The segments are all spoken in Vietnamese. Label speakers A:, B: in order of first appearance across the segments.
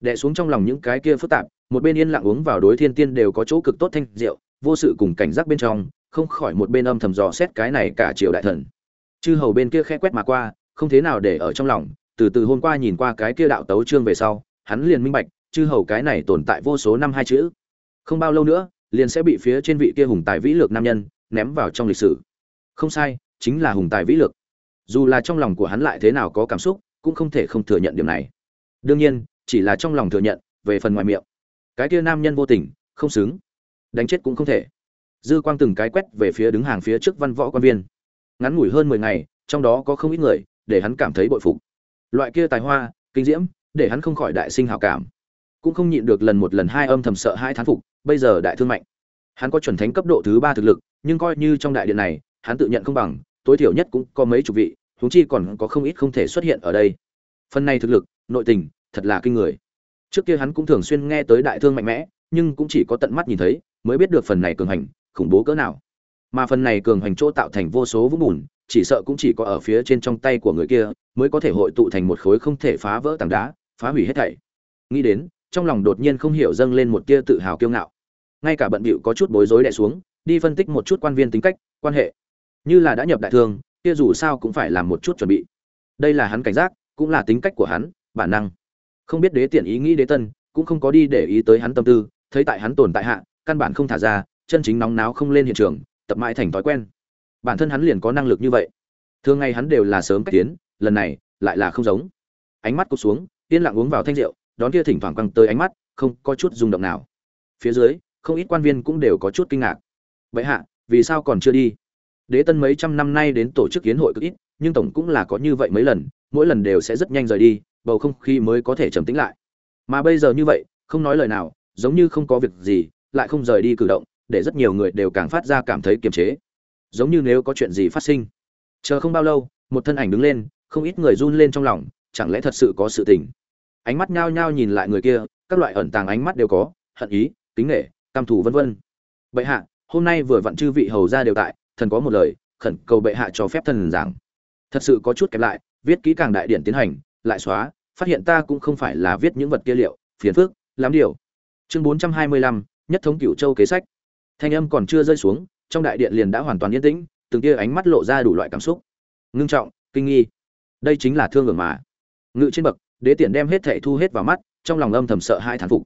A: đè xuống trong lòng những cái kia phức tạp, một bên yên lặng uống vào đối thiên tiên đều có chỗ cực tốt thanh rượu vô sự cùng cảnh giác bên trong, không khỏi một bên âm thầm dò xét cái này cả triều đại thần. Chư hầu bên kia khẽ quét mà qua, không thế nào để ở trong lòng, từ từ hôm qua nhìn qua cái kia đạo tấu trương về sau, hắn liền minh bạch, chư hầu cái này tồn tại vô số năm hai chữ. Không bao lâu nữa, liền sẽ bị phía trên vị kia hùng tài vĩ lược nam nhân ném vào trong lịch sử. Không sai, chính là hùng tài vĩ lược. Dù là trong lòng của hắn lại thế nào có cảm xúc, cũng không thể không thừa nhận điểm này. Đương nhiên chỉ là trong lòng thừa nhận, về phần ngoài miệng. Cái kia nam nhân vô tình, không xứng. Đánh chết cũng không thể. Dư quang từng cái quét về phía đứng hàng phía trước văn võ quan viên. Ngắn ngủi hơn mười ngày, trong đó có không ít người, để hắn cảm thấy bội phục. Loại kia tài hoa, kinh diễm, để hắn không khỏi đại sinh hào cảm. Cũng không nhịn được lần một lần hai âm thầm sợ hai thán phục, bây giờ đại thương mạnh. Hắn có chuẩn thánh cấp độ thứ ba thực lực, nhưng coi như trong đại điện này, hắn tự nhận không bằng, tối thiểu nhất cũng có mấy chục vị, huống chi còn có không ít không thể xuất hiện ở đây. Phần này thực lực, nội tình thật là kinh người. Trước kia hắn cũng thường xuyên nghe tới đại thương mạnh mẽ, nhưng cũng chỉ có tận mắt nhìn thấy, mới biết được phần này cường hành, khủng bố cỡ nào. Mà phần này cường hành chỗ tạo thành vô số vũng bùn, chỉ sợ cũng chỉ có ở phía trên trong tay của người kia, mới có thể hội tụ thành một khối không thể phá vỡ tảng đá, phá hủy hết thảy. Nghĩ đến, trong lòng đột nhiên không hiểu dâng lên một tia tự hào kiêu ngạo. Ngay cả bận bịu có chút bối rối đè xuống, đi phân tích một chút quan viên tính cách, quan hệ. Như là đã nhập đại thương, kia dù sao cũng phải làm một chút chuẩn bị. Đây là hắn cảnh giác, cũng là tính cách của hắn, bản năng không biết đế tiện ý nghĩ đế tân, cũng không có đi để ý tới hắn tâm tư, thấy tại hắn tồn tại hạ, căn bản không thả ra, chân chính nóng náo không lên hiện trường, tập mãi thành thói quen. Bản thân hắn liền có năng lực như vậy. Thường ngày hắn đều là sớm cách tiến, lần này lại là không giống. Ánh mắt cụt xuống, yên lặng uống vào thanh rượu, đón kia thỉnh thoảng quăng tới ánh mắt, không có chút rung động nào. Phía dưới, không ít quan viên cũng đều có chút kinh ngạc. Vậy hạ, vì sao còn chưa đi? Đế tân mấy trăm năm nay đến tổ chức kiến hội cực ít, nhưng tổng cũng là có như vậy mấy lần, mỗi lần đều sẽ rất nhanh rời đi bầu không khí mới có thể trầm tĩnh lại. Mà bây giờ như vậy, không nói lời nào, giống như không có việc gì, lại không rời đi cử động, để rất nhiều người đều càng phát ra cảm thấy kiềm chế. Giống như nếu có chuyện gì phát sinh, chờ không bao lâu, một thân ảnh đứng lên, không ít người run lên trong lòng, chẳng lẽ thật sự có sự tình? Ánh mắt nhao nhao nhìn lại người kia, các loại ẩn tàng ánh mắt đều có, hận ý, kính nghệ cam thủ vân vân. Bệ hạ, hôm nay vừa vặn chư vị hầu ra đều tại, thần có một lời, khẩn cầu bệ hạ cho phép thần giảng. Thật sự có chút kẹp lại, viết kỹ càng đại điển tiến hành lại xóa, phát hiện ta cũng không phải là viết những vật kia liệu, phiền phước lắm điều. Chương bốn trăm hai mươi lăm, nhất thống cửu châu kế sách. Thanh âm còn chưa rơi xuống, trong đại điện liền đã hoàn toàn yên tĩnh, từng kia ánh mắt lộ ra đủ loại cảm xúc. Ngưng trọng, kinh nghi. Đây chính là thương hưởng mà. Ngự trên bậc, đế tiện đem hết thệ thu hết vào mắt, trong lòng âm thầm sợ hai thán phục.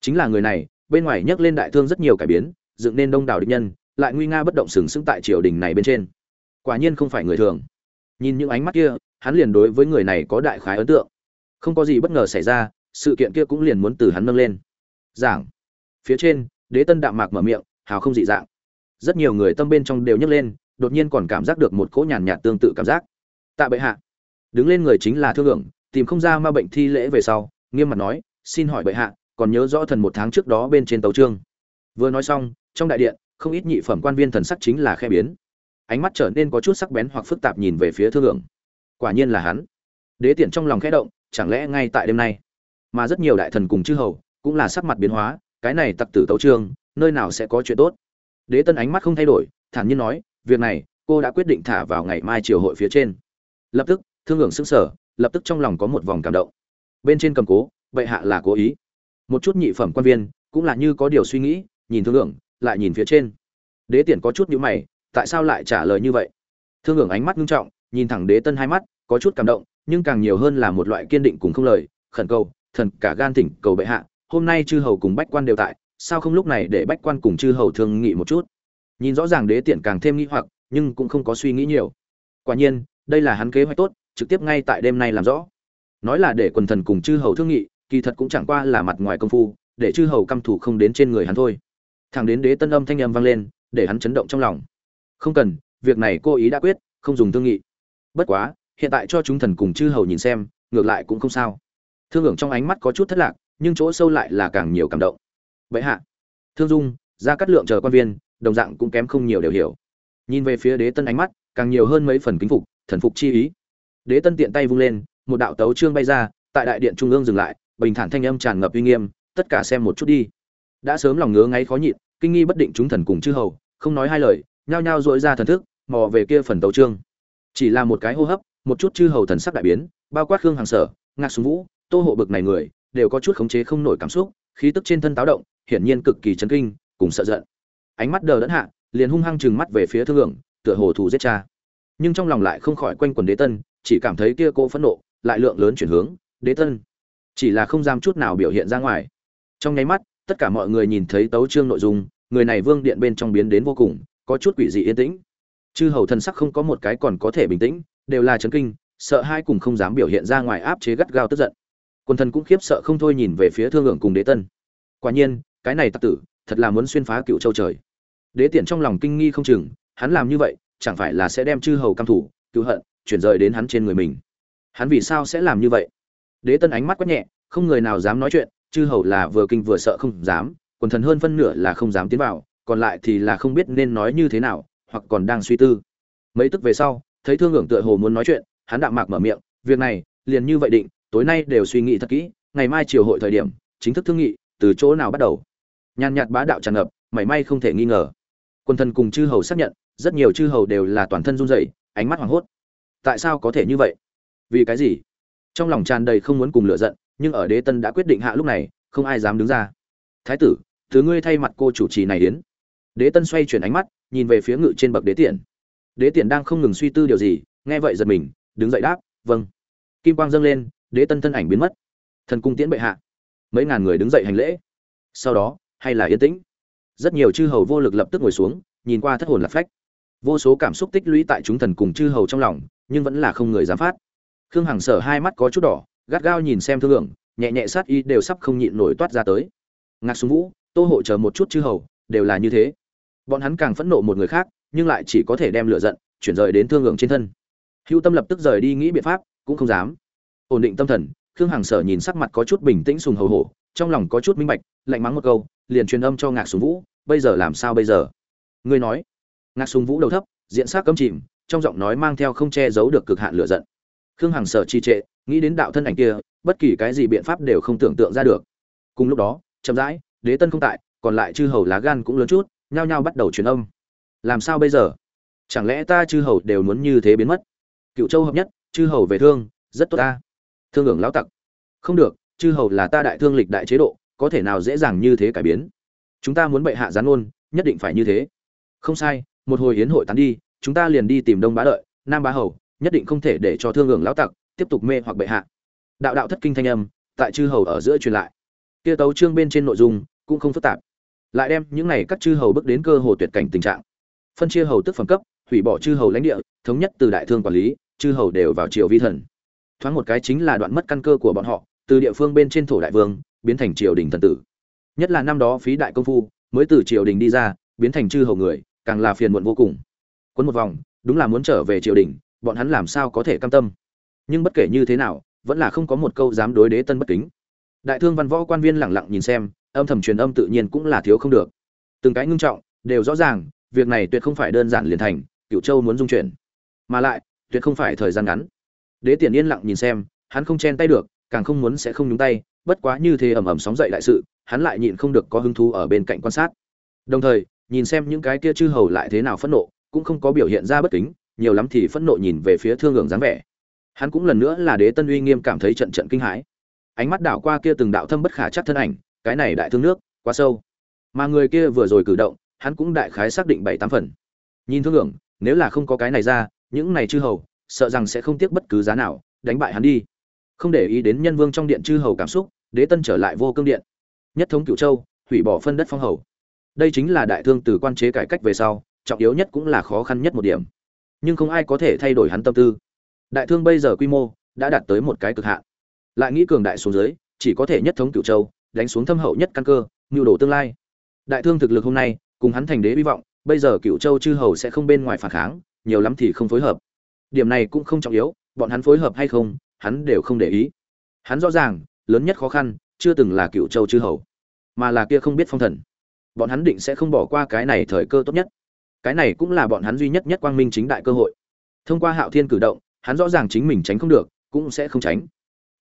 A: Chính là người này, bên ngoài nhấc lên đại thương rất nhiều cải biến, dựng nên đông đảo địch nhân, lại nguy nga bất động sừng sững tại triều đình này bên trên. Quả nhiên không phải người thường. Nhìn những ánh mắt kia hắn liền đối với người này có đại khái ấn tượng. Không có gì bất ngờ xảy ra, sự kiện kia cũng liền muốn từ hắn nâng lên. Giảng. Phía trên, đế tân đạm mạc mở miệng, hào không dị dạng. Rất nhiều người tâm bên trong đều nhấc lên, đột nhiên còn cảm giác được một cỗ nhàn nhạt tương tự cảm giác. Tạ bệ hạ. Đứng lên người chính là thương hưởng tìm không ra ma bệnh thi lễ về sau, nghiêm mặt nói, xin hỏi bệ hạ, còn nhớ rõ thần một tháng trước đó bên trên tấu trương vừa nói xong, trong đại điện, không ít nhị phẩm quan viên thần sắc chính là khe biến. Ánh mắt trở nên có chút sắc bén hoặc phức tạp nhìn về phía thương hưởng quả nhiên là hắn. Đế tiện trong lòng khẽ động, chẳng lẽ ngay tại đêm nay? Mà rất nhiều đại thần cùng chư hầu cũng là sắc mặt biến hóa, cái này tặc tử tấu trương, nơi nào sẽ có chuyện tốt? Đế tân ánh mắt không thay đổi, thản nhiên nói, việc này, cô đã quyết định thả vào ngày mai triều hội phía trên. Lập tức, thương hưởng xứng sở lập tức trong lòng có một vòng cảm động. Bên trên cầm cố, bệ hạ là cố ý. Một chút nhị phẩm quan viên cũng là như có điều suy nghĩ, nhìn thương hưởng lại nhìn phía trên. Đế tiện có chút nhíu mày, tại sao lại trả lời như vậy? Thương hưởng ánh mắt nghiêm trọng nhìn thẳng đế tân hai mắt, có chút cảm động, nhưng càng nhiều hơn là một loại kiên định cùng không lời, khẩn cầu, thần cả gan thỉnh cầu bệ hạ, hôm nay chư hầu cùng bách quan đều tại, sao không lúc này để bách quan cùng chư hầu thương nghị một chút? Nhìn rõ ràng đế tiện càng thêm nghĩ hoặc, nhưng cũng không có suy nghĩ nhiều. Quả nhiên, đây là hắn kế hoạch tốt, trực tiếp ngay tại đêm nay làm rõ. Nói là để quần thần cùng chư hầu thương nghị, kỳ thật cũng chẳng qua là mặt ngoài công phu, để chư hầu căm thủ không đến trên người hắn thôi. Thằng đến đế tân âm thanh âm vang lên, để hắn chấn động trong lòng. Không cần, việc này cô ý đã quyết, không dùng thương nghị bất quá, hiện tại cho chúng thần cùng chư hầu nhìn xem, ngược lại cũng không sao. Thương hưởng trong ánh mắt có chút thất lạc, nhưng chỗ sâu lại là càng nhiều cảm động. Vậy hạ, thương dung ra cắt lượng chờ quan viên, đồng dạng cũng kém không nhiều đều hiểu. Nhìn về phía đế tân ánh mắt, càng nhiều hơn mấy phần kính phục, thần phục chi ý. Đế tân tiện tay vung lên, một đạo tấu trương bay ra, tại đại điện trung ương dừng lại, bình thản thanh âm tràn ngập uy nghiêm, tất cả xem một chút đi. Đã sớm lòng ngứa ngáy khó nhịn, kinh nghi bất định chúng thần cùng chư hầu, không nói hai lời, nhao nhao dội ra thần thức, mò về kia phần tấu trương chỉ là một cái hô hấp, một chút chư hầu thần sắc đại biến, bao quát khương hàng sở, ngạc xuống vũ, tô hộ bực này người, đều có chút khống chế không nổi cảm xúc, khí tức trên thân táo động, hiển nhiên cực kỳ chấn kinh, cùng sợ giận. Ánh mắt đờ đẫn hạ, liền hung hăng chừng mắt về phía thương hưởng tựa hồ thù giết cha. Nhưng trong lòng lại không khỏi quanh quần đế tân, chỉ cảm thấy kia cô phẫn nộ, lại lượng lớn chuyển hướng, đế tân, chỉ là không dám chút nào biểu hiện ra ngoài. Trong nháy mắt, tất cả mọi người nhìn thấy tấu chương nội dung, người này vương điện bên trong biến đến vô cùng, có chút quỷ dị yên tĩnh chư hầu thần sắc không có một cái còn có thể bình tĩnh, đều là chấn kinh, sợ hai cùng không dám biểu hiện ra ngoài áp chế gắt gao tức giận. Quân thần cũng khiếp sợ không thôi nhìn về phía thương hưởng cùng đế tân. Quả nhiên, cái này tặc tử, thật là muốn xuyên phá cựu châu trời. Đế tiện trong lòng kinh nghi không chừng, hắn làm như vậy, chẳng phải là sẽ đem chư hầu căm thủ, cứu hận, chuyển rời đến hắn trên người mình. Hắn vì sao sẽ làm như vậy? Đế tân ánh mắt quát nhẹ, không người nào dám nói chuyện, chư hầu là vừa kinh vừa sợ không dám quần thần hơn phân nửa là không dám tiến vào, còn lại thì là không biết nên nói như thế nào hoặc còn đang suy tư. Mấy tức về sau, thấy thương hưởng tựa hồ muốn nói chuyện, hắn đạm mạc mở miệng, việc này, liền như vậy định, tối nay đều suy nghĩ thật kỹ, ngày mai chiều hội thời điểm, chính thức thương nghị, từ chỗ nào bắt đầu? Nhàn nhạt bá đạo tràn ngập, mảy may không thể nghi ngờ. Quân thần cùng chư hầu xác nhận, rất nhiều chư hầu đều là toàn thân run rẩy, ánh mắt hoảng hốt. Tại sao có thể như vậy? Vì cái gì? Trong lòng tràn đầy không muốn cùng lựa giận, nhưng ở đế tân đã quyết định hạ lúc này, không ai dám đứng ra. Thái tử, thứ ngươi thay mặt cô chủ trì này đến đế tân xoay chuyển ánh mắt, nhìn về phía ngự trên bậc đế tiện. Đế tiện đang không ngừng suy tư điều gì, nghe vậy giật mình, đứng dậy đáp vâng. Kim quang dâng lên, đế tân thân ảnh biến mất. Thần cung tiễn bệ hạ. Mấy ngàn người đứng dậy hành lễ. Sau đó, hay là yên tĩnh. Rất nhiều chư hầu vô lực lập tức ngồi xuống, nhìn qua thất hồn lạc phách. Vô số cảm xúc tích lũy tại chúng thần cùng chư hầu trong lòng, nhưng vẫn là không người dám phát. Khương hằng sở hai mắt có chút đỏ, gắt gao nhìn xem thương lượng, nhẹ nhẹ sát y đều sắp không nhịn nổi toát ra tới. Ngạc xuống vũ, tô hộ chờ một chút chư hầu, đều là như thế bọn hắn càng phẫn nộ một người khác, nhưng lại chỉ có thể đem lửa giận, chuyển rời đến thương lượng trên thân. Hữu tâm lập tức rời đi nghĩ biện pháp, cũng không dám. Ổn định tâm thần, khương hằng sở nhìn sắc mặt có chút bình tĩnh sùng hầu hổ, trong lòng có chút minh bạch, lạnh mắng một câu, liền truyền âm cho ngạc sùng vũ, bây giờ làm sao bây giờ? Ngươi nói. Ngạc sùng vũ đầu thấp, diện sắc cấm chìm, trong giọng nói mang theo không che giấu được cực hạn lửa giận. Khương hằng sở trì trệ, nghĩ đến đạo thân ảnh kia, bất kỳ cái gì biện pháp đều không tưởng tượng ra được. Cùng lúc đó, chậm rãi, đế tân không tại, còn lại chư hầu lá gan cũng lớn chút nhao nhao bắt đầu truyền âm. Làm sao bây giờ? Chẳng lẽ ta chư hầu đều muốn như thế biến mất? Cựu châu hợp nhất, chư hầu về thương, rất tốt ta. Thương hưởng lão tặc. Không được, chư hầu là ta đại thương lịch đại chế độ, có thể nào dễ dàng như thế cải biến? Chúng ta muốn bệ hạ gián ôn nhất định phải như thế. Không sai, một hồi hiến hội tán đi, chúng ta liền đi tìm đông bá lợi, nam bá hầu, nhất định không thể để cho thương hưởng lão tặc tiếp tục mê hoặc bệ hạ. Đạo đạo thất kinh thanh âm, tại chư hầu ở giữa truyền lại. Kia tấu chương bên trên nội dung cũng không phức tạp lại đem những này các chư hầu bước đến cơ hồ tuyệt cảnh tình trạng. Phân chia hầu tức phẩm cấp, hủy bỏ chư hầu lãnh địa, thống nhất từ đại thương quản lý, chư hầu đều vào triều vi thần. Thoáng một cái chính là đoạn mất căn cơ của bọn họ, từ địa phương bên trên thổ đại vương, biến thành triều đình thần tử. Nhất là năm đó phí đại công phu, mới từ triều đình đi ra, biến thành chư hầu người, càng là phiền muộn vô cùng. Quấn một vòng, đúng là muốn trở về triều đình, bọn hắn làm sao có thể cam tâm? Nhưng bất kể như thế nào, vẫn là không có một câu dám đối đế tân bất kính. Đại thương văn võ quan viên lẳng lặng nhìn xem âm thầm truyền âm tự nhiên cũng là thiếu không được. Từng cái ngưng trọng, đều rõ ràng, việc này tuyệt không phải đơn giản liền thành cựu châu muốn dung chuyển. Mà lại, tuyệt không phải thời gian ngắn. Đế tiền yên lặng nhìn xem, hắn không chen tay được, càng không muốn sẽ không nhúng tay, bất quá như thế ầm ầm sóng dậy đại sự, hắn lại nhịn không được có hứng thú ở bên cạnh quan sát. Đồng thời, nhìn xem những cái kia chư hầu lại thế nào phẫn nộ, cũng không có biểu hiện ra bất kính, nhiều lắm thì phẫn nộ nhìn về phía thương hưởng dáng vẻ. Hắn cũng lần nữa là đế tân uy nghiêm cảm thấy trận trận kinh hãi. Ánh mắt đảo qua kia từng đạo thâm bất khả chắc thân ảnh cái này đại thương nước, quá sâu. Mà người kia vừa rồi cử động, hắn cũng đại khái xác định bảy tám phần. Nhìn thương hưởng nếu là không có cái này ra, những này chư hầu, sợ rằng sẽ không tiếc bất cứ giá nào, đánh bại hắn đi. Không để ý đến nhân vương trong điện chư hầu cảm xúc, đế tân trở lại vô cương điện. Nhất thống cựu châu, hủy bỏ phân đất phong hầu. Đây chính là đại thương từ quan chế cải cách về sau, trọng yếu nhất cũng là khó khăn nhất một điểm. Nhưng không ai có thể thay đổi hắn tâm tư. Đại thương bây giờ quy mô, đã đạt tới một cái cực hạn. Lại nghĩ cường đại xuống dưới, chỉ có thể nhất thống cựu châu đánh xuống thâm hậu nhất căn cơ, mưu đồ tương lai. Đại thương thực lực hôm nay, cùng hắn thành đế hy vọng, bây giờ cựu châu chư hầu sẽ không bên ngoài phản kháng, nhiều lắm thì không phối hợp. Điểm này cũng không trọng yếu, bọn hắn phối hợp hay không, hắn đều không để ý. Hắn rõ ràng, lớn nhất khó khăn, chưa từng là cựu châu chư hầu, mà là kia không biết phong thần. Bọn hắn định sẽ không bỏ qua cái này thời cơ tốt nhất. Cái này cũng là bọn hắn duy nhất nhất quang minh chính đại cơ hội. Thông qua hạo thiên cử động, hắn rõ ràng chính mình tránh không được, cũng sẽ không tránh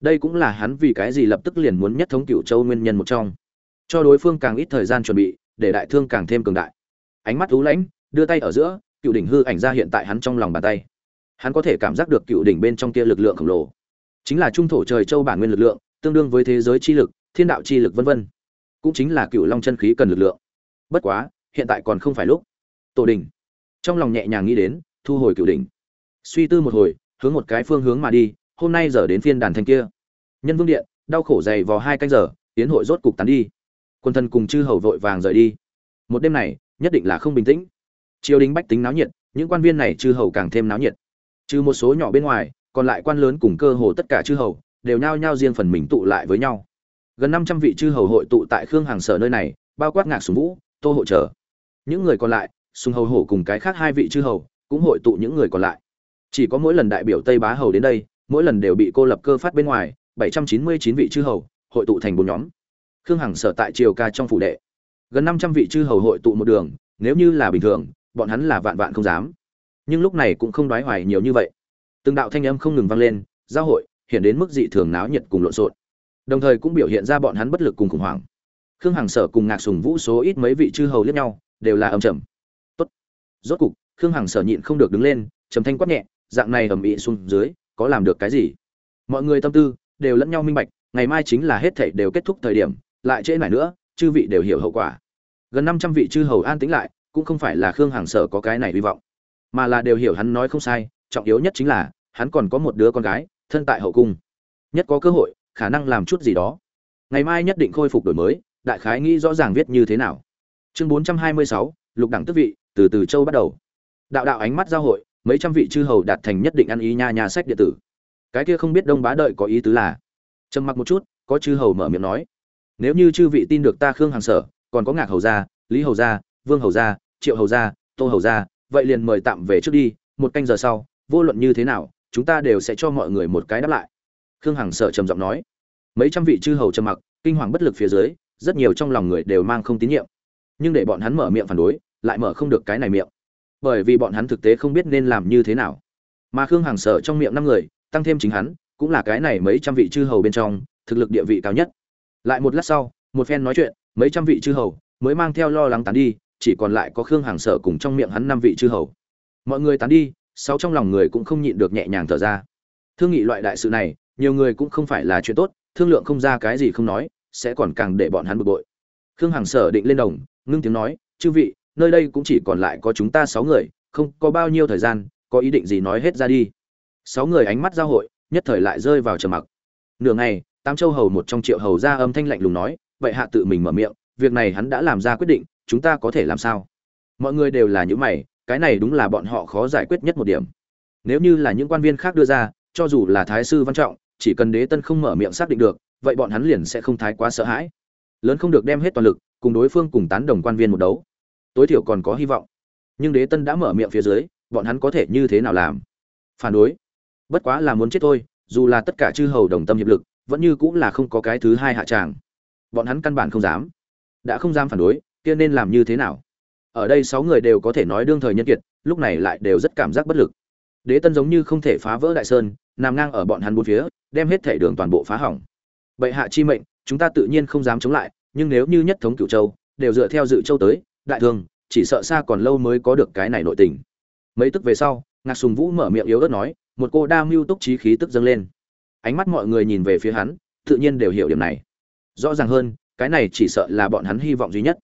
A: đây cũng là hắn vì cái gì lập tức liền muốn nhất thống cựu châu nguyên nhân một trong. Cho đối phương càng ít thời gian chuẩn bị, để đại thương càng thêm cường đại. Ánh mắt lú lãnh, đưa tay ở giữa, cựu đỉnh hư ảnh ra hiện tại hắn trong lòng bàn tay. Hắn có thể cảm giác được cựu đỉnh bên trong kia lực lượng khổng lồ. Chính là trung thổ trời châu bản nguyên lực lượng, tương đương với thế giới chi lực, thiên đạo chi lực vân vân. Cũng chính là cựu long chân khí cần lực lượng. Bất quá, hiện tại còn không phải lúc. Tổ đình trong lòng nhẹ nhàng nghĩ đến, thu hồi cựu đỉnh. Suy tư một hồi, hướng một cái phương hướng mà đi hôm nay giờ đến phiên đàn thanh kia. Nhân vương điện, đau khổ dày vò hai canh giờ, tiến hội rốt cục tán đi. Quân thân cùng chư hầu vội vàng rời đi. Một đêm này, nhất định là không bình tĩnh. Triều đình bách tính náo nhiệt, những quan viên này chư hầu càng thêm náo nhiệt. Trừ một số nhỏ bên ngoài, còn lại quan lớn cùng cơ hồ tất cả chư hầu, đều nhao nhao riêng phần mình tụ lại với nhau. Gần năm trăm vị chư hầu hội tụ tại khương hàng sở nơi này, bao quát ngạc sùng vũ, tô hộ trở. Những người còn lại, sùng hầu hổ cùng cái khác hai vị chư hầu, cũng hội tụ những người còn lại. Chỉ có mỗi lần đại biểu tây bá hầu đến đây mỗi lần đều bị cô lập cơ phát bên ngoài, bảy trăm chín mươi chín vị chư hầu hội tụ thành bốn nhóm. Khương hằng sở tại triều ca trong phủ đệ. Gần năm trăm vị chư hầu hội tụ một đường, nếu như là bình thường, bọn hắn là vạn vạn không dám. Nhưng lúc này cũng không đoái hoài nhiều như vậy. Từng đạo thanh âm không ngừng vang lên, giao hội hiện đến mức dị thường náo nhiệt cùng lộn xộn. Đồng thời cũng biểu hiện ra bọn hắn bất lực cùng khủng hoảng. Khương hằng sở cùng ngạc sùng vũ số ít mấy vị chư hầu liếc nhau, đều là âm trầm. Tốt. Rốt cục, khương hằng sở nhịn không được đứng lên, trầm thanh quát nhẹ, dạng này ầm ĩ xuống dưới có làm được cái gì? Mọi người tâm tư đều lẫn nhau minh bạch, ngày mai chính là hết thảy đều kết thúc thời điểm, lại trễ nải nữa, chư vị đều hiểu hậu quả. Gần năm trăm vị chư hầu an tĩnh lại, cũng không phải là khương hàng sở có cái này hy vọng, mà là đều hiểu hắn nói không sai, trọng yếu nhất chính là, hắn còn có một đứa con gái, thân tại hậu cung. Nhất có cơ hội, khả năng làm chút gì đó. Ngày mai nhất định khôi phục đổi mới, đại khái nghĩ rõ ràng viết như thế nào. Chương bốn trăm hai mươi sáu, lục đẳng tức vị, từ từ châu bắt đầu. Đạo đạo ánh mắt giao hội mấy trăm vị chư hầu đạt thành nhất định ăn ý nha nhà sách điện tử. Cái kia không biết đông bá đợi có ý tứ là? Trầm mặc một chút, có chư hầu mở miệng nói. Nếu như chư vị tin được ta khương hàng sở, còn có ngạc hầu gia, lý hầu gia, vương hầu gia, triệu hầu gia, tô hầu gia, vậy liền mời tạm về trước đi, một canh giờ sau, vô luận như thế nào, chúng ta đều sẽ cho mọi người một cái đáp lại. Khương hằng sở trầm giọng nói. Mấy trăm vị chư hầu trầm mặc, kinh hoàng bất lực phía dưới, rất nhiều trong lòng người đều mang không tín nhiệm. Nhưng để bọn hắn mở miệng phản đối, lại mở không được cái này miệng bởi vì bọn hắn thực tế không biết nên làm như thế nào. Mà khương hằng sợ trong miệng năm người, tăng thêm chính hắn, cũng là cái này mấy trăm vị chư hầu bên trong, thực lực địa vị cao nhất. Lại một lát sau, một phen nói chuyện, mấy trăm vị chư hầu mới mang theo lo lắng tán đi, chỉ còn lại có khương hàng sở cùng trong miệng hắn năm vị chư hầu. Mọi người tán đi sáu trong lòng người cũng không nhịn được nhẹ nhàng thở ra. Thương nghị loại đại sự này, nhiều người cũng không phải là chuyện tốt, thương lượng không ra cái gì không nói, sẽ còn càng để bọn hắn bực bội. Khương hàng sở định lên đồng, ngưng tiếng nói, chư vị nơi đây cũng chỉ còn lại có chúng ta sáu người, không có bao nhiêu thời gian, có ý định gì nói hết ra đi. Sáu người ánh mắt giao hội, nhất thời lại rơi vào trầm mặc. Nửa ngày tám châu hầu một trong triệu hầu ra âm thanh lạnh lùng nói, vậy hạ tự mình mở miệng, việc này hắn đã làm ra quyết định, chúng ta có thể làm sao? Mọi người đều là những mày, cái này đúng là bọn họ khó giải quyết nhất một điểm. Nếu như là những quan viên khác đưa ra, cho dù là thái sư văn trọng, chỉ cần đế tân không mở miệng xác định được, vậy bọn hắn liền sẽ không thái quá sợ hãi. Lớn không được đem hết toàn lực, cùng đối phương cùng tán đồng quan viên một đấu tối thiểu còn có hy vọng. Nhưng đế tân đã mở miệng phía dưới, bọn hắn có thể như thế nào làm? Phản đối. Bất quá là muốn chết thôi, dù là tất cả chư hầu đồng tâm hiệp lực, vẫn như cũng là không có cái thứ hai hạ tràng. Bọn hắn căn bản không dám. Đã không dám phản đối, kia nên làm như thế nào? Ở đây sáu người đều có thể nói đương thời nhân kiệt, lúc này lại đều rất cảm giác bất lực. Đế tân giống như không thể phá vỡ đại sơn, nằm ngang ở bọn hắn bốn phía, đem hết thể đường toàn bộ phá hỏng. Bệ hạ chi mệnh, chúng ta tự nhiên không dám chống lại, nhưng nếu như nhất thống cửu châu, đều dựa theo dự châu tới đại thương, chỉ sợ xa còn lâu mới có được cái này nội tình. Mấy tức về sau, ngạc sùng vũ mở miệng yếu ớt nói, một cô đa mưu túc trí khí tức dâng lên. Ánh mắt mọi người nhìn về phía hắn, tự nhiên đều hiểu điểm này. Rõ ràng hơn, cái này chỉ sợ là bọn hắn hy vọng duy nhất.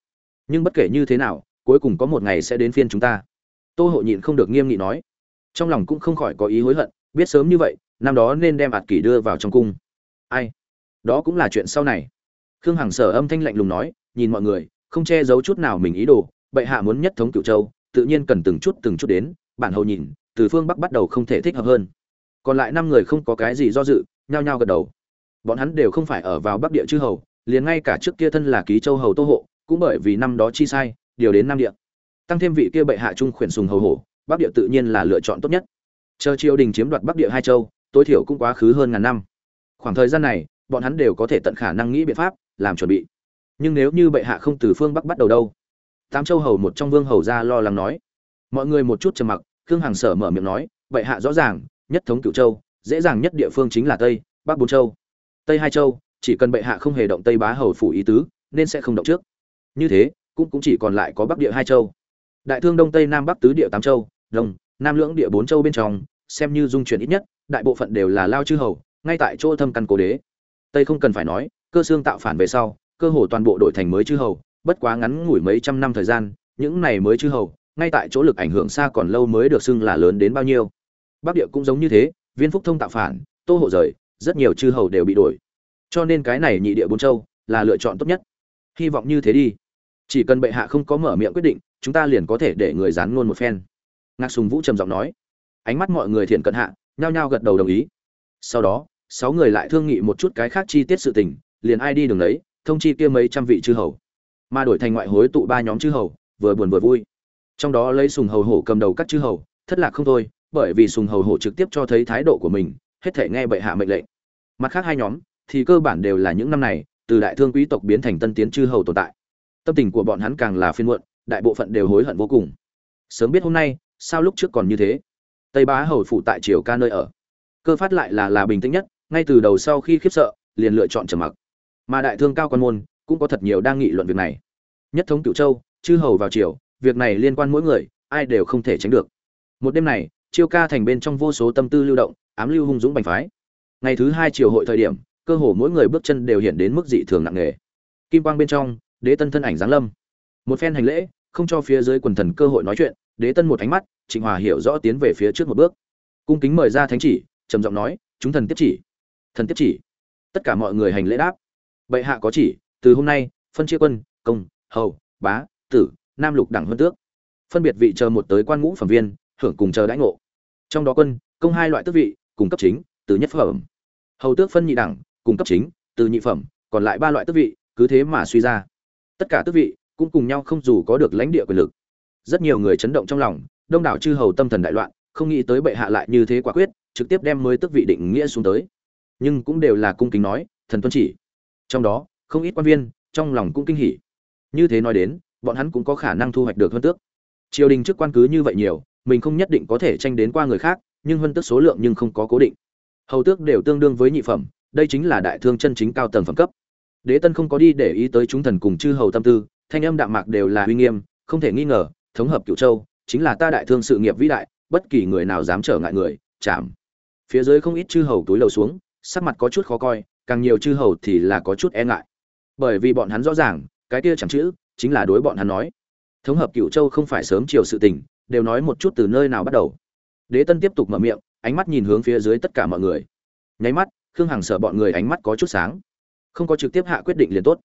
A: Nhưng bất kể như thế nào, cuối cùng có một ngày sẽ đến phiên chúng ta. Tô hộ nhịn không được nghiêm nghị nói. Trong lòng cũng không khỏi có ý hối hận, biết sớm như vậy, năm đó nên đem ạt kỷ đưa vào trong cung. Ai? Đó cũng là chuyện sau này. Khương hằng sở âm thanh lạnh lùng nói, nhìn mọi người không che giấu chút nào mình ý đồ, bệ hạ muốn nhất thống cựu châu, tự nhiên cần từng chút từng chút đến, bản hầu nhìn, từ phương bắc bắt đầu không thể thích hợp hơn. Còn lại năm người không có cái gì do dự, nhao nhao gật đầu. Bọn hắn đều không phải ở vào bắc địa chư hầu, liền ngay cả trước kia thân là ký châu hầu tô hộ, cũng bởi vì năm đó chi sai, điều đến nam địa. Tăng thêm vị kia bệ hạ trung khuyển sùng hầu hổ, bắc địa tự nhiên là lựa chọn tốt nhất. Chờ triều đình chiếm đoạt bắc địa hai châu, tối thiểu cũng quá khứ hơn ngàn năm. Khoảng thời gian này, bọn hắn đều có thể tận khả năng nghĩ biện pháp, làm chuẩn bị nhưng nếu như bệ hạ không từ phương bắc bắt đầu đâu. Tám châu hầu một trong vương hầu ra lo lắng nói. Mọi người một chút trầm mặc, khương hàng sở mở miệng nói, bệ hạ rõ ràng, nhất thống cửu châu, dễ dàng nhất địa phương chính là tây, bắc bốn châu. Tây hai châu, chỉ cần bệ hạ không hề động tây bá hầu phủ ý tứ, nên sẽ không động trước. Như thế, cũng cũng chỉ còn lại có bắc địa hai châu. Đại thương đông tây nam bắc tứ địa tám châu, đông, nam lưỡng địa bốn châu bên trong, xem như dung chuyển ít nhất, đại bộ phận đều là lao chư hầu, ngay tại chỗ thâm căn cố đế. Tây không cần phải nói, cơ xương tạo phản về sau cơ hồ toàn bộ đội thành mới chư hầu, bất quá ngắn ngủi mấy trăm năm thời gian, những này mới chư hầu, ngay tại chỗ lực ảnh hưởng xa còn lâu mới được xưng là lớn đến bao nhiêu. Bắc địa cũng giống như thế, viên phúc thông tạo phản, tô hộ rời, rất nhiều chư hầu đều bị đổi. Cho nên cái này nhị địa bốn châu là lựa chọn tốt nhất. Hy vọng như thế đi. Chỉ cần bệ hạ không có mở miệng quyết định, chúng ta liền có thể để người dán luôn một phen. Ngạc sùng vũ trầm giọng nói. Ánh mắt mọi người thiện cận hạ, nhao nhao gật đầu đồng ý. Sau đó, sáu người lại thương nghị một chút cái khác chi tiết sự tình, liền ai đi đường đấy thông chi kia mấy trăm vị chư hầu. Mà đổi thành ngoại hối tụ ba nhóm chư hầu, vừa buồn vừa vui. Trong đó lấy sùng hầu hổ cầm đầu các chư hầu, thất lạc không thôi, bởi vì sùng hầu hổ trực tiếp cho thấy thái độ của mình, hết thể nghe bệ hạ mệnh lệnh. Mặt khác hai nhóm, thì cơ bản đều là những năm này, từ đại thương quý tộc biến thành tân tiến chư hầu tồn tại. Tâm tình của bọn hắn càng là phiên muộn, đại bộ phận đều hối hận vô cùng. Sớm biết hôm nay, sao lúc trước còn như thế? Tây bá hầu phủ tại triều ca nơi ở. Cơ phát lại là là bình tĩnh nhất, ngay từ đầu sau khi khiếp sợ, liền lựa chọn trầm mặc mà đại thương cao quan môn cũng có thật nhiều đang nghị luận việc này. Nhất thống cựu châu, chư hầu vào triều, việc này liên quan mỗi người, ai đều không thể tránh được. Một đêm này, chiêu ca thành bên trong vô số tâm tư lưu động, ám lưu hung dũng bành phái. Ngày thứ hai triều hội thời điểm, cơ hồ mỗi người bước chân đều hiện đến mức dị thường nặng nề. Kim quang bên trong, đế tân thân ảnh giáng lâm. Một phen hành lễ, không cho phía dưới quần thần cơ hội nói chuyện, đế tân một ánh mắt, trịnh hòa hiểu rõ tiến về phía trước một bước. Cung kính mời ra thánh chỉ, trầm giọng nói, chúng thần tiếp chỉ, thần tiếp chỉ. Tất cả mọi người hành lễ đáp bệ hạ có chỉ, từ hôm nay, phân chia quân, công, hầu, bá, tử, nam lục đẳng hơn tước. Phân biệt vị chờ một tới quan ngũ phẩm viên, hưởng cùng chờ đãi ngộ. Trong đó quân, công hai loại tước vị, cùng cấp chính, từ nhất phẩm. Hầu tước phân nhị đẳng, cùng cấp chính, từ nhị phẩm, còn lại ba loại tước vị, cứ thế mà suy ra. Tất cả tước vị, cũng cùng nhau không dù có được lãnh địa quyền lực. Rất nhiều người chấn động trong lòng, đông đảo chư hầu tâm thần đại loạn, không nghĩ tới bệ hạ lại như thế quả quyết, trực tiếp đem mới tước vị định nghĩa xuống tới. Nhưng cũng đều là cung kính nói, thần tuân chỉ trong đó, không ít quan viên, trong lòng cũng kinh hỉ. Như thế nói đến, bọn hắn cũng có khả năng thu hoạch được huân tước. Triều đình chức quan cứ như vậy nhiều, mình không nhất định có thể tranh đến qua người khác, nhưng huân tước số lượng nhưng không có cố định. Hầu tước đều tương đương với nhị phẩm, đây chính là đại thương chân chính cao tầng phẩm cấp. Đế tân không có đi để ý tới chúng thần cùng chư hầu tâm tư, thanh âm đạm mạc đều là uy nghiêm, không thể nghi ngờ, thống hợp cựu châu, chính là ta đại thương sự nghiệp vĩ đại, bất kỳ người nào dám trở ngại người, chạm. Phía dưới không ít chư hầu túi lầu xuống, sắc mặt có chút khó coi càng nhiều chư hầu thì là có chút e ngại. Bởi vì bọn hắn rõ ràng, cái kia chẳng chữ, chính là đối bọn hắn nói. Thống hợp cựu châu không phải sớm chiều sự tình, đều nói một chút từ nơi nào bắt đầu. Đế tân tiếp tục mở miệng, ánh mắt nhìn hướng phía dưới tất cả mọi người. Nháy mắt, khương hằng sợ bọn người ánh mắt có chút sáng. Không có trực tiếp hạ quyết định liền tốt.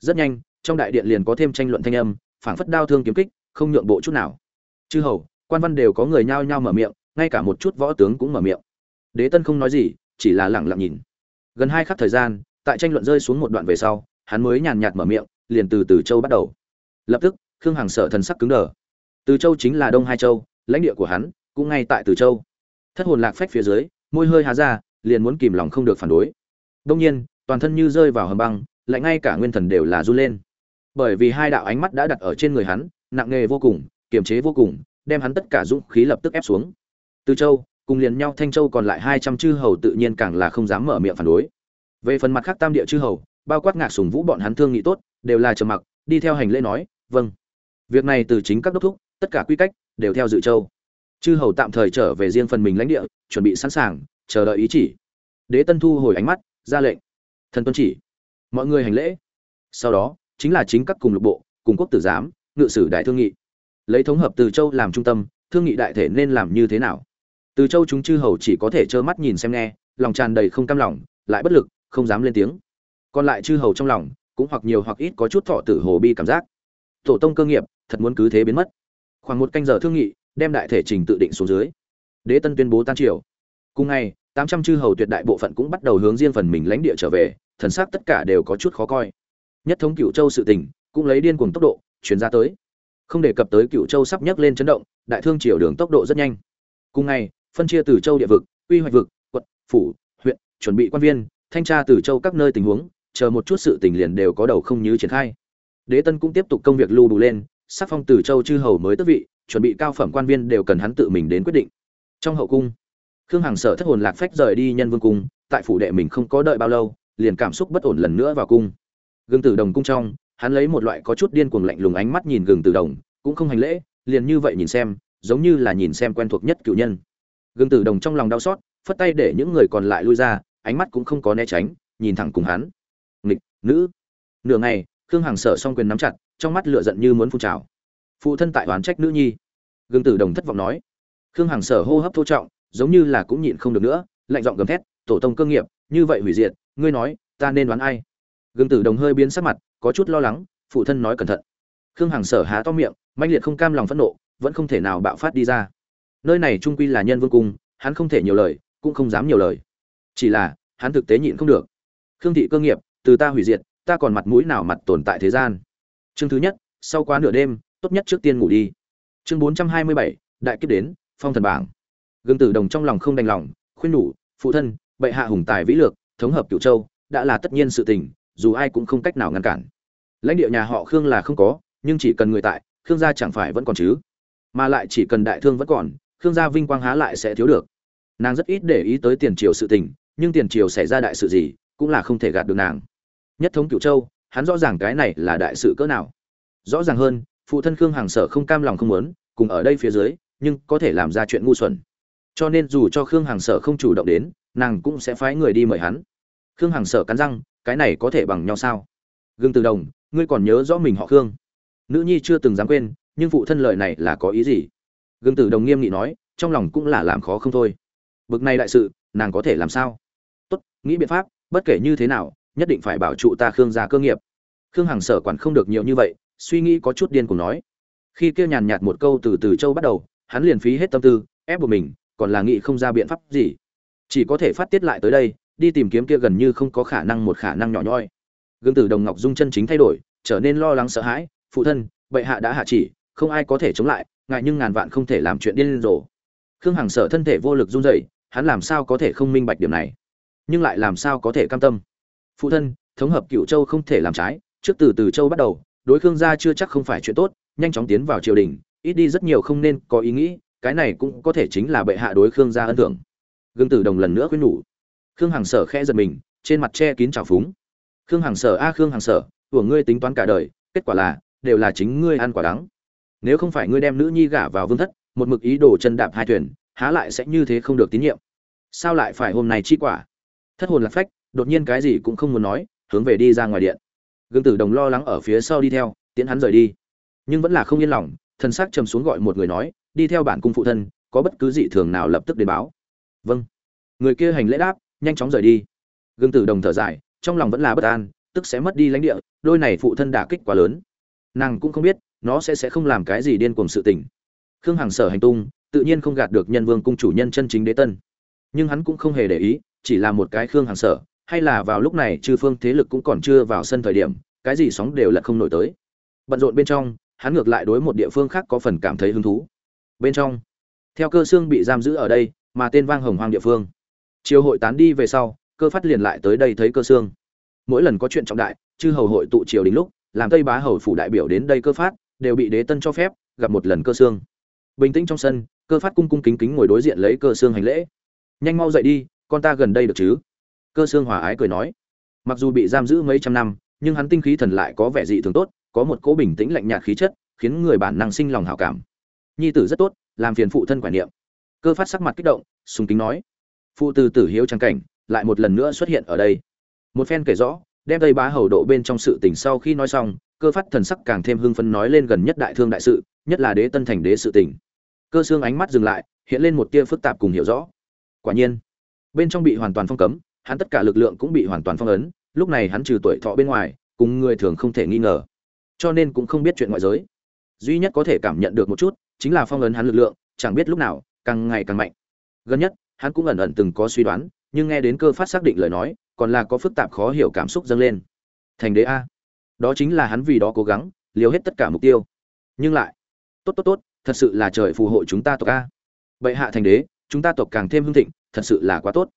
A: Rất nhanh, trong đại điện liền có thêm tranh luận thanh âm, phảng phất đao thương kiếm kích, không nhượng bộ chút nào. Chư hầu, quan văn đều có người nhao nhao mở miệng, ngay cả một chút võ tướng cũng mở miệng. Đế tân không nói gì, chỉ là lẳng lặng nhìn gần hai khắc thời gian, tại tranh luận rơi xuống một đoạn về sau, hắn mới nhàn nhạt mở miệng, liền từ từ châu bắt đầu. Lập tức, khương hằng sợ thần sắc cứng đờ. Từ châu chính là đông hai châu, lãnh địa của hắn cũng ngay tại từ châu. Thất hồn lạc phách phía dưới, môi hơi há ra, liền muốn kìm lòng không được phản đối. Đông nhiên, toàn thân như rơi vào hầm băng, lại ngay cả nguyên thần đều là run lên. Bởi vì hai đạo ánh mắt đã đặt ở trên người hắn, nặng nề vô cùng, kiềm chế vô cùng, đem hắn tất cả dũng khí lập tức ép xuống. Từ châu cùng liền nhau thanh châu còn lại hai trăm chư hầu tự nhiên càng là không dám mở miệng phản đối. Về phần mặt khác tam địa chư hầu, bao quát ngạc sùng vũ bọn hắn thương nghị tốt, đều là trầm mặc, đi theo hành lễ nói vâng. Việc này từ chính các đốc thúc, tất cả quy cách, đều theo dự châu. Chư hầu tạm thời trở về riêng phần mình lãnh địa, chuẩn bị sẵn sàng, chờ đợi ý chỉ. Đế tân thu hồi ánh mắt, ra lệnh. Thần tuân chỉ. Mọi người hành lễ. Sau đó, chính là chính các cùng lục bộ, cùng quốc tử giám, ngự sử đại thương nghị. Lấy thống hợp từ châu làm trung tâm, thương nghị đại thể nên làm như thế nào? Từ châu chúng chư hầu chỉ có thể trơ mắt nhìn xem nghe, lòng tràn đầy không cam lòng, lại bất lực, không dám lên tiếng. Còn lại chư hầu trong lòng, cũng hoặc nhiều hoặc ít có chút thọ tử hồ bi cảm giác. Tổ tông cơ nghiệp, thật muốn cứ thế biến mất. Khoảng một canh giờ thương nghị, đem đại thể trình tự định xuống dưới. Đế tân tuyên bố tan triều. Cùng ngày, tám trăm chư hầu tuyệt đại bộ phận cũng bắt đầu hướng riêng phần mình lãnh địa trở về, thần sắc tất cả đều có chút khó coi. Nhất thống cựu châu sự tình, cũng lấy điên cuồng tốc độ, chuyển ra tới. Không đề cập tới cựu châu sắp nhấc lên chấn động, đại thương triều đường tốc độ rất nhanh. Cùng ngày phân chia từ châu địa vực, quy hoạch vực, quận, phủ, huyện, chuẩn bị quan viên, thanh tra từ châu các nơi tình huống, chờ một chút sự tình liền đều có đầu không như triển khai. Đế tân cũng tiếp tục công việc lưu đủ lên, sắc phong từ châu chư hầu mới tước vị, chuẩn bị cao phẩm quan viên đều cần hắn tự mình đến quyết định. Trong hậu cung, khương hằng sợ thất hồn lạc phách rời đi nhân vương cung, tại phủ đệ mình không có đợi bao lâu, liền cảm xúc bất ổn lần nữa vào cung. Gương tử đồng cung trong, hắn lấy một loại có chút điên cuồng lạnh lùng ánh mắt nhìn gương tử đồng, cũng không hành lễ, liền như vậy nhìn xem, giống như là nhìn xem quen thuộc nhất cựu nhân gương tử đồng trong lòng đau xót, phất tay để những người còn lại lui ra, ánh mắt cũng không có né tránh, nhìn thẳng cùng hắn. Nghịch, nữ. Nửa ngày, khương hằng sở song quyền nắm chặt, trong mắt lửa giận như muốn phun trào. Phụ thân tại oán trách nữ nhi. Gương tử đồng thất vọng nói. Khương hằng sở hô hấp thô trọng, giống như là cũng nhịn không được nữa, lạnh giọng gầm thét, tổ tông cơ nghiệp, như vậy hủy diệt, ngươi nói, ta nên đoán ai? Gương tử đồng hơi biến sắc mặt, có chút lo lắng, phụ thân nói cẩn thận. Khương hằng sở há to miệng manh liệt không cam lòng phẫn nộ, vẫn không thể nào bạo phát đi ra nơi này trung quy là nhân vương cung, hắn không thể nhiều lời, cũng không dám nhiều lời. Chỉ là, hắn thực tế nhịn không được. Khương thị cơ nghiệp, từ ta hủy diệt, ta còn mặt mũi nào mặt tồn tại thế gian? Chương thứ nhất, sau quá nửa đêm, tốt nhất trước tiên ngủ đi. Chương bốn trăm hai mươi bảy, đại kiếp đến, phong thần bảng. Gương tử đồng trong lòng không đành lòng, khuyên nhủ, phụ thân, bệ hạ hùng tài vĩ lược, thống hợp cửu châu, đã là tất nhiên sự tình, dù ai cũng không cách nào ngăn cản. Lãnh địa nhà họ khương là không có, nhưng chỉ cần người tại, khương gia chẳng phải vẫn còn chứ. Mà lại chỉ cần đại thương vẫn còn khương gia vinh quang há lại sẽ thiếu được. Nàng rất ít để ý tới tiền triều sự tình, nhưng tiền triều xảy ra đại sự gì, cũng là không thể gạt được nàng. Nhất thống cửu châu, hắn rõ ràng cái này là đại sự cỡ nào. Rõ ràng hơn, phụ thân khương hàng sở không cam lòng không muốn, cùng ở đây phía dưới, nhưng có thể làm ra chuyện ngu xuẩn. Cho nên dù cho khương hàng sở không chủ động đến, nàng cũng sẽ phái người đi mời hắn. Khương hàng sở cắn răng, cái này có thể bằng nhau sao? Gương từ đồng, ngươi còn nhớ rõ mình họ khương. Nữ nhi chưa từng dám quên, nhưng phụ thân lời này là có ý gì? Gương tử đồng nghiêm nghị nói, trong lòng cũng là làm khó không thôi. Bực này đại sự, nàng có thể làm sao? Tốt, nghĩ biện pháp, bất kể như thế nào, nhất định phải bảo trụ ta khương gia cơ nghiệp. Khương hằng sở quản không được nhiều như vậy, suy nghĩ có chút điên cùng nói. Khi kia nhàn nhạt một câu từ từ châu bắt đầu, hắn liền phí hết tâm tư, ép buộc mình, còn là nghĩ không ra biện pháp gì. Chỉ có thể phát tiết lại tới đây, đi tìm kiếm kia gần như không có khả năng một khả năng nhỏ nhoi. Gương tử đồng ngọc dung chân chính thay đổi, trở nên lo lắng sợ hãi, phụ thân, bệ hạ đã hạ chỉ, không ai có thể chống lại ngại nhưng ngàn vạn không thể làm chuyện điên rồ. Khương hằng sợ thân thể vô lực run rẩy, hắn làm sao có thể không minh bạch điểm này? Nhưng lại làm sao có thể cam tâm? Phụ thân, thống hợp cựu châu không thể làm trái, trước từ từ châu bắt đầu, đối khương gia chưa chắc không phải chuyện tốt, nhanh chóng tiến vào triều đình, ít đi rất nhiều không nên có ý nghĩ, cái này cũng có thể chính là bệ hạ đối khương gia ân thưởng. Gương tử đồng lần nữa khuyên nhủ. Khương hằng sở khẽ giật mình, trên mặt che kín trào phúng. Khương hằng sở a khương hằng sở của ngươi tính toán cả đời, kết quả là, đều là chính ngươi ăn quả đắng nếu không phải ngươi đem nữ nhi gả vào vương thất, một mực ý đồ chân đạp hai thuyền, há lại sẽ như thế không được tín nhiệm. Sao lại phải hôm nay chi quả? Thất hồn lạc phách, đột nhiên cái gì cũng không muốn nói, hướng về đi ra ngoài điện. Gương tử đồng lo lắng ở phía sau đi theo tiến hắn rời đi. Nhưng vẫn là không yên lòng, thần sắc trầm xuống gọi một người nói, đi theo bản cung phụ thân, có bất cứ gì thường nào lập tức đến báo. Vâng. Người kia hành lễ đáp, nhanh chóng rời đi. Gương tử đồng thở dài, trong lòng vẫn là bất an, tức sẽ mất đi lãnh địa, đôi này phụ thân đả kích quá lớn. Nàng cũng không biết nó sẽ sẽ không làm cái gì điên cuồng sự tình. Khương hằng sở hành tung, tự nhiên không gạt được nhân vương cung chủ nhân chân chính đế tân. Nhưng hắn cũng không hề để ý, chỉ là một cái khương hằng sở, hay là vào lúc này chư phương thế lực cũng còn chưa vào sân thời điểm, cái gì sóng đều là không nổi tới. Bận rộn bên trong, hắn ngược lại đối một địa phương khác có phần cảm thấy hứng thú. Bên trong, theo cơ xương bị giam giữ ở đây, mà tên vang hồng hoang địa phương. Chiều hội tán đi về sau, cơ phát liền lại tới đây thấy cơ xương. Mỗi lần có chuyện trọng đại, chư hầu hội tụ triều đình lúc, làm tây bá hầu phủ đại biểu đến đây cơ phát đều bị đế tân cho phép, gặp một lần cơ xương. Bình tĩnh trong sân, cơ phát cung cung kính kính ngồi đối diện lấy cơ xương hành lễ. Nhanh mau dậy đi, con ta gần đây được chứ? Cơ xương hòa ái cười nói. Mặc dù bị giam giữ mấy trăm năm, nhưng hắn tinh khí thần lại có vẻ dị thường tốt, có một cỗ bình tĩnh lạnh nhạt khí chất, khiến người bản năng sinh lòng hảo cảm. Nhi tử rất tốt, làm phiền phụ thân quản niệm. Cơ phát sắc mặt kích động, sùng kính nói. Phụ từ tử hiếu trang cảnh, lại một lần nữa xuất hiện ở đây. Một phen kể rõ, đem tây bá hầu độ bên trong sự tình sau khi nói xong cơ phát thần sắc càng thêm hưng phấn nói lên gần nhất đại thương đại sự, nhất là đế tân thành đế sự tình. Cơ xương ánh mắt dừng lại, hiện lên một tia phức tạp cùng hiểu rõ. Quả nhiên, bên trong bị hoàn toàn phong cấm, hắn tất cả lực lượng cũng bị hoàn toàn phong ấn, lúc này hắn trừ tuổi thọ bên ngoài, cùng người thường không thể nghi ngờ. Cho nên cũng không biết chuyện ngoại giới. Duy nhất có thể cảm nhận được một chút, chính là phong ấn hắn lực lượng, chẳng biết lúc nào, càng ngày càng mạnh. Gần nhất, hắn cũng ẩn ẩn từng có suy đoán, nhưng nghe đến cơ phát xác định lời nói, còn là có phức tạp khó hiểu cảm xúc dâng lên. Thành đế a đó chính là hắn vì đó cố gắng, liều hết tất cả mục tiêu. Nhưng lại, tốt tốt tốt, thật sự là trời phù hộ chúng ta tộc a. Bệ hạ thành đế, chúng ta tộc càng thêm hưng thịnh, thật sự là quá tốt.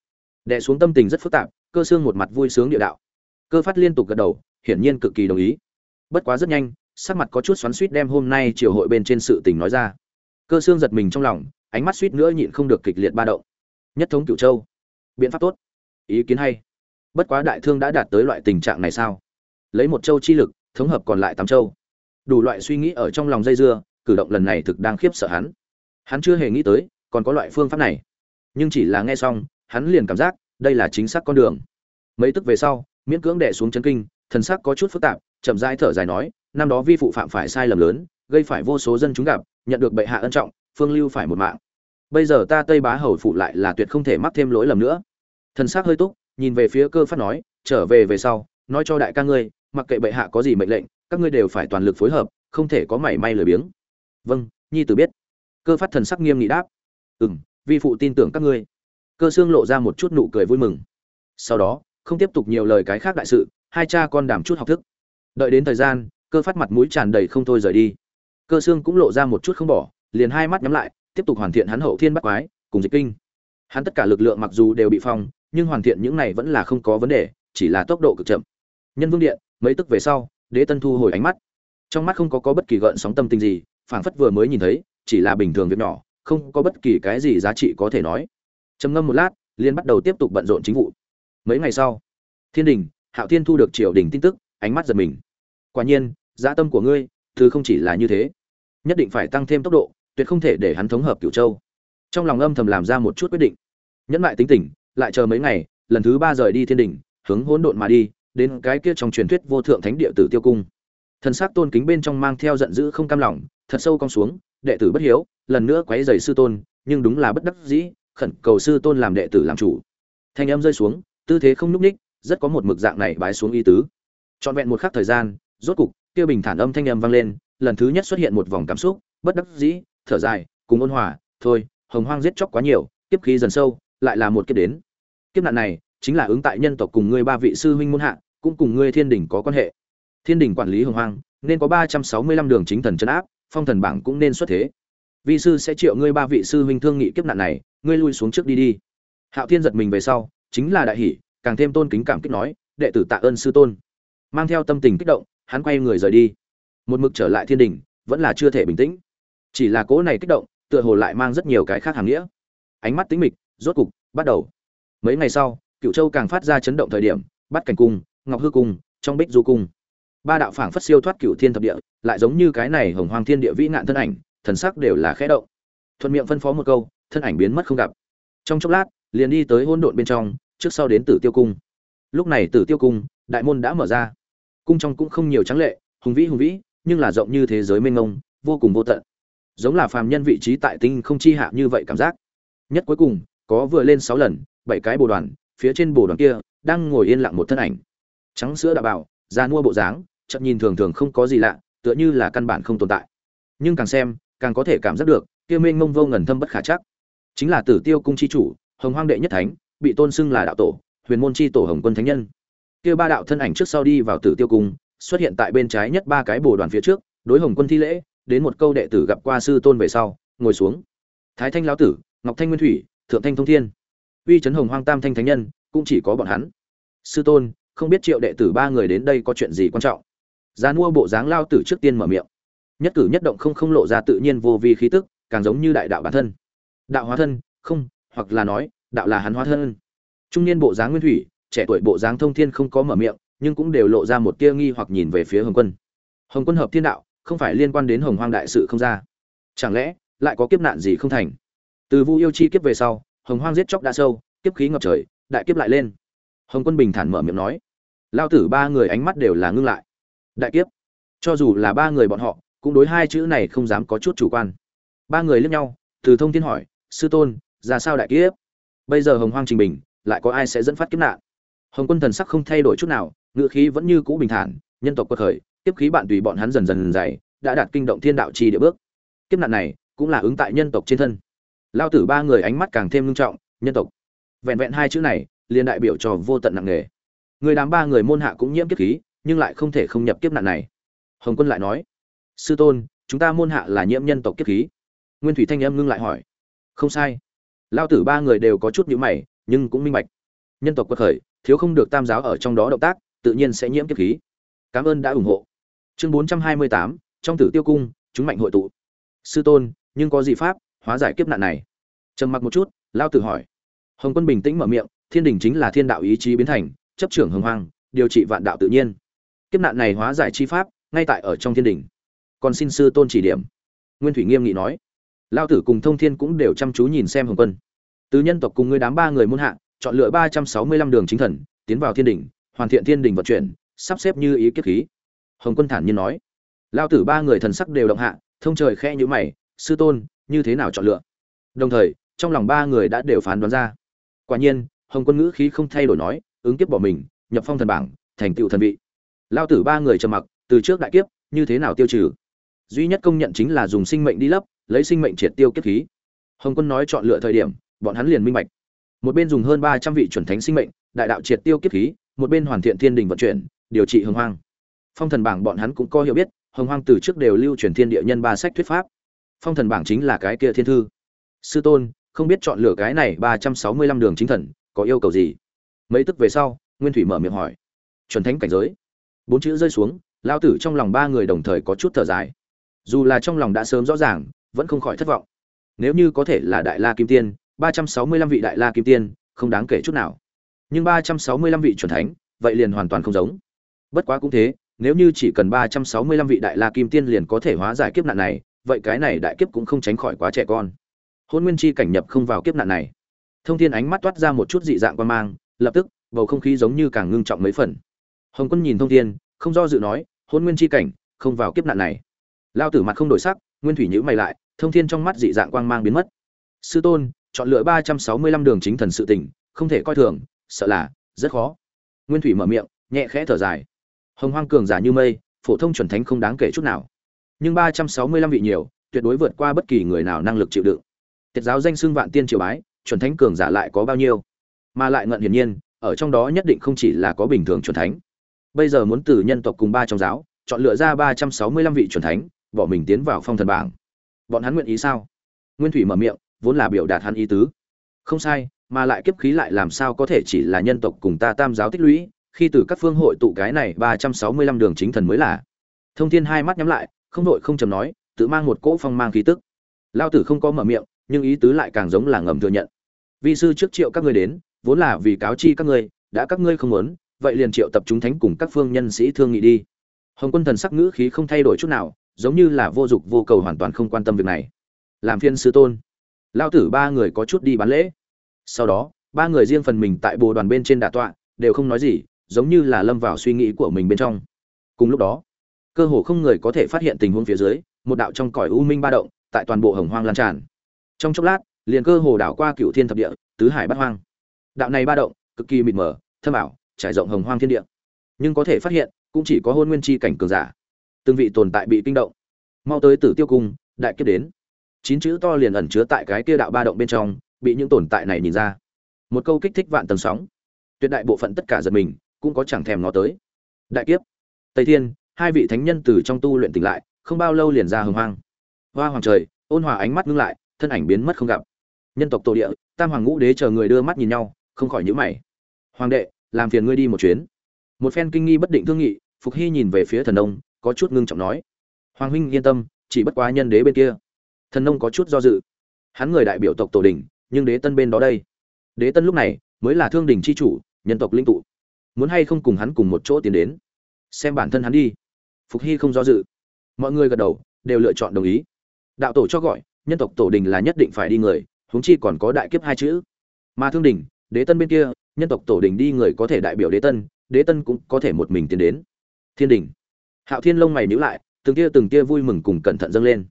A: Đè xuống tâm tình rất phức tạp, cơ xương một mặt vui sướng địa đạo. Cơ phát liên tục gật đầu, hiển nhiên cực kỳ đồng ý. Bất quá rất nhanh, sắc mặt có chút xoắn suýt đem hôm nay triều hội bên trên sự tình nói ra. Cơ xương giật mình trong lòng, ánh mắt suýt nữa nhịn không được kịch liệt ba động. Nhất thống cửu châu. Biện pháp tốt. Ý kiến hay. Bất quá đại thương đã đạt tới loại tình trạng này sao? Lấy một châu chi lực, thống hợp còn lại tám châu. Đủ loại suy nghĩ ở trong lòng dây dưa, cử động lần này thực đang khiếp sợ hắn. Hắn chưa hề nghĩ tới, còn có loại phương pháp này. Nhưng chỉ là nghe xong, hắn liền cảm giác, đây là chính xác con đường. Mấy tức về sau, miễn cưỡng đẻ xuống chân kinh, thần sắc có chút phức tạp, chậm rãi thở dài nói, năm đó vi phụ phạm phải sai lầm lớn, gây phải vô số dân chúng gặp, nhận được bệ hạ ân trọng, phương lưu phải một mạng. Bây giờ ta tây bá hầu phụ lại là tuyệt không thể mắc thêm lỗi lầm nữa. Thần sắc hơi túc, nhìn về phía cơ phát nói, trở về về sau, nói cho đại ca ngươi mặc kệ bệ hạ có gì mệnh lệnh, các ngươi đều phải toàn lực phối hợp, không thể có mảy may lười biếng. Vâng nhi tử biết. Cơ phát thần sắc nghiêm nghị đáp. Ừ m vi phụ tin tưởng các ngươi. Cơ xương lộ ra một chút nụ cười vui mừng. Sau đó, không tiếp tục nhiều lời cái khác đại sự, hai cha con đảm chút học thức. Đợi đến thời gian, cơ phát mặt mũi tràn đầy không thôi rời đi. Cơ xương cũng lộ ra một chút không bỏ, liền hai mắt nhắm lại, tiếp tục hoàn thiện hắn hậu thiên bắt quái, cùng dịch kinh. Hắn tất cả lực lượng mặc dù đều bị phong, nhưng hoàn thiện những này vẫn là không có vấn đề, chỉ là tốc độ cực chậm. Nhân vương điện mấy tức về sau đế tân thu hồi ánh mắt. Trong mắt không có, có bất kỳ gợn sóng tâm tình gì phảng phất vừa mới nhìn thấy chỉ là bình thường việc nhỏ không có bất kỳ cái gì giá trị có thể nói. Trầm ngâm một lát liên bắt đầu tiếp tục bận rộn chính vụ. Mấy ngày sau thiên đình hạo thiên thu được triều đình tin tức ánh mắt giật mình. Quả nhiên dã tâm của ngươi thứ không chỉ là như thế. Nhất định phải tăng thêm tốc độ tuyệt không thể để hắn thống hợp cửu châu. Trong lòng âm thầm làm ra một chút quyết định. Nhẫn lại tính tình lại chờ mấy ngày lần thứ ba rời đi thiên đình hướng hỗn độn mà đi đến cái kia trong truyền thuyết vô thượng thánh địa tử tiêu cung. Thần sắc tôn kính bên trong mang theo giận dữ không cam lòng, thật sâu cong xuống, đệ tử bất hiếu, lần nữa quấy rầy sư tôn, nhưng đúng là bất đắc dĩ, khẩn cầu sư tôn làm đệ tử làm chủ. Thanh âm rơi xuống, tư thế không nhúc ních rất có một mực dạng này bái xuống y tứ. Trọn vẹn một khắc thời gian, rốt cục, kia bình thản âm thanh âm vang lên, lần thứ nhất xuất hiện một vòng cảm xúc, bất đắc dĩ, thở dài, cùng ôn hòa, thôi, hồng hoang giết chóc quá nhiều, kiếp khí dần sâu, lại là một kiếp đến. Kiếp nạn này chính là ứng tại nhân tộc cùng ngươi ba vị sư huynh môn hạ, cũng cùng ngươi thiên đỉnh có quan hệ. Thiên đỉnh quản lý hồng hoang, nên có ba trăm sáu mươi lăm đường chính thần chân áp, phong thần bảng cũng nên xuất thế. Vi sư sẽ triệu ngươi ba vị sư huynh thương nghị kiếp nạn này, ngươi lui xuống trước đi đi. Hạo thiên giật mình về sau, chính là đại hỉ, càng thêm tôn kính cảm kích nói, đệ tử tạ ơn sư tôn. Mang theo tâm tình kích động, hắn quay người rời đi. Một mực trở lại thiên đỉnh vẫn là chưa thể bình tĩnh. Chỉ là cỗ này kích động, tựa hồ lại mang rất nhiều cái khác hàng nghĩa. Ánh mắt tính mịch, rốt cục bắt đầu. Mấy ngày sau cựu châu càng phát ra chấn động thời điểm bắt cảnh cung, ngọc hư cung, trong bích du cung. Ba đạo phảng phất siêu thoát cựu thiên thập địa, lại giống như cái này hồng hoàng thiên địa vĩ nạn thân ảnh, thần sắc đều là khẽ động. Thuận miệng phân phó một câu, thân ảnh biến mất không gặp. Trong chốc lát, liền đi tới hỗn độn bên trong, trước sau đến tử tiêu cung. Lúc này tử tiêu cung, đại môn đã mở ra. Cung trong cũng không nhiều trắng lệ, hùng vĩ hùng vĩ, nhưng là rộng như thế giới mênh mông, vô cùng vô tận. Giống là phàm nhân vị trí tại tinh không chi hạ như vậy cảm giác. Nhất cuối cùng, có vừa lên sáu lần, bảy cái bồ đoàn phía trên bồ đoàn kia đang ngồi yên lặng một thân ảnh. Trắng sữa đã bảo ra mua bộ dáng, chậm nhìn thường thường không có gì lạ, tựa như là căn bản không tồn tại. Nhưng càng xem, càng có thể cảm giác được, kia mênh mông vô ngần thâm bất khả chắc. Chính là tử tiêu cung chi chủ, hồng hoang đệ nhất thánh, bị tôn xưng là đạo tổ, huyền môn chi tổ hồng quân thánh nhân. Kia ba đạo thân ảnh trước sau đi vào tử tiêu cung, xuất hiện tại bên trái nhất ba cái bồ đoàn phía trước, đối hồng quân thi lễ, đến một câu đệ tử gặp qua sư tôn về sau, ngồi xuống. Thái thanh lão tử, ngọc thanh nguyên thủy, thượng thanh thông thiên uy chấn hồng hoang tam thanh thánh nhân, cũng chỉ có bọn hắn. Sư tôn, không biết triệu đệ tử ba người đến đây có chuyện gì quan trọng? Giá mua bộ dáng lao tử trước tiên mở miệng. Nhất cử nhất động không không lộ ra tự nhiên vô vi khí tức, càng giống như đại đạo bản thân. Đạo hóa thân, không, hoặc là nói, đạo là hắn hóa thân. Trung niên bộ dáng nguyên thủy, trẻ tuổi bộ dáng thông thiên không có mở miệng, nhưng cũng đều lộ ra một tia nghi hoặc nhìn về phía hồng quân. Hồng quân hợp thiên đạo, không phải liên quan đến hồng hoang đại sự không ra. Chẳng lẽ, lại có kiếp nạn gì không thành? Từ vu yêu chi kiếp về sau hồng hoang giết chóc đã sâu, kiếp khí ngập trời, đại kiếp lại lên. Hồng quân bình thản mở miệng nói. Lao tử ba người ánh mắt đều là ngưng lại. Đại kiếp. Cho dù là ba người bọn họ, cũng đối hai chữ này không dám có chút chủ quan. Ba người liếc nhau, từ thông thiên hỏi, sư tôn, ra sao đại kiếp? Bây giờ hồng hoang trình bình, lại có ai sẽ dẫn phát kiếp nạn? Hồng quân thần sắc không thay đổi chút nào ngự khí vẫn như cũ bình thản, nhân tộc quật khởi tiếp khí bạn tùy bọn hắn dần dần dày, đã đạt kinh động thiên đạo chi địa bước. Kiếp nạn này cũng là ứng tại nhân tộc trên thân lao tử ba người ánh mắt càng thêm nghiêm trọng, nhân tộc. Vẹn vẹn hai chữ này, liền đại biểu cho vô tận nặng nề. Người đám ba người môn hạ cũng nhiễm kiếp khí, nhưng lại không thể không nhập kiếp nạn này. Hồng quân lại nói, sư tôn, chúng ta môn hạ là nhiễm nhân tộc kiếp khí. Nguyên thủy thanh âm ngưng lại hỏi, không sai. Lao tử ba người đều có chút nhữ mày, nhưng cũng minh bạch. Nhân tộc quật khởi, thiếu không được tam giáo ở trong đó động tác, tự nhiên sẽ nhiễm kiếp khí. Cảm ơn đã ủng hộ. Chương bốn trăm hai mươi tám, trong tử tiêu cung, chúng mạnh hội tụ. Sư tôn, nhưng có gì pháp hóa giải kiếp nạn này. Trầm mặc một chút, lao tử hỏi. Hồng quân bình tĩnh mở miệng, thiên đình chính là thiên đạo ý chí biến thành, chấp trưởng hồng hoang, điều trị vạn đạo tự nhiên. Kiếp nạn này hóa giải chi pháp, ngay tại ở trong thiên đình. Còn xin sư tôn chỉ điểm. Nguyên thủy nghiêm nghị nói. Lao tử cùng thông thiên cũng đều chăm chú nhìn xem hồng quân. Từ nhân tộc cùng ngươi đám ba người muôn hạ, chọn lựa ba trăm sáu mươi lăm đường chính thần, tiến vào thiên đỉnh hoàn thiện thiên đỉnh vận chuyển, sắp xếp như ý kiếp khí. Hồng quân thản nhiên nói. Lao tử ba người thần sắc đều động hạ, thông trời khe nhữ mày, sư tôn như thế nào chọn lựa. Đồng thời, trong lòng ba người đã đều phán đoán ra. Quả nhiên, hồng quân ngữ khí không thay đổi nói, ứng kiếp bỏ mình, nhập phong thần bảng, thành tựu thần vị. Lao tử ba người trầm mặc, từ trước đại kiếp, như thế nào tiêu trừ? Duy nhất công nhận chính là dùng sinh mệnh đi lấp, lấy sinh mệnh triệt tiêu kiếp khí. Hồng quân nói chọn lựa thời điểm, bọn hắn liền minh bạch. Một bên dùng hơn ba trăm vị chuẩn thánh sinh mệnh, đại đạo triệt tiêu kiếp khí, một bên hoàn thiện thiên đình vận chuyển, điều trị hồng hoang. Phong thần bảng bọn hắn cũng có hiểu biết, hồng hoang từ trước đều lưu truyền thiên địa nhân ba sách thuyết pháp phong thần bảng chính là cái kia thiên thư. Sư tôn, không biết chọn lựa cái này ba trăm sáu mươi lăm đường chính thần, có yêu cầu gì? Mấy tức về sau, nguyên thủy mở miệng hỏi. Chuẩn thánh cảnh giới. Bốn chữ rơi xuống lao tử trong lòng ba người đồng thời có chút thở dài. Dù là trong lòng đã sớm rõ ràng, vẫn không khỏi thất vọng. Nếu như có thể là đại la kim tiên, ba trăm sáu mươi lăm vị đại la kim tiên, không đáng kể chút nào. Nhưng ba trăm sáu mươi lăm vị chuẩn thánh, vậy liền hoàn toàn không giống. Bất quá cũng thế, nếu như chỉ cần ba trăm sáu mươi lăm vị đại la kim tiên liền có thể hóa giải kiếp nạn này vậy cái này đại kiếp cũng không tránh khỏi quá trẻ con. Hôn nguyên chi cảnh nhập không vào kiếp nạn này. Thông thiên ánh mắt toát ra một chút dị dạng quan mang, lập tức, bầu không khí giống như càng ngưng trọng mấy phần. Hồng quân nhìn thông thiên, không do dự nói, hôn nguyên chi cảnh, không vào kiếp nạn này. Lao tử mặt không đổi sắc, nguyên thủy nhữ mày lại, thông thiên trong mắt dị dạng quang mang biến mất. Sư tôn, chọn lựa ba trăm sáu mươi lăm đường chính thần sự tỉnh không thể coi thường, sợ là rất khó. Nguyên thủy mở miệng, nhẹ khẽ thở dài. Hồng hoang cường giả như mây, phổ thông chuẩn thánh không đáng kể chút nào nhưng ba trăm sáu mươi lăm vị nhiều, tuyệt đối vượt qua bất kỳ người nào năng lực chịu đựng. Tiết giáo danh xưng vạn tiên triều bái, chuẩn thánh cường giả lại có bao nhiêu? Mà lại ngận hiển nhiên, ở trong đó nhất định không chỉ là có bình thường chuẩn thánh. Bây giờ muốn từ nhân tộc cùng ba trong giáo, chọn lựa ra ba trăm sáu mươi lăm vị chuẩn thánh, bỏ mình tiến vào phong thần bảng. Bọn hắn nguyện ý sao? Nguyên thủy mở miệng, vốn là biểu đạt hắn ý tứ. Không sai, mà lại kiếp khí lại làm sao có thể chỉ là nhân tộc cùng ta tam giáo tích lũy, khi từ các phương hội tụ cái này ba trăm sáu mươi lăm đường chính thần mới là. Thông thiên hai mắt nhắm lại không đội không chầm nói, tự mang một cỗ phong mang khí tức. Lao tử không có mở miệng, nhưng ý tứ lại càng giống là ngầm thừa nhận. Vi sư trước triệu các ngươi đến, vốn là vì cáo chi các ngươi, đã các ngươi không muốn, vậy liền triệu tập chúng thánh cùng các phương nhân sĩ thương nghị đi. Hồng quân thần sắc ngữ khí không thay đổi chút nào, giống như là vô dục vô cầu hoàn toàn không quan tâm việc này. Làm phiên sư tôn. Lao tử ba người có chút đi bán lễ. Sau đó, ba người riêng phần mình tại bồ đoàn bên trên đà tọa, đều không nói gì, giống như là lâm vào suy nghĩ của mình bên trong. Cùng lúc đó cơ hồ không người có thể phát hiện tình huống phía dưới, một đạo trong cõi u minh ba động, tại toàn bộ hồng hoang lan tràn. Trong chốc lát, liền cơ hồ đảo qua cựu thiên thập địa, tứ hải bát hoang. Đạo này ba động, cực kỳ mịt mờ, thâm ảo, trải rộng hồng hoang thiên địa. Nhưng có thể phát hiện, cũng chỉ có hôn nguyên chi cảnh cường giả. Từng vị tồn tại bị kinh động. Mau tới tử tiêu cung, đại kiếp đến. Chín chữ to liền ẩn chứa tại cái kia đạo ba động bên trong, bị những tồn tại này nhìn ra. Một câu kích thích vạn tầng sóng. Tuyệt đại bộ phận tất cả giật mình, cũng có chẳng thèm nó tới. Đại kiếp. Tây thiên hai vị thánh nhân từ trong tu luyện tỉnh lại, không bao lâu liền ra hồng hoang. Hoa hoàng trời, ôn hòa ánh mắt ngưng lại, thân ảnh biến mất không gặp. Nhân tộc tổ địa, tam hoàng ngũ đế chờ người đưa mắt nhìn nhau, không khỏi nhíu mày. Hoàng đệ, làm phiền ngươi đi một chuyến. Một phen kinh nghi bất định thương nghị, phục hy nhìn về phía thần nông, có chút ngưng trọng nói. Hoàng huynh yên tâm, chỉ bất quá nhân đế bên kia. Thần nông có chút do dự. Hắn người đại biểu tộc tổ đình nhưng đế tân bên đó đây. Đế tân lúc này, mới là thương đình c h i chủ, nhân tộc linh tụ. Muốn hay không cùng hắn cùng một chỗ tiến đến. Xem bản thân hắn đi phục hy không do dự. Mọi người gật đầu, đều lựa chọn đồng ý. Đạo tổ cho gọi, nhân tộc tổ đình là nhất định phải đi người, huống chi còn có đại kiếp hai chữ. Mà thương đình, đế tân bên kia, nhân tộc tổ đình đi người có thể đại biểu đế tân đế tân cũng có thể một mình tiến đến. Thiên đình. Hạo thiên lông mày nhữ lại, từng kia từng kia vui mừng cùng cẩn thận dâng lên.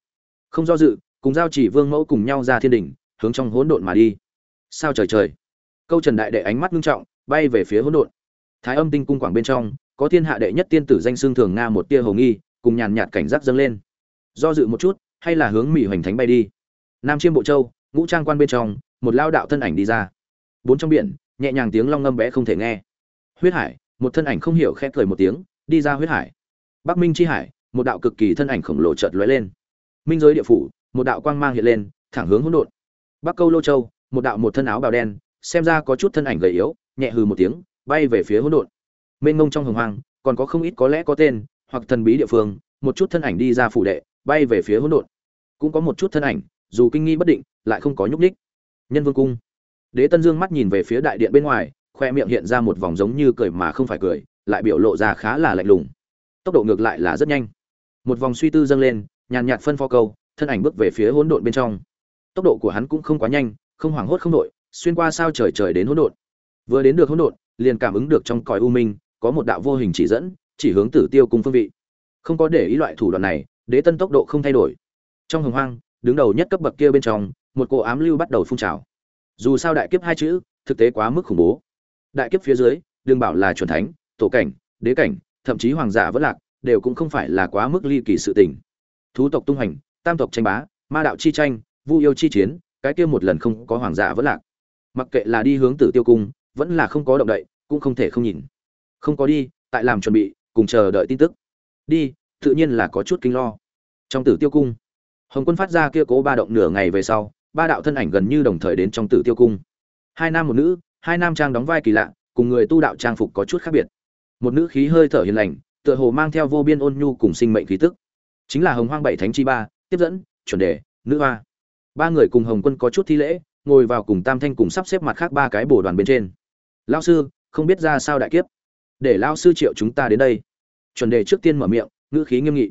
A: Không do dự, cùng giao chỉ vương mẫu cùng nhau ra thiên đình, hướng trong hỗn độn mà đi. Sao trời trời? Câu trần đại đệ ánh mắt ngưng trọng, bay về phía hỗn độn. Thái âm tinh cung quảng bên trong có thiên hạ đệ nhất tiên tử danh xương thường nga một tia hồng nghi, cùng nhàn nhạt cảnh giác dâng lên. Do dự một chút, hay là hướng mỹ hoành thánh bay đi. Nam chiêm bộ châu, ngũ trang quan bên trong, một lao đạo thân ảnh đi ra. Bốn trong biển, nhẹ nhàng tiếng long ngâm bé không thể nghe. Huyết hải, một thân ảnh không hiểu khẽ cười một tiếng, đi ra huyết hải. Bắc minh chi hải, một đạo cực kỳ thân ảnh khổng lồ chợt lóe lên. Minh giới địa phủ, một đạo quang mang hiện lên, thẳng hướng hỗn độn. Bắc câu lô châu, một đạo một thân áo bào đen, xem ra có chút thân ảnh gầy yếu, nhẹ hừ một tiếng, bay về phía hỗn độn mênh mông trong hồng hoang, còn có không ít có lẽ có tên, hoặc thần bí địa phương, một chút thân ảnh đi ra phủ đệ, bay về phía hỗn độn. Cũng có một chút thân ảnh, dù kinh nghi bất định, lại không có nhúc nhích. Nhân vương cung. Đế tân dương mắt nhìn về phía đại điện bên ngoài, khoe miệng hiện ra một vòng giống như cười mà không phải cười, lại biểu lộ ra khá là lạnh lùng. Tốc độ ngược lại là rất nhanh. Một vòng suy tư dâng lên, nhàn nhạt phân pho câu, thân ảnh bước về phía hỗn độn bên trong. Tốc độ của hắn cũng không quá nhanh, không hoảng hốt không đội xuyên qua sao trời trời đến hỗn độn. Vừa đến được hỗn độn, liền cảm ứng được trong cõi u minh có một đạo vô hình chỉ dẫn, chỉ hướng tử tiêu cung phương vị. Không có để ý loại thủ đoạn này, đế tân tốc độ không thay đổi. Trong hồng hoang, đứng đầu nhất cấp bậc kia bên trong, một cỗ ám lưu bắt đầu phun trào. Dù sao đại kiếp hai chữ, thực tế quá mức khủng bố. Đại kiếp phía dưới, đừng bảo là chuẩn thánh, tổ cảnh, đế cảnh, thậm chí hoàng giả vẫn lạc, đều cũng không phải là quá mức ly kỳ sự tình. Thú tộc tung hành tam tộc tranh bá, ma đạo chi tranh, vu yêu chi chiến, cái kia một lần không có hoàng giả vẫn lạc. Mặc kệ là đi hướng tử tiêu cung, vẫn là không có động đậy, cũng không thể không nhìn không có đi, tại làm chuẩn bị, cùng chờ đợi tin tức. Đi, tự nhiên là có chút kinh lo. Trong tử tiêu cung, hồng quân phát ra kia cố ba động nửa ngày về sau, ba đạo thân ảnh gần như đồng thời đến trong tử tiêu cung. Hai nam một nữ, hai nam trang đóng vai kỳ lạ, cùng người tu đạo trang phục có chút khác biệt. Một nữ khí hơi thở hiền lành, tựa hồ mang theo vô biên ôn nhu cùng sinh mệnh khí tức. Chính là hồng hoang bảy thánh chi ba, tiếp dẫn, chuẩn đề, nữ hoa. Ba người cùng hồng quân có chút thi lễ, ngồi vào cùng tam thanh cùng sắp xếp mặt khác ba cái bồ đoàn bên trên. Lao sư, không biết ra sao đại kiếp để lao sư triệu chúng ta đến đây. Chuẩn đề trước tiên mở miệng, ngữ khí nghiêm nghị.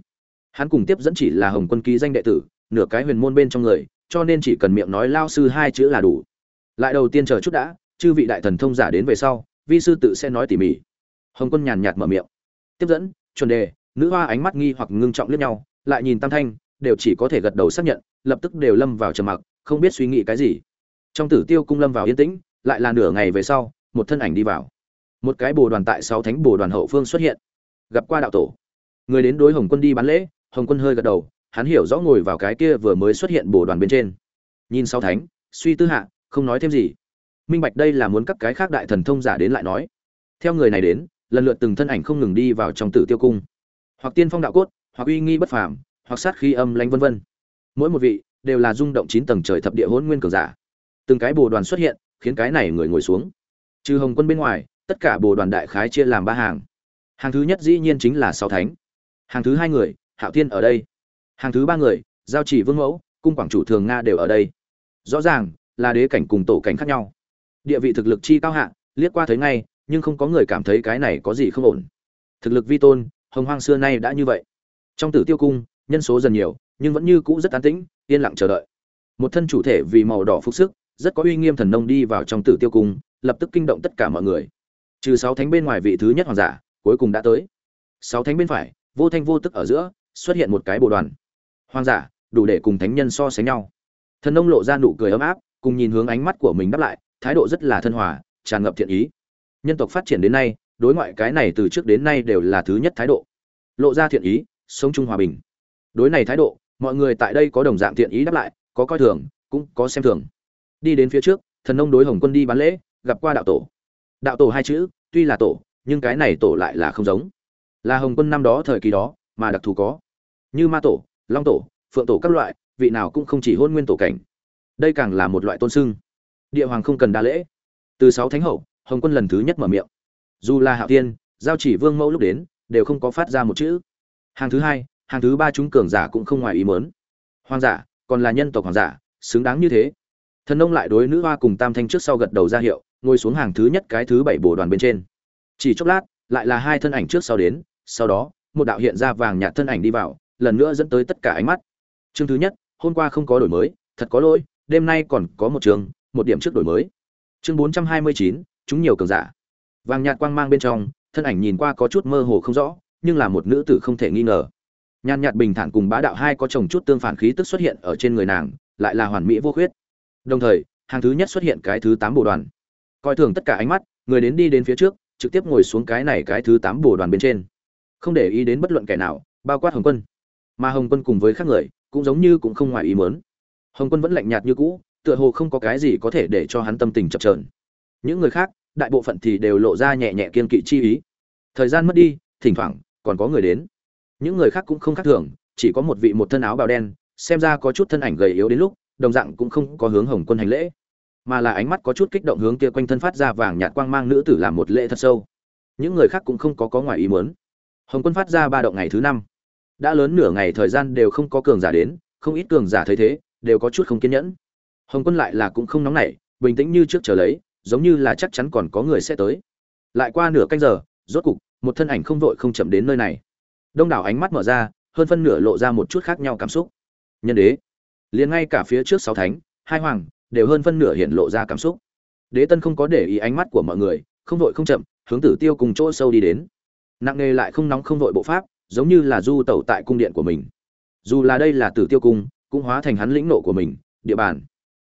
A: Hắn cùng tiếp dẫn chỉ là hồng quân ký danh đệ tử, nửa cái huyền môn bên trong người, cho nên chỉ cần miệng nói lao sư hai chữ là đủ. Lại đầu tiên chờ chút đã, chư vị đại thần thông giả đến về sau, vi sư tự sẽ nói tỉ mỉ. Hồng quân nhàn nhạt mở miệng. Tiếp dẫn, chuẩn đề, nữ hoa ánh mắt nghi hoặc ngưng trọng liếc nhau, lại nhìn tam thanh, đều chỉ có thể gật đầu xác nhận, lập tức đều lâm vào trầm mặc, không biết suy nghĩ cái gì. Trong tử tiêu cung lâm vào yên tĩnh, lại là nửa ngày về sau, một thân ảnh đi vào một cái bồ đoàn tại sáu thánh bồ đoàn hậu phương xuất hiện. Gặp qua đạo tổ. Người đến đối hồng quân đi bán lễ, hồng quân hơi gật đầu, hắn hiểu rõ ngồi vào cái kia vừa mới xuất hiện bồ đoàn bên trên. Nhìn sáu thánh, suy tư hạ, không nói thêm gì. Minh bạch đây là muốn các cái khác đại thần thông giả đến lại nói. Theo người này đến, lần lượt từng thân ảnh không ngừng đi vào trong tử tiêu cung. Hoặc tiên phong đạo cốt, hoặc uy nghi bất phàm, hoặc sát khí âm lanh vân vân. Mỗi một vị đều là rung động chín tầng trời thập địa hỗn nguyên cường giả. Từng cái bồ đoàn xuất hiện, khiến cái này người ngồi xuống. Trừ hồng quân bên ngoài tất cả bồ đoàn đại khái chia làm ba hàng. Hàng thứ nhất dĩ nhiên chính là sáu thánh. Hàng thứ hai người, hạo thiên ở đây. Hàng thứ ba người, giao chỉ vương mẫu, cung quảng chủ thường nga đều ở đây. Rõ ràng là đế cảnh cùng tổ cảnh khác nhau. Địa vị thực lực chi cao hạ, liếc qua thấy ngay, nhưng không có người cảm thấy cái này có gì không ổn. Thực lực vi tôn, hồng hoang xưa nay đã như vậy. Trong tử tiêu cung, nhân số dần nhiều, nhưng vẫn như cũ rất an tĩnh, yên lặng chờ đợi. Một thân chủ thể vì màu đỏ phục sức, rất có uy nghiêm thần nông đi vào trong tử tiêu cung, lập tức kinh động tất cả mọi người trừ sáu thánh bên ngoài vị thứ nhất hoàng giả, cuối cùng đã tới. Sáu thánh bên phải, vô thanh vô tức ở giữa, xuất hiện một cái bộ đoàn. Hoàng giả, đủ để cùng thánh nhân so sánh nhau. Thần nông lộ ra nụ cười ấm áp, cùng nhìn hướng ánh mắt của mình đáp lại, thái độ rất là thân hòa, tràn ngập thiện ý. Nhân tộc phát triển đến nay, đối ngoại cái này từ trước đến nay đều là thứ nhất thái độ. Lộ ra thiện ý, sống chung hòa bình. Đối này thái độ, mọi người tại đây có đồng dạng thiện ý đáp lại, có coi thường, cũng có xem thường. Đi đến phía trước, thần nông đối hồng quân đi bán lễ, gặp qua đạo tổ đạo tổ hai chữ, tuy là tổ, nhưng cái này tổ lại là không giống. Là hồng quân năm đó thời kỳ đó, mà đặc thù có. Như ma tổ, long tổ, phượng tổ các loại, vị nào cũng không chỉ hôn nguyên tổ cảnh. Đây càng là một loại tôn sưng. Địa hoàng không cần đa lễ. Từ sáu thánh hậu, hồng quân lần thứ nhất mở miệng. Dù là hạo tiên giao chỉ vương mẫu lúc đến, đều không có phát ra một chữ. Hàng thứ hai, hàng thứ ba chúng cường giả cũng không ngoài ý mớn hoàng giả, còn là nhân tộc hoàng giả, xứng đáng như thế. Thần nông lại đối nữ hoa cùng tam thanh trước sau gật đầu ra hiệu ngồi xuống hàng thứ nhất cái thứ bảy bồ đoàn bên trên. Chỉ chốc lát, lại là hai thân ảnh trước sau đến, sau đó, một đạo hiện ra vàng nhạt thân ảnh đi vào, lần nữa dẫn tới tất cả ánh mắt. Chương thứ nhất, hôm qua không có đổi mới, thật có lỗi, đêm nay còn có một trường, một điểm trước đổi mới. Chương bốn trăm hai mươi chín, chúng nhiều cường giả. Vàng nhạt quang mang bên trong, thân ảnh nhìn qua có chút mơ hồ không rõ, nhưng là một nữ tử không thể nghi ngờ. Nhàn nhạt bình thản cùng bá đạo hai có chồng chút tương phản khí tức xuất hiện ở trên người nàng, lại là hoàn mỹ vô khuyết. Đồng thời, hàng thứ nhất xuất hiện cái thứ tám bộ đoàn coi thường tất cả ánh mắt, người đến đi đến phía trước, trực tiếp ngồi xuống cái này cái thứ tám bồ đoàn bên trên. Không để ý đến bất luận kẻ nào, bao quát hồng quân. Mà hồng quân cùng với khác người, cũng giống như cũng không ngoài ý mớn hồng quân vẫn lạnh nhạt như cũ, tựa hồ không có cái gì có thể để cho hắn tâm tình chập trờn những người khác, đại bộ phận thì đều lộ ra nhẹ nhẹ kiên kỵ chi ý. Thời gian mất đi, thỉnh thoảng, còn có người đến. Những người khác cũng không khác thường, chỉ có một vị một thân áo bào đen, xem ra có chút thân ảnh gầy yếu đến lúc, đồng dạng cũng không có hướng hồng quân hành lễ mà là ánh mắt có chút kích động hướng kia quanh thân phát ra vàng nhạt quang mang nữ tử làm một lễ thật sâu. Những người khác cũng không có có ngoài ý muốn. Hồng quân phát ra ba động ngày thứ năm. Đã lớn nửa ngày thời gian đều không có cường giả đến, không ít cường giả thấy thế, đều có chút không kiên nhẫn. Hồng quân lại là cũng không nóng nảy, bình tĩnh như trước chờ lấy, giống như là chắc chắn còn có người sẽ tới. Lại qua nửa canh giờ, rốt cục, một thân ảnh không vội không chậm đến nơi này. Đông đảo ánh mắt mở ra, hơn phân nửa lộ ra một chút khác nhau cảm xúc. Nhân đế. Liền ngay cả phía trước sáu thánh, hai hoàng đều hơn phân nửa hiện lộ ra cảm xúc. Đế tân không có để ý ánh mắt của mọi người, không vội không chậm, hướng tử tiêu cùng chỗ sâu đi đến. Nặng nề lại không nóng không vội bộ pháp, giống như là du tẩu tại cung điện của mình. Dù là đây là tử tiêu cung, cũng hóa thành hắn lĩnh nộ của mình, địa bàn.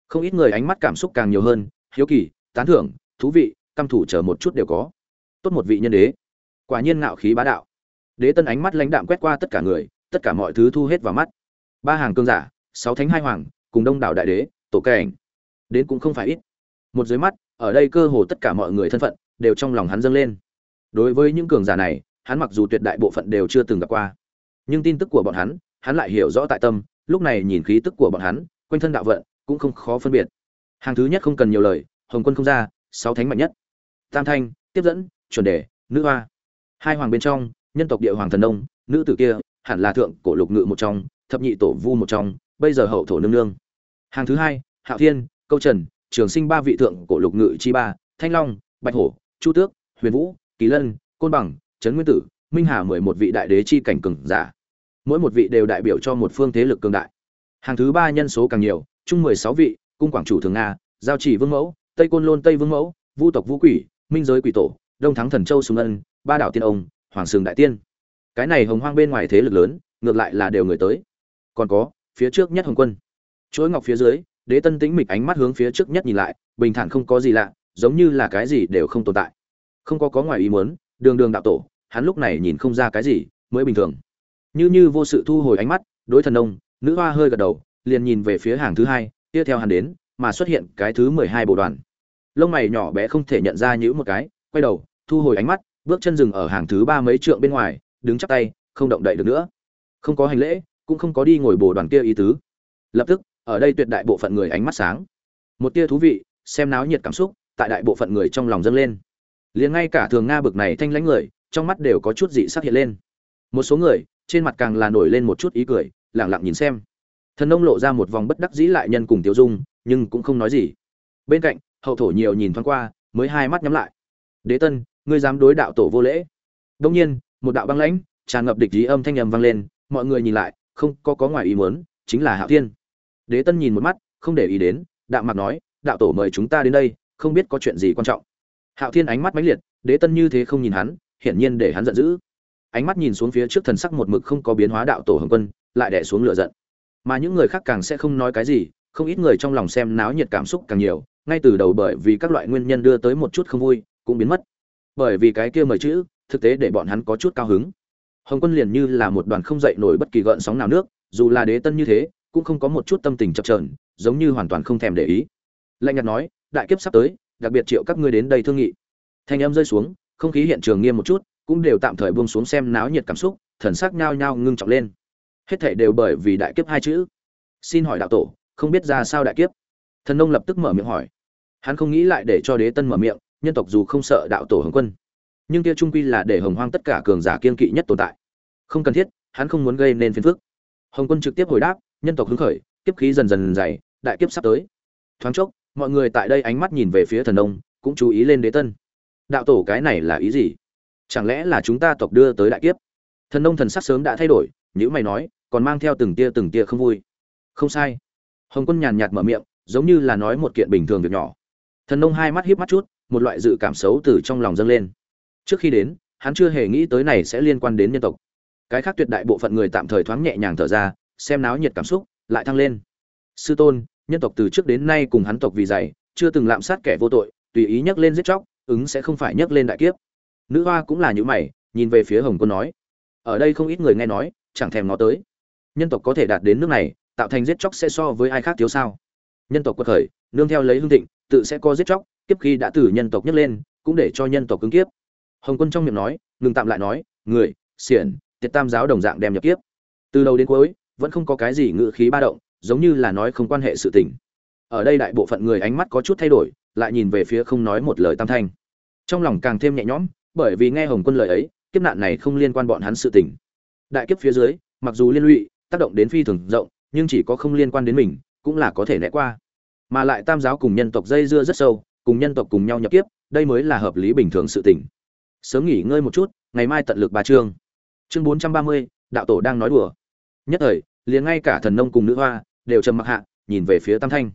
A: Không ít người ánh mắt cảm xúc càng nhiều hơn, hiếu kỳ, tán thưởng, thú vị, căm thủ chờ một chút đều có. Tốt một vị nhân đế. Quả nhiên ngạo khí bá đạo. Đế tân ánh mắt lãnh đạm quét qua tất cả người, tất cả mọi thứ thu hết vào mắt. Ba hàng cương giả, sáu thánh hai hoàng, cùng đông đảo đại đế, tổ cảnh đến cũng không phải ít. Một dưới mắt, ở đây cơ hồ tất cả mọi người thân phận đều trong lòng hắn dâng lên. Đối với những cường giả này, hắn mặc dù tuyệt đại bộ phận đều chưa từng gặp qua. Nhưng tin tức của bọn hắn hắn lại hiểu rõ tại tâm, lúc này nhìn khí tức của bọn hắn, quanh thân đạo vận cũng không khó phân biệt. Hàng thứ nhất không cần nhiều lời, hồng quân không ra, sáu thánh mạnh nhất. Tam thanh, tiếp dẫn, chuẩn đề, nữ hoa. Hai hoàng bên trong, nhân tộc địa hoàng thần đông nữ tử kia, hẳn là thượng cổ lục ngự một trong, thập nhị tổ vu một trong, bây giờ hậu thổ nương nương. Hàng thứ hai, hạo thiên câu trần, trường sinh ba vị thượng cổ lục ngự chi ba, thanh long, bạch hổ, chu tước, huyền vũ, kỳ lân, côn bằng, trấn nguyên tử, minh hà mười một vị đại đế chi cảnh cường giả. Mỗi một vị đều đại biểu cho một phương thế lực cường đại. Hàng thứ ba nhân số càng nhiều, chung mười sáu vị, cung quảng chủ thường nga, giao chỉ vương mẫu, tây côn lôn tây vương mẫu, vu tộc vũ quỷ, minh giới quỷ tổ, đông thắng thần châu sùng ân, ba đảo tiên ông, hoàng sừng đại tiên. Cái này hồng hoang bên ngoài thế lực lớn, ngược lại là đều người tới. Còn có, phía trước nhất hồng quân. Chuỗi ngọc phía dưới đế tân tĩnh mịch ánh mắt hướng phía trước nhất nhìn lại, bình thản không có gì lạ, giống như là cái gì đều không tồn tại. Không có có ngoài ý muốn, đường đường đạo tổ, hắn lúc này nhìn không ra cái gì, mới bình thường. Như như vô sự thu hồi ánh mắt, đối thần ông nữ hoa hơi gật đầu, liền nhìn về phía hàng thứ hai, tiếp theo hắn đến, mà xuất hiện cái thứ mười hai bộ đoàn. Lông mày nhỏ bé không thể nhận ra những một cái, quay đầu, thu hồi ánh mắt, bước chân dừng ở hàng thứ ba mấy trượng bên ngoài, đứng chắp tay, không động đậy được nữa. Không có hành lễ, cũng không có đi ngồi bồ đoàn kia ý tứ. Lập tức ở đây tuyệt đại bộ phận người ánh mắt sáng. Một tia thú vị, xem náo nhiệt cảm xúc, tại đại bộ phận người trong lòng dâng lên. Liền ngay cả thường nga bực này thanh lãnh người, trong mắt đều có chút dị sắc hiện lên. Một số người, trên mặt càng là nổi lên một chút ý cười lẳng lặng nhìn xem. Thần nông lộ ra một vòng bất đắc dĩ lại nhân cùng tiêu dung, nhưng cũng không nói gì. Bên cạnh, hậu thổ nhiều nhìn thoáng qua, mới hai mắt nhắm lại. Đế tân, ngươi dám đối đạo tổ vô lễ? Đông nhiên, một đạo băng lãnh, tràn ngập địch ý âm thanh âm vang lên, mọi người nhìn lại, không có có ngoài ý muốn, chính là hạo thiên đế tân nhìn một mắt, không để ý đến, đạo mặt nói, đạo tổ mời chúng ta đến đây, không biết có chuyện gì quan trọng. Hạo thiên ánh mắt mãnh liệt, đế tân như thế không nhìn hắn, hiển nhiên để hắn giận dữ. Ánh mắt nhìn xuống phía trước thần sắc một mực không có biến hóa đạo tổ hồng quân, lại đẻ xuống lửa giận. Mà những người khác càng sẽ không nói cái gì, không ít người trong lòng xem náo nhiệt cảm xúc càng nhiều, ngay từ đầu bởi vì các loại nguyên nhân đưa tới một chút không vui, cũng biến mất. Bởi vì cái kia mời chữ, thực tế để bọn hắn có chút cao hứng. Hồng quân liền như là một đoàn không dậy nổi bất kỳ gợn sóng nào nước, dù là đế tân như thế cũng không có một chút tâm tình chập chờn, giống như hoàn toàn không thèm để ý. Lạnh nhạt nói đại kiếp sắp tới đặc biệt triệu các ngươi đến đây thương nghị. Thanh âm rơi xuống không khí hiện trường nghiêm một chút cũng đều tạm thời buông xuống xem náo nhiệt cảm xúc thần sắc nhao nhao ngưng trọng lên. Hết thảy đều bởi vì đại kiếp hai chữ. Xin hỏi đạo tổ không biết ra sao đại kiếp? Thần nông lập tức mở miệng hỏi. Hắn không nghĩ lại để cho đế tân mở miệng nhân tộc dù không sợ đạo tổ hồng quân nhưng kia trung quy là để hồng hoang tất cả cường giả kiên kỵ nhất tồn tại. Không cần thiết hắn không muốn gây nên phiền phức. Hồng quân trực tiếp hồi đáp nhân tộc hứng khởi, kiếp khí dần dần dày, đại kiếp sắp tới. Thoáng chốc, mọi người tại đây ánh mắt nhìn về phía thần nông cũng chú ý lên đế tân. Đạo tổ cái này là ý gì? Chẳng lẽ là chúng ta tộc đưa tới đại kiếp? Thần nông thần sắc sớm đã thay đổi những mày nói, còn mang theo từng tia từng tia không vui. Không sai. Hồng quân nhàn nhạt mở miệng, giống như là nói một kiện bình thường việc nhỏ. Thần nông hai mắt hiếp mắt chút, một loại dự cảm xấu từ trong lòng dâng lên. Trước khi đến, hắn chưa hề nghĩ tới này sẽ liên quan đến nhân tộc. Cái khác tuyệt đại bộ phận người tạm thời thoáng nhẹ nhàng thở ra xem náo nhiệt cảm xúc, lại thăng lên. Sư tôn, nhân tộc từ trước đến nay cùng hắn tộc vì dày chưa từng lạm sát kẻ vô tội, tùy ý nhắc lên giết chóc, ứng sẽ không phải nhắc lên đại kiếp. Nữ hoa cũng là những mày, nhìn về phía hồng quân nói. Ở đây không ít người nghe nói, chẳng thèm ngó tới. Nhân tộc có thể đạt đến nước này, tạo thành giết chóc sẽ so với ai khác thiếu sao? Nhân tộc quật khởi, nương theo lấy hương thịnh, tự sẽ có giết chóc, kiếp khi đã từ nhân tộc nhấc lên, cũng để cho nhân tộc cứng kiếp. Hồng quân trong miệng nói, ngừng tạm lại nói, người, xiển, tiệt tam giáo đồng dạng đem nhập kiếp. Từ đầu đến cuối vẫn không có cái gì ngự khí ba động, giống như là nói không quan hệ sự tình. Ở đây đại bộ phận người ánh mắt có chút thay đổi, lại nhìn về phía không nói một lời tam thanh. Trong lòng càng thêm nhẹ nhõm, bởi vì nghe hồng quân lời ấy, kiếp nạn này không liên quan bọn hắn sự tình. Đại kiếp phía dưới, mặc dù liên lụy, tác động đến phi thường rộng, nhưng chỉ có không liên quan đến mình, cũng là có thể né qua. Mà lại tam giáo cùng nhân tộc dây dưa rất sâu, cùng nhân tộc cùng nhau nhập kiếp, đây mới là hợp lý bình thường sự tình. Sớm nghỉ ngơi một chút, ngày mai tận lực ba chương. Chương bốn trăm ba mươi, đạo tổ đang nói đùa nhất thời, liền ngay cả thần nông cùng nữ hoa đều trầm mặc hạ, nhìn về phía tam thanh.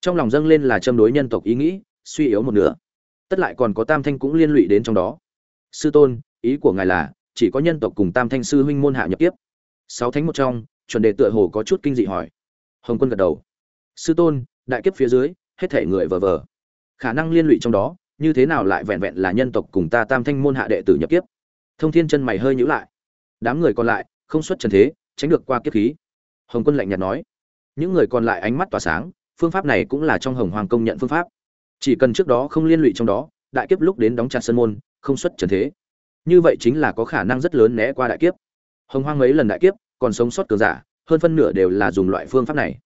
A: Trong lòng dâng lên là châm đối nhân tộc ý nghĩ, suy yếu một nửa. Tất lại còn có tam thanh cũng liên lụy đến trong đó. Sư tôn, ý của ngài là, chỉ có nhân tộc cùng tam thanh sư huynh môn hạ nhập tiếp. Sáu thánh một trong, chuẩn đề tựa hồ có chút kinh dị hỏi. Hồng quân gật đầu. Sư tôn, đại kiếp phía dưới, hết thể người vờ vờ. Khả năng liên lụy trong đó, như thế nào lại vẹn vẹn là nhân tộc cùng ta tam thanh môn hạ đệ tử nhập kiếp thông thiên chân mày hơi nhữ lại. Đám người còn lại, không xuất trần thế tránh được qua kiếp khí. Hồng quân lạnh nhạt nói. Những người còn lại ánh mắt tỏa sáng, phương pháp này cũng là trong hồng hoàng công nhận phương pháp. Chỉ cần trước đó không liên lụy trong đó, đại kiếp lúc đến đóng chặt sân môn, không xuất trần thế. Như vậy chính là có khả năng rất lớn né qua đại kiếp. Hồng hoang mấy lần đại kiếp, còn sống sót cường giả, hơn phân nửa đều là dùng loại phương pháp này.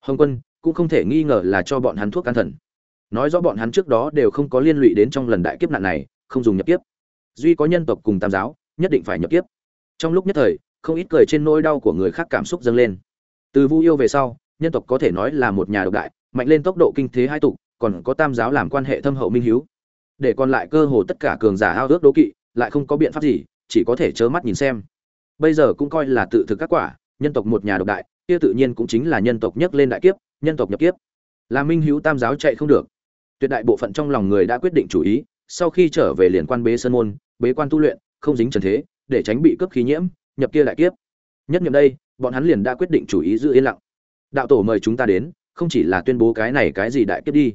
A: Hồng quân cũng không thể nghi ngờ là cho bọn hắn thuốc can thần. Nói rõ bọn hắn trước đó đều không có liên lụy đến trong lần đại kiếp nạn này, không dùng nhập kiếp. Duy có nhân tộc cùng tam giáo, nhất định phải nhập kiếp. Trong lúc nhất thời không ít cười trên nỗi đau của người khác cảm xúc dâng lên. Từ vu yêu về sau, nhân tộc có thể nói là một nhà độc đại, mạnh lên tốc độ kinh thế hai tục còn có tam giáo làm quan hệ thâm hậu minh hiếu. Để còn lại cơ hồ tất cả cường giả ao ước đố kỵ, lại không có biện pháp gì, chỉ có thể trơ mắt nhìn xem. Bây giờ cũng coi là tự thực các quả, nhân tộc một nhà độc đại, kia tự nhiên cũng chính là nhân tộc nhấc lên đại kiếp, nhân tộc nhập kiếp. Là minh hữu tam giáo chạy không được. Tuyệt đại bộ phận trong lòng người đã quyết định chủ ý, sau khi trở về liền quan bế sơn môn, bế quan tu luyện, không dính trần thế, để tránh bị cướp khí nhiễm nhập kia lại kiếp. Nhất nghiệm đây, bọn hắn liền đã quyết định chủ ý giữ yên lặng. Đạo tổ mời chúng ta đến, không chỉ là tuyên bố cái này cái gì đại kiếp đi.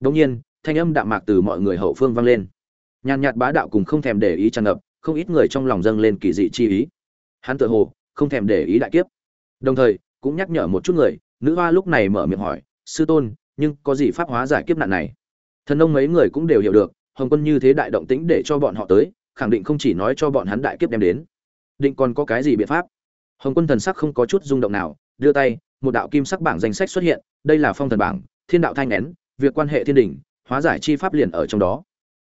A: Đông nhiên, thanh âm đạm mạc từ mọi người hậu phương vang lên. Nhàn nhạt bá đạo cùng không thèm để ý tràn ngập, không ít người trong lòng dâng lên kỳ dị chi ý. Hắn tự hồ, không thèm để ý đại kiếp. Đồng thời, cũng nhắc nhở một chút người, nữ hoa lúc này mở miệng hỏi, sư tôn, nhưng có gì pháp hóa giải kiếp nạn này? Thần nông mấy người cũng đều hiểu được, hồng quân như thế đại động tĩnh để cho bọn họ tới, khẳng định không chỉ nói cho bọn hắn đại kiếp đem đến định còn có cái gì biện pháp? Hồng quân thần sắc không có chút rung động nào, đưa tay, một đạo kim sắc bảng danh sách xuất hiện, đây là phong thần bảng, thiên đạo thanh nén, việc quan hệ thiên đình hóa giải chi pháp liền ở trong đó.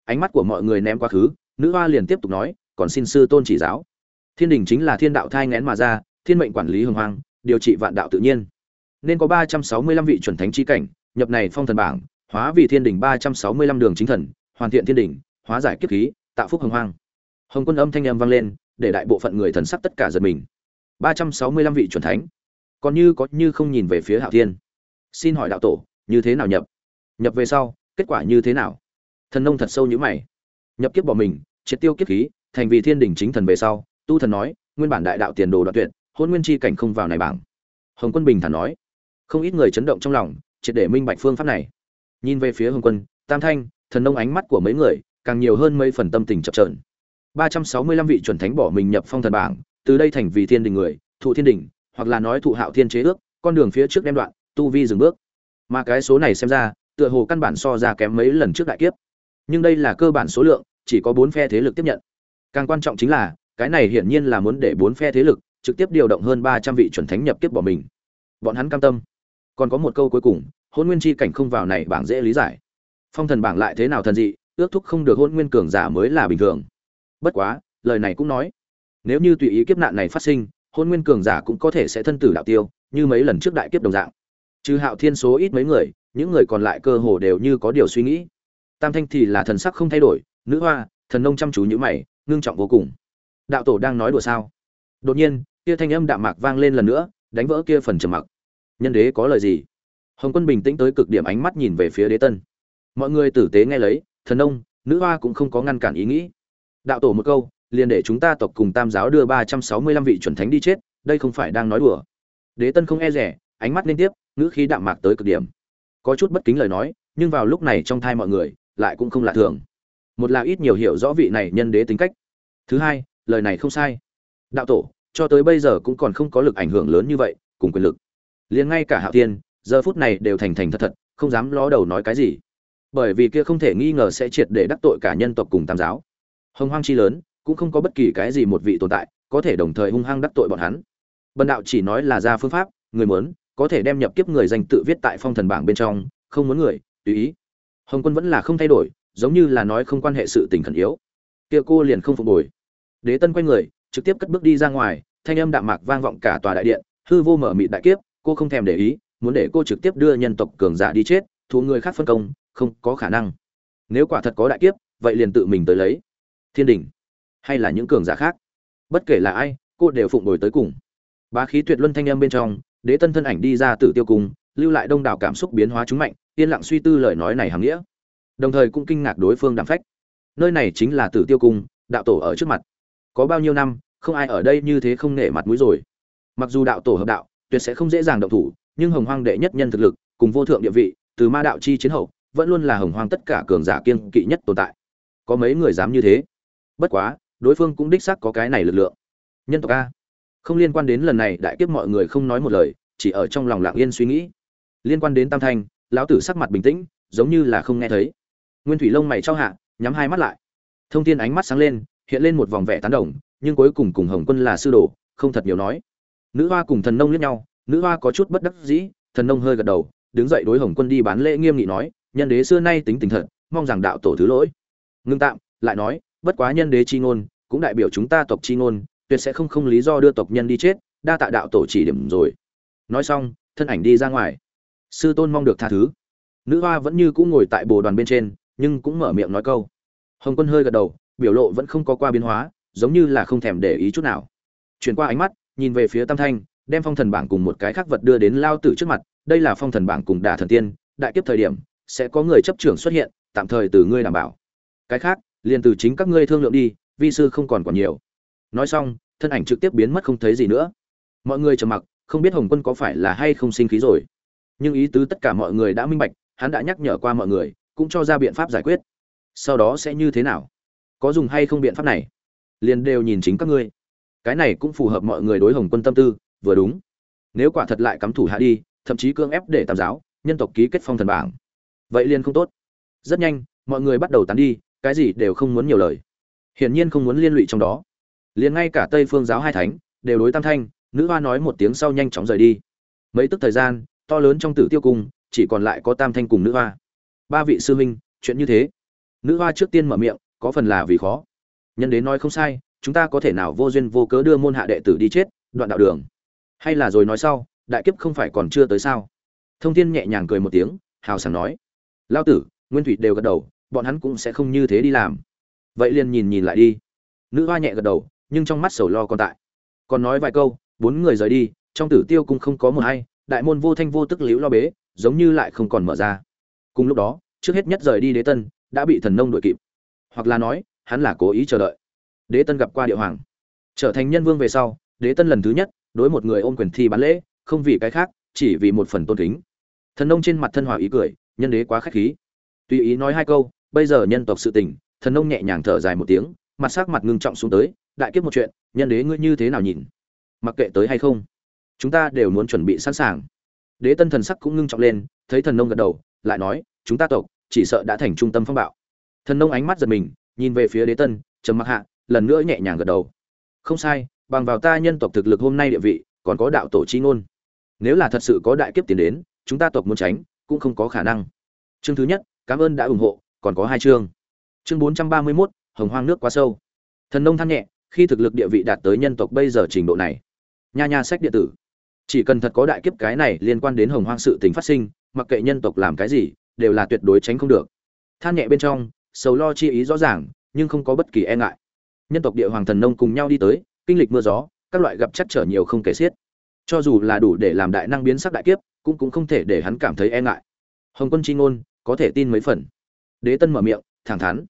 A: Ánh mắt của mọi người ném quá khứ nữ hoa liền tiếp tục nói, còn xin sư tôn chỉ giáo. Thiên đình chính là thiên đạo thai ngén mà ra, thiên mệnh quản lý hồng hoang, điều trị vạn đạo tự nhiên. Nên có ba trăm sáu mươi lăm vị chuẩn thánh chi cảnh, nhập này phong thần bảng, hóa vì thiên đình ba trăm sáu mươi lăm đường chính thần, hoàn thiện thiên đình hóa giải kiếp khí, tạo phúc hồng hoang. Hồng quân âm thanh em vang lên để đại bộ phận người thần sắc tất cả giật mình. 365 vị chuẩn thánh. Còn như có như không nhìn về phía Hạo Thiên. Xin hỏi đạo tổ, như thế nào nhập? Nhập về sau, kết quả như thế nào? Thần nông thật sâu như mày. Nhập kiếp bỏ mình, triệt tiêu kiếp khí, thành vì thiên đỉnh chính thần về sau, tu thần nói, nguyên bản đại đạo tiền đồ đoạn tuyệt, hôn nguyên chi cảnh không vào này bảng. Hồng Quân bình thản nói. Không ít người chấn động trong lòng, triệt để minh bạch phương pháp này. Nhìn về phía Hồng Quân, Tam Thanh, thần nông ánh mắt của mấy người, càng nhiều hơn mấy phần tâm tình chập chờn. 365 vị chuẩn thánh bỏ mình nhập phong thần bảng, từ đây thành vị thiên đình người, thụ thiên đình, hoặc là nói thụ hạo thiên chế ước, con đường phía trước đem đoạn, tu vi dừng bước. Mà cái số này xem ra, tựa hồ căn bản so ra kém mấy lần trước đại kiếp. Nhưng đây là cơ bản số lượng, chỉ có 4 phe thế lực tiếp nhận. Càng quan trọng chính là, cái này hiển nhiên là muốn để 4 phe thế lực trực tiếp điều động hơn 300 vị chuẩn thánh nhập kiếp bỏ mình. Bọn hắn cam tâm. Còn có một câu cuối cùng, hôn nguyên chi cảnh không vào này bảng dễ lý giải. Phong thần bảng lại thế nào thần dị, ước thúc không được hôn nguyên cường giả mới là bình thường bất quá, lời này cũng nói. Nếu như tùy ý kiếp nạn này phát sinh, hôn nguyên cường giả cũng có thể sẽ thân tử đạo tiêu, như mấy lần trước đại kiếp đồng dạng. Trừ hạo thiên số ít mấy người, những người còn lại cơ hồ đều như có điều suy nghĩ. Tam thanh thì là thần sắc không thay đổi, nữ hoa, thần nông chăm chú như mày, ngưng trọng vô cùng. Đạo tổ đang nói đùa sao? Đột nhiên, kia thanh âm đạm mạc vang lên lần nữa, đánh vỡ kia phần trầm mặc. Nhân đế có lời gì? Hồng quân bình tĩnh tới cực điểm ánh mắt nhìn về phía đế tân. Mọi người tử tế nghe lấy, thần nông, nữ hoa cũng không có ngăn cản ý nghĩ đạo tổ một câu, liền để chúng ta tộc cùng tam giáo đưa ba trăm sáu mươi lăm vị chuẩn thánh đi chết, đây không phải đang nói đùa. Đế tân không e rẻ, ánh mắt liên tiếp, ngữ khí đạm mạc tới cực điểm. Có chút bất kính lời nói, nhưng vào lúc này trong thai mọi người, lại cũng không lạ thường. Một là ít nhiều hiểu rõ vị này nhân đế tính cách. Thứ hai, lời này không sai. Đạo tổ, cho tới bây giờ cũng còn không có lực ảnh hưởng lớn như vậy, cùng quyền lực. Liền ngay cả hạo tiên giờ phút này đều thành thành thật thật, không dám ló đầu nói cái gì. Bởi vì kia không thể nghi ngờ sẽ triệt để đắc tội cả nhân tộc cùng tam giáo hồng hoang chi lớn, cũng không có bất kỳ cái gì một vị tồn tại, có thể đồng thời hung hăng đắc tội bọn hắn. Bần đạo chỉ nói là ra phương pháp, người muốn, có thể đem nhập kiếp người danh tự viết tại phong thần bảng bên trong, không muốn người, tùy ý. Hồng quân vẫn là không thay đổi, giống như là nói không quan hệ sự tình khẩn yếu. Kia cô liền không phục hồi. Đế tân quay người, trực tiếp cất bước đi ra ngoài, thanh âm đạm mạc vang vọng cả tòa đại điện, hư vô mở mịt đại kiếp, cô không thèm để ý, muốn để cô trực tiếp đưa nhân tộc cường giả đi chết thu người khác phân công, không có khả năng. Nếu quả thật có đại kiếp, vậy liền tự mình tới lấy thiên đình. Hay là những cường giả khác? Bất kể là ai, cô đều phụng đổi tới cùng. Bá khí tuyệt luân thanh âm bên trong, đế tân thân ảnh đi ra tử tiêu cung, lưu lại đông đảo cảm xúc biến hóa chúng mạnh, yên lặng suy tư lời nói này hàm nghĩa. Đồng thời cũng kinh ngạc đối phương đàm phách. Nơi này chính là tử tiêu cung, đạo tổ ở trước mặt. Có bao nhiêu năm, không ai ở đây như thế không nể mặt mũi rồi. Mặc dù đạo tổ hợp đạo, tuyệt sẽ không dễ dàng động thủ, nhưng hồng hoang đệ nhất nhân thực lực, cùng vô thượng địa vị, từ ma đạo chi chiến hậu, vẫn luôn là hồng hoang tất cả cường giả kiên kỵ nhất tồn tại. Có mấy người dám như thế? Bất quá, đối phương cũng đích xác có cái này lực lượng. Nhân tộc a. Không liên quan đến lần này, đại kiếp mọi người không nói một lời, chỉ ở trong lòng lặng yên suy nghĩ. Liên quan đến tam thanh, lão tử sắc mặt bình tĩnh, giống như là không nghe thấy. Nguyên thủy lông mày trao hạ, nhắm hai mắt lại. Thông thiên ánh mắt sáng lên, hiện lên một vòng vẻ tán đồng, nhưng cuối cùng cùng hồng quân là sư đồ, không thật nhiều nói. Nữ hoa cùng thần nông liếc nhau, nữ hoa có chút bất đắc dĩ, thần nông hơi gật đầu, đứng dậy đối hồng quân đi bán lễ nghiêm nghị nói, nhân đế xưa nay tính tình thật, mong rằng đạo tổ thứ lỗi. Ngưng tạm, lại nói bất quá nhân đế chi ngôn, cũng đại biểu chúng ta tộc chi ngôn, tuyệt sẽ không không lý do đưa tộc nhân đi chết, đa tạ đạo tổ chỉ điểm rồi. Nói xong, thân ảnh đi ra ngoài. Sư tôn mong được tha thứ. Nữ hoa vẫn như cũng ngồi tại bồ đoàn bên trên, nhưng cũng mở miệng nói câu. Hồng quân hơi gật đầu, biểu lộ vẫn không có qua biến hóa, giống như là không thèm để ý chút nào. Chuyển qua ánh mắt, nhìn về phía tam thanh, đem phong thần bảng cùng một cái khác vật đưa đến lao tử trước mặt, đây là phong thần bảng cùng đả thần tiên, đại kiếp thời điểm, sẽ có người chấp trưởng xuất hiện, tạm thời từ ngươi đảm bảo. Cái khác liền từ chính các ngươi thương lượng đi, vi sư không còn còn nhiều. Nói xong, thân ảnh trực tiếp biến mất không thấy gì nữa. Mọi người trầm mặc, không biết hồng quân có phải là hay không sinh khí rồi. Nhưng ý tứ tất cả mọi người đã minh bạch, hắn đã nhắc nhở qua mọi người, cũng cho ra biện pháp giải quyết. Sau đó sẽ như thế nào? Có dùng hay không biện pháp này? Liền đều nhìn chính các ngươi. Cái này cũng phù hợp mọi người đối hồng quân tâm tư, vừa đúng. Nếu quả thật lại cắm thủ hạ đi, thậm chí cương ép để tàm giáo, nhân tộc ký kết phong thần bảng. Vậy liền không tốt. Rất nhanh, mọi người bắt đầu tán đi cái gì đều không muốn nhiều lời. Hiển nhiên không muốn liên lụy trong đó. Liền ngay cả tây phương giáo hai thánh, đều đối tam thanh, nữ hoa nói một tiếng sau nhanh chóng rời đi. Mấy tức thời gian, to lớn trong tử tiêu cung, chỉ còn lại có tam thanh cùng nữ hoa. Ba vị sư huynh, chuyện như thế. Nữ hoa trước tiên mở miệng, có phần là vì khó. Nhân đến nói không sai, chúng ta có thể nào vô duyên vô cớ đưa môn hạ đệ tử đi chết, đoạn đạo đường. Hay là rồi nói sau, đại kiếp không phải còn chưa tới sao? Thông thiên nhẹ nhàng cười một tiếng, hào sảng nói. Lao tử, nguyên thủy đều gật đầu bọn hắn cũng sẽ không như thế đi làm. Vậy liền nhìn nhìn lại đi. Nữ hoa nhẹ gật đầu, nhưng trong mắt sầu lo còn tại. Còn nói vài câu, bốn người rời đi, trong tử tiêu cũng không có một hay đại môn vô thanh vô tức liễu lo bế, giống như lại không còn mở ra. Cùng lúc đó, trước hết nhất rời đi đế tân, đã bị thần nông đuổi kịp. Hoặc là nói, hắn là cố ý chờ đợi. Đế tân gặp qua địa hoàng. Trở thành nhân vương về sau, đế tân lần thứ nhất, đối một người ôm quyền thi bán lễ, không vì cái khác, chỉ vì một phần tôn kính. Thần nông trên mặt thân hòa ý cười, nhân đế quá khách khí. Tùy ý nói hai câu bây giờ nhân tộc sự tình, thần nông nhẹ nhàng thở dài một tiếng, mặt sắc mặt ngưng trọng xuống tới, đại kiếp một chuyện, nhân đế ngươi như thế nào nhìn? Mặc kệ tới hay không, chúng ta đều muốn chuẩn bị sẵn sàng. Đế tân thần sắc cũng ngưng trọng lên, thấy thần nông gật đầu, lại nói, chúng ta tộc, chỉ sợ đã thành trung tâm phong bạo. Thần nông ánh mắt giật mình, nhìn về phía đế tân, trầm mặc hạ, lần nữa nhẹ nhàng gật đầu. Không sai, bằng vào ta nhân tộc thực lực hôm nay địa vị, còn có đạo tổ chi ngôn. Nếu là thật sự có đại kiếp tiến đến, chúng ta tộc muốn tránh, cũng không có khả năng. Chương thứ nhất, cảm ơn đã ủng hộ còn có hai chương. Chương bốn trăm ba mươi mốt, hồng hoang nước quá sâu. Thần nông than nhẹ, khi thực lực địa vị đạt tới nhân tộc bây giờ trình độ này. Nha nha sách điện tử. Chỉ cần thật có đại kiếp cái này liên quan đến hồng hoang sự tình phát sinh, mặc kệ nhân tộc làm cái gì, đều là tuyệt đối tránh không được. Than nhẹ bên trong, sầu lo chi ý rõ ràng, nhưng không có bất kỳ e ngại. Nhân tộc địa hoàng thần nông cùng nhau đi tới, kinh lịch mưa gió, các loại gặp chắc trở nhiều không kể xiết. Cho dù là đủ để làm đại năng biến sắc đại kiếp, cũng cũng không thể để hắn cảm thấy e ngại. Hồng quân chi ngôn, có thể tin mấy phần đế tân mở miệng, thẳng thắn.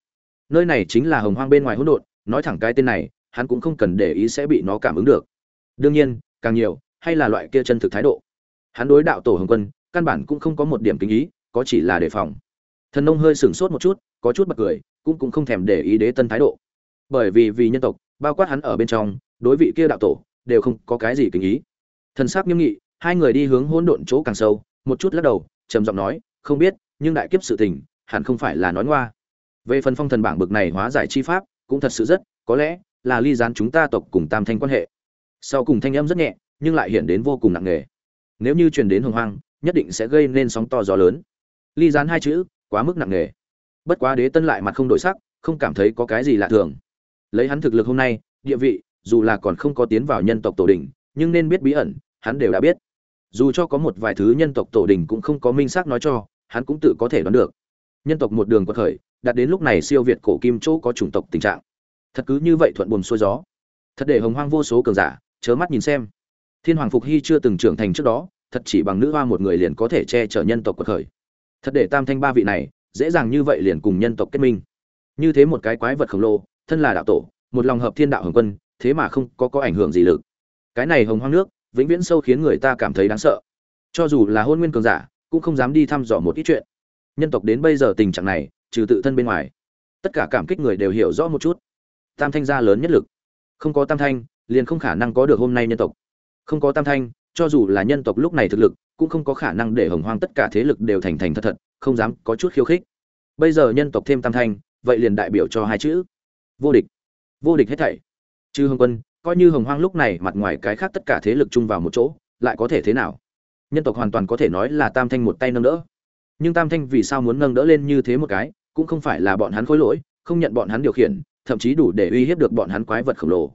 A: Nơi này chính là hồng hoang bên ngoài hỗn độn, nói thẳng cái tên này, hắn cũng không cần để ý sẽ bị nó cảm ứng được. Đương nhiên, càng nhiều, hay là loại kia chân thực thái độ. Hắn đối đạo tổ hồng quân, căn bản cũng không có một điểm kính ý, có chỉ là đề phòng. Thần nông hơi sửng sốt một chút, có chút bật cười, cũng cũng không thèm để ý đế tân thái độ. Bởi vì vì nhân tộc, bao quát hắn ở bên trong, đối vị kia đạo tổ, đều không có cái gì kính ý. Thần sắc nghiêm nghị, hai người đi hướng hỗn độn chỗ càng sâu, một chút lắc đầu, trầm giọng nói, không biết, nhưng đại kiếp sự tình hẳn không phải là nói ngoa. Về phần phong thần bảng bực này hóa giải chi pháp, cũng thật sự rất, có lẽ là ly gián chúng ta tộc cùng tam thanh quan hệ. Sau cùng thanh âm rất nhẹ, nhưng lại hiện đến vô cùng nặng nề. Nếu như truyền đến hồng hoang, nhất định sẽ gây nên sóng to gió lớn. Ly gián hai chữ, quá mức nặng nề. Bất quá đế tân lại mặt không đổi sắc, không cảm thấy có cái gì lạ thường. Lấy hắn thực lực hôm nay, địa vị, dù là còn không có tiến vào nhân tộc tổ đình, nhưng nên biết bí ẩn, hắn đều đã biết. Dù cho có một vài thứ nhân tộc tổ đình cũng không có minh xác nói cho, hắn cũng tự có thể đoán được nhân tộc một đường quật khởi, đạt đến lúc này siêu việt cổ kim chỗ có chủng tộc tình trạng. Thật cứ như vậy thuận buồm xuôi gió. Thật để hồng hoang vô số cường giả chớ mắt nhìn xem. Thiên hoàng phục hy chưa từng trưởng thành trước đó, thật chỉ bằng nữ hoa một người liền có thể che chở nhân tộc quật khởi. Thật để tam thanh ba vị này, dễ dàng như vậy liền cùng nhân tộc kết minh. Như thế một cái quái vật khổng lồ, thân là đạo tổ, một lòng hợp thiên đạo hồng quân, thế mà không có có ảnh hưởng gì lực. Cái này hồng hoang nước, vĩnh viễn sâu khiến người ta cảm thấy đáng sợ. Cho dù là hôn nguyên cường giả, cũng không dám đi thăm dò một ít chuyện nhân tộc đến bây giờ tình trạng này, trừ tự thân bên ngoài, tất cả cảm kích người đều hiểu rõ một chút. Tam thanh gia lớn nhất lực. Không có tam thanh, liền không khả năng có được hôm nay nhân tộc. Không có tam thanh, cho dù là nhân tộc lúc này thực lực, cũng không có khả năng để hồng hoang tất cả thế lực đều thành thành thật thật, không dám có chút khiêu khích. Bây giờ nhân tộc thêm tam thanh, vậy liền đại biểu cho hai chữ. Vô địch. Vô địch hết thảy. Chư hồng quân, coi như hồng hoang lúc này mặt ngoài cái khác tất cả thế lực chung vào một chỗ, lại có thể thế nào? Nhân tộc hoàn toàn có thể nói là tam thanh một tay nâng đỡ nhưng tam thanh vì sao muốn nâng đỡ lên như thế một cái, cũng không phải là bọn hắn khối lỗi, không nhận bọn hắn điều khiển, thậm chí đủ để uy hiếp được bọn hắn quái vật khổng lồ.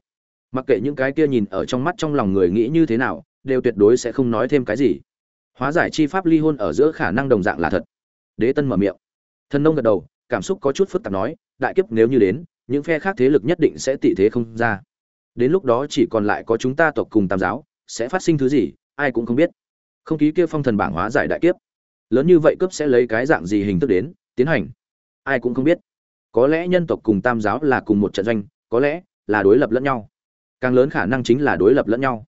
A: Mặc kệ những cái kia nhìn ở trong mắt trong lòng người nghĩ như thế nào, đều tuyệt đối sẽ không nói thêm cái gì. Hóa giải chi pháp ly hôn ở giữa khả năng đồng dạng là thật. Đế tân mở miệng. Thần nông gật đầu, cảm xúc có chút phức tạp nói, đại kiếp nếu như đến, những phe khác thế lực nhất định sẽ tị thế không ra. Đến lúc đó chỉ còn lại có chúng ta tộc cùng tam giáo, sẽ phát sinh thứ gì, ai cũng không biết. Không khí kia phong thần bảng hóa giải đại kiếp lớn như vậy cướp sẽ lấy cái dạng gì hình thức đến, tiến hành? Ai cũng không biết. Có lẽ nhân tộc cùng tam giáo là cùng một trận doanh, có lẽ là đối lập lẫn nhau. Càng lớn khả năng chính là đối lập lẫn nhau.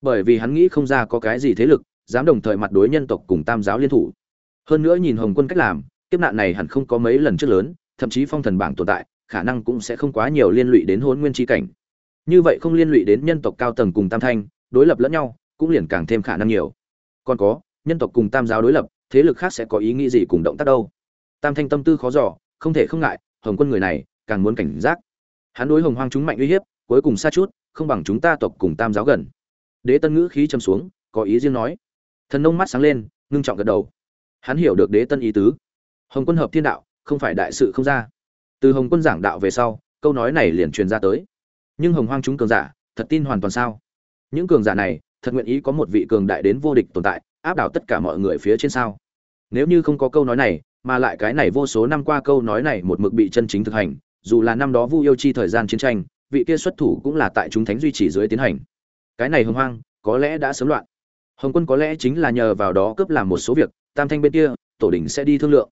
A: Bởi vì hắn nghĩ không ra có cái gì thế lực dám đồng thời mặt đối nhân tộc cùng tam giáo liên thủ. Hơn nữa nhìn hồng quân cách làm, kiếp nạn này hẳn không có mấy lần trước lớn, thậm chí phong thần bảng tồn tại, khả năng cũng sẽ không quá nhiều liên lụy đến hôn nguyên tri cảnh. Như vậy không liên lụy đến nhân tộc cao tầng cùng tam thanh, đối lập lẫn nhau cũng liền càng thêm khả năng nhiều. Còn có, nhân tộc cùng tam giáo đối lập thế lực khác sẽ có ý nghĩ gì cùng động tác đâu? Tam thanh tâm tư khó dò, không thể không ngại, hồng quân người này, càng muốn cảnh giác. Hắn đối hồng hoang chúng mạnh uy hiếp, cuối cùng xa chút, không bằng chúng ta tộc cùng tam giáo gần. Đế tân ngữ khí châm xuống, có ý riêng nói. Thần nông mắt sáng lên, ngưng trọng gật đầu. Hắn hiểu được đế tân ý tứ. Hồng quân hợp thiên đạo, không phải đại sự không ra. Từ hồng quân giảng đạo về sau, câu nói này liền truyền ra tới. Nhưng hồng hoang chúng cường giả, thật tin hoàn toàn sao? Những cường giả này, thật nguyện ý có một vị cường đại đến vô địch tồn tại, áp đảo tất cả mọi người phía trên sao? Nếu như không có câu nói này, mà lại cái này vô số năm qua câu nói này một mực bị chân chính thực hành, dù là năm đó vu yêu chi thời gian chiến tranh, vị kia xuất thủ cũng là tại chúng thánh duy trì dưới tiến hành. Cái này hưng hoang, có lẽ đã sớm loạn. Hồng quân có lẽ chính là nhờ vào đó cướp làm một số việc, tam thanh bên kia, tổ đình sẽ đi thương lượng.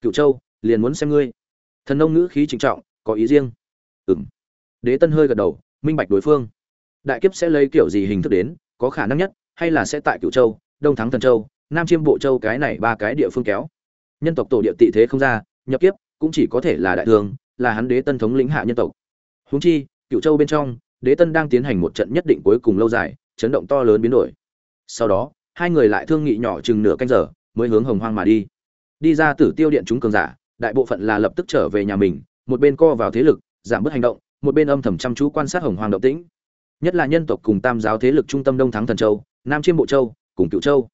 A: Cựu châu, liền muốn xem ngươi. Thần nông ngữ khí trịnh trọng, có ý riêng. Ừ m đế tân hơi gật đầu, minh bạch đối phương. Đại kiếp sẽ lấy kiểu gì hình thức đến, có khả năng nhất, hay là sẽ tại cựu châu, đông thắng thần châu nam chiêm bộ châu cái này ba cái địa phương kéo. Nhân tộc tổ địa tị thế không ra, nhập kiếp, cũng chỉ có thể là đại thương là hắn đế tân thống lĩnh hạ nhân tộc. Huống chi cựu châu bên trong, đế tân đang tiến hành một trận nhất định cuối cùng lâu dài, chấn động to lớn biến đổi. Sau đó, hai người lại thương nghị nhỏ chừng nửa canh giờ, mới hướng hồng hoang mà đi. Đi ra tử tiêu điện chúng cường giả, đại bộ phận là lập tức trở về nhà mình, một bên co vào thế lực, giảm bớt hành động, một bên âm thầm chăm chú quan sát hồng hoang động tĩnh. Nhất là nhân tộc cùng tam giáo thế lực trung tâm đông thắng thần châu, nam chiêm bộ châu, cùng cựu châu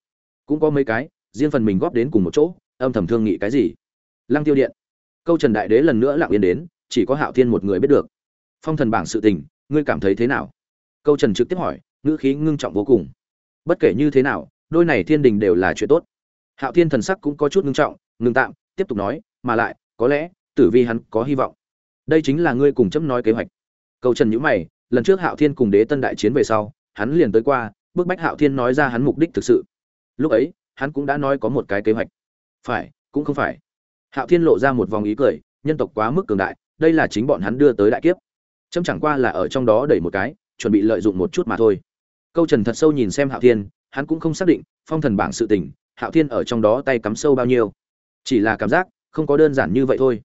A: cũng có mấy cái, riêng phần mình góp đến cùng một chỗ, âm thầm thương nghị cái gì? Lăng tiêu điện. Câu trần đại đế lần nữa lặng yên đến, chỉ có hạo thiên một người biết được. Phong thần bảng sự tình, ngươi cảm thấy thế nào? Câu trần trực tiếp hỏi, ngữ khí ngưng trọng vô cùng. Bất kể như thế nào, đôi này thiên đình đều là chuyện tốt. Hạo thiên thần sắc cũng có chút ngưng trọng ngưng tạm, tiếp tục nói, mà lại, có lẽ, tử vi hắn có hy vọng. Đây chính là ngươi cùng chấm nói kế hoạch. Câu trần nhữ mày, lần trước hạo thiên cùng đế tân đại chiến về sau, hắn liền tới qua, bức bách hạo thiên nói ra hắn mục đích thực sự lúc ấy, hắn cũng đã nói có một cái kế hoạch. Phải, cũng không phải. Hạo thiên lộ ra một vòng ý cười, nhân tộc quá mức cường đại, đây là chính bọn hắn đưa tới đại kiếp. Chấm chẳng qua là ở trong đó đẩy một cái, chuẩn bị lợi dụng một chút mà thôi. Câu trần thật sâu nhìn xem hạo thiên, hắn cũng không xác định, phong thần bảng sự tình, hạo thiên ở trong đó tay cắm sâu bao nhiêu. Chỉ là cảm giác, không có đơn giản như vậy thôi.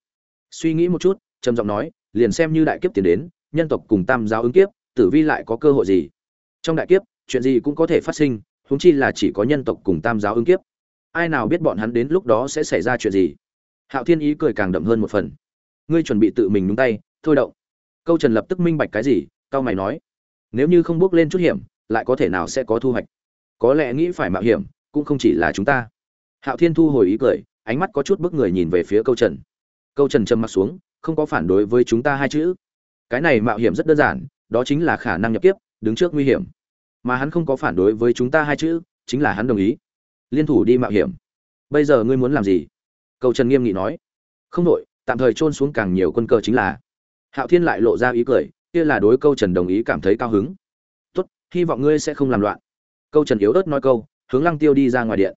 A: Suy nghĩ một chút, trầm giọng nói, liền xem như đại kiếp tiến đến, nhân tộc cùng tam giáo ứng kiếp, tử vi lại có cơ hội gì? Trong đại kiếp, chuyện gì cũng có thể phát sinh huống chi là chỉ có nhân tộc cùng tam giáo ứng kiếp. Ai nào biết bọn hắn đến lúc đó sẽ xảy ra chuyện gì? Hạo thiên ý cười càng đậm hơn một phần. Ngươi chuẩn bị tự mình nhúng tay, thôi động. Câu trần lập tức minh bạch cái gì, cao mày nói. Nếu như không bước lên chút hiểm, lại có thể nào sẽ có thu hoạch? Có lẽ nghĩ phải mạo hiểm, cũng không chỉ là chúng ta. Hạo thiên thu hồi ý cười, ánh mắt có chút bức người nhìn về phía câu trần. Câu trần trầm m ặ t xuống, không có phản đối với chúng ta hai chữ. Cái này mạo hiểm rất đơn giản, đó chính là khả năng nhập kiếp, đứng trước nguy hiểm mà hắn không có phản đối với chúng ta hai chữ, chính là hắn đồng ý. Liên thủ đi mạo hiểm. Bây giờ ngươi muốn làm gì? Câu trần nghiêm nghị nói. Không đội tạm thời trôn xuống càng nhiều quân cờ chính là. Hạo thiên lại lộ ra ý cười, kia là đối câu trần đồng ý cảm thấy cao hứng. Tốt, hy vọng ngươi sẽ không làm loạn. Câu trần yếu ớt nói câu, hướng lăng tiêu đi ra ngoài điện.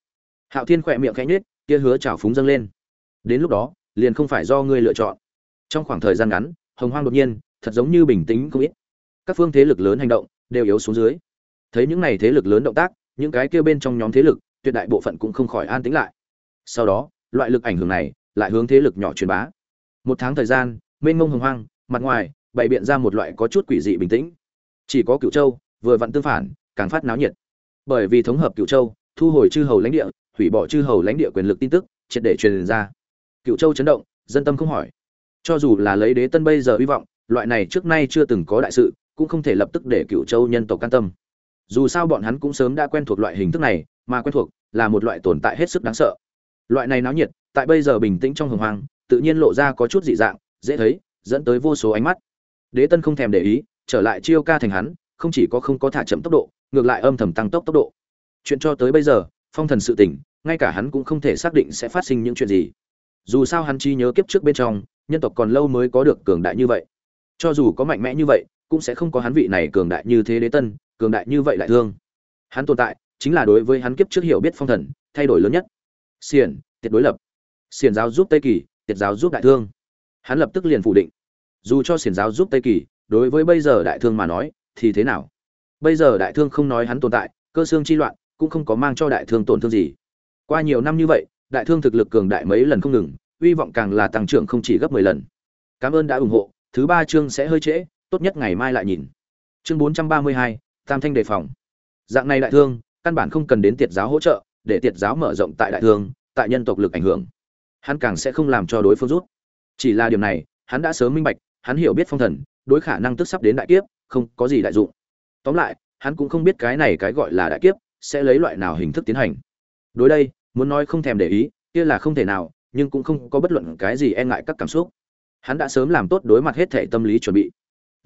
A: Hạo thiên khỏe miệng khẽ nhếch. kia hứa trào phúng dâng lên. Đến lúc đó, liền không phải do ngươi lựa chọn. Trong khoảng thời gian ngắn, hồng hoang đột nhiên, thật giống như bình tĩnh không ít. Các phương thế lực lớn hành động, đều yếu xuống dưới thấy những này thế lực lớn động tác, những cái kia bên trong nhóm thế lực, tuyệt đại bộ phận cũng không khỏi an tĩnh lại. Sau đó, loại lực ảnh hưởng này lại hướng thế lực nhỏ truyền bá. Một tháng thời gian, mênh mông hồng hoang, mặt ngoài, bày biện ra một loại có chút quỷ dị bình tĩnh. Chỉ có cựu châu, vừa vặn tương phản, càng phát náo nhiệt. Bởi vì thống hợp cựu châu, thu hồi chư hầu lãnh địa, hủy bỏ chư hầu lãnh địa quyền lực tin tức, triệt để truyền ra. Cựu châu chấn động, dân tâm không hỏi. Cho dù là lấy đế tân bây giờ hy vọng, loại này trước nay chưa từng có đại sự, cũng không thể lập tức để cựu châu nhân tộc can tâm dù sao bọn hắn cũng sớm đã quen thuộc loại hình thức này, mà quen thuộc là một loại tồn tại hết sức đáng sợ. Loại này náo nhiệt, tại bây giờ bình tĩnh trong hồng hoang, tự nhiên lộ ra có chút dị dạng, dễ thấy, dẫn tới vô số ánh mắt. Đế tân không thèm để ý, trở lại chiêu ca thành hắn, không chỉ có không có thả chậm tốc độ, ngược lại âm thầm tăng tốc tốc độ. Chuyện cho tới bây giờ, phong thần sự tỉnh ngay cả hắn cũng không thể xác định sẽ phát sinh những chuyện gì. Dù sao hắn chi nhớ kiếp trước bên trong, nhân tộc còn lâu mới có được cường đại như vậy. Cho dù có mạnh mẽ như vậy cũng sẽ không có hắn vị này cường đại như thế đế tân, cường đại như vậy lại thương. Hắn tồn tại, chính là đối với hắn kiếp trước hiểu biết phong thần, thay đổi lớn nhất. Xiển, tiệt đối lập. Xiển giáo giúp tây kỳ, tiệt giáo giúp đại thương. Hắn lập tức liền phủ định. Dù cho xiển giáo giúp tây kỳ, đối với bây giờ đại thương mà nói, thì thế nào? Bây giờ đại thương không nói hắn tồn tại, cơ xương chi loạn, cũng không có mang cho đại thương tổn thương gì. Qua nhiều năm như vậy, đại thương thực lực cường đại mấy lần không ngừng, hy vọng càng là tăng trưởng không chỉ gấp mười lần. Cảm ơn đã ủng hộ, thứ ba chương sẽ hơi trễ tốt nhất ngày mai lại nhìn. Chương bốn trăm ba mươi hai, tam thanh đề phòng. Dạng này đại thương, căn bản không cần đến tiệt giáo hỗ trợ, để tiệt giáo mở rộng tại đại thương, tại nhân tộc lực ảnh hưởng. Hắn càng sẽ không làm cho đối phương rút. Chỉ là điều này, hắn đã sớm minh bạch, hắn hiểu biết phong thần, đối khả năng tức sắp đến đại kiếp, không có gì đại dụng. Tóm lại, hắn cũng không biết cái này cái gọi là đại kiếp sẽ lấy loại nào hình thức tiến hành. Đối đây, muốn nói không thèm để ý, kia là không thể nào, nhưng cũng không có bất luận cái gì e ngại các cảm xúc. Hắn đã sớm làm tốt đối mặt hết thể tâm lý chuẩn bị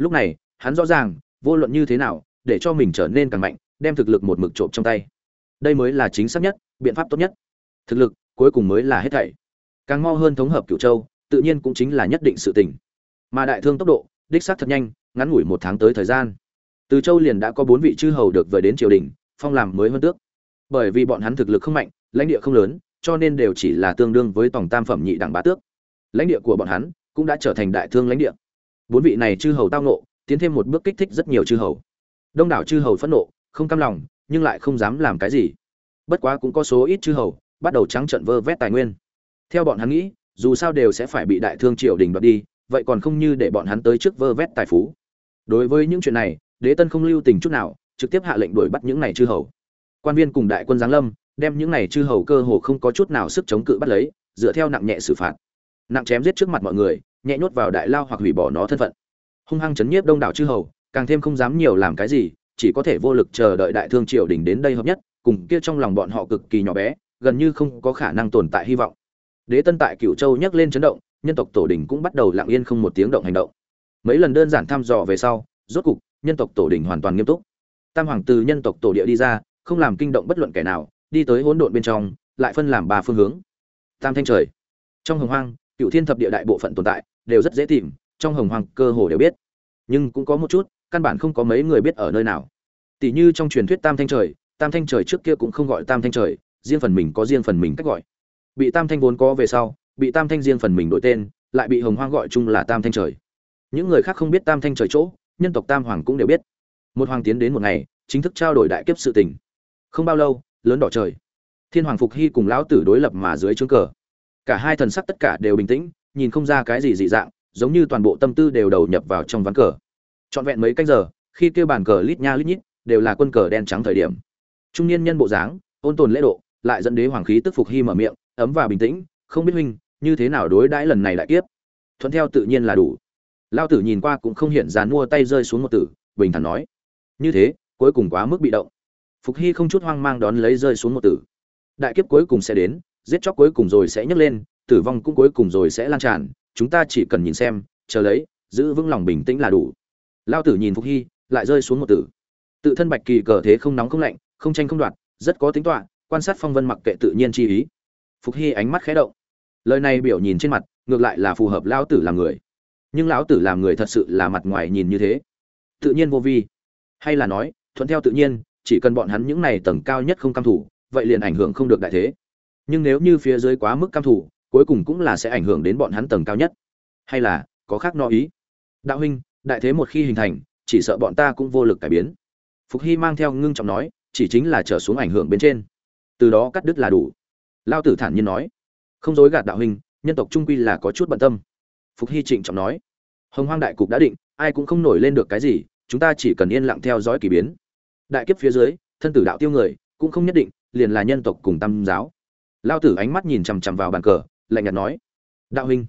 A: lúc này, hắn rõ ràng, vô luận như thế nào, để cho mình trở nên càng mạnh, đem thực lực một mực trộm trong tay. Đây mới là chính xác nhất, biện pháp tốt nhất. Thực lực, cuối cùng mới là hết thảy. Càng mau hơn thống hợp cựu châu, tự nhiên cũng chính là nhất định sự tình. Mà đại thương tốc độ, đích xác thật nhanh, ngắn ngủi một tháng tới thời gian. Từ châu liền đã có bốn vị chư hầu được về đến triều đình, phong làm mới hơn tước. Bởi vì bọn hắn thực lực không mạnh, lãnh địa không lớn, cho nên đều chỉ là tương đương với tổng tam phẩm nhị đẳng bá tước. Lãnh địa của bọn hắn cũng đã trở thành đại thương lãnh địa bốn vị này chư hầu tao nộ tiến thêm một bước kích thích rất nhiều chư hầu. Đông đảo chư hầu phẫn nộ, không cam lòng, nhưng lại không dám làm cái gì. Bất quá cũng có số ít chư hầu, bắt đầu trắng trận vơ vét tài nguyên. Theo bọn hắn nghĩ, dù sao đều sẽ phải bị đại thương triều đình đoạt đi, vậy còn không như để bọn hắn tới trước vơ vét tài phú. Đối với những chuyện này, đế tân không lưu tình chút nào, trực tiếp hạ lệnh đuổi bắt những này chư hầu. Quan viên cùng đại quân giáng lâm, đem những này chư hầu cơ hồ không có chút nào sức chống cự bắt lấy, dựa theo nặng nhẹ xử phạt. Nặng chém giết trước mặt mọi người nhẹ nhốt vào đại lao hoặc hủy bỏ nó thân phận. Hung hăng chấn nhiếp đông đảo chư hầu, càng thêm không dám nhiều làm cái gì, chỉ có thể vô lực chờ đợi đại thương triều đình đến đây hợp nhất, cùng kia trong lòng bọn họ cực kỳ nhỏ bé, gần như không có khả năng tồn tại hy vọng. Đế tân tại cửu châu nhắc lên chấn động, nhân tộc tổ đình cũng bắt đầu lặng yên không một tiếng động hành động. Mấy lần đơn giản thăm dò về sau, rốt cục, nhân tộc tổ đình hoàn toàn nghiêm túc. Tam hoàng từ nhân tộc tổ địa đi ra, không làm kinh động bất luận kẻ nào, đi tới hỗn độn bên trong, lại phân làm ba phương hướng. Tam thanh trời. Trong hồng hoang cựu thiên thập địa đại bộ phận tồn tại đều rất dễ tìm, trong hồng Hoàng cơ hồ đều biết. Nhưng cũng có một chút, căn bản không có mấy người biết ở nơi nào. Tỷ như trong truyền thuyết tam thanh trời, tam thanh trời trước kia cũng không gọi tam thanh trời, riêng phần mình có riêng phần mình cách gọi. Bị tam thanh vốn có về sau, bị tam thanh riêng phần mình đổi tên, lại bị hồng hoang gọi chung là tam thanh trời. Những người khác không biết tam thanh trời chỗ, nhân tộc tam hoàng cũng đều biết. Một hoàng tiến đến một ngày, chính thức trao đổi đại kiếp sự tình. Không bao lâu, lớn đỏ trời. Thiên hoàng phục hy cùng lão tử đối lập mà dưới trướng cờ cả hai thần sắc tất cả đều bình tĩnh, nhìn không ra cái gì dị dạng, giống như toàn bộ tâm tư đều đầu nhập vào trong ván cờ. Trọn vẹn mấy canh giờ, khi kêu bàn cờ lít nha lít nhít, đều là quân cờ đen trắng thời điểm. Trung niên nhân bộ dáng, ôn tồn lễ độ, lại dẫn đế hoàng khí tức phục hy mở miệng, ấm và bình tĩnh, không biết huynh, như thế nào đối đãi lần này lại tiếp. thuận theo tự nhiên là đủ. Lao tử nhìn qua cũng không hiện dàn mua tay rơi xuống một tử, bình thản nói, như thế, cuối cùng quá mức bị động. Phục hy không chút hoang mang đón lấy rơi xuống một tử. Đại kiếp cuối cùng sẽ đến giết chóc cuối cùng rồi sẽ nhấc lên, tử vong cũng cuối cùng rồi sẽ lan tràn, chúng ta chỉ cần nhìn xem, chờ lấy, giữ vững lòng bình tĩnh là đủ. Lao tử nhìn phục hy, lại rơi xuống một tử. Tự thân bạch kỳ cờ thế không nóng không lạnh, không tranh không đoạt, rất có tính toạ quan sát phong vân mặc kệ tự nhiên chi ý. Phục hy ánh mắt khẽ động. Lời này biểu nhìn trên mặt, ngược lại là phù hợp lão tử làm người. Nhưng lão tử làm người thật sự là mặt ngoài nhìn như thế. Tự nhiên vô vi. Hay là nói, thuận theo tự nhiên, chỉ cần bọn hắn những này tầng cao nhất không cam thủ, vậy liền ảnh hưởng không được đại thế nhưng nếu như phía dưới quá mức cam thủ cuối cùng cũng là sẽ ảnh hưởng đến bọn hắn tầng cao nhất. Hay là, có khác no ý? Đạo huynh, đại thế một khi hình thành, chỉ sợ bọn ta cũng vô lực cải biến. Phục hy mang theo ngưng trọng nói, chỉ chính là trở xuống ảnh hưởng bên trên. Từ đó cắt đứt là đủ. Lao tử thản nhiên nói. Không dối gạt đạo huynh, nhân tộc trung quy là có chút bận tâm. Phục hy trịnh trọng nói. Hồng hoang đại cục đã định, ai cũng không nổi lên được cái gì, chúng ta chỉ cần yên lặng theo dõi k ỳ biến. Đại kiếp phía dưới, thân tử đạo tiêu người, cũng không nhất định, liền là nhân tộc cùng tam giáo lao tử ánh mắt nhìn chằm chằm vào bàn cờ, lạnh nhạt nói, đạo huynh,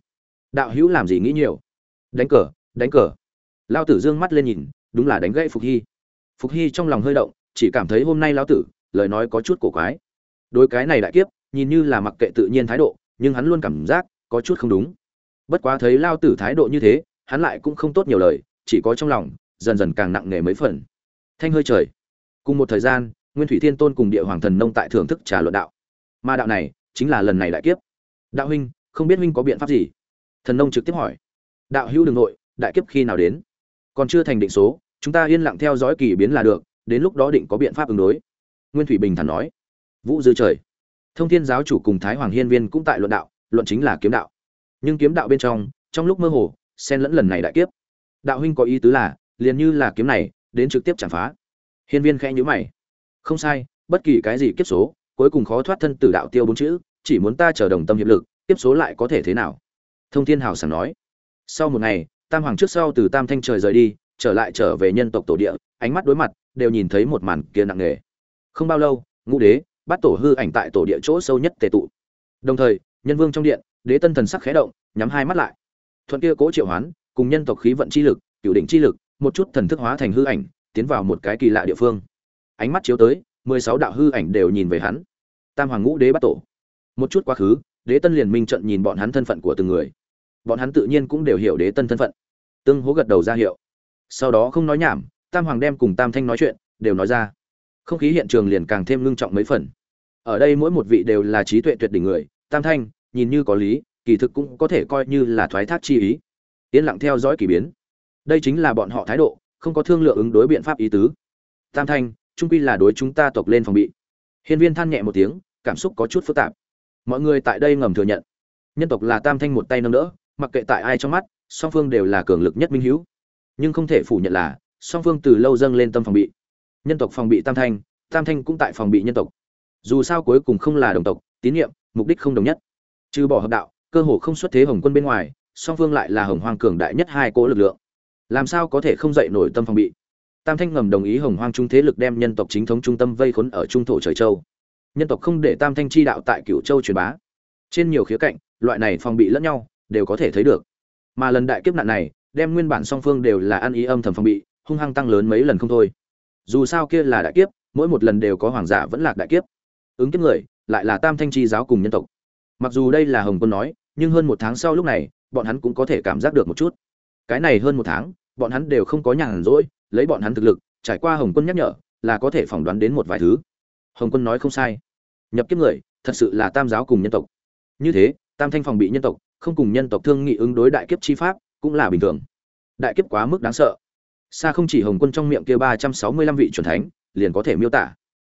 A: đạo hữu làm gì nghĩ nhiều? Đánh cờ đánh cờ. Lao tử d ư ơ n g mắt lên nhìn, đúng là đánh gãy phục hy. Phục hy trong lòng hơi động, chỉ cảm thấy hôm nay lao tử, lời nói có chút cổ quái. Đôi cái này đại kiếp, nhìn như là mặc kệ tự nhiên thái độ, nhưng hắn luôn cảm giác, có chút không đúng. Bất quá thấy lao tử thái độ như thế, hắn lại cũng không tốt nhiều lời, chỉ có trong lòng, dần dần càng nặng nề mấy phần. Thanh hơi trời. Cùng một thời gian, nguyên thủy thiên tôn cùng địa hoàng thần nông tại thưởng thức trà luận đạo mà đạo này chính là lần này đại kiếp. Đạo huynh, không biết huynh có biện pháp gì? Thần nông trực tiếp hỏi. Đạo hữu đường nội, đại kiếp khi nào đến? Còn chưa thành định số, chúng ta yên lặng theo dõi kỳ biến là được, đến lúc đó định có biện pháp ứng đối. Nguyên thủy bình thản nói. Vũ dư trời. Thông thiên giáo chủ cùng thái hoàng hiên viên cũng tại luận đạo, luận chính là kiếm đạo. Nhưng kiếm đạo bên trong trong lúc mơ hồ, xen lẫn lần này đại kiếp. Đạo huynh có ý tứ là, liền như là kiếm này, đến trực tiếp chạm phá. Hiên viên khẽ nhíu mày. Không sai, bất kỳ cái gì kiếp số cuối cùng khó thoát thân tử đạo tiêu bốn chữ, chỉ muốn ta chờ đồng tâm hiệp lực tiếp số lại có thể thế nào? Thông thiên hào sảng nói. Sau một ngày, tam hoàng trước sau từ tam thanh trời rời đi, trở lại trở về nhân tộc tổ địa, ánh mắt đối mặt, đều nhìn thấy một màn kia nặng nề. Không bao lâu, ngũ đế bắt tổ hư ảnh tại tổ địa chỗ sâu nhất tề tụ. Đồng thời, nhân vương trong điện, đế tân thần sắc khẽ động, nhắm hai mắt lại. Thuận kia cố triệu hoán, cùng nhân tộc khí vận chi lực, cửu đỉnh chi lực, một chút thần thức hóa thành hư ảnh, tiến vào một cái kỳ lạ địa phương. Ánh mắt chiếu tới mười sáu đạo hư ảnh đều nhìn về hắn. Tam hoàng ngũ đế bắt tổ. Một chút quá khứ, đế tân liền minh trận nhìn bọn hắn thân phận của từng người. Bọn hắn tự nhiên cũng đều hiểu đế tân thân phận. Tương hố gật đầu ra hiệu. Sau đó không nói nhảm, tam hoàng đem cùng tam thanh nói chuyện, đều nói ra. Không khí hiện trường liền càng thêm ngưng trọng mấy phần. Ở đây mỗi một vị đều là trí tuệ tuyệt đỉnh người, tam thanh, nhìn như có lý, kỳ thực cũng có thể coi như là thoái thác chi ý. Yên lặng theo dõi kỳ biến. Đây chính là bọn họ thái độ, không có thương lượng ứng đối biện pháp ý tứ. Tam thanh trung quy là đối chúng ta tộc lên phòng bị. Hiên viên than nhẹ một tiếng, cảm xúc có chút phức tạp. Mọi người tại đây ngầm thừa nhận. Nhân tộc là tam thanh một tay nâng đỡ, mặc kệ tại ai trong mắt, song phương đều là cường lực nhất minh hữu. Nhưng không thể phủ nhận là, song phương từ lâu dâng lên tâm phòng bị. Nhân tộc phòng bị tam thanh tam thanh cũng tại phòng bị nhân tộc. Dù sao cuối cùng không là đồng tộc, tín nhiệm, mục đích không đồng nhất. Trừ bỏ hợp đạo, cơ hồ không xuất thế hồng quân bên ngoài, song phương lại là hồng hoang cường đại nhất hai cỗ lực lượng. Làm sao có thể không dậy nổi tâm phòng bị? Tam thanh ngầm đồng ý hồng hoang trung thế lực đem nhân tộc chính thống trung tâm vây khốn ở trung thổ trời châu. Nhân tộc không để tam thanh chi đạo tại cửu châu truyền bá. Trên nhiều khía cạnh, loại này phòng bị lẫn nhau, đều có thể thấy được. Mà lần đại kiếp nạn này, đem nguyên bản song phương đều là ăn ý âm thầm phòng bị, hung hăng tăng lớn mấy lần không thôi. Dù sao kia là đại kiếp, mỗi một lần đều có hoàng giả vẫn lạc đại kiếp. Ứng kiếp người, lại là tam thanh chi giáo cùng nhân tộc. Mặc dù đây là hồng quân nói, nhưng hơn một tháng sau lúc này, bọn hắn cũng có thể cảm giác được một chút. Cái này hơn một tháng, bọn hắn đều không có nhàn rỗi lấy bọn hắn thực lực, trải qua hồng quân nhắc nhở, là có thể phỏng đoán đến một vài thứ. Hồng quân nói không sai. Nhập kiếp người, thật sự là tam giáo cùng nhân tộc. Như thế, tam thanh phòng bị nhân tộc, không cùng nhân tộc thương nghị ứng đối đại kiếp chi pháp, cũng là bình thường. Đại kiếp quá mức đáng sợ. Xa không chỉ hồng quân trong miệng kia ba trăm sáu mươi lăm vị chuẩn thánh, liền có thể miêu tả.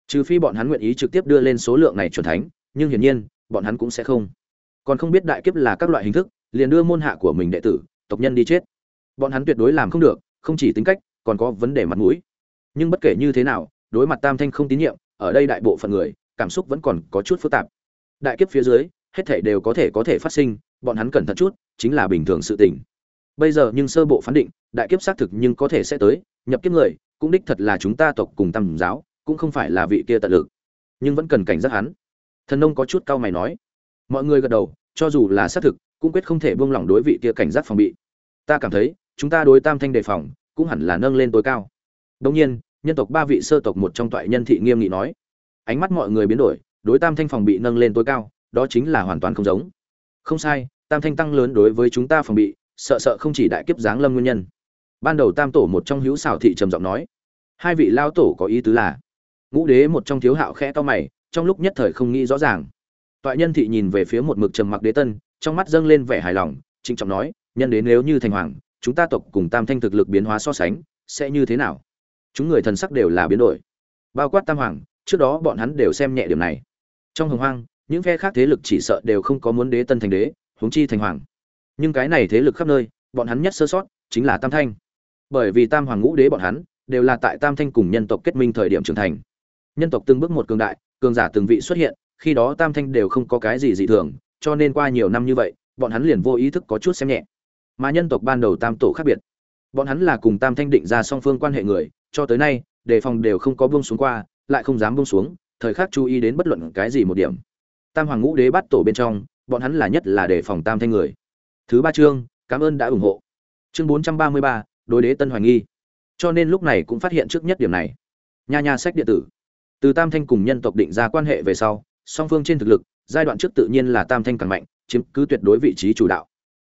A: Trừ phi bọn hắn nguyện ý trực tiếp đưa lên số lượng này chuẩn thánh, nhưng hiển nhiên, bọn hắn cũng sẽ không. Còn không biết đại kiếp là các loại hình thức, liền đưa môn hạ của mình đệ tử, tộc nhân đi chết. Bọn hắn tuyệt đối làm không được, không chỉ tính cách còn có vấn đề mặt mũi. Nhưng bất kể như thế nào, đối mặt tam thanh không tín nhiệm, ở đây đại bộ phận người, cảm xúc vẫn còn có chút phức tạp. Đại kiếp phía dưới, hết thảy đều có thể có thể phát sinh, bọn hắn cẩn thận chút, chính là bình thường sự tình. Bây giờ nhưng sơ bộ phán định, đại kiếp xác thực nhưng có thể sẽ tới, nhập kiếp người, cũng đích thật là chúng ta tộc cùng tam giáo, cũng không phải là vị kia tận lực. Nhưng vẫn cần cảnh giác hắn. Thần nông có chút cau mày nói. Mọi người gật đầu, cho dù là xác thực, cũng quyết không thể buông lỏng đối vị kia cảnh giác phòng bị. Ta cảm thấy, chúng ta đối tam thanh đề phòng cũng hẳn là nâng lên tối cao. Đương nhiên, nhân tộc ba vị sơ tộc một trong toại nhân thị nghiêm nghị nói, ánh mắt mọi người biến đổi, đối tam thanh phòng bị nâng lên tối cao, đó chính là hoàn toàn không giống. Không sai, tam thanh tăng lớn đối với chúng ta phòng bị, sợ sợ không chỉ đại kiếp giáng lâm nguyên nhân. Ban đầu tam tổ một trong hữu xảo thị trầm giọng nói, hai vị lao tổ có ý tứ là, ngũ đế một trong thiếu hạo khẽ to mày, trong lúc nhất thời không nghĩ rõ ràng. Toại nhân thị nhìn về phía một mực trầm mặc đế tân, trong mắt dâng lên vẻ hài lòng, trịnh trọng nói, nhân đến nếu như thành hoàng chúng ta tộc cùng tam thanh thực lực biến hóa so sánh, sẽ như thế nào? Chúng người thần sắc đều là biến đổi. Bao quát tam hoàng, trước đó bọn hắn đều xem nhẹ điểm này. Trong hồng hoang, những phe khác thế lực chỉ sợ đều không có muốn đế tân thành đế, huống chi thành hoàng. Nhưng cái này thế lực khắp nơi, bọn hắn nhất sơ sót, chính là tam thanh. Bởi vì tam hoàng ngũ đế bọn hắn, đều là tại tam thanh cùng nhân tộc kết minh thời điểm trưởng thành. Nhân tộc từng bước một cường đại, cường giả từng vị xuất hiện, khi đó tam thanh đều không có cái gì dị thường, cho nên qua nhiều năm như vậy, bọn hắn liền vô ý thức có chút xem nhẹ mà nhân tộc ban đầu tam tổ khác biệt. Bọn hắn là cùng tam thanh định ra song phương quan hệ người, cho tới nay, đề phòng đều không có buông xuống qua, lại không dám buông xuống, thời khắc chú ý đến bất luận cái gì một điểm. Tam hoàng ngũ đế bắt tổ bên trong, bọn hắn là nhất là đề phòng tam thanh người. Thứ ba chương, cảm ơn đã ủng hộ. Chương bốn trăm ba mươi ba, đối đế tân hoài nghi. Cho nên lúc này cũng phát hiện trước nhất điểm này. Nha nha sách điện tử. Từ tam thanh cùng nhân tộc định ra quan hệ về sau, song phương trên thực lực, giai đoạn trước tự nhiên là tam thanh càng mạnh, chiếm cứ tuyệt đối vị trí chủ đạo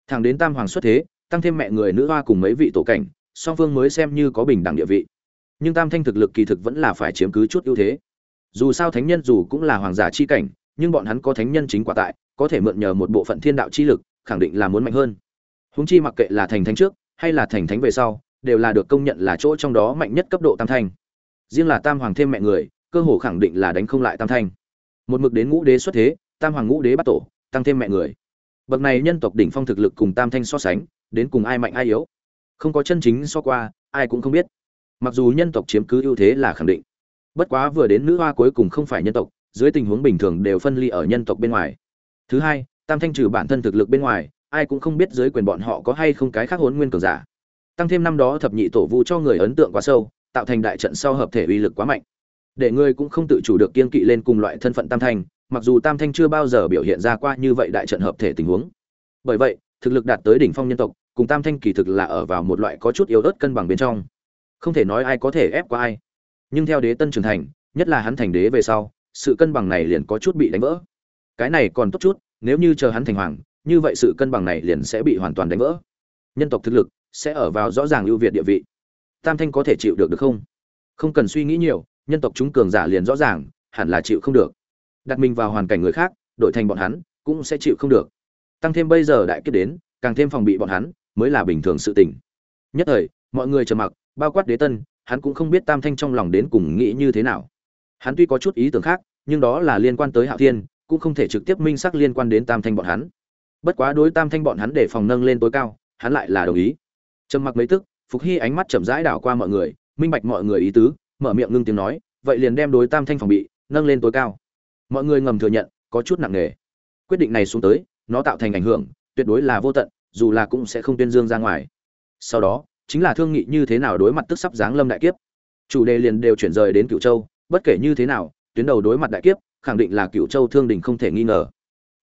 A: thẳng đến tam hoàng xuất thế, tăng thêm mẹ người nữ hoa cùng mấy vị tổ cảnh, song phương mới xem như có bình đẳng địa vị. Nhưng tam thanh thực lực kỳ thực vẫn là phải chiếm cứ chút ưu thế. Dù sao thánh nhân dù cũng là hoàng giả chi cảnh, nhưng bọn hắn có thánh nhân chính quả tại, có thể mượn nhờ một bộ phận thiên đạo chi lực, khẳng định là muốn mạnh hơn. Húng chi mặc kệ là thành thánh trước, hay là thành thánh về sau, đều là được công nhận là chỗ trong đó mạnh nhất cấp độ tam thanh. Riêng là tam hoàng thêm mẹ người, cơ hồ khẳng định là đánh không lại tam thanh. Một mực đến ngũ đế xuất thế, tam hoàng ngũ đế bắt tổ, tăng thêm mẹ người bậc này nhân tộc đỉnh phong thực lực cùng tam thanh so sánh, đến cùng ai mạnh ai yếu? Không có chân chính so qua, ai cũng không biết. Mặc dù nhân tộc chiếm cứ ưu thế là khẳng định. Bất quá vừa đến nữ hoa cuối cùng không phải nhân tộc, dưới tình huống bình thường đều phân ly ở nhân tộc bên ngoài. Thứ hai, tam thanh trừ bản thân thực lực bên ngoài, ai cũng không biết dưới quyền bọn họ có hay không cái khác hốn nguyên cường giả. Tăng thêm năm đó thập nhị tổ vu cho người ấn tượng quá sâu, tạo thành đại trận sau hợp thể uy lực quá mạnh. Để ngươi cũng không tự chủ được kiên kỵ lên cùng loại thân phận tam thanh mặc dù tam thanh chưa bao giờ biểu hiện ra qua như vậy đại trận hợp thể tình huống. Bởi vậy, thực lực đạt tới đỉnh phong nhân tộc, cùng tam thanh kỳ thực là ở vào một loại có chút yếu ớt cân bằng bên trong. Không thể nói ai có thể ép qua ai. Nhưng theo đế tân trưởng thành, nhất là hắn thành đế về sau, sự cân bằng này liền có chút bị đánh vỡ. Cái này còn tốt chút, nếu như chờ hắn thành hoàng, như vậy sự cân bằng này liền sẽ bị hoàn toàn đánh vỡ. Nhân tộc thực lực sẽ ở vào rõ ràng ưu việt địa vị. Tam thanh có thể chịu được được không? Không cần suy nghĩ nhiều, nhân tộc chúng cường giả liền rõ ràng, hẳn là chịu không được đặt mình vào hoàn cảnh người khác, đổi thành bọn hắn, cũng sẽ chịu không được. Tăng thêm bây giờ đại kết đến, càng thêm phòng bị bọn hắn, mới là bình thường sự tình. Nhất thời, mọi người trầm mặc, bao quát đế tân, hắn cũng không biết tam thanh trong lòng đến cùng nghĩ như thế nào. Hắn tuy có chút ý tưởng khác, nhưng đó là liên quan tới hạo thiên, cũng không thể trực tiếp minh xác liên quan đến tam thanh bọn hắn. Bất quá đối tam thanh bọn hắn để phòng nâng lên tối cao, hắn lại là đồng ý. Trầm mặc mấy tức, phục hy ánh mắt chậm rãi đảo qua mọi người, minh bạch mọi người ý tứ, mở miệng ngưng tiếng nói, vậy liền đem đối tam thanh phòng bị nâng lên tối cao mọi người ngầm thừa nhận, có chút nặng nề. Quyết định này xuống tới, nó tạo thành ảnh hưởng, tuyệt đối là vô tận, dù là cũng sẽ không tuyên dương ra ngoài. Sau đó, chính là thương nghị như thế nào đối mặt tức sắp giáng lâm đại kiếp. Chủ đề liền đều chuyển rời đến cựu châu, bất kể như thế nào, tuyến đầu đối mặt đại kiếp, khẳng định là cựu châu thương đình không thể nghi ngờ.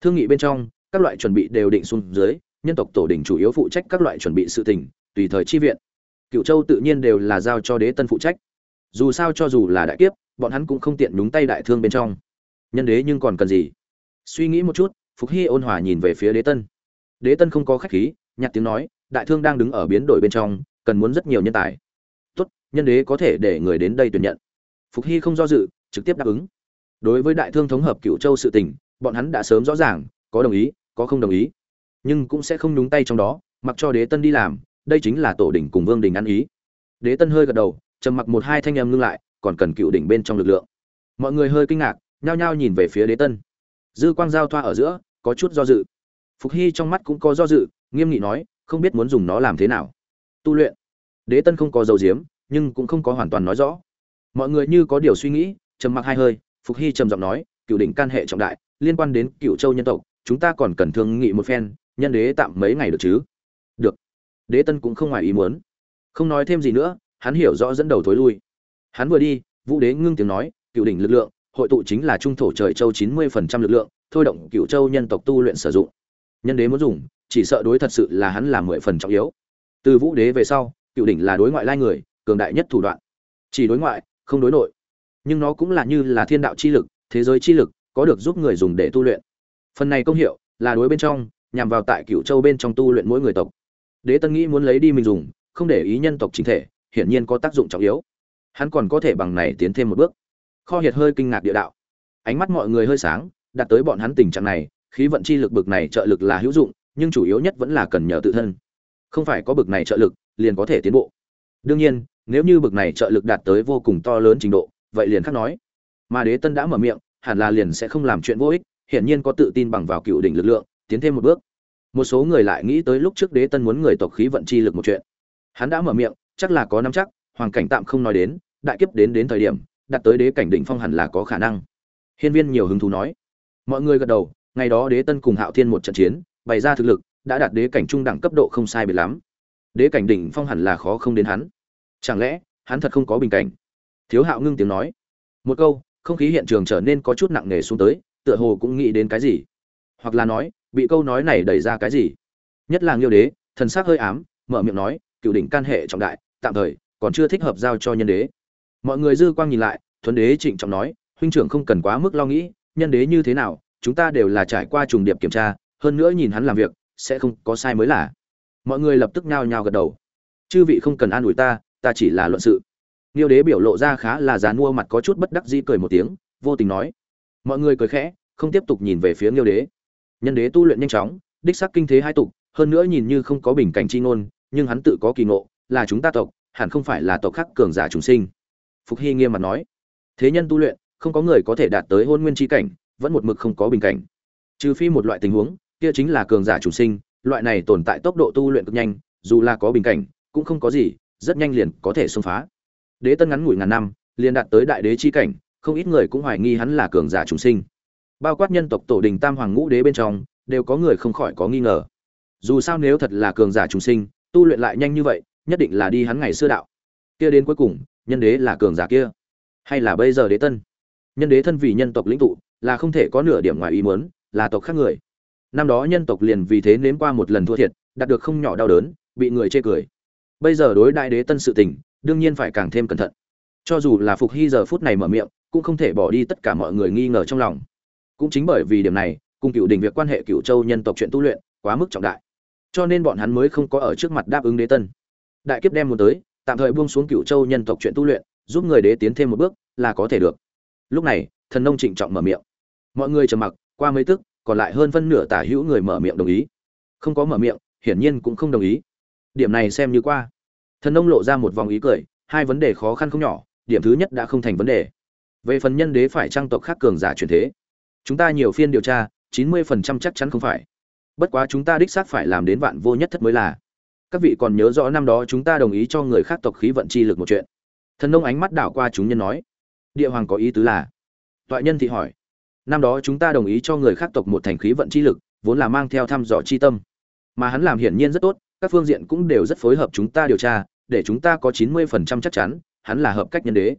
A: Thương nghị bên trong, các loại chuẩn bị đều định xuống dưới, nhân tộc tổ đình chủ yếu phụ trách các loại chuẩn bị sự tình, tùy thời chi viện. Cựu châu tự nhiên đều là giao cho đế tân phụ trách. Dù sao cho dù là đại kiếp, bọn hắn cũng không tiện nhúng tay đại thương bên trong nhân đế nhưng còn cần gì? Suy nghĩ một chút, phục hy ôn hòa nhìn về phía đế tân. Đế tân không có khách khí nhặt tiếng nói, đại thương đang đứng ở biến đổi bên trong, cần muốn rất nhiều nhân tài. Tốt, nhân đế có thể để người đến đây tuyển nhận. Phục hy không do dự, trực tiếp đáp ứng. Đối với đại thương thống hợp cựu châu sự tình, bọn hắn đã sớm rõ ràng, có đồng ý, có không đồng ý. Nhưng cũng sẽ không nhúng tay trong đó, mặc cho đế tân đi làm, đây chính là tổ đỉnh cùng vương đình ăn ý. Đế tân hơi gật đầu, trầm mặc một hai thanh em ngưng lại, còn cần cựu đỉnh bên trong lực lượng. Mọi người hơi kinh ngạc nhao nhao nhìn về phía đế tân. Dư quang giao thoa ở giữa, có chút do dự. Phục hy trong mắt cũng có do dự, nghiêm nghị nói, không biết muốn dùng nó làm thế nào. Tu luyện. Đế tân không có dầu diếm nhưng cũng không có hoàn toàn nói rõ. Mọi người như có điều suy nghĩ, trầm mặc hai hơi, phục hy trầm giọng nói, cựu đỉnh can hệ trọng đại, liên quan đến cựu châu nhân tộc, chúng ta còn cần thương nghị một phen, nhân đế tạm mấy ngày được chứ? Được. Đế tân cũng không ngoài ý muốn. Không nói thêm gì nữa, hắn hiểu rõ dẫn đầu thối lui. Hắn vừa đi, vũ đế ngưng tiếng nói, cựu đỉnh lực lượng hội tụ chính là trung thổ trời châu chín mươi phần trăm lực lượng, thôi động cựu châu nhân tộc tu luyện sử dụng. Nhân đế muốn dùng, chỉ sợ đối thật sự là hắn là mười phần trọng yếu. Từ vũ đế về sau, cựu đỉnh là đối ngoại lai người, cường đại nhất thủ đoạn. Chỉ đối ngoại, không đối nội. Nhưng nó cũng là như là thiên đạo chi lực, thế giới chi lực, có được giúp người dùng để tu luyện. Phần này công hiệu, là đối bên trong, nhằm vào tại cựu châu bên trong tu luyện mỗi người tộc. Đế tân nghĩ muốn lấy đi mình dùng, không để ý nhân tộc chính thể, hiển nhiên có tác dụng trọng yếu. Hắn còn có thể bằng này tiến thêm một bước kho hiệt hơi kinh ngạc địa đạo. Ánh mắt mọi người hơi sáng, đạt tới bọn hắn tình trạng này, khí vận chi lực bực này trợ lực là hữu dụng, nhưng chủ yếu nhất vẫn là cần nhờ tự thân. Không phải có bực này trợ lực, liền có thể tiến bộ. Đương nhiên, nếu như bực này trợ lực đạt tới vô cùng to lớn trình độ, vậy liền khác nói. Mà đế tân đã mở miệng, hẳn là liền sẽ không làm chuyện vô ích, hiển nhiên có tự tin bằng vào cựu đỉnh lực lượng, tiến thêm một bước. Một số người lại nghĩ tới lúc trước đế tân muốn người tộc khí vận chi lực một chuyện. Hắn đã mở miệng, chắc là có nắm chắc hoàng cảnh tạm không nói đến, đại kiếp đến đến thời điểm đạt tới đế cảnh đỉnh phong hẳn là có khả năng. Hiên viên nhiều hứng thú nói. Mọi người gật đầu, ngày đó đế tân cùng hạo thiên một trận chiến, bày ra thực lực, đã đạt đế cảnh trung đẳng cấp độ không sai biệt lắm. Đế cảnh đỉnh phong hẳn là khó không đến hắn. Chẳng lẽ, hắn thật không có bình cảnh? Thiếu hạo ngưng tiếng nói. Một câu, không khí hiện trường trở nên có chút nặng nề xuống tới, tựa hồ cũng nghĩ đến cái gì. Hoặc là nói, bị câu nói này đẩy ra cái gì? Nhất là nghiêu đế, thần sắc hơi ám, mở miệng nói, cựu đỉnh can hệ trọng đại, tạm thời còn chưa thích hợp giao cho nhân đế mọi người dư quang nhìn lại thuấn đế trịnh trọng nói huynh trưởng không cần quá mức lo nghĩ nhân đế như thế nào chúng ta đều là trải qua trùng điệp kiểm tra hơn nữa nhìn hắn làm việc sẽ không có sai mới là mọi người lập tức nhao nhao gật đầu chư vị không cần an ủi ta ta chỉ là luận sự Niêu đế biểu lộ ra khá là dán mua mặt có chút bất đắc dĩ cười một tiếng, vô tình nói. Mọi người cười khẽ, không tiếp tục nhìn về phía Niêu đế. Nhân đế tu luyện nhanh chóng, đích xác kinh thế hai tục, hơn nữa nhìn như không có bình cảnh chi ngôn, nhưng hắn tự có kỳ ngộ, là chúng ta tộc, hẳn không phải là tộc khác cường giả chúng sinh. Phục Hy nghiêm mặt nói. Thế nhân tu luyện, không có người có thể đạt tới hôn nguyên chi cảnh, vẫn một mực không có bình cảnh. Trừ phi một loại tình huống, kia chính là cường giả chủ sinh, loại này tồn tại tốc độ tu luyện cực nhanh, dù là có bình cảnh, cũng không có gì, rất nhanh liền có thể xông phá. Đế Tân ngắn ngủi ngàn năm, liền đạt tới đại đế chi cảnh, không ít người cũng hoài nghi hắn là cường giả trùng sinh. Bao quát nhân tộc tổ đình Tam Hoàng Ngũ Đế bên trong, đều có người không khỏi có nghi ngờ. Dù sao nếu thật là cường giả trùng sinh, tu luyện lại nhanh như vậy, nhất định là đi hắn ngày xưa đạo. Kia đến cuối cùng, nhân đế là cường giả kia, hay là bây giờ đế tân? Nhân đế thân vì nhân tộc lĩnh tụ, là không thể có nửa điểm ngoài ý muốn, là tộc khác người. Năm đó nhân tộc liền vì thế nếm qua một lần thua thiệt, đạt được không nhỏ đau đớn, bị người chê cười. Bây giờ đối đại đế tân sự tình, đương nhiên phải càng thêm cẩn thận cho dù là phục hy giờ phút này mở miệng cũng không thể bỏ đi tất cả mọi người nghi ngờ trong lòng cũng chính bởi vì điểm này cùng cựu đình việc quan hệ cựu châu nhân tộc chuyện tu luyện quá mức trọng đại cho nên bọn hắn mới không có ở trước mặt đáp ứng đế tân đại kiếp đem muốn tới tạm thời buông xuống cựu châu nhân tộc chuyện tu luyện, giúp người đế tiến thêm một bước, là có thể được. Lúc này, thần nông trịnh trọng mở miệng. Mọi người trầm mặc, qua mấy tức, còn lại hơn phân nửa tả hữu người mở miệng đồng ý. Không có mở miệng, hiển nhiên cũng không đồng ý. Điểm này xem như qua. Thần nông lộ ra một vòng ý cười, hai vấn đề khó khăn không nhỏ, điểm thứ nhất đã không thành vấn đề. Về phần nhân đế phải trang tộc khác cường giả truyền thế. Chúng ta nhiều phiên điều tra, chín mươi phần trăm chắc chắn không phải. Bất quá chúng ta đích xác phải làm đến vạn vô nhất thất mới là các vị còn nhớ rõ năm đó chúng ta đồng ý cho người khác tộc khí vận chi lực một chuyện. Thần nông ánh mắt đảo qua chúng nhân nói, địa hoàng có ý tứ là? Toại nhân thị hỏi, năm đó chúng ta đồng ý cho người khác tộc một thành khí vận chi lực, vốn là mang theo thăm dò chi tâm. Mà hắn làm hiển nhiên rất tốt, các phương diện cũng đều rất phối hợp chúng ta điều tra, để chúng ta có chín mươi phần trăm chắc chắn, hắn là hợp cách nhân đế.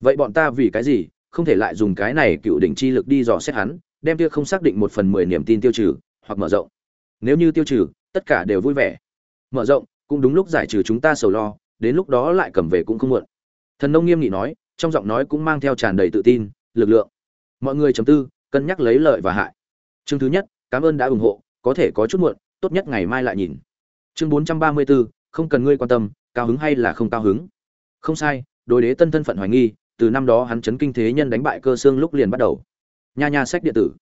A: Vậy bọn ta vì cái gì không thể lại dùng cái này cựu đỉnh chi lực đi dò xét hắn, đem kia không xác định một phần mười niềm tin tiêu trừ, hoặc mở rộng? Nếu như tiêu trừ, tất cả đều vui vẻ mở rộng, cũng đúng lúc giải trừ chúng ta sầu lo, đến lúc đó lại cầm về cũng không muộn. Thần nông nghiêm nghị nói, trong giọng nói cũng mang theo tràn đầy tự tin, lực lượng. Mọi người chấm tư, cân nhắc lấy lợi và hại. Chương thứ nhất, cảm ơn đã ủng hộ, có thể có chút muộn, tốt nhất ngày mai lại nhìn. Chương bốn trăm ba mươi bốn không cần ngươi quan tâm, cao hứng hay là không cao hứng? Không sai, đối đế tân thân phận hoài nghi, từ năm đó hắn chấn kinh thế nhân đánh bại cơ xương lúc liền bắt đầu. Nha nha sách điện tử.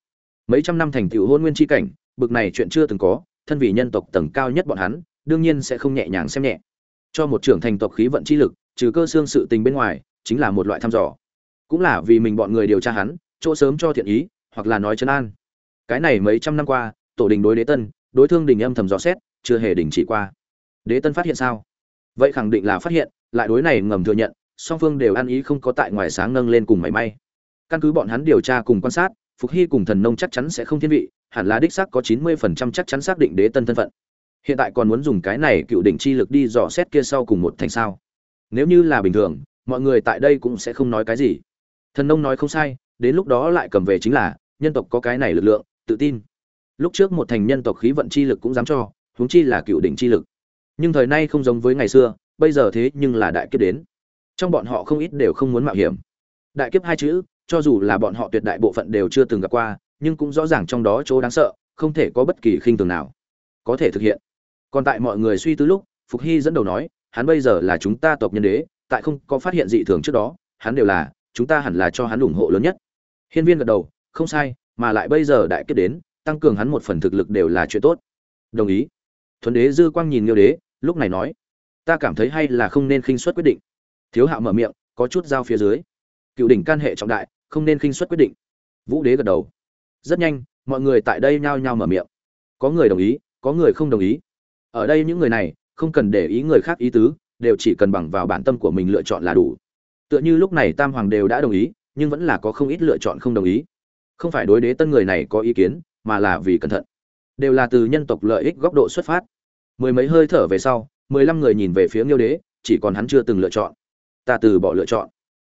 A: Mấy trăm năm thành tựu hôn nguyên tri cảnh, bực này chuyện chưa từng có, thân vị nhân tộc tầng cao nhất bọn hắn đương nhiên sẽ không nhẹ nhàng xem nhẹ. Cho một trưởng thành tộc khí vận chi lực, trừ cơ xương sự tình bên ngoài, chính là một loại thăm dò. Cũng là vì mình bọn người điều tra hắn, chỗ sớm cho thiện ý, hoặc là nói chân an. Cái này mấy trăm năm qua, tổ đình đối đế tân, đối thương đình âm thầm dò xét, chưa hề đình chỉ qua. Đế tân phát hiện sao? Vậy khẳng định là phát hiện, lại đối này ngầm thừa nhận, song phương đều ăn ý không có tại ngoài sáng nâng lên cùng mảy may. Căn cứ bọn hắn điều tra cùng quan sát, phục hy cùng thần nông chắc chắn sẽ không thiên vị, hẳn là đích xác có chín mươi phần trăm chắc chắn xác định đế tân thân phận hiện tại còn muốn dùng cái này cựu đỉnh chi lực đi dò xét kia sau cùng một thành sao. Nếu như là bình thường, mọi người tại đây cũng sẽ không nói cái gì. Thần nông nói không sai, đến lúc đó lại cầm về chính là, nhân tộc có cái này lực lượng, tự tin. Lúc trước một thành nhân tộc khí vận chi lực cũng dám cho, huống chi là cựu đỉnh chi lực. Nhưng thời nay không giống với ngày xưa, bây giờ thế nhưng là đại kiếp đến. Trong bọn họ không ít đều không muốn mạo hiểm. Đại kiếp hai chữ, cho dù là bọn họ tuyệt đại bộ phận đều chưa từng gặp qua, nhưng cũng rõ ràng trong đó chỗ đáng sợ, không thể có bất kỳ khinh tường nào. Có thể thực hiện còn tại mọi người suy tư lúc, phục hy dẫn đầu nói, hắn bây giờ là chúng ta tộc nhân đế, tại không có phát hiện dị thường trước đó, hắn đều là, chúng ta hẳn là cho hắn ủng hộ lớn nhất. Hiên viên gật đầu, không sai, mà lại bây giờ đại kết đến, tăng cường hắn một phần thực lực đều là chuyện tốt. Đồng ý. Thuần đế dư quang nhìn nghiêu đế, lúc này nói, ta cảm thấy hay là không nên khinh suất quyết định. Thiếu hạo mở miệng, có chút giao phía dưới. Cựu đỉnh can hệ trọng đại, không nên khinh suất quyết định. Vũ đế gật đầu. Rất nhanh, mọi người tại đây nhao nhao mở miệng. Có người đồng ý, có người không đồng ý ở đây những người này, không cần để ý người khác ý tứ, đều chỉ cần bằng vào bản tâm của mình lựa chọn là đủ. Tựa như lúc này tam hoàng đều đã đồng ý, nhưng vẫn là có không ít lựa chọn không đồng ý. Không phải đối đế tân người này có ý kiến, mà là vì cẩn thận. Đều là từ nhân tộc lợi ích góc độ xuất phát. Mười mấy hơi thở về sau, mười lăm người nhìn về phía nghiêu đế, chỉ còn hắn chưa từng lựa chọn. Ta từ bỏ lựa chọn.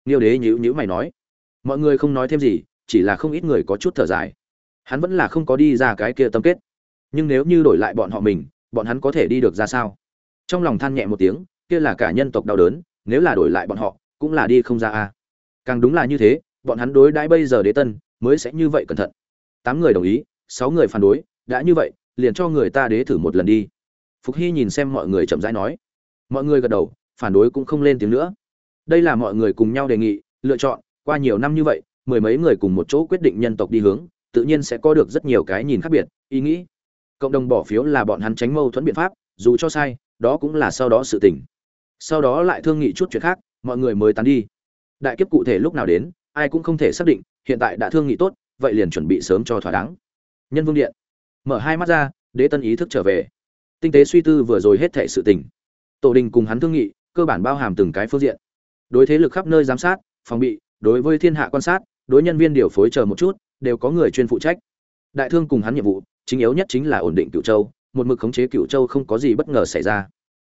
A: Nghiêu đế nhữ nhữ mày nói. Mọi người không nói thêm gì, chỉ là không ít người có chút thở dài. Hắn vẫn là không có đi ra cái kia tâm kết. Nhưng nếu như đổi lại bọn họ mình bọn hắn có thể đi được ra sao? Trong lòng than nhẹ một tiếng, kia là cả nhân tộc đau đớn, nếu là đổi lại bọn họ, cũng là đi không ra a. Càng đúng là như thế, bọn hắn đối đãi bây giờ đế tân, mới sẽ như vậy cẩn thận. Tám người đồng ý, sáu người phản đối, đã như vậy, liền cho người ta đế thử một lần đi. Phục hy nhìn xem mọi người chậm rãi nói. Mọi người gật đầu, phản đối cũng không lên tiếng nữa. Đây là mọi người cùng nhau đề nghị, lựa chọn, qua nhiều năm như vậy, mười mấy người cùng một chỗ quyết định nhân tộc đi hướng, tự nhiên sẽ có được rất nhiều cái nhìn khác biệt, ý nghĩ cộng đồng bỏ phiếu là bọn hắn tránh mâu thuẫn biện pháp, dù cho sai, đó cũng là sau đó sự tỉnh sau đó lại thương nghị chút chuyện khác, mọi người mới tán đi. Đại kiếp cụ thể lúc nào đến, ai cũng không thể xác định, hiện tại đã thương nghị tốt, vậy liền chuẩn bị sớm cho thỏa đáng. Nhân vương điện. Mở hai mắt ra, đế tân ý thức trở về. Tinh tế suy tư vừa rồi hết thệ sự tình. Tổ đình cùng hắn thương nghị, cơ bản bao hàm từng cái phương diện. Đối thế lực khắp nơi giám sát, phòng bị, đối với thiên hạ quan sát, đối nhân viên điều phối chờ một chút, đều có người chuyên phụ trách. Đại thương cùng hắn nhiệm vụ chính yếu nhất chính là ổn định cựu châu, một mực khống chế cựu châu không có gì bất ngờ xảy ra.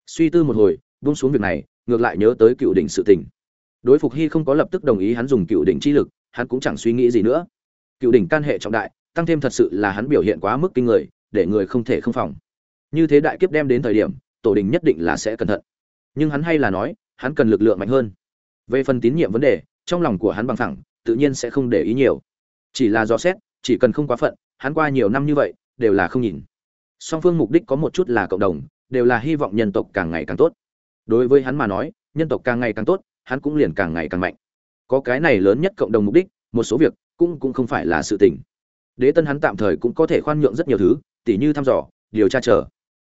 A: Suy tư một hồi, buông xuống việc này, ngược lại nhớ tới cựu đỉnh sự tình. Đối phục hy không có lập tức đồng ý hắn dùng cựu đỉnh chi lực, hắn cũng chẳng suy nghĩ gì nữa. Cựu đỉnh can hệ trọng đại, tăng thêm thật sự là hắn biểu hiện quá mức kinh người, để người không thể không phòng. Như thế đại kiếp đem đến thời điểm, tổ đình nhất định là sẽ cẩn thận. Nhưng hắn hay là nói, hắn cần lực lượng mạnh hơn. Về phần tín nhiệm vấn đề, trong lòng của hắn bằng thẳng tự nhiên sẽ không để ý nhiều. Chỉ là do xét, chỉ cần không quá phận, hắn qua nhiều năm như vậy đều là không nhìn. Song phương mục đích có một chút là cộng đồng, đều là hy vọng nhân tộc càng ngày càng tốt. Đối với hắn mà nói, nhân tộc càng ngày càng tốt, hắn cũng liền càng ngày càng mạnh. Có cái này lớn nhất cộng đồng mục đích, một số việc cũng cũng không phải là sự tình. Đế tân hắn tạm thời cũng có thể khoan nhượng rất nhiều thứ, tỉ như thăm dò, điều tra chờ.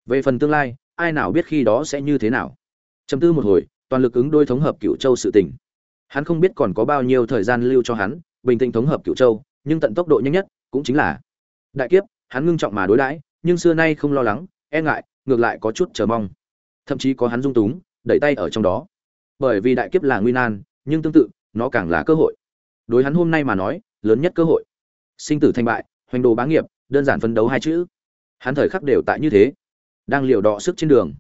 A: Về phần tương lai, ai nào biết khi đó sẽ như thế nào? Chấm tư một hồi, toàn lực ứng đôi thống hợp cựu châu sự tình. Hắn không biết còn có bao nhiêu thời gian lưu cho hắn, bình tĩnh thống hợp cựu châu, nhưng tận tốc độ nhanh nhất cũng chính là đại kiếp hắn ngưng trọng mà đối đãi, nhưng xưa nay không lo lắng e ngại, ngược lại có chút chờ mong. Thậm chí có hắn dung túng, đẩy tay ở trong đó. Bởi vì đại kiếp là nguy nan, nhưng tương tự, nó càng là cơ hội. Đối hắn hôm nay mà nói, lớn nhất cơ hội. Sinh tử thành bại, hoành đồ bá nghiệp, đơn giản phân đấu hai chữ. Hắn thời khắc đều tại như thế. Đang liều đọ sức trên đường.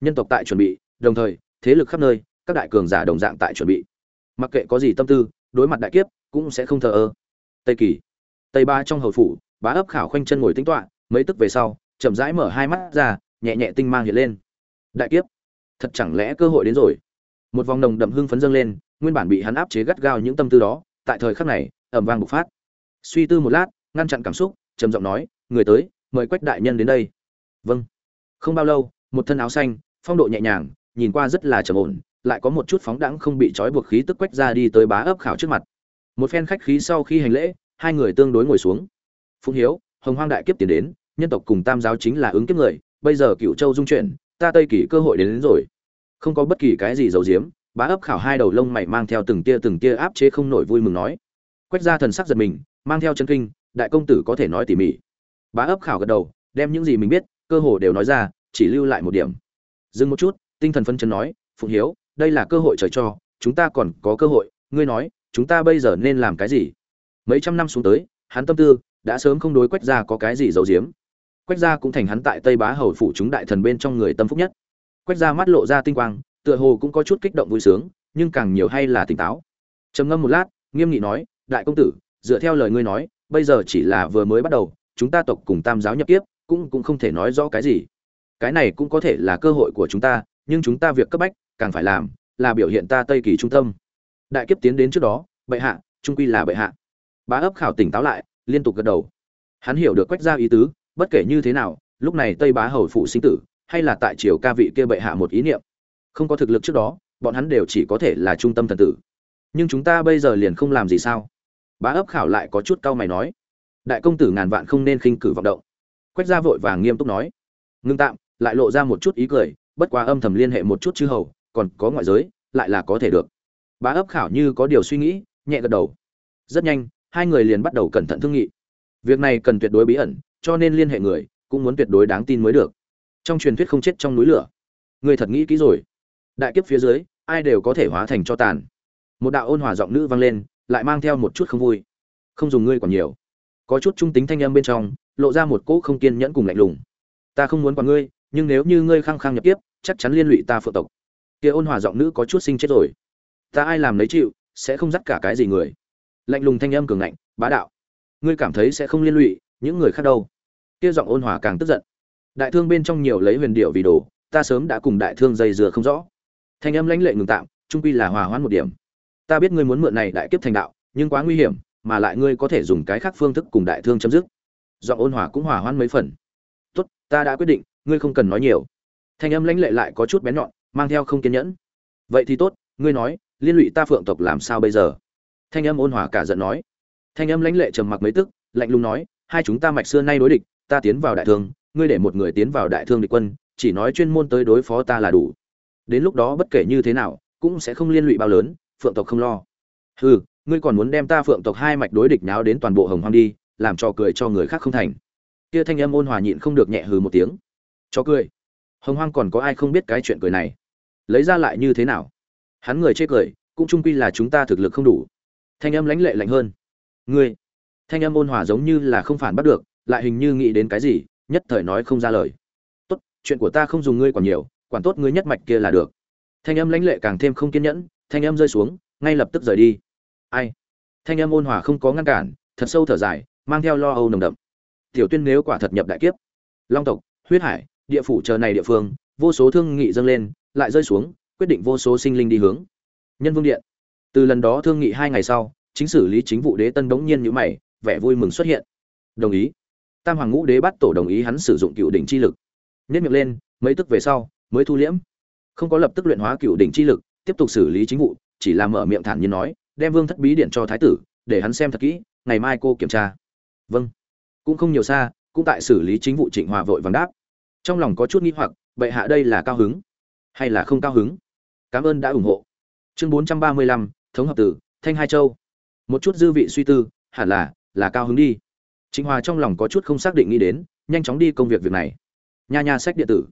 A: Nhân tộc tại chuẩn bị, đồng thời, thế lực khắp nơi, các đại cường giả đồng dạng tại chuẩn bị. Mặc kệ có gì tâm tư, đối mặt đại kiếp, cũng sẽ không thờ ơ. Tây kỳ. Tây ba trong hầu phủ bá ấp khảo khoanh chân ngồi tính tọa, mấy tức về sau chậm rãi mở hai mắt ra nhẹ nhẹ tinh mang hiện lên. Đại kiếp thật chẳng lẽ cơ hội đến rồi? Một vòng nồng đậm hưng phấn dâng lên nguyên bản bị hắn áp chế gắt gao những tâm tư đó tại thời khắc này ẩm vang bộc phát. Suy tư một lát ngăn chặn cảm xúc trầm giọng nói người tới mời quách đại nhân đến đây. Vâng. Không bao lâu một thân áo xanh phong độ nhẹ nhàng nhìn qua rất là trầm ổn lại có một chút phóng đãng không bị trói buộc khí tức quách ra đi tới bá ấp khảo trước mặt. Một phen khách khí sau khi hành lễ hai người tương đối ngồi xuống phụng hiếu hồng hoang đại kiếp tiến đến nhân tộc cùng tam giáo chính là ứng kiếp người bây giờ cựu châu dung chuyển ta tây kỷ cơ hội đến, đến rồi. Không có bất kỳ cái gì giấu giếm bá ấp khảo hai đầu lông mày mang theo từng tia từng tia áp chế không nổi vui mừng nói. Quách ra thần sắc giật mình mang theo chân kinh đại công tử có thể nói tỉ mỉ. Bá ấp khảo gật đầu đem những gì mình biết cơ hồ đều nói ra chỉ lưu lại một điểm. Dừng một chút tinh thần phân chân nói phụng hiếu đây là cơ hội trời cho chúng ta còn có cơ hội ngươi nói chúng ta bây giờ nên làm cái gì? Mấy trăm năm xuống tới hắn tâm tư đã sớm không đối quách gia có cái gì giấu giếm. Quách gia cũng thành hắn tại tây bá hầu phủ chúng đại thần bên trong người tâm phúc nhất. Quách gia mắt lộ ra tinh quang, tựa hồ cũng có chút kích động vui sướng, nhưng càng nhiều hay là tỉnh táo. Trầm ngâm một lát, nghiêm nghị nói, đại công tử, dựa theo lời ngươi nói, bây giờ chỉ là vừa mới bắt đầu, chúng ta tộc cùng tam giáo nhập kiếp, cũng cũng không thể nói rõ cái gì. Cái này cũng có thể là cơ hội của chúng ta, nhưng chúng ta việc cấp bách, càng phải làm, là biểu hiện ta tây kỳ trung tâm. Đại kiếp tiến đến trước đó, bệ hạ, trung quy là bệ hạ. Bá ấp khảo tỉnh táo lại liên tục gật đầu. Hắn hiểu được quách gia ý tứ, bất kể như thế nào, lúc này tây bá hầu phụ sinh tử, hay là tại triều ca vị kia bệ hạ một ý niệm. Không có thực lực trước đó, bọn hắn đều chỉ có thể là trung tâm thần tử. Nhưng chúng ta bây giờ liền không làm gì sao? Bá ấp khảo lại có chút cau mày nói. Đại công tử ngàn vạn không nên khinh cử vọng động. Quách gia vội vàng nghiêm túc nói. Ngưng tạm, lại lộ ra một chút ý cười, bất quá âm thầm liên hệ một chút chứ hầu, còn có ngoại giới, lại là có thể được. Bá ấp khảo như có điều suy nghĩ, nhẹ gật đầu. Rất nhanh hai người liền bắt đầu cẩn thận thương nghị. Việc này cần tuyệt đối bí ẩn, cho nên liên hệ người cũng muốn tuyệt đối đáng tin mới được. Trong truyền thuyết không chết trong núi lửa. Người thật nghĩ kỹ rồi. Đại kiếp phía dưới, ai đều có thể hóa thành cho tàn. Một đạo ôn hòa giọng nữ vang lên, lại mang theo một chút không vui. Không dùng ngươi còn nhiều. Có chút trung tính thanh âm bên trong, lộ ra một cỗ không kiên nhẫn cùng lạnh lùng. Ta không muốn quản ngươi, nhưng nếu như ngươi khăng khăng nhập tiếp chắc chắn liên lụy ta phượng tộc. Kia ôn hòa giọng nữ có chút sinh chết rồi. Ta ai làm lấy chịu, sẽ không dắt cả cái gì người lạnh lùng thanh âm cường ngạnh, bá đạo. Ngươi cảm thấy sẽ không liên lụy những người khác đâu. Kia giọng ôn hòa càng tức giận. Đại thương bên trong nhiều lấy huyền điệu vì đồ, ta sớm đã cùng đại thương dây dừa không rõ. Thanh âm lãnh lệ ngừng tạm, trung quy là hòa hoãn một điểm. Ta biết ngươi muốn mượn này đại kiếp thành đạo, nhưng quá nguy hiểm, mà lại ngươi có thể dùng cái khác phương thức cùng đại thương chấm dứt. Giọng ôn hòa cũng hòa hoãn mấy phần. Tốt, ta đã quyết định, ngươi không cần nói nhiều. Thanh âm lãnh lệ lại có chút bén nhọn, mang theo không kiên nhẫn. Vậy thì tốt, ngươi nói, liên lụy ta phượng tộc làm sao bây giờ? Thanh âm ôn hòa cả giận nói. Thanh âm lãnh lệ trầm mặc mấy tức, lạnh lùng nói, hai chúng ta mạch xưa nay đối địch, ta tiến vào đại thương, ngươi để một người tiến vào đại thương địch quân, chỉ nói chuyên môn tới đối phó ta là đủ. Đến lúc đó bất kể như thế nào, cũng sẽ không liên lụy bao lớn, phượng tộc không lo. Hừ, ngươi còn muốn đem ta phượng tộc hai mạch đối địch náo đến toàn bộ hồng hoang đi, làm trò cười cho người khác không thành. Kia thanh âm ôn hòa nhịn không được nhẹ hừ một tiếng. Cho cười. Hồng hoang còn có ai không biết cái chuyện cười này? Lấy ra lại như thế nào? Hắn người chê cười, cũng trung quy là chúng ta thực lực không đủ thanh âm lãnh lệ lạnh hơn. Ngươi, thanh âm ôn hòa giống như là không phản bắt được, lại hình như nghĩ đến cái gì, nhất thời nói không ra lời. Tốt, chuyện của ta không dùng ngươi còn nhiều, quản tốt ngươi nhất mạch kia là được. Thanh âm lãnh lệ càng thêm không kiên nhẫn, thanh âm rơi xuống, ngay lập tức rời đi. Ai? Thanh âm ôn hòa không có ngăn cản, thật sâu thở dài, mang theo lo âu nồng đậm. Tiểu tuyên nếu quả thật nhập đại kiếp. Long tộc, huyết hải, địa phủ chờ này địa phương, vô số thương nghị dâng lên, lại rơi xuống, quyết định vô số sinh linh đi hướng. Nhân vương điện từ lần đó thương nghị hai ngày sau, chính xử lý chính vụ đế tân bỗng nhiên nhữ mày, vẻ vui mừng xuất hiện. Đồng ý. Tam hoàng ngũ đế bắt tổ đồng ý hắn sử dụng cựu đỉnh chi lực. Nhất miệng lên, mấy tức về sau, mới thu liễm. Không có lập tức luyện hóa cựu đỉnh chi lực, tiếp tục xử lý chính vụ, chỉ là mở miệng thản nhiên nói, đem vương thất bí điện cho thái tử, để hắn xem thật kỹ, ngày mai cô kiểm tra. Vâng. Cũng không nhiều xa, cũng tại xử lý chính vụ trịnh hòa vội vàng đáp. Trong lòng có chút nghi hoặc, bệ hạ đây là cao hứng hay là không cao hứng? Cảm ơn đã ủng hộ. Chương bốn trăm ba mươi lăm thống hợp tử thanh hai châu. Một chút dư vị suy tư, hẳn là là cao hứng đi. Chính hòa trong lòng có chút không xác định nghĩ đến, nhanh chóng đi công việc việc này. Nha nha sách điện tử.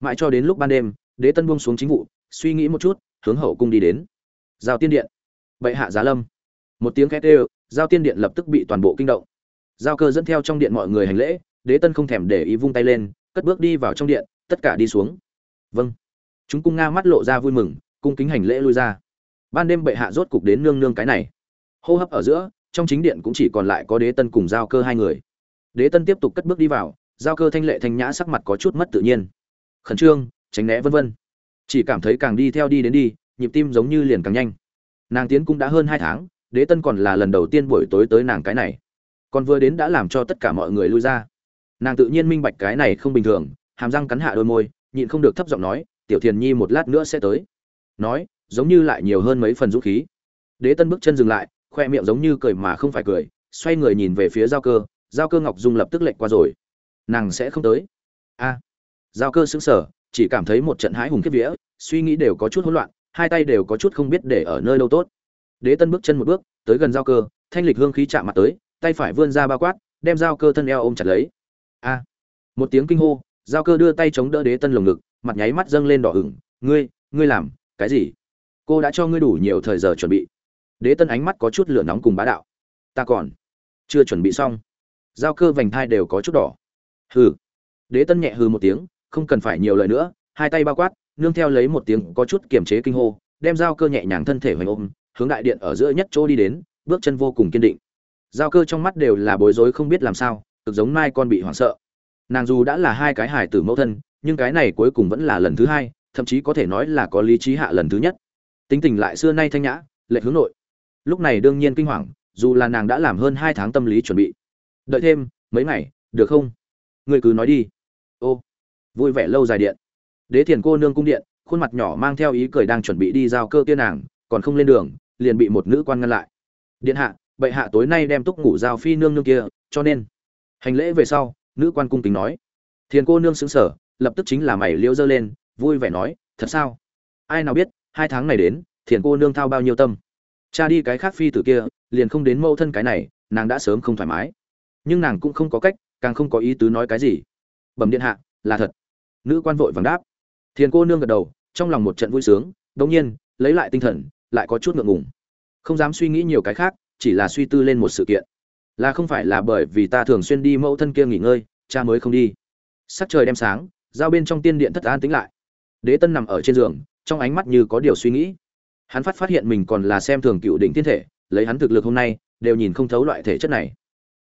A: Mãi cho đến lúc ban đêm, đế tân buông xuống chính vụ, suy nghĩ một chút, hướng hậu cung đi đến. Giao tiên điện. Bệ hạ giá lâm. Một tiếng két ê giao tiên điện lập tức bị toàn bộ kinh động. Giao cơ dẫn theo trong điện mọi người hành lễ, đế tân không thèm để ý vung tay lên, cất bước đi vào trong điện, tất cả đi xuống. Vâng. Chúng cung nga mắt lộ ra vui mừng, cung kính hành lễ lui ra ban đêm bệ hạ rốt cục đến nương nương cái này. Hô hấp ở giữa, trong chính điện cũng chỉ còn lại có đế tân cùng giao cơ hai người. Đế tân tiếp tục cất bước đi vào, giao cơ thanh lệ thanh nhã sắc mặt có chút mất tự nhiên. Khẩn trương, tránh né vân vân. Chỉ cảm thấy càng đi theo đi đến đi, nhịp tim giống như liền càng nhanh. Nàng tiến cũng đã hơn hai tháng, đế tân còn là lần đầu tiên buổi tối tới nàng cái này. Còn vừa đến đã làm cho tất cả mọi người lui ra. Nàng tự nhiên minh bạch cái này không bình thường, hàm răng cắn hạ đôi môi, nhịn không được thấp giọng nói, tiểu thiền nhi một lát nữa sẽ tới. Nói giống như lại nhiều hơn mấy phần dũng khí. Đế tân bước chân dừng lại, khoe miệng giống như cười mà không phải cười, xoay người nhìn về phía giao cơ giao cơ ngọc dung lập tức lệnh qua rồi. Nàng sẽ không tới. A. Giao cơ xứng sở chỉ cảm thấy một trận hãi hùng kiếp vía, suy nghĩ đều có chút hỗn loạn, hai tay đều có chút không biết để ở nơi đâu tốt. Đế tân bước chân một bước, tới gần giao cơ, thanh lịch hương khí chạm mặt tới, tay phải vươn ra bao quát, đem giao cơ thân eo ôm chặt lấy. A. Một tiếng kinh hô, giao cơ đưa tay chống đỡ đế tân lồng ngực, mặt nháy mắt dâng lên đỏ ửng, ngươi ngươi làm cái gì? Cô đã cho ngươi đủ nhiều thời giờ chuẩn bị. Đế tân ánh mắt có chút lửa nóng cùng bá đạo. Ta còn chưa chuẩn bị xong. Giao cơ vành thai đều có chút đỏ. Hừ. Đế tân nhẹ hừ một tiếng, không cần phải nhiều lời nữa, hai tay bao quát, nương theo lấy một tiếng có chút kiềm chế kinh hô, đem giao cơ nhẹ nhàng thân thể hoành ôm, hướng đại điện ở giữa nhất chỗ đi đến, bước chân vô cùng kiên định. Giao cơ trong mắt đều là bối rối không biết làm sao, cực giống mai con bị hoảng sợ. Nàng dù đã là hai cái hài tử mẫu thân, nhưng cái này cuối cùng vẫn là lần thứ hai, thậm chí có thể nói là có lý trí hạ lần thứ nhất tính tình lại xưa nay thanh nhã lệ hướng nội. Lúc này đương nhiên kinh hoàng, dù là nàng đã làm hơn hai tháng tâm lý chuẩn bị. Đợi thêm mấy ngày, được không? Người cứ nói đi. Ô, vui vẻ lâu dài điện. Đế thiền cô nương cung điện, khuôn mặt nhỏ mang theo ý cười đang chuẩn bị đi giao cơ tiên nàng, còn không lên đường, liền bị một nữ quan ngăn lại. Điện hạ, bệ hạ tối nay đem túc ngủ giao phi nương nương kia, cho nên. Hành lễ về sau, nữ quan cung kính nói. Thiền cô nương xứng sở lập tức chính là mày liêu dơ lên, vui vẻ nói, thật sao? Ai nào biết hai tháng này đến, thiền cô nương thao bao nhiêu tâm? Cha đi cái khác phi tử kia, liền không đến mâu thân cái này, nàng đã sớm không thoải mái. Nhưng nàng cũng không có cách, càng không có ý tứ nói cái gì. Bẩm điện hạ, là thật. Nữ quan vội vàng đáp. Thiền cô nương gật đầu, trong lòng một trận vui sướng đống nhiên, lấy lại tinh thần, lại có chút ngượng ngùng. Không dám suy nghĩ nhiều cái khác, chỉ là suy tư lên một sự kiện. Là không phải là bởi vì ta thường xuyên đi mẫu thân kia nghỉ ngơi, cha mới không đi. Sắc trời đem sáng, giao bên trong tiên điện thất an tính lại. Đế tân nằm ở trên giường trong ánh mắt như có điều suy nghĩ. Hắn phát phát hiện mình còn là xem thường cựu đỉnh thiên thể, lấy hắn thực lực hôm nay, đều nhìn không thấu loại thể chất này.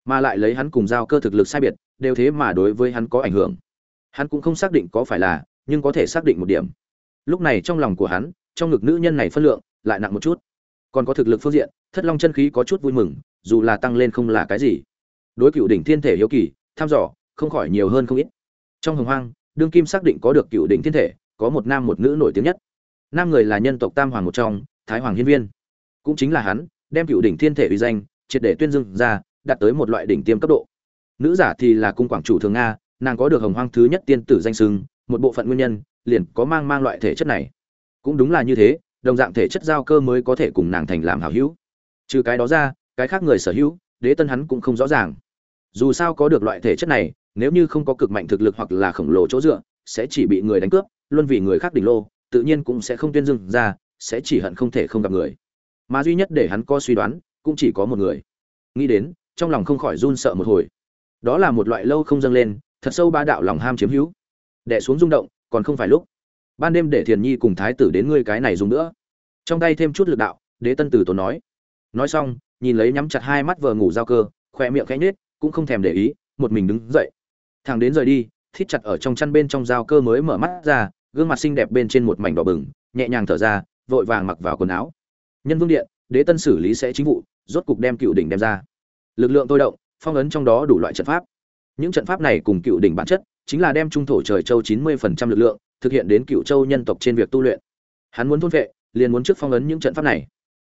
A: Mà lại lấy hắn cùng giao cơ thực lực sai biệt, đều thế mà đối với hắn có ảnh hưởng. Hắn cũng không xác định có phải là, nhưng có thể xác định một điểm. Lúc này trong lòng của hắn, trong ngực nữ nhân này phân lượng, lại nặng một chút. Còn có thực lực phương diện, thất long chân khí có chút vui mừng, dù là tăng lên không là cái gì. Đối cựu đỉnh thiên thể hiếu kỳ thăm dò, không khỏi nhiều hơn không ít. Trong hồng hoang, đương kim xác định có được cựu đỉnh thiên thể, có một nam một nữ nổi tiếng nhất nam người là nhân tộc tam hoàng một trong, thái hoàng hiên viên. Cũng chính là hắn, đem cựu đỉnh thiên thể uy danh, triệt để tuyên dương ra, đạt tới một loại đỉnh tiêm cấp độ. Nữ giả thì là cung quảng chủ thường nga, nàng có được hồng hoang thứ nhất tiên tử danh sưng một bộ phận nguyên nhân, liền có mang mang loại thể chất này. Cũng đúng là như thế, đồng dạng thể chất giao cơ mới có thể cùng nàng thành làm hảo hữu. Trừ cái đó ra, cái khác người sở hữu, đế tân hắn cũng không rõ ràng. Dù sao có được loại thể chất này, nếu như không có cực mạnh thực lực hoặc là khổng lồ chỗ dựa, sẽ chỉ bị người đánh cướp, luôn vì người khác đỉnh lô tự nhiên cũng sẽ không tuyên dương ra, sẽ chỉ hận không thể không gặp người. Mà duy nhất để hắn có suy đoán, cũng chỉ có một người. Nghĩ đến, trong lòng không khỏi run sợ một hồi. Đó là một loại lâu không dâng lên, thật sâu ba đạo lòng ham chiếm hữu. Đẻ xuống rung động, còn không phải lúc. Ban đêm để thiền nhi cùng thái tử đến ngươi cái này dùng nữa. Trong tay thêm chút lực đạo, đế tân tử tốn nói. Nói xong, nhìn lấy nhắm chặt hai mắt vờ ngủ giao cơ, khoe miệng khẽ nhết cũng không thèm để ý, một mình đứng dậy. Thằng đến rời đi, thít chặt ở trong chăn bên trong giao cơ mới mở mắt ra gương mặt xinh đẹp bên trên một mảnh đỏ bừng, nhẹ nhàng thở ra, vội vàng mặc vào quần áo. Nhân vương điện, đế tân xử lý sẽ chính vụ, rốt cục đem cựu đỉnh đem ra. Lực lượng tôi động, phong ấn trong đó đủ loại trận pháp. Những trận pháp này cùng cựu đỉnh bản chất, chính là đem trung thổ trời châu chín mươi phần trăm lực lượng, thực hiện đến cựu châu nhân tộc trên việc tu luyện. Hắn muốn thôn vệ, liền muốn trước phong ấn những trận pháp này.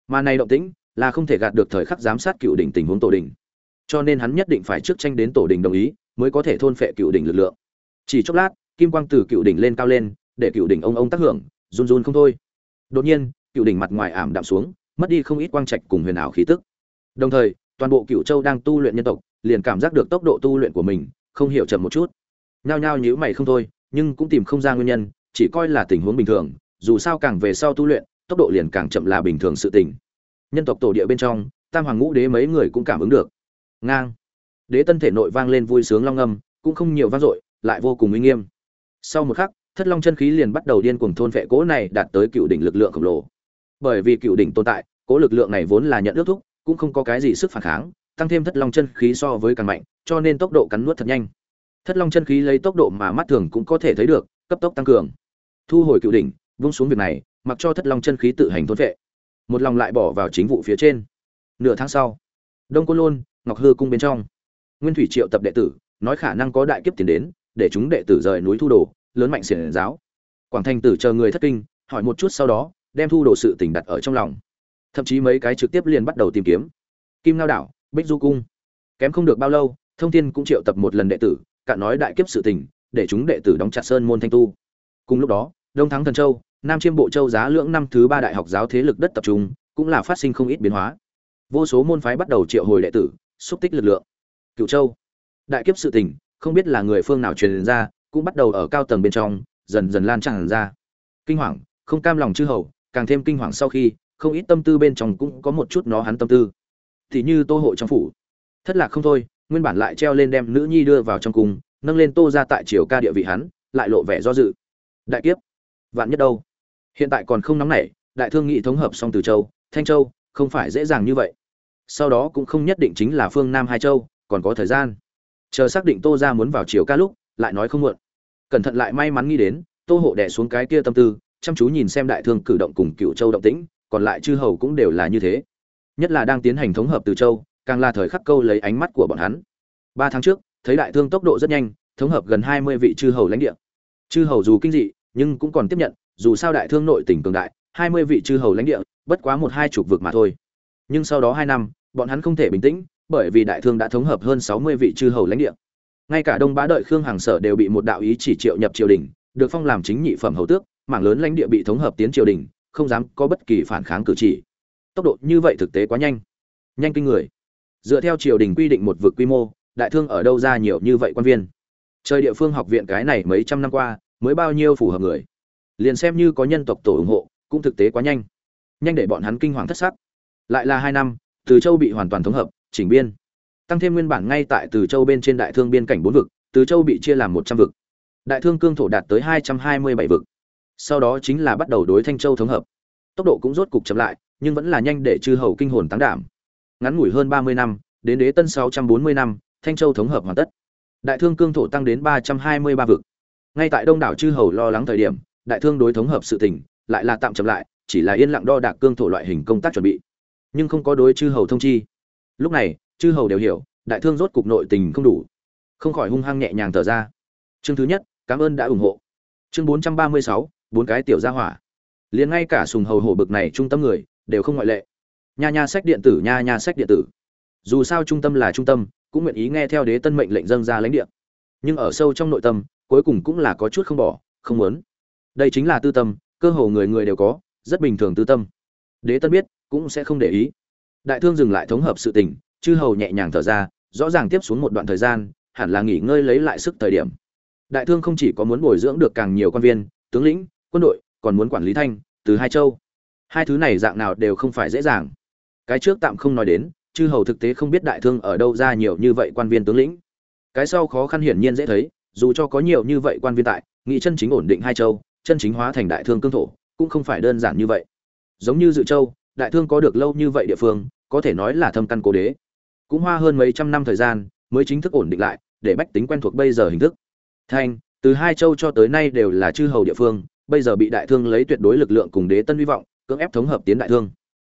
A: Mà này động tĩnh, là không thể gạt được thời khắc giám sát cựu đỉnh tình huống tổ đỉnh. Cho nên hắn nhất định phải trước tranh đến tổ đỉnh đồng ý, mới có thể thôn phệ cựu đỉnh lực lượng. Chỉ chốc lát, kim quang từ cựu đỉnh lên cao lên để cựu đỉnh ông ông tác hưởng, run run không thôi. Đột nhiên, cựu đỉnh mặt ngoài ảm đạm xuống, mất đi không ít quang trạch cùng huyền ảo khí tức. Đồng thời, toàn bộ cựu châu đang tu luyện nhân tộc, liền cảm giác được tốc độ tu luyện của mình không hiểu chậm một chút. Nhao nhao nhữ mày không thôi, nhưng cũng tìm không ra nguyên nhân, chỉ coi là tình huống bình thường, dù sao càng về sau tu luyện, tốc độ liền càng chậm là bình thường sự tình. Nhân tộc tổ địa bên trong, tam hoàng ngũ đế mấy người cũng cảm ứng được. Ngang. Đế tân thể nội vang lên vui sướng long âm, cũng không nhiều vang dội, lại vô cùng uy nghiêm. Sau một khắc thất long chân khí liền bắt đầu điên cuồng thôn vệ cỗ này đạt tới cựu đỉnh lực lượng khổng lồ. Bởi vì cựu đỉnh tồn tại cỗ lực lượng này vốn là nhận ước thúc, cũng không có cái gì sức phản kháng, tăng thêm thất long chân khí so với càng mạnh, cho nên tốc độ cắn nuốt thật nhanh. Thất long chân khí lấy tốc độ mà mắt thường cũng có thể thấy được, cấp tốc tăng cường. Thu hồi cựu đỉnh, vung xuống việc này, mặc cho thất long chân khí tự hành thôn vệ một lòng lại bỏ vào chính vụ phía trên. Nửa tháng sau, đông côn lôn, ngọc hư cung bên trong. Nguyên thủy triệu tập đệ tử, nói khả năng có đại kiếp tiền đến, để chúng đệ tử rời núi thu đồ lớn mạnh xiển giáo. Quảng thành tử chờ người thất kinh, hỏi một chút sau đó, đem thu đồ sự tỉnh đặt ở trong lòng. Thậm chí mấy cái trực tiếp liền bắt đầu tìm kiếm. Kim lao đảo, bích du cung. Kém không được bao lâu, thông tin cũng triệu tập một lần đệ tử, cạn nói đại kiếp sự tình, để chúng đệ tử đóng chặt sơn môn thanh tu. Cùng lúc đó, đông thắng thần châu, nam chiêm bộ châu giá lưỡng năm thứ ba đại học giáo thế lực đất tập trung, cũng là phát sinh không ít biến hóa. Vô số môn phái bắt đầu triệu hồi đệ tử, xúc tích lực lượng. Cựu châu. Đại kiếp sự tình, không biết là người phương nào truyền ra cũng bắt đầu ở cao tầng bên trong, dần dần lan tràn ra. Kinh hoàng, không cam lòng chư hầu, càng thêm kinh hoàng sau khi, không ít tâm tư bên trong cũng có một chút nó hắn tâm tư. Thì như tô hộ trong phủ. Thất lạc không thôi, nguyên bản lại treo lên đem nữ nhi đưa vào trong cung, nâng lên tô ra tại triều ca địa vị hắn, lại lộ vẻ do dự. Đại kiếp, vạn nhất đâu? Hiện tại còn không nóng nảy, đại thương nghị thống hợp xong từ châu, thanh châu, không phải dễ dàng như vậy. Sau đó cũng không nhất định chính là phương nam hai châu, còn có thời gian. Chờ xác định tô ra muốn vào triều ca lúc, lại nói không muộn cẩn thận lại may mắn nghĩ đến, tô hộ đẻ xuống cái kia tâm tư, chăm chú nhìn xem đại thương cử động cùng cựu châu động tĩnh, còn lại chư hầu cũng đều là như thế. Nhất là đang tiến hành thống hợp từ châu, càng là thời khắc câu lấy ánh mắt của bọn hắn. Ba tháng trước, thấy đại thương tốc độ rất nhanh, thống hợp gần hai mươi vị chư hầu lãnh địa. Chư hầu dù kinh dị, nhưng cũng còn tiếp nhận, dù sao đại thương nội tỉnh cường đại, hai mươi vị chư hầu lãnh địa, bất quá một hai chục vực mà thôi. Nhưng sau đó hai năm, bọn hắn không thể bình tĩnh, bởi vì đại thương đã thống hợp hơn sáu mươi vị chư hầu lãnh địa ngay cả đông bá đợi khương hàng sở đều bị một đạo ý chỉ triệu nhập triều đình, được phong làm chính nhị phẩm hầu tước, mảng lớn lãnh địa bị thống hợp tiến triều đình, không dám có bất kỳ phản kháng cử chỉ. Tốc độ như vậy thực tế quá nhanh. Nhanh kinh người. Dựa theo triều đình quy định một vực quy mô, đại thương ở đâu ra nhiều như vậy quan viên? Trời địa phương học viện cái này mấy trăm năm qua, mới bao nhiêu phù hợp người? Liền xem như có nhân tộc tổ ủng hộ, cũng thực tế quá nhanh. Nhanh để bọn hắn kinh hoàng thất sắc. Lại là hai năm, từ châu bị hoàn toàn thống hợp, chỉnh biên tăng thêm nguyên bản ngay tại từ châu bên trên đại thương biên cảnh bốn vực, từ châu bị chia làm một trăm vực. Đại thương cương thổ đạt tới hai trăm hai mươi bảy vực. Sau đó chính là bắt đầu đối thanh châu thống hợp. Tốc độ cũng rốt cục chậm lại, nhưng vẫn là nhanh để chư hầu kinh hồn tán đảm. Ngắn ngủi hơn ba mươi năm, đến đế tân sáu trăm bốn mươi năm, thanh châu thống hợp hoàn tất. Đại thương cương thổ tăng đến ba trăm hai mươi ba vực. Ngay tại đông đảo chư hầu lo lắng thời điểm, đại thương đối thống hợp sự tỉnh lại là tạm chậm lại, chỉ là yên lặng đo đạc cương thổ loại hình công tác chuẩn bị. Nhưng không có đối chư hầu thông chi. Lúc này chư hầu đều hiểu, đại thương rốt cục nội tình không đủ. Không khỏi hung hăng nhẹ nhàng thở ra. Chương thứ nhất, cảm ơn đã ủng hộ. Chương bốn trăm ba mươi sáu, bốn cái tiểu gia hỏa. Liền ngay cả sùng hầu hổ bực này trung tâm người, đều không ngoại lệ. Nha nha sách điện tử, nha nha sách điện tử. Dù sao trung tâm là trung tâm, cũng nguyện ý nghe theo đế tân mệnh lệnh dâng ra lãnh địa. Nhưng ở sâu trong nội tâm, cuối cùng cũng là có chút không bỏ, không muốn. Đây chính là tư tâm, cơ hồ người người đều có, rất bình thường tư tâm. Đế tân biết, cũng sẽ không để ý. Đại thương dừng lại thống hợp sự tình chư hầu nhẹ nhàng thở ra, rõ ràng tiếp xuống một đoạn thời gian, hẳn là nghỉ ngơi lấy lại sức thời điểm. Đại thương không chỉ có muốn bồi dưỡng được càng nhiều quan viên, tướng lĩnh, quân đội, còn muốn quản lý thanh, từ hai châu. Hai thứ này dạng nào đều không phải dễ dàng. Cái trước tạm không nói đến, chư hầu thực tế không biết đại thương ở đâu ra nhiều như vậy quan viên tướng lĩnh. Cái sau khó khăn hiển nhiên dễ thấy, dù cho có nhiều như vậy quan viên tại, nghị chân chính ổn định hai châu, chân chính hóa thành đại thương cương thổ, cũng không phải đơn giản như vậy. Giống như dự châu, đại thương có được lâu như vậy địa phương, có thể nói là thâm căn cố đế cũng hoa hơn mấy trăm năm thời gian, mới chính thức ổn định lại, để bách tính quen thuộc bây giờ hình thức. Thanh, từ hai châu cho tới nay đều là chư hầu địa phương, bây giờ bị đại thương lấy tuyệt đối lực lượng cùng đế tân hy vọng, cưỡng ép thống hợp tiến đại thương.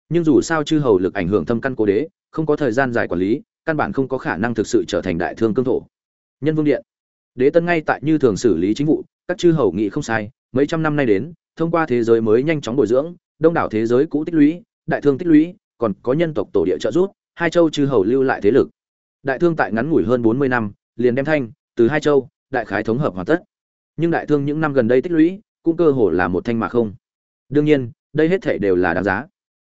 A: Nhưng dù sao chư hầu lực ảnh hưởng thâm căn cố đế, không có thời gian dài quản lý, căn bản không có khả năng thực sự trở thành đại thương cương thổ. Nhân vương điện. Đế tân ngay tại như thường xử lý chính vụ, các chư hầu nghị không sai, mấy trăm năm nay đến, thông qua thế giới mới nhanh chóng bồi dưỡng, đông đảo thế giới cũ tích lũy, đại thương tích lũy, còn có nhân tộc tổ địa trợ giúp hai châu chư hầu lưu lại thế lực. Đại thương tại ngắn ngủi hơn bốn mươi năm, liền đem thanh, từ hai châu, đại khái thống hợp hoàn tất. Nhưng đại thương những năm gần đây tích lũy, cũng cơ hồ là một thanh mà không. Đương nhiên, đây hết thể đều là đáng giá.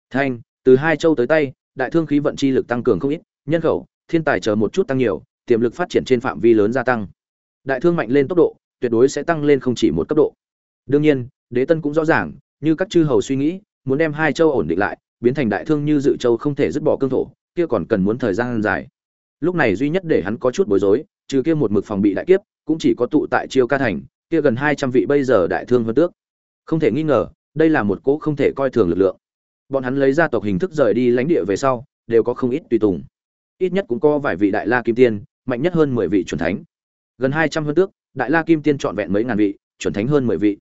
A: Thanh, từ hai châu tới tay, đại thương khí vận chi lực tăng cường không ít, nhân khẩu, thiên tài chờ một chút tăng nhiều, tiềm lực phát triển trên phạm vi lớn gia tăng. Đại thương mạnh lên tốc độ, tuyệt đối sẽ tăng lên không chỉ một cấp độ. Đương nhiên, đế tân cũng rõ ràng, như các chư hầu suy nghĩ, muốn đem hai châu ổn định lại, biến thành đại thương như dự châu không thể dứt bỏ cương thổ kia còn cần muốn thời gian dài. Lúc này duy nhất để hắn có chút bối rối, trừ kia một mực phòng bị đại kiếp, cũng chỉ có tụ tại chiêu ca thành, kia gần hai trăm vị bây giờ đại thương hơn tước. Không thể nghi ngờ, đây là một cỗ không thể coi thường lực lượng. Bọn hắn lấy gia tộc hình thức rời đi lãnh địa về sau, đều có không ít tùy tùng. Ít nhất cũng có vài vị đại la kim tiên, mạnh nhất hơn mười vị chuẩn thánh. Gần hai trăm hơn tước, đại la kim tiên trọn vẹn mấy ngàn vị, chuẩn thánh hơn mười vị.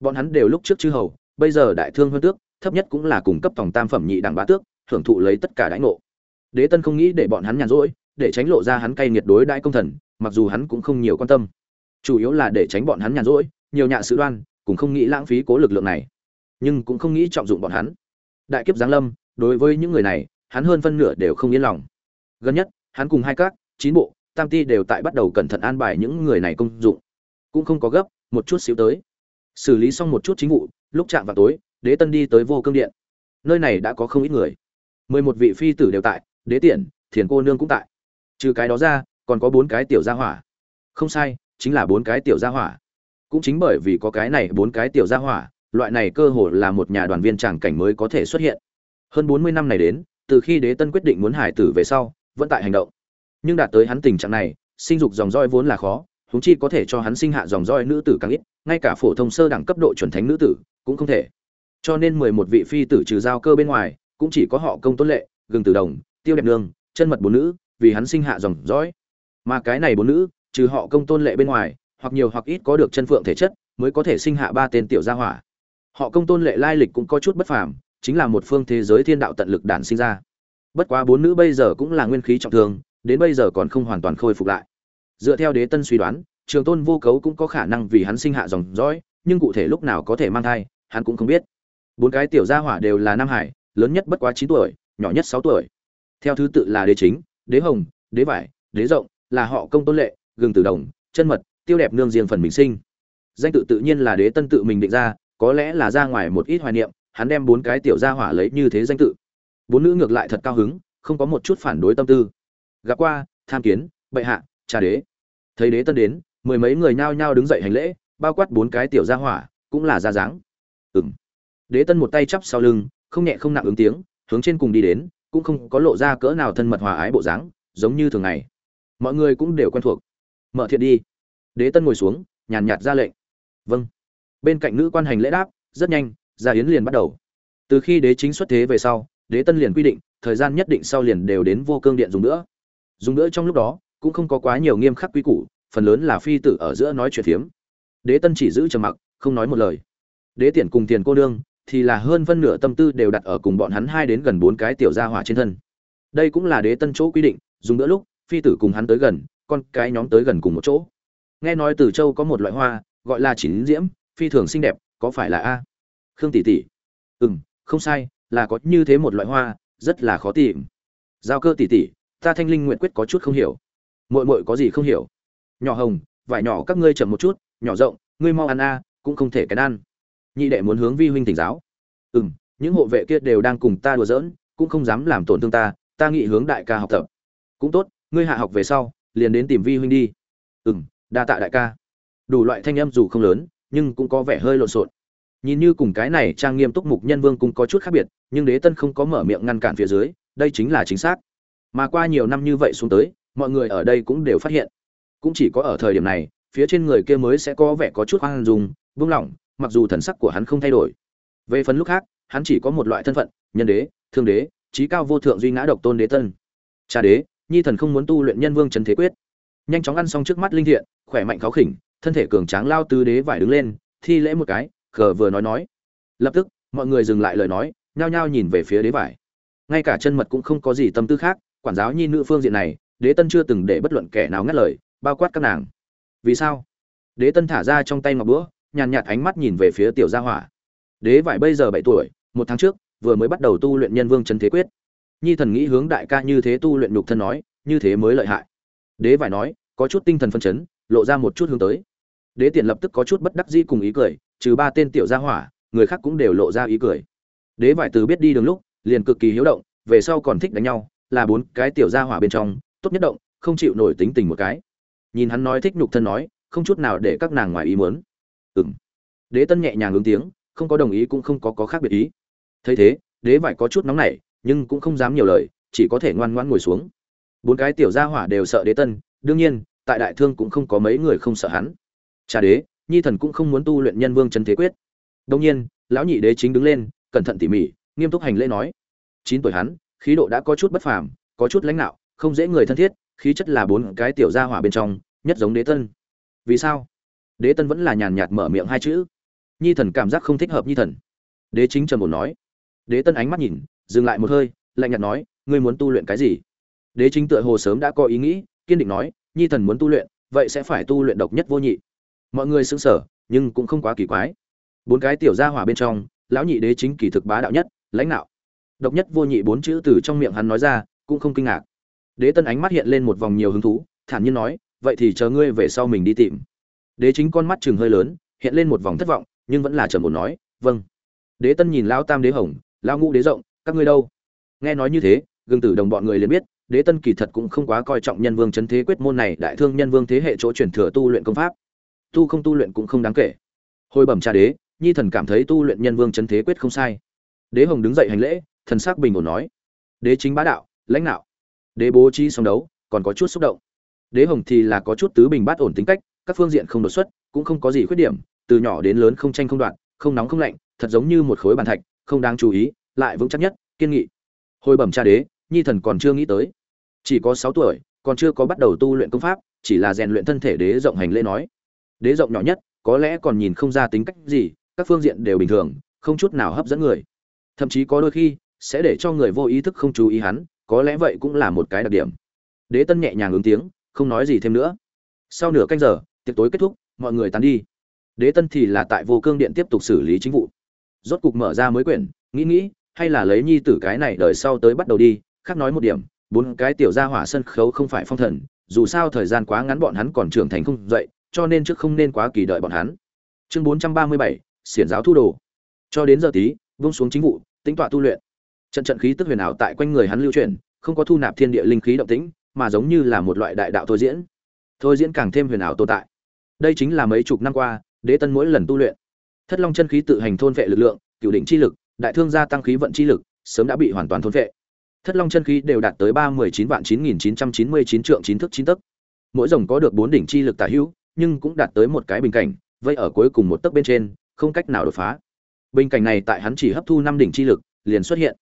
A: Bọn hắn đều lúc trước chư hầu, bây giờ đại thương hơn tước, thấp nhất cũng là cùng cấp tổng tam phẩm nhị đẳng bá tước, hưởng thụ lấy tất cả đãi ngộ đế tân không nghĩ để bọn hắn nhàn rỗi, để tránh lộ ra hắn cay nghiệt đối đại công thần, mặc dù hắn cũng không nhiều quan tâm. Chủ yếu là để tránh bọn hắn nhàn rỗi, nhiều nhạ sự đoan, cũng không nghĩ lãng phí cố lực lượng này. Nhưng cũng không nghĩ trọng dụng bọn hắn. Đại kiếp giáng lâm, đối với những người này, hắn hơn phân nửa đều không yên lòng. Gần nhất, hắn cùng hai các, chín bộ, tam ti đều tại bắt đầu cẩn thận an bài những người này công dụng. Cũng không có gấp, một chút xíu tới. Xử lý xong một chút chính vụ, lúc chạm vào tối, đế tân đi tới vô cương điện. Nơi này đã có không ít người. Mười một vị phi tử đều tại đế tiện, thiền cô nương cũng tại. Trừ cái đó ra, còn có bốn cái tiểu gia hỏa. Không sai, chính là bốn cái tiểu gia hỏa. Cũng chính bởi vì có cái này bốn cái tiểu gia hỏa, loại này cơ hội là một nhà đoàn viên tràng cảnh mới có thể xuất hiện. Hơn bốn mươi năm này đến, từ khi đế tân quyết định muốn hải tử về sau, vẫn tại hành động. Nhưng đạt tới hắn tình trạng này, sinh dục dòng roi vốn là khó húng chi có thể cho hắn sinh hạ dòng roi nữ tử càng ít, ngay cả phổ thông sơ đẳng cấp độ chuẩn thánh nữ tử, cũng không thể. Cho nên mười một vị phi tử trừ giao cơ bên ngoài, cũng chỉ có họ công tôn lệ, gừng tử đồng tiêu đẹp nương, chân mật bốn nữ, vì hắn sinh hạ dòng dõi. Mà cái này bốn nữ, trừ họ công tôn lệ bên ngoài, hoặc nhiều hoặc ít có được chân phượng thể chất, mới có thể sinh hạ ba tên tiểu gia hỏa. Họ công tôn lệ lai lịch cũng có chút bất phàm, chính là một phương thế giới thiên đạo tận lực đản sinh ra. Bất quá bốn nữ bây giờ cũng là nguyên khí trọng thương, đến bây giờ còn không hoàn toàn khôi phục lại. Dựa theo đế tân suy đoán, trường tôn vô cấu cũng có khả năng vì hắn sinh hạ dòng dõi, nhưng cụ thể lúc nào có thể mang thai, hắn cũng không biết. Bốn cái tiểu gia hỏa đều là nam hải, lớn nhất bất quá chín tuổi, nhỏ nhất sáu tuổi theo thứ tự là đế chính, đế hồng, đế vải, đế rộng, là họ công tôn lệ, gừng tử đồng, chân mật, tiêu đẹp nương riêng phần mình sinh. Danh tự tự nhiên là đế tân tự mình định ra, có lẽ là ra ngoài một ít hoài niệm, hắn đem bốn cái tiểu gia hỏa lấy như thế danh tự. Bốn nữ ngược lại thật cao hứng, không có một chút phản đối tâm tư. Gặp qua, tham kiến, bệ hạ cha đế. Thấy đế tân đến, mười mấy người nhao nhao đứng dậy hành lễ, bao quát bốn cái tiểu gia hỏa, cũng là ra dáng. Ừng đế tân một tay chắp sau lưng, không nhẹ không nặng ứng tiếng, hướng trên cùng đi đến cũng không có lộ ra cỡ nào thân mật hòa ái bộ dáng, giống như thường ngày. Mọi người cũng đều quen thuộc. Mở thiện đi. Đế tân ngồi xuống, nhàn nhạt ra lệnh. Vâng. Bên cạnh nữ quan hành lễ đáp, rất nhanh, gia hiến liền bắt đầu. Từ khi đế chính xuất thế về sau, đế tân liền quy định, thời gian nhất định sau liền đều đến vô cương điện dùng nữa. Dùng nữa trong lúc đó, cũng không có quá nhiều nghiêm khắc quy củ, phần lớn là phi tử ở giữa nói chuyện phiếm. Đế tân chỉ giữ trầm mặc, không nói một lời. Đế tiện cùng tiền cô nương thì là hơn phân nửa tâm tư đều đặt ở cùng bọn hắn hai đến gần bốn cái tiểu gia hỏa trên thân. Đây cũng là đế tân chỗ quy định, dùng nữa lúc, phi tử cùng hắn tới gần, con cái nhóm tới gần cùng một chỗ. Nghe nói từ châu có một loại hoa, gọi là chín diễm, phi thường xinh đẹp, có phải là a? Khương tỷ tỷ. Ừ m không sai, là có như thế một loại hoa, rất là khó tìm. Giao cơ tỷ tỷ, ta thanh linh nguyện quyết có chút không hiểu. Mội mội có gì không hiểu? Nhỏ hồng, vải nhỏ các ngươi chậm một chút, nhỏ rộng, ngươi mau ăn a, cũng không thể cái ăn nhị đệ muốn hướng vi huynh tỉnh giáo. Ừ m những hộ vệ kia đều đang cùng ta đùa giỡn, cũng không dám làm tổn thương ta ta nghĩ hướng đại ca học tập. Cũng tốt, ngươi hạ học về sau, liền đến tìm vi huynh đi. Ừ m đa tạ đại ca. Đủ loại thanh âm dù không lớn, nhưng cũng có vẻ hơi lộn xộn. Nhìn như cùng cái này trang nghiêm túc mục nhân vương cũng có chút khác biệt, nhưng đế tân không có mở miệng ngăn cản phía dưới, đây chính là chính xác. Mà qua nhiều năm như vậy xuống tới, mọi người ở đây cũng đều phát hiện. Cũng chỉ có ở thời điểm này, phía trên người kia mới sẽ có vẻ có chút hoang dùng vung lỏng mặc dù thần sắc của hắn không thay đổi. Về phần lúc khác, hắn chỉ có một loại thân phận, nhân đế, thương đế trí cao vô thượng duy ngã độc tôn đế tân. Cha đế, nhi thần không muốn tu luyện nhân vương trần thế quyết. Nhanh chóng ăn xong trước mắt linh thiện, khỏe mạnh kháo khỉnh, thân thể cường tráng lao tứ đế vải đứng lên, thi lễ một cái, khờ vừa nói nói. Lập tức, mọi người dừng lại lời nói, nhao nhao nhìn về phía đế vải. Ngay cả chân mật cũng không có gì tâm tư khác, quản giáo nhi nữ phương diện này, đế tân chưa từng để bất luận kẻ nào ngắt lời, bao quát các nàng. Vì sao? Đế tân thả ra trong tay ngọc búa nhàn nhạt ánh mắt nhìn về phía tiểu gia hỏa. Đế vải bây giờ bảy tuổi, một tháng trước, vừa mới bắt đầu tu luyện nhân vương chân thế quyết. Nhi thần nghĩ hướng đại ca như thế tu luyện nhục thân nói, như thế mới lợi hại. Đế vải nói, có chút tinh thần phân chấn, lộ ra một chút hướng tới. Đế tiện lập tức có chút bất đắc dĩ cùng ý cười, trừ ba tên tiểu gia hỏa, người khác cũng đều lộ ra ý cười. Đế vải từ biết đi đường lúc, liền cực kỳ hiếu động, về sau còn thích đánh nhau, là bốn cái tiểu gia hỏa bên trong, tốt nhất động, không chịu nổi tính tình một cái. Nhìn hắn nói thích nhục thân nói, không chút nào để các nàng ngoài ý muốn ừng đế tân nhẹ nhàng ứng tiếng, không có đồng ý cũng không có có khác biệt ý. Thấy thế, đế vải có chút nóng nảy, nhưng cũng không dám nhiều lời, chỉ có thể ngoan ngoãn ngồi xuống. Bốn cái tiểu gia hỏa đều sợ đế tân, đương nhiên, tại đại thương cũng không có mấy người không sợ hắn. Cha đế, nhi thần cũng không muốn tu luyện nhân vương chân thế quyết. Đông nhiên, lão nhị đế chính đứng lên, cẩn thận tỉ mỉ, nghiêm túc hành lễ nói. Chín tuổi hắn, khí độ đã có chút bất phàm, có chút lãnh đạo không dễ người thân thiết, khí chất là bốn cái tiểu gia hỏa bên trong, nhất giống đế tân. Vì sao? Đế tân vẫn là nhàn nhạt mở miệng hai chữ. Nhi thần cảm giác không thích hợp nhi thần. Đế chính trầm một nói. Đế tân ánh mắt nhìn, dừng lại một hơi, lạnh nhạt nói, ngươi muốn tu luyện cái gì? Đế chính tựa hồ sớm đã có ý nghĩ, kiên định nói, nhi thần muốn tu luyện, vậy sẽ phải tu luyện độc nhất vô nhị. Mọi người sững sờ, nhưng cũng không quá kỳ quái. Bốn cái tiểu gia hỏa bên trong, lão nhị đế chính kỳ thực bá đạo nhất, lãnh đạo. Độc nhất vô nhị bốn chữ từ trong miệng hắn nói ra, cũng không kinh ngạc. Đế tân ánh mắt hiện lên một vòng nhiều hứng thú, thản nhiên nói, vậy thì chờ ngươi về sau mình đi tìm đế chính con mắt chừng hơi lớn, hiện lên một vòng thất vọng, nhưng vẫn là trầm ổn nói vâng. Đế tân nhìn lão tam đế hồng, lão ngũ đế rộng, các ngươi đâu? Nghe nói như thế gương tử đồng bọn người liền biết, đế tân kỳ thật cũng không quá coi trọng nhân vương chấn thế quyết môn này, đại thương nhân vương thế hệ chỗ truyền thừa tu luyện công pháp. Tu không tu luyện cũng không đáng kể. Hồi bẩm cha đế, nhi thần cảm thấy tu luyện nhân vương chấn thế quyết không sai. Đế hồng đứng dậy hành lễ, thần sắc bình ổn nói, đế chính bá đạo, lãnh đạo. Đế bố trí song đấu, còn có chút xúc động. Đế hồng thì là có chút tứ bình bát ổn tính cách các phương diện không đột xuất, cũng không có gì khuyết điểm, từ nhỏ đến lớn không tranh không đoạn không nóng không lạnh, thật giống như một khối bàn thạch, không đáng chú ý, lại vững chắc nhất, kiên nghị. Hồi bẩm cha đế, nhi thần còn chưa nghĩ tới. Chỉ có sáu tuổi, còn chưa có bắt đầu tu luyện công pháp, chỉ là rèn luyện thân thể đế rộng hành lễ nói. Đế rộng nhỏ nhất, có lẽ còn nhìn không ra tính cách gì, các phương diện đều bình thường, không chút nào hấp dẫn người. Thậm chí có đôi khi, sẽ để cho người vô ý thức không chú ý hắn, có lẽ vậy cũng là một cái đặc điểm. Đế tân nhẹ nhàng ứng tiếng, không nói gì thêm nữa. Sau nửa canh giờ tiệc tối kết thúc mọi người tán đi. Đế tân thì là tại vô cương điện tiếp tục xử lý chính vụ. Rốt cục mở ra mới quyển nghĩ nghĩ hay là lấy nhi tử cái này đợi sau tới bắt đầu đi khác nói một điểm bốn cái tiểu gia hỏa sân khấu không phải phong thần dù sao thời gian quá ngắn bọn hắn còn trưởng thành không dậy cho nên trước không nên quá kỳ đợi bọn hắn. Chương bốn trăm ba mươi bảy xiển giáo thu đồ. Cho đến giờ tí vung xuống chính vụ tính tọa tu luyện. Trận trận khí tức huyền ảo tại quanh người hắn lưu truyền, không có thu nạp thiên địa linh khí động tĩnh mà giống như là một loại đại đạo thôi diễn. Thôi diễn càng thêm huyền ảo tồn tại đây chính là mấy chục năm qua, đế tân mỗi lần tu luyện, thất long chân khí tự hành thôn vệ lực lượng cựu đỉnh chi lực, đại thương gia tăng khí vận chi lực, sớm đã bị hoàn toàn thôn vệ. Thất long chân khí đều đạt tới ba mươi chín vạn chín nghìn chín trăm chín mươi chín trượng chín thức chín tấc. Mỗi rồng có được bốn đỉnh chi lực tả hữu, nhưng cũng đạt tới một cái bình cảnh, vây ở cuối cùng một tấc bên trên, không cách nào đột phá. Bình cảnh này tại hắn chỉ hấp thu năm đỉnh chi lực, liền xuất hiện.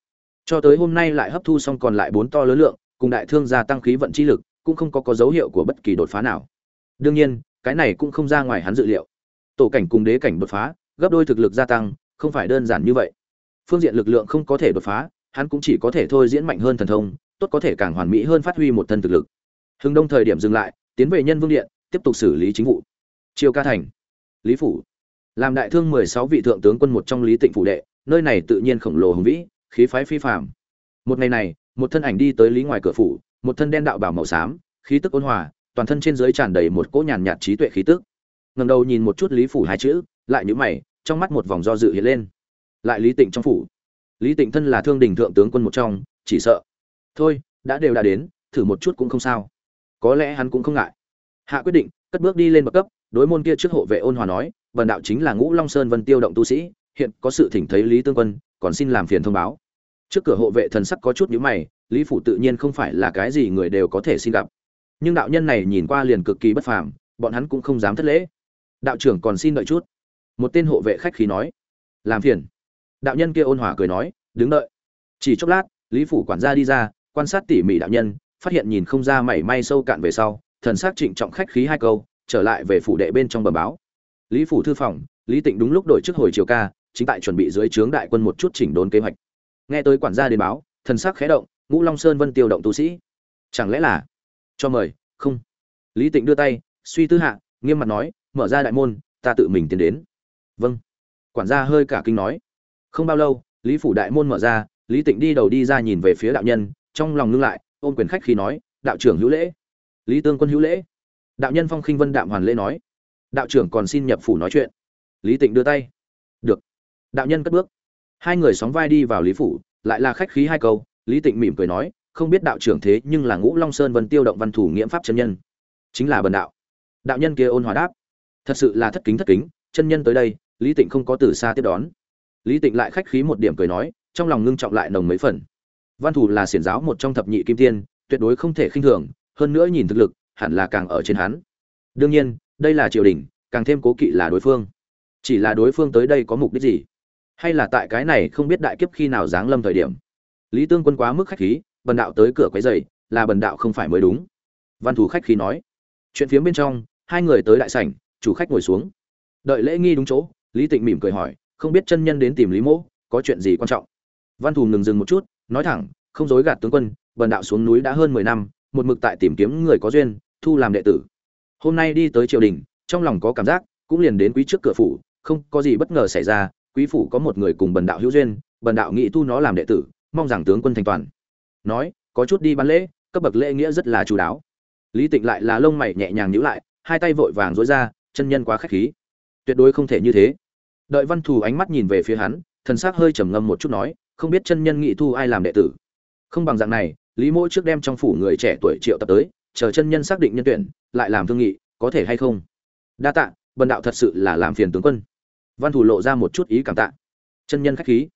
A: Cho tới hôm nay lại hấp thu xong còn lại bốn to lớn lượng, cùng đại thương gia tăng khí vận chi lực, cũng không có có dấu hiệu của bất kỳ đột phá nào. Đương nhiên cái này cũng không ra ngoài hắn dự liệu. Tổ cảnh cùng đế cảnh đột phá, gấp đôi thực lực gia tăng, không phải đơn giản như vậy. Phương diện lực lượng không có thể đột phá, hắn cũng chỉ có thể thôi diễn mạnh hơn thần thông, tốt có thể càng hoàn mỹ hơn phát huy một thân thực lực. Hưng đông thời điểm dừng lại, tiến về nhân vương điện, tiếp tục xử lý chính vụ. Triều ca thành, lý phủ. Làm đại thương mười sáu vị thượng tướng quân một trong lý tịnh phủ đệ, nơi này tự nhiên khổng lồ hùng vĩ, khí phái phi phàm. Một ngày này, một thân ảnh đi tới lý ngoài cửa phủ, một thân đen đạo bảo màu xám, khí tức ôn hòa toàn thân trên dưới tràn đầy một cỗ nhàn nhạt trí tuệ khí tức. Ngầm đầu nhìn một chút lý phủ hai chữ, lại nhữ mày, trong mắt một vòng do dự hiện lên. Lại lý tịnh trong phủ. Lý tịnh thân là thương đình thượng tướng quân một trong, chỉ sợ. Thôi, đã đều đã đến, thử một chút cũng không sao. Có lẽ hắn cũng không ngại. Hạ quyết định, cất bước đi lên bậc cấp, đối môn kia trước hộ vệ ôn hòa nói vần đạo chính là ngũ long sơn vân tiêu động tu sĩ, hiện có sự thỉnh thấy lý tương quân, còn xin làm phiền thông báo. Trước cửa hộ vệ thần sắc có chút nhíu mày, lý phủ tự nhiên không phải là cái gì người đều có thể xin gặp nhưng đạo nhân này nhìn qua liền cực kỳ bất phàm, bọn hắn cũng không dám thất lễ. Đạo trưởng còn xin đợi chút. Một tên hộ vệ khách khí nói. Làm phiền. Đạo nhân kia ôn hòa cười nói, đứng đợi. Chỉ chốc lát, lý phủ quản gia đi ra, quan sát tỉ mỉ đạo nhân, phát hiện nhìn không ra mảy may sâu cạn về sau, thần s á c trịnh trọng khách khí hai câu, trở lại về phủ đệ bên trong bờ báo. Lý phủ thư phòng, lý tịnh đúng lúc đổi trước hồi chiều ca, chính tại chuẩn bị dưới trướng đại quân một chút chỉnh đốn kế hoạch. Nghe tới quản gia đến báo, thần sắc khẽ động, ngũ long sơn vân tiêu động tu sĩ. Chẳng lẽ là cho mời, không. Lý tịnh đưa tay, suy tư hạ, nghiêm mặt nói, mở ra đại môn, ta tự mình tiến đến. Vâng. Quản gia hơi cả kinh nói. Không bao lâu, lý phủ đại môn mở ra, lý tịnh đi đầu đi ra nhìn về phía đạo nhân, trong lòng ngưng lại, ôm quyền khách khi nói, đạo trưởng hữu lễ. Lý tương quân hữu lễ. Đạo nhân phong khinh vân đạm hoàn lễ nói. Đạo trưởng còn xin nhập phủ nói chuyện. Lý tịnh đưa tay. Được. Đạo nhân cất bước. Hai người sóng vai đi vào lý phủ, lại là khách khí hai câu, lý tịnh mỉm cười nói không biết đạo trưởng thế nhưng là ngũ long sơn vân tiêu động văn thủ nghiễm pháp chân nhân. Chính là bần đạo. Đạo nhân kia ôn hòa đáp. Thật sự là thất kính thất kính, chân nhân tới đây, lý tịnh không có từ xa tiếp đón. Lý tịnh lại khách khí một điểm cười nói, trong lòng ngưng trọng lại nồng mấy phần. Văn thủ là xiển giáo một trong thập nhị kim tiên, tuyệt đối không thể khinh thường, hơn nữa nhìn thực lực, hẳn là càng ở trên hắn. Đương nhiên, đây là triều đình, càng thêm cố kỵ là đối phương. Chỉ là đối phương tới đây có mục đích gì? Hay là tại cái này không biết đại kiếp khi nào giáng lâm thời điểm? Lý tương quân quá mức khách khí bần đạo tới cửa quấy rầy, là bần đạo không phải mới đúng. Văn thủ khách khí nói. Chuyện phía bên trong hai người tới đại sảnh chủ khách ngồi xuống. Đợi lễ nghi đúng chỗ lý tịnh mỉm cười hỏi không biết chân nhân đến tìm lý mỗ có chuyện gì quan trọng? Văn thủ ngừng dừng một chút nói thẳng không dối gạt tướng quân bần đạo xuống núi đã hơn mười năm một mực tại tìm kiếm người có duyên thu làm đệ tử. Hôm nay đi tới triều đình trong lòng có cảm giác cũng liền đến quý trước cửa phủ không có gì bất ngờ xảy ra quý phủ có một người cùng bần đạo hữu duyên bần đạo nghĩ thu nó làm đệ tử mong rằng tướng quân thành toàn nói, có chút đi bán lễ, cấp bậc lễ nghĩa rất là chú đáo. Lý tịnh lại là lông mày nhẹ nhàng nhíu lại, hai tay vội vàng dối ra, chân nhân quá khách khí. Tuyệt đối không thể như thế. Đợi văn thù ánh mắt nhìn về phía hắn, thần s ắ c hơi trầm ngâm một chút nói, không biết chân nhân nghị thu ai làm đệ tử? Không bằng dạng này, lý mỗi trước đem trong phủ người trẻ tuổi triệu tập tới, chờ chân nhân xác định nhân tuyển, lại làm thương nghị, có thể hay không? Đa tạ, bần đạo thật sự là làm phiền tướng quân. Văn thủ lộ ra một chút ý cảm tạ. Chân nhân khách khí.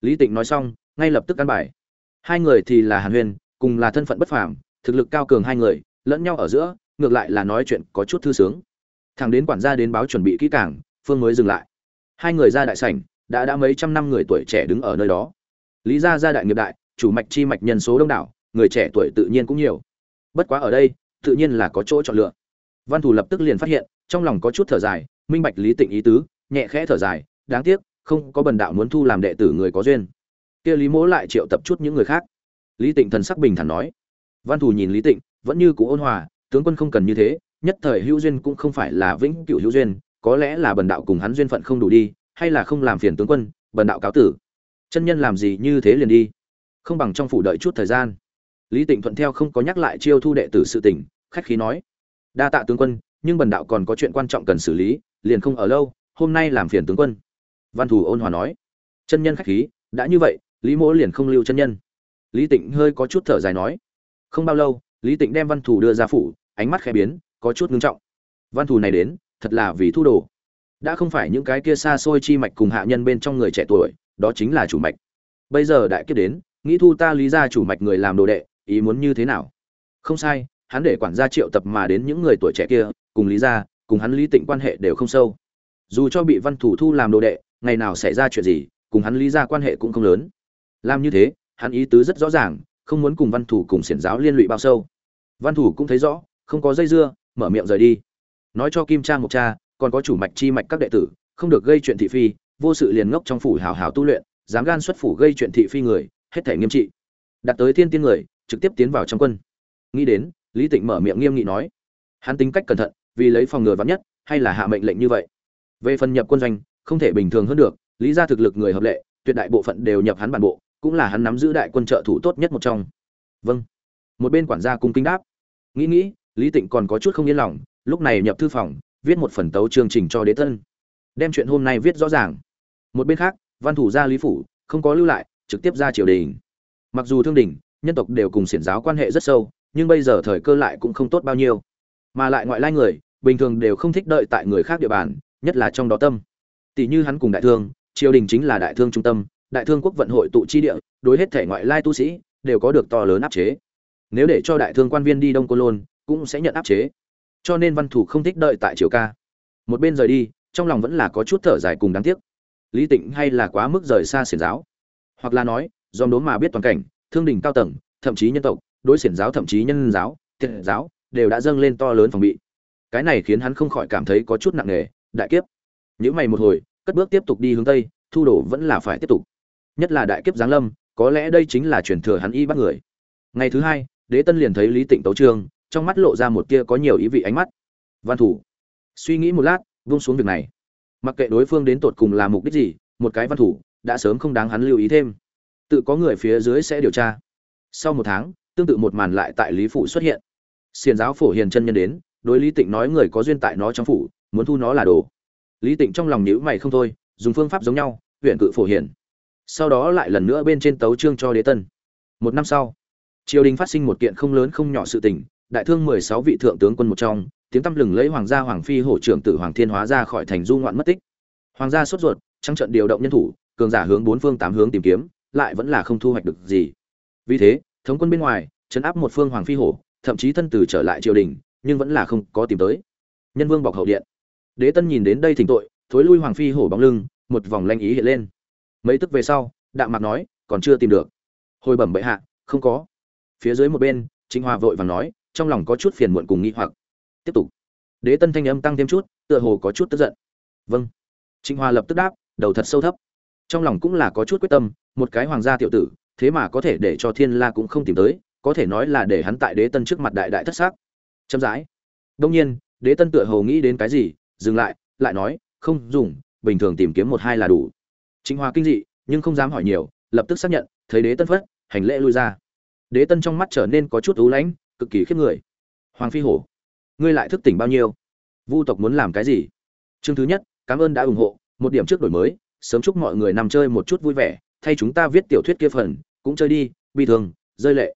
A: Lý tịnh nói xong, ngay lập tức căn bài hai người thì là hàn huyên cùng là thân phận bất phàm, thực lực cao cường hai người, lẫn nhau ở giữa, ngược lại là nói chuyện có chút thư sướng. Thằng đến quản gia đến báo chuẩn bị kỹ càng, phương mới dừng lại. Hai người ra đại sảnh, đã đã mấy trăm năm người tuổi trẻ đứng ở nơi đó. Lý gia gia đại nghiệp đại, chủ mạch chi mạch nhân số đông đảo, người trẻ tuổi tự nhiên cũng nhiều. Bất quá ở đây, tự nhiên là có chỗ chọn lựa. Văn thủ lập tức liền phát hiện, trong lòng có chút thở dài, minh bạch lý tịnh ý tứ, nhẹ khẽ thở dài, đáng tiếc, không có bần đạo muốn thu làm đệ tử người có duyên kia lý mỗ lại triệu tập chút những người khác. Lý tịnh thần sắc bình thản nói. Văn Thù nhìn lý tịnh, vẫn như cũ ôn hòa, tướng quân không cần như thế, nhất thời hữu duyên cũng không phải là vĩnh cửu hữu duyên, có lẽ là bần đạo cùng hắn duyên phận không đủ đi, hay là không làm phiền tướng quân, bần đạo cáo tử. Chân nhân làm gì như thế liền đi. Không bằng trong phủ đợi chút thời gian. Lý tịnh thuận theo không có nhắc lại chiêu thu đệ tử sự tình, khách khí nói. Đa tạ tướng quân, nhưng bần đạo còn có chuyện quan trọng cần xử lý, liền không ở lâu, hôm nay làm phiền tướng quân. Văn thù ôn hòa nói. Chân nhân khách khí, đã như vậy lý mỗ liền không lưu chân nhân. Lý tịnh hơi có chút thở dài nói, không bao lâu, lý tịnh đem văn thủ đưa ra phủ, ánh mắt khẽ biến, có chút ngưng trọng. Văn thủ này đến, thật là vì thu đồ. Đã không phải những cái kia xa xôi chi mạch cùng hạ nhân bên trong người trẻ tuổi, đó chính là chủ mạch. Bây giờ đại kiếp đến, nghĩ thu ta lý ra chủ mạch người làm đồ đệ, ý muốn như thế nào? Không sai, hắn để quản gia triệu tập mà đến những người tuổi trẻ kia, cùng lý ra, cùng hắn lý tịnh quan hệ đều không sâu. Dù cho bị văn thủ thu làm đồ đệ, ngày nào xảy ra chuyện gì, cùng hắn lý ra quan hệ cũng không lớn làm như thế, hắn ý tứ rất rõ ràng, không muốn cùng văn thủ cùng xiển giáo liên lụy bao sâu. Văn thủ cũng thấy rõ, không có dây dưa, mở miệng rời đi. Nói cho kim trang một cha, còn có chủ mạch chi mạch các đệ tử, không được gây chuyện thị phi, vô sự liền ngốc trong phủ hào hào tu luyện, dám gan xuất phủ gây chuyện thị phi người, hết thể nghiêm trị. Đặt tới thiên tiên người, trực tiếp tiến vào trong quân. Nghĩ đến, lý tịnh mở miệng nghiêm nghị nói, hắn tính cách cẩn thận, vì lấy phòng ngừa vắn nhất, hay là hạ mệnh lệnh như vậy? Về phần nhập quân doanh, không thể bình thường hơn được, lý ra thực lực người hợp lệ, tuyệt đại bộ phận đều nhập hắn bản bộ cũng là hắn nắm giữ đại quân trợ thủ tốt nhất một trong. Vâng. Một bên quản gia cung kính đáp. Nghĩ nghĩ, lý tịnh còn có chút không yên lòng, lúc này nhập thư phòng, viết một phần tấu chương trình cho đế tân. Đem chuyện hôm nay viết rõ ràng. Một bên khác, văn thủ gia lý phủ, không có lưu lại, trực tiếp ra triều đình. Mặc dù thương đình nhân tộc đều cùng xiển giáo quan hệ rất sâu, nhưng bây giờ thời cơ lại cũng không tốt bao nhiêu. Mà lại ngoại lai người, bình thường đều không thích đợi tại người khác địa bàn, nhất là trong đó tâm. Tỷ như hắn cùng đại thương, triều đình chính là đại thương trung tâm đại thương quốc vận hội tụ chi địa, đối hết thể ngoại lai tu sĩ, đều có được to lớn áp chế. Nếu để cho đại thương quan viên đi đông côn lôn, cũng sẽ nhận áp chế. Cho nên văn thủ không thích đợi tại triều ca. Một bên rời đi, trong lòng vẫn là có chút thở dài cùng đáng tiếc. Lý tịnh hay là quá mức rời xa xiển giáo. Hoặc là nói, dòm đốn mà biết toàn cảnh, thương đình cao tầng, thậm chí nhân tộc, đối xiển giáo thậm chí nhân giáo, thiện giáo, đều đã dâng lên to lớn phòng bị. Cái này khiến hắn không khỏi cảm thấy có chút nặng nề, đại kiếp. Những mày một hồi, cất bước tiếp tục đi hướng tây, thu đổ vẫn là phải tiếp tục nhất là đại kiếp giáng lâm, có lẽ đây chính là truyền thừa hắn y bắt người. Ngày thứ hai, đế tân liền thấy lý tịnh tấu trương trong mắt lộ ra một kia có nhiều ý vị ánh mắt. Văn thủ, suy nghĩ một lát vung xuống việc này. Mặc kệ đối phương đến tột cùng là mục đích gì, một cái văn thủ đã sớm không đáng hắn lưu ý thêm. Tự có người phía dưới sẽ điều tra. Sau một tháng, tương tự một màn lại tại lý phủ xuất hiện. Xiền giáo phổ hiền chân nhân đến, đối lý tịnh nói người có duyên tại nó trong phủ, muốn thu nó là đồ. Lý tịnh trong lòng nhữ mày không thôi, dùng phương pháp giống nhau, huyện cự phổ hiền sau đó lại lần nữa bên trên tấu trương cho đế tân. Một năm sau, triều đình phát sinh một kiện không lớn không nhỏ sự tình, đại thương mười sáu vị thượng tướng quân một trong, tiếng tăm lừng lấy hoàng gia hoàng phi hổ trưởng tử hoàng thiên hóa ra khỏi thành du ngoạn mất tích. Hoàng gia sốt ruột, trăng trận điều động nhân thủ, cường giả hướng bốn phương tám hướng tìm kiếm, lại vẫn là không thu hoạch được gì. Vì thế, thống quân bên ngoài chấn áp một phương hoàng phi hổ, thậm chí thân từ trở lại triều đình, nhưng vẫn là không có tìm tới. Nhân vương bọc hậu điện. Đế tân nhìn đến đây thỉnh tội, thối lui hoàng phi hổ bóng lưng, một vòng lanh ý hiện lên mấy tức về sau, đạm mạc nói, còn chưa tìm được. Hồi bẩm bệ hạ, không có. Phía dưới một bên chính hòa vội vàng nói, trong lòng có chút phiền muộn cùng nghi hoặc. Tiếp tục. Đế tân thanh âm tăng thêm chút, tựa hồ có chút tức giận. Vâng. Trịnh hòa lập tức đáp, đầu thật sâu thấp. Trong lòng cũng là có chút quyết tâm, một cái hoàng gia tiểu tử, thế mà có thể để cho thiên la cũng không tìm tới, có thể nói là để hắn tại đế tân trước mặt đại đại thất xác. Chậm rãi. Đông nhiên, đế tân tựa hồ nghĩ đến cái gì, dừng lại lại nói, không dùng, bình thường tìm kiếm một hai là đủ trịnh hòa kinh dị, nhưng không dám hỏi nhiều, lập tức xác nhận, thấy đế tân phất, hành lễ lui ra. Đế tân trong mắt trở nên có chút ú lãnh, cực kỳ khiếp người. Hoàng phi hổ, ngươi lại thức tỉnh bao nhiêu? Vu tộc muốn làm cái gì? Chương thứ nhất, cảm ơn đã ủng hộ, một điểm trước đổi mới, sớm chúc mọi người nằm chơi một chút vui vẻ, thay chúng ta viết tiểu thuyết kia phần, cũng chơi đi, bi thường rơi lệ.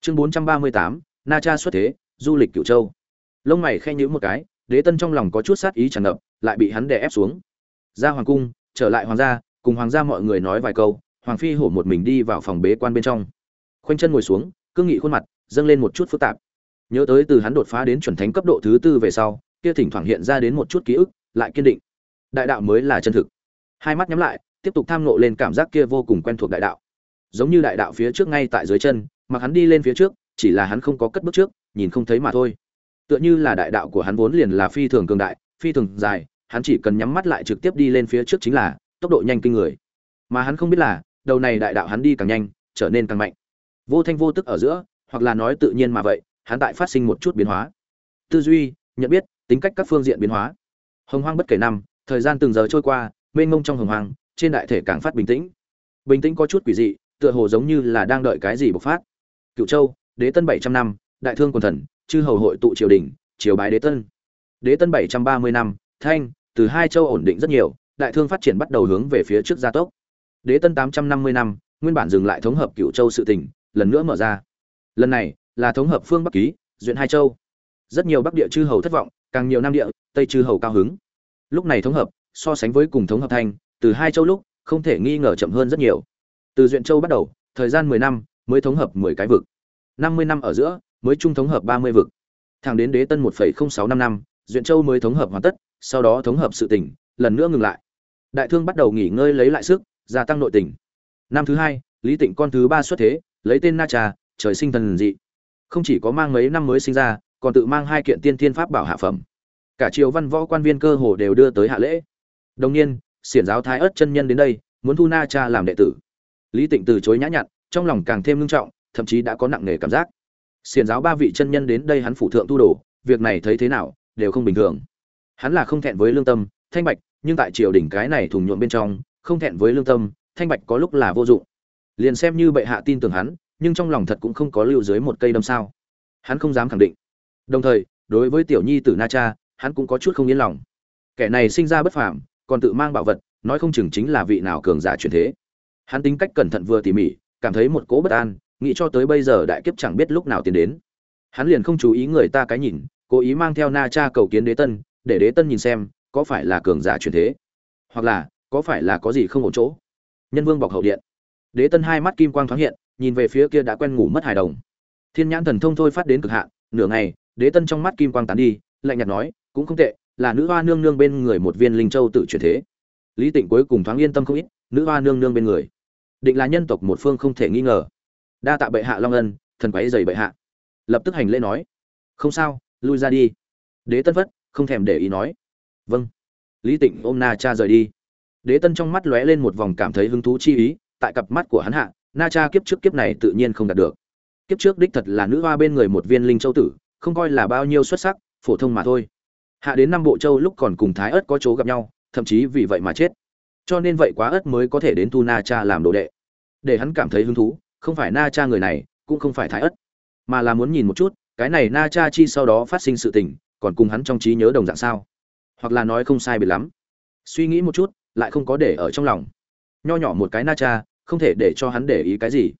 A: Chương bốn trăm ba mươi tám, na cha xuất thế, du lịch cửu châu. Lông mày khen nhữ một cái, đế tân trong lòng có chút sát ý tràn ngập, lại bị hắn đè ép xuống. Ra hoàng cung, trở lại hoàng gia cùng hoàng gia mọi người nói vài câu, hoàng phi hổ một mình đi vào phòng bế quan bên trong. Khoanh chân ngồi xuống, cương nghị khuôn mặt, dâng lên một chút phức tạp. Nhớ tới từ hắn đột phá đến chuẩn thánh cấp độ thứ tư về sau, kia thỉnh thoảng hiện ra đến một chút ký ức, lại kiên định. Đại đạo mới là chân thực. Hai mắt nhắm lại, tiếp tục tham nộ lên cảm giác kia vô cùng quen thuộc đại đạo. Giống như đại đạo phía trước ngay tại dưới chân, mà hắn đi lên phía trước, chỉ là hắn không có cất bước trước, nhìn không thấy mà thôi. Tựa như là đại đạo của hắn vốn liền là phi thường cường đại, phi thường dài, hắn chỉ cần nhắm mắt lại trực tiếp đi lên phía trước chính là tốc độ nhanh kinh người. Mà hắn không biết là, đầu này đại đạo hắn đi càng nhanh, trở nên càng mạnh. Vô thanh vô tức ở giữa, hoặc là nói tự nhiên mà vậy, hắn tại phát sinh một chút biến hóa. Tư duy, nhận biết, tính cách các phương diện biến hóa. Hồng hoang bất kể năm, thời gian từng giờ trôi qua, mênh mông trong hồng hoang, trên đại thể càng phát bình tĩnh. Bình tĩnh có chút quỷ dị, tựa hồ giống như là đang đợi cái gì bộc phát. Cựu châu, đế tân bảy trăm năm, đại thương quần thần, chư hầu hội tụ triều đình, triều bái đế tân. Đế tân bảy trăm ba mươi năm, thanh, từ hai châu ổn định rất nhiều đại thương phát triển bắt đầu hướng về phía trước gia tốc. Đế tân tám trăm năm nguyên bản dừng lại thống hợp Cửu châu sự tỉnh, lần nữa mở ra. Lần này, là thống hợp phương bắc ký, duyện hai châu. Rất nhiều bắc địa chư hầu thất vọng, càng nhiều nam địa, tây chư hầu cao hứng. Lúc này thống hợp, so sánh với cùng thống hợp thành, từ hai châu lúc, không thể nghi ngờ chậm hơn rất nhiều. Từ duyện châu bắt đầu, thời gian mười năm, mới thống hợp mười cái vực. Năm mươi năm ở giữa, mới trung thống hợp ba mươi vực. Thẳng đến đế tân một phẩy không sáu năm năm, duyện châu mới thống hợp hoàn tất, sau đó thống hợp sự tỉnh, lần nữa ngừng lại đại thương bắt đầu nghỉ ngơi lấy lại sức, gia tăng nội tình. Năm thứ hai, lý tịnh con thứ ba xuất thế, lấy tên na trà, trời sinh thần dị. Không chỉ có mang mấy năm mới sinh ra, còn tự mang hai kiện tiên thiên pháp bảo hạ phẩm. Cả triều văn võ quan viên cơ hồ đều đưa tới hạ lễ. Đồng nhiên, xiển giáo thái ất chân nhân đến đây, muốn thu na cha làm đệ tử. Lý tịnh từ chối nhã nhặn, trong lòng càng thêm ngưng trọng, thậm chí đã có nặng nề cảm giác. Xiển giáo ba vị chân nhân đến đây hắn phủ thượng tu đồ, việc này thấy thế nào, đều không bình thường. Hắn là không thẹn với lương tâm, thanh bạch nhưng tại triều đình cái này thùng nhuộm bên trong, không thẹn với lương tâm, thanh bạch có lúc là vô dụng. Liền xem như bệ hạ tin tưởng hắn, nhưng trong lòng thật cũng không có lưu dưới một cây đâm sao. Hắn không dám khẳng định. Đồng thời, đối với tiểu nhi tử na cha, hắn cũng có chút không yên lòng. Kẻ này sinh ra bất phàm, còn tự mang bảo vật, nói không chừng chính là vị nào cường giả truyền thế. Hắn tính cách cẩn thận vừa tỉ mỉ, cảm thấy một cỗ bất an, nghĩ cho tới bây giờ đại kiếp chẳng biết lúc nào tiến đến. Hắn liền không chú ý người ta cái nhìn, cố ý mang theo na cha cầu kiến đế tân, để đế tân nhìn xem có phải là cường giả truyền thế? Hoặc là có phải là có gì không ổn chỗ? Nhân vương bọc hậu điện. Đế tân hai mắt kim quang thoáng hiện nhìn về phía kia đã quen ngủ mất hài đồng. Thiên nhãn thần thông thôi phát đến cực hạn nửa ngày đế tân trong mắt kim quang tán đi lạnh nhạt nói cũng không tệ là nữ hoa nương nương bên người một viên linh châu tự chuyển thế. Lý tịnh cuối cùng thoáng yên tâm không ít nữ hoa nương nương bên người. Định là nhân tộc một phương không thể nghi ngờ. Đa tạ bệ hạ long ân thần quái dày bệ hạ. Lập tức hành lễ nói không sao lui ra đi. Đế tân vất, không thèm để ý nói vâng. Lý tịnh ôm na cha rời đi. Đế tân trong mắt lóe lên một vòng cảm thấy hứng thú chi ý, tại cặp mắt của hắn hạ, na cha kiếp trước kiếp này tự nhiên không đạt được. Kiếp trước đích thật là nữ hoa bên người một viên linh châu tử, không coi là bao nhiêu xuất sắc, phổ thông mà thôi. Hạ đến năm bộ châu lúc còn cùng thái ớt có chỗ gặp nhau, thậm chí vì vậy mà chết. Cho nên vậy quá ớt mới có thể đến tu na cha làm đồ đệ. Để hắn cảm thấy hứng thú, không phải na cha người này, cũng không phải thái ớt mà là muốn nhìn một chút, cái này na cha chi sau đó phát sinh sự tình, còn cùng hắn trong trí nhớ đồng dạng sao? Hoặc là nói không sai biệt lắm. Suy nghĩ một chút, lại không có để ở trong lòng. Nho nhỏ một cái na cha, không thể để cho hắn để ý cái gì.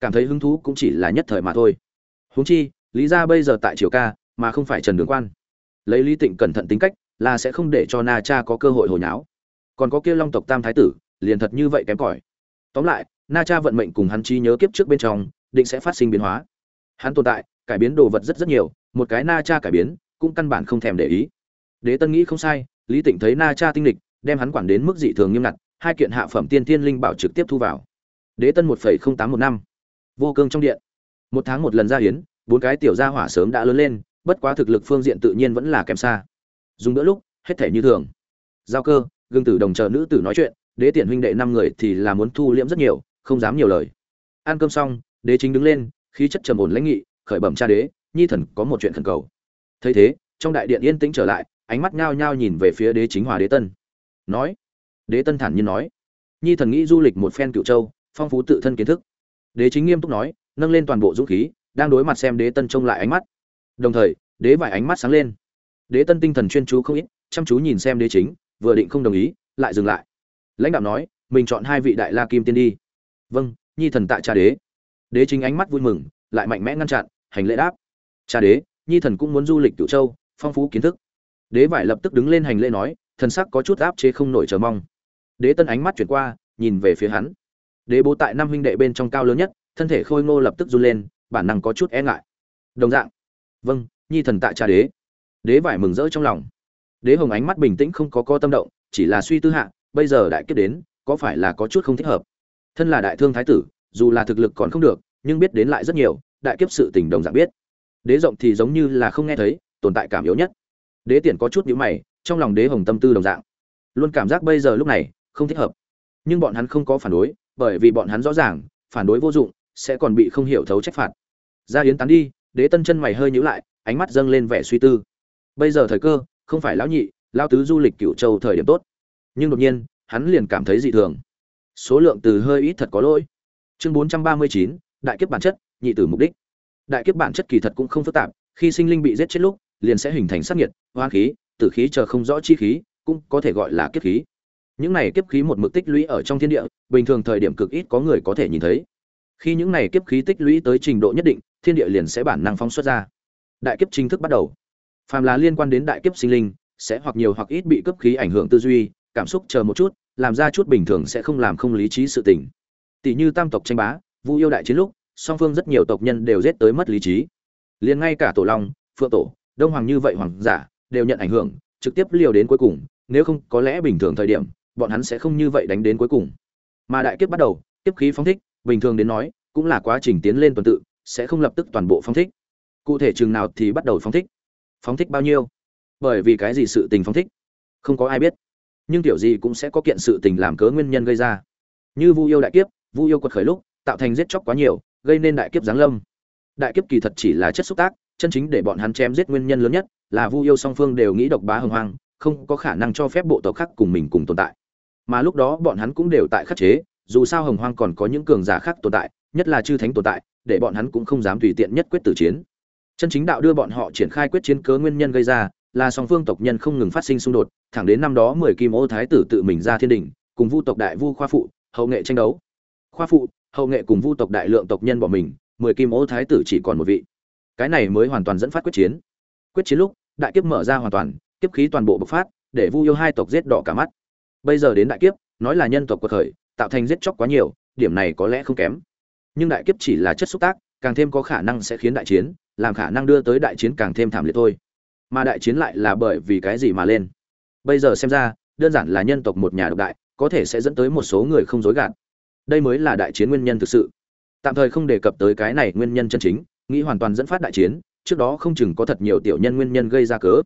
A: Cảm thấy hứng thú cũng chỉ là nhất thời mà thôi. Huống chi, lý ra bây giờ tại triều ca, mà không phải trần đường quan. Lấy lý tịnh cẩn thận tính cách, là sẽ không để cho na cha có cơ hội hồi nháo. Còn có kia long tộc tam thái tử, liền thật như vậy kém cỏi. Tóm lại, na cha vận mệnh cùng hắn trí nhớ kiếp trước bên trong, định sẽ phát sinh biến hóa. Hắn tồn tại, cải biến đồ vật rất rất nhiều, một cái na cha cải biến, cũng căn bản không thèm để ý đế tân nghĩ không sai, lý tịnh thấy na cha tinh lịch, đem hắn quản đến mức dị thường nghiêm ngặt, hai kiện hạ phẩm tiên tiên linh bảo trực tiếp thu vào. Đế tân một phẩy không tám một năm. Vô cương trong điện. Một tháng một lần ra hiến, bốn cái tiểu gia hỏa sớm đã lớn lên, bất quá thực lực phương diện tự nhiên vẫn là kém xa. Dùng đỡ lúc, hết thể như thường. Giao cơ, gương tử đồng chờ nữ tử nói chuyện, đế tiện huynh đệ năm người thì là muốn thu liễm rất nhiều, không dám nhiều lời. Ăn cơm xong, đế chính đứng lên, khí chất trầm ổn lãnh nghị, khởi bẩm cha đế, nhi thần có một chuyện khẩn cầu. Thấy thế, trong đại điện yên tĩnh trở lại ánh mắt nhao nhao nhìn về phía đế chính hòa đế tân. Nói, đế tân thản nhiên nói, nhi thần nghĩ du lịch một phen cựu châu, phong phú tự thân kiến thức. Đế chính nghiêm túc nói, nâng lên toàn bộ dũng khí, đang đối mặt xem đế tân trông lại ánh mắt. Đồng thời, đế vải ánh mắt sáng lên. Đế tân tinh thần chuyên chú không ít, chăm chú nhìn xem đế chính, vừa định không đồng ý, lại dừng lại. Lãnh đạo nói, mình chọn hai vị đại la kim tiên đi. Vâng nhi thần tại cha đế. Đế chính ánh mắt vui mừng, lại mạnh mẽ ngăn chặn, hành lễ đáp. Cha đế, nhi thần cũng muốn du lịch cửu châu, phong phú kiến thức đế vải lập tức đứng lên hành lễ nói, thần sắc có chút áp chế không nổi chờ mong. Đế tân ánh mắt chuyển qua, nhìn về phía hắn. Đế bố tại năm huynh đệ bên trong cao lớn nhất, thân thể khôi ngô lập tức run lên, bản năng có chút e ngại. Đồng dạng. Vâng nhi thần tại cha đế. Đế vải mừng rỡ trong lòng. Đế hồng ánh mắt bình tĩnh không có co tâm động, chỉ là suy tư hạ, bây giờ đại kiếp đến, có phải là có chút không thích hợp? Thân là đại thương thái tử, dù là thực lực còn không được, nhưng biết đến lại rất nhiều, đại kiếp sự tình đồng dạng biết. Đế rộng thì giống như là không nghe thấy, tồn tại cảm yếu nhất đế tiện có chút nhíu mày, trong lòng đế hồng tâm tư đồng dạng. Luôn cảm giác bây giờ lúc này, không thích hợp. Nhưng bọn hắn không có phản đối, bởi vì bọn hắn rõ ràng, phản đối vô dụng, sẽ còn bị không hiểu thấu trách phạt. Ra yến tán đi, đế tân chân mày hơi nhíu lại, ánh mắt dâng lên vẻ suy tư. Bây giờ thời cơ, không phải lão nhị lao tứ du lịch cựu châu thời điểm tốt. Nhưng đột nhiên, hắn liền cảm thấy dị thường. Số lượng từ hơi ít thật có lỗi. Chương bốn trăm ba mươi chín, đại kiếp bản chất, nhị tử mục đích. Đại kiếp bản chất kỳ thật cũng không phức tạp, khi sinh linh bị giết chết lúc liền sẽ hình thành sát nhiệt, hoa khí, tử khí chờ không rõ chi khí, cũng có thể gọi là kiếp khí. Những này kiếp khí một mực tích lũy ở trong thiên địa, bình thường thời điểm cực ít có người có thể nhìn thấy. Khi những này kiếp khí tích lũy tới trình độ nhất định, thiên địa liền sẽ bản năng phóng xuất ra. Đại kiếp chính thức bắt đầu. Phàm là liên quan đến đại kiếp sinh linh, sẽ hoặc nhiều hoặc ít bị cấp khí ảnh hưởng tư duy, cảm xúc chờ một chút, làm ra chút bình thường sẽ không làm không lý trí sự tình. Tỷ như tam tộc tranh bá, vu yêu đại chiến lúc, song phương rất nhiều tộc nhân đều giết tới mất lý trí. Liền ngay cả tổ long, phượng tổ đông hoàng như vậy hoàng giả, đều nhận ảnh hưởng, trực tiếp liều đến cuối cùng, nếu không có lẽ bình thường thời điểm, bọn hắn sẽ không như vậy đánh đến cuối cùng. Mà đại kiếp bắt đầu tiếp khí phóng thích, bình thường đến nói, cũng là quá trình tiến lên tuần tự, sẽ không lập tức toàn bộ phóng thích. Cụ thể chừng nào thì bắt đầu phóng thích. Phóng thích bao nhiêu? Bởi vì cái gì sự tình phóng thích? Không có ai biết. Nhưng tiểu gì cũng sẽ có kiện sự tình làm cớ nguyên nhân gây ra. Như vu yêu đại kiếp, vu yêu quật khởi lúc, tạo thành giết chóc quá nhiều, gây nên đại kiếp giáng lâm. Đại kiếp kỳ thật chỉ là chất xúc tác chân chính để bọn hắn chém giết nguyên nhân lớn nhất là vu yêu song phương đều nghĩ độc bá hưng hoang, không có khả năng cho phép bộ tộc khác cùng mình cùng tồn tại. Mà lúc đó bọn hắn cũng đều tại khắc chế, dù sao hồng hoang còn có những cường giả khác tồn tại, nhất là chư thánh tồn tại, để bọn hắn cũng không dám tùy tiện nhất quyết tử chiến. Chân chính đạo đưa bọn họ triển khai quyết chiến cớ nguyên nhân gây ra là song phương tộc nhân không ngừng phát sinh xung đột, thẳng đến năm đó mười kim ô thái tử tự mình ra thiên đỉnh cùng vu tộc đại vu khoa phụ, hậu nghệ tranh đấu. Khoa phụ, hậu nghệ cùng vu tộc đại lượng tộc nhân bỏ mình, mười kim ô thái tử chỉ còn một vị cái này mới hoàn toàn dẫn phát quyết chiến. Quyết chiến lúc, đại kiếp mở ra hoàn toàn, kiếp khí toàn bộ bộc phát, để vu yêu hai tộc giết đỏ cả mắt. Bây giờ đến đại kiếp, nói là nhân tộc quật khởi, tạo thành giết chóc quá nhiều, điểm này có lẽ không kém. Nhưng đại kiếp chỉ là chất xúc tác, càng thêm có khả năng sẽ khiến đại chiến, làm khả năng đưa tới đại chiến càng thêm thảm liệt thôi. Mà đại chiến lại là bởi vì cái gì mà lên? Bây giờ xem ra, đơn giản là nhân tộc một nhà độc đại, có thể sẽ dẫn tới một số người không dối gạt. Đây mới là đại chiến nguyên nhân thực sự. Tạm thời không đề cập tới cái này nguyên nhân chân chính nghĩ hoàn toàn dẫn phát đại chiến, trước đó không chừng có thật nhiều tiểu nhân nguyên nhân gây ra cớ.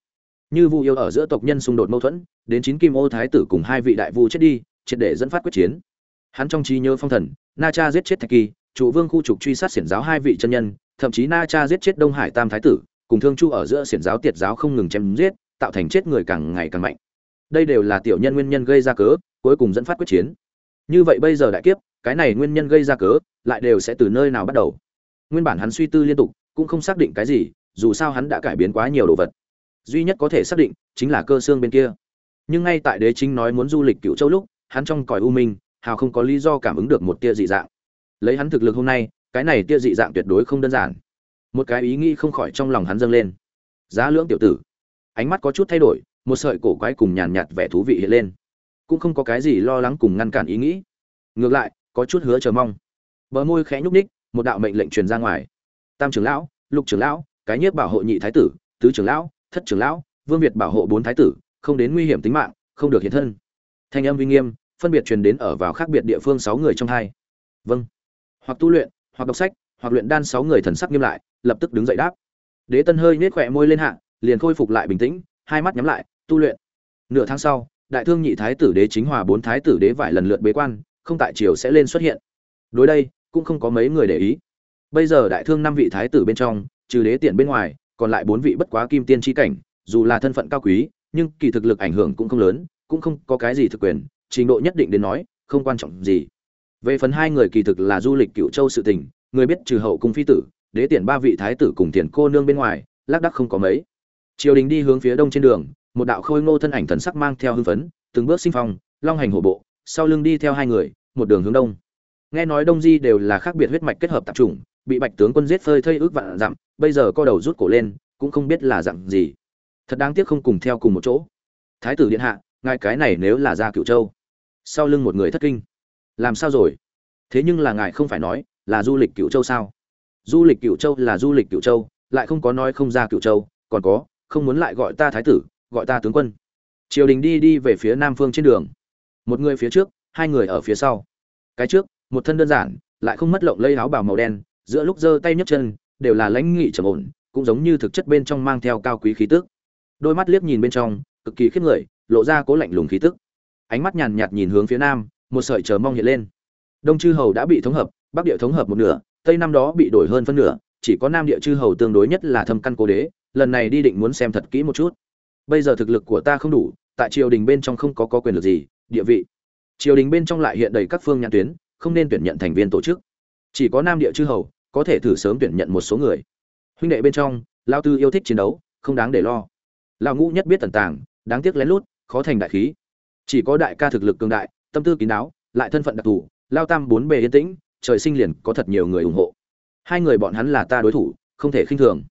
A: Như vu yêu ở giữa tộc nhân xung đột mâu thuẫn, đến chín kim ô thái tử cùng hai vị đại vu chết đi, triệt để dẫn phát quyết chiến. Hắn trong trí nhớ phong thần, na cha giết chết thạch kỳ chủ vương khu trục truy sát xiển giáo hai vị chân nhân, thậm chí na cha giết chết đông hải tam thái tử, cùng thương chu ở giữa xiển giáo tiệt giáo không ngừng chém giết, tạo thành chết người càng ngày càng mạnh. Đây đều là tiểu nhân nguyên nhân gây ra cớ, cuối cùng dẫn phát quyết chiến. Như vậy bây giờ đại kiếp, cái này nguyên nhân gây ra cớ, lại đều sẽ từ nơi nào bắt đầu? Nguyên bản hắn suy tư liên tục, cũng không xác định cái gì, dù sao hắn đã cải biến quá nhiều đồ vật. Duy nhất có thể xác định chính là cơ xương bên kia. Nhưng ngay tại đế chính nói muốn du lịch cựu châu lúc, hắn trong cõi u minh, hào không có lý do cảm ứng được một tia dị dạng. Lấy hắn thực lực hôm nay, cái này tia dị dạng tuyệt đối không đơn giản. Một cái ý nghĩ không khỏi trong lòng hắn dâng lên. Giá lưỡng tiểu tử. Ánh mắt có chút thay đổi, một sợi cổ quái cùng nhàn nhạt vẻ thú vị hiện lên. Cũng không có cái gì lo lắng cùng ngăn cản ý nghĩ. Ngược lại, có chút hứa chờ mong. Bờ môi khẽ nhúc ních một đạo mệnh lệnh truyền ra ngoài. Tam trưởng lão, lục trưởng lão, cái nhiếp bảo hộ nhị thái tử, tứ trưởng lão, thất trưởng lão, vương việt bảo hộ bốn thái tử, không đến nguy hiểm tính mạng, không được hiện thân. Thanh âm uy nghiêm, phân biệt truyền đến ở vào khác biệt địa phương sáu người trong hai. Vâng. Hoặc tu luyện, hoặc đọc sách, hoặc luyện đan sáu người thần sắc nghiêm lại, lập tức đứng dậy đáp. Đế tân hơi nết khỏe môi lên hạ, liền khôi phục lại bình tĩnh, hai mắt nhắm lại, tu luyện. Nửa tháng sau, đại thương nhị thái tử đế chính hòa bốn thái tử đế vải lần lượt bế quan, không tại triều sẽ lên xuất hiện. Đối đây cũng không có mấy người để ý. Bây giờ đại thương năm vị thái tử bên trong, trừ đế tiện bên ngoài, còn lại bốn vị bất quá kim tiên tri cảnh, dù là thân phận cao quý, nhưng kỳ thực lực ảnh hưởng cũng không lớn, cũng không có cái gì thực quyền, trình độ nhất định đến nói, không quan trọng gì. Về phần hai người kỳ thực là du lịch cựu châu sự tình, người biết trừ hậu cung phi tử, đế tiện ba vị thái tử cùng tiền cô nương bên ngoài, lác đắc không có mấy. Triều đình đi hướng phía đông trên đường, một đạo khôi ngô thân ảnh thần sắc mang theo hưng phấn, từng bước sinh phong, long hành hổ bộ, sau lưng đi theo hai người, một đường hướng đông nghe nói đông di đều là khác biệt huyết mạch kết hợp tạp chủng, bị bạch tướng quân giết phơi thây ước vạn dặm, bây giờ co đầu rút cổ lên, cũng không biết là dặn gì. Thật đáng tiếc không cùng theo cùng một chỗ. Thái tử điện hạ, ngài cái này nếu là ra cựu châu. Sau lưng một người thất kinh. Làm sao rồi? Thế nhưng là ngài không phải nói là du lịch cựu châu sao? Du lịch cựu châu là du lịch cựu châu, lại không có nói không ra cựu châu, còn có, không muốn lại gọi ta thái tử, gọi ta tướng quân. Triều đình đi đi về phía nam phương trên đường. Một người phía trước, hai người ở phía sau. Cái trước một thân đơn giản, lại không mất lộng lây áo bào màu đen, giữa lúc giơ tay nhấc chân, đều là lãnh nghị trầm ổn, cũng giống như thực chất bên trong mang theo cao quý khí tức. Đôi mắt liếc nhìn bên trong, cực kỳ khiếp người, lộ ra cố lạnh lùng khí tức. Ánh mắt nhàn nhạt nhìn hướng phía nam, một sợi chờ mong hiện lên. Đông chư hầu đã bị thống hợp, bắc địa thống hợp một nửa, tây năm đó bị đổi hơn phân nửa, chỉ có nam địa chư hầu tương đối nhất là thâm căn cố đế, lần này đi định muốn xem thật kỹ một chút. Bây giờ thực lực của ta không đủ, tại triều đình bên trong không có có quyền lực gì, địa vị. Triều đình bên trong lại hiện đầy các phương nhãn tuyến không nên tuyển nhận thành viên tổ chức. Chỉ có nam địa chư hầu có thể thử sớm tuyển nhận một số người. Huynh đệ bên trong, lao tư yêu thích chiến đấu, không đáng để lo. Lao ngũ nhất biết tần tàng, đáng tiếc lén lút, khó thành đại khí. Chỉ có đại ca thực lực cường đại, tâm tư kín đáo, lại thân phận đặc thù, lao tam bốn bề yên tĩnh, trời sinh liền có thật nhiều người ủng hộ. Hai người bọn hắn là ta đối thủ, không thể khinh thường.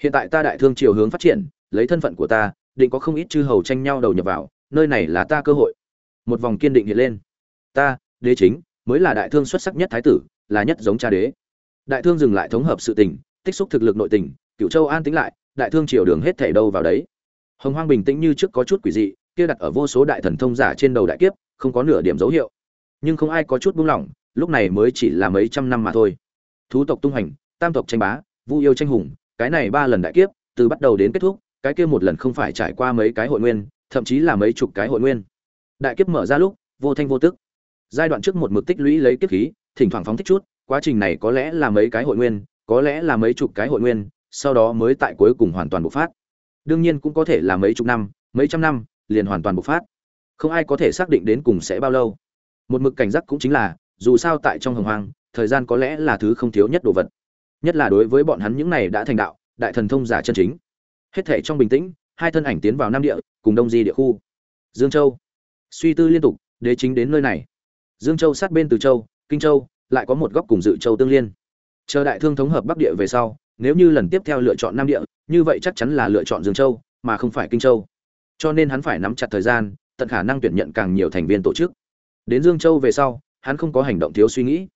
A: Hiện tại ta đại thương chiều hướng phát triển, lấy thân phận của ta, định có không ít chư hầu tranh nhau đầu nhập vào, nơi này là ta cơ hội. Một vòng kiên định hiện lên. Ta, đế chính mới là đại thương xuất sắc nhất thái tử, là nhất giống cha đế. Đại thương dừng lại thống hợp sự tình, tích xúc thực lực nội tình cựu châu an tính lại, đại thương triều đường hết thảy đâu vào đấy. Hồng hoang bình tĩnh như trước có chút quỷ dị, kia đặt ở vô số đại thần thông giả trên đầu đại kiếp, không có nửa điểm dấu hiệu. Nhưng không ai có chút buông lỏng, lúc này mới chỉ là mấy trăm năm mà thôi. Thú tộc tung hành tam tộc tranh bá, vu yêu tranh hùng, cái này ba lần đại kiếp, từ bắt đầu đến kết thúc, cái kia một lần không phải trải qua mấy cái hội nguyên, thậm chí là mấy chục cái hội nguyên. Đại kiếp mở ra lúc, vô thanh vô tức giai đoạn trước một mực tích lũy lấy kiếp khí, thỉnh thoảng phóng thích chút, quá trình này có lẽ là mấy cái hội nguyên, có lẽ là mấy chục cái hội nguyên, sau đó mới tại cuối cùng hoàn toàn bộc phát. Đương nhiên cũng có thể là mấy chục năm, mấy trăm năm, liền hoàn toàn bộc phát. Không ai có thể xác định đến cùng sẽ bao lâu. Một mực cảnh giác cũng chính là, dù sao tại trong hồng hoang, thời gian có lẽ là thứ không thiếu nhất đồ vật. Nhất là đối với bọn hắn những này đã thành đạo, đại thần thông giả chân chính. Hết thể trong bình tĩnh, hai thân ảnh tiến vào nam địa, cùng đông di địa khu. Dương châu. Suy tư liên tục, đế chính đến nơi này dương châu sát bên từ châu, kinh châu, lại có một góc cùng dự châu tương liên. Chờ đại thương thống hợp bắc địa về sau, nếu như lần tiếp theo lựa chọn nam địa, như vậy chắc chắn là lựa chọn dương châu, mà không phải kinh châu. Cho nên hắn phải nắm chặt thời gian, tận khả năng tuyển nhận càng nhiều thành viên tổ chức. Đến dương châu về sau, hắn không có hành động thiếu suy nghĩ.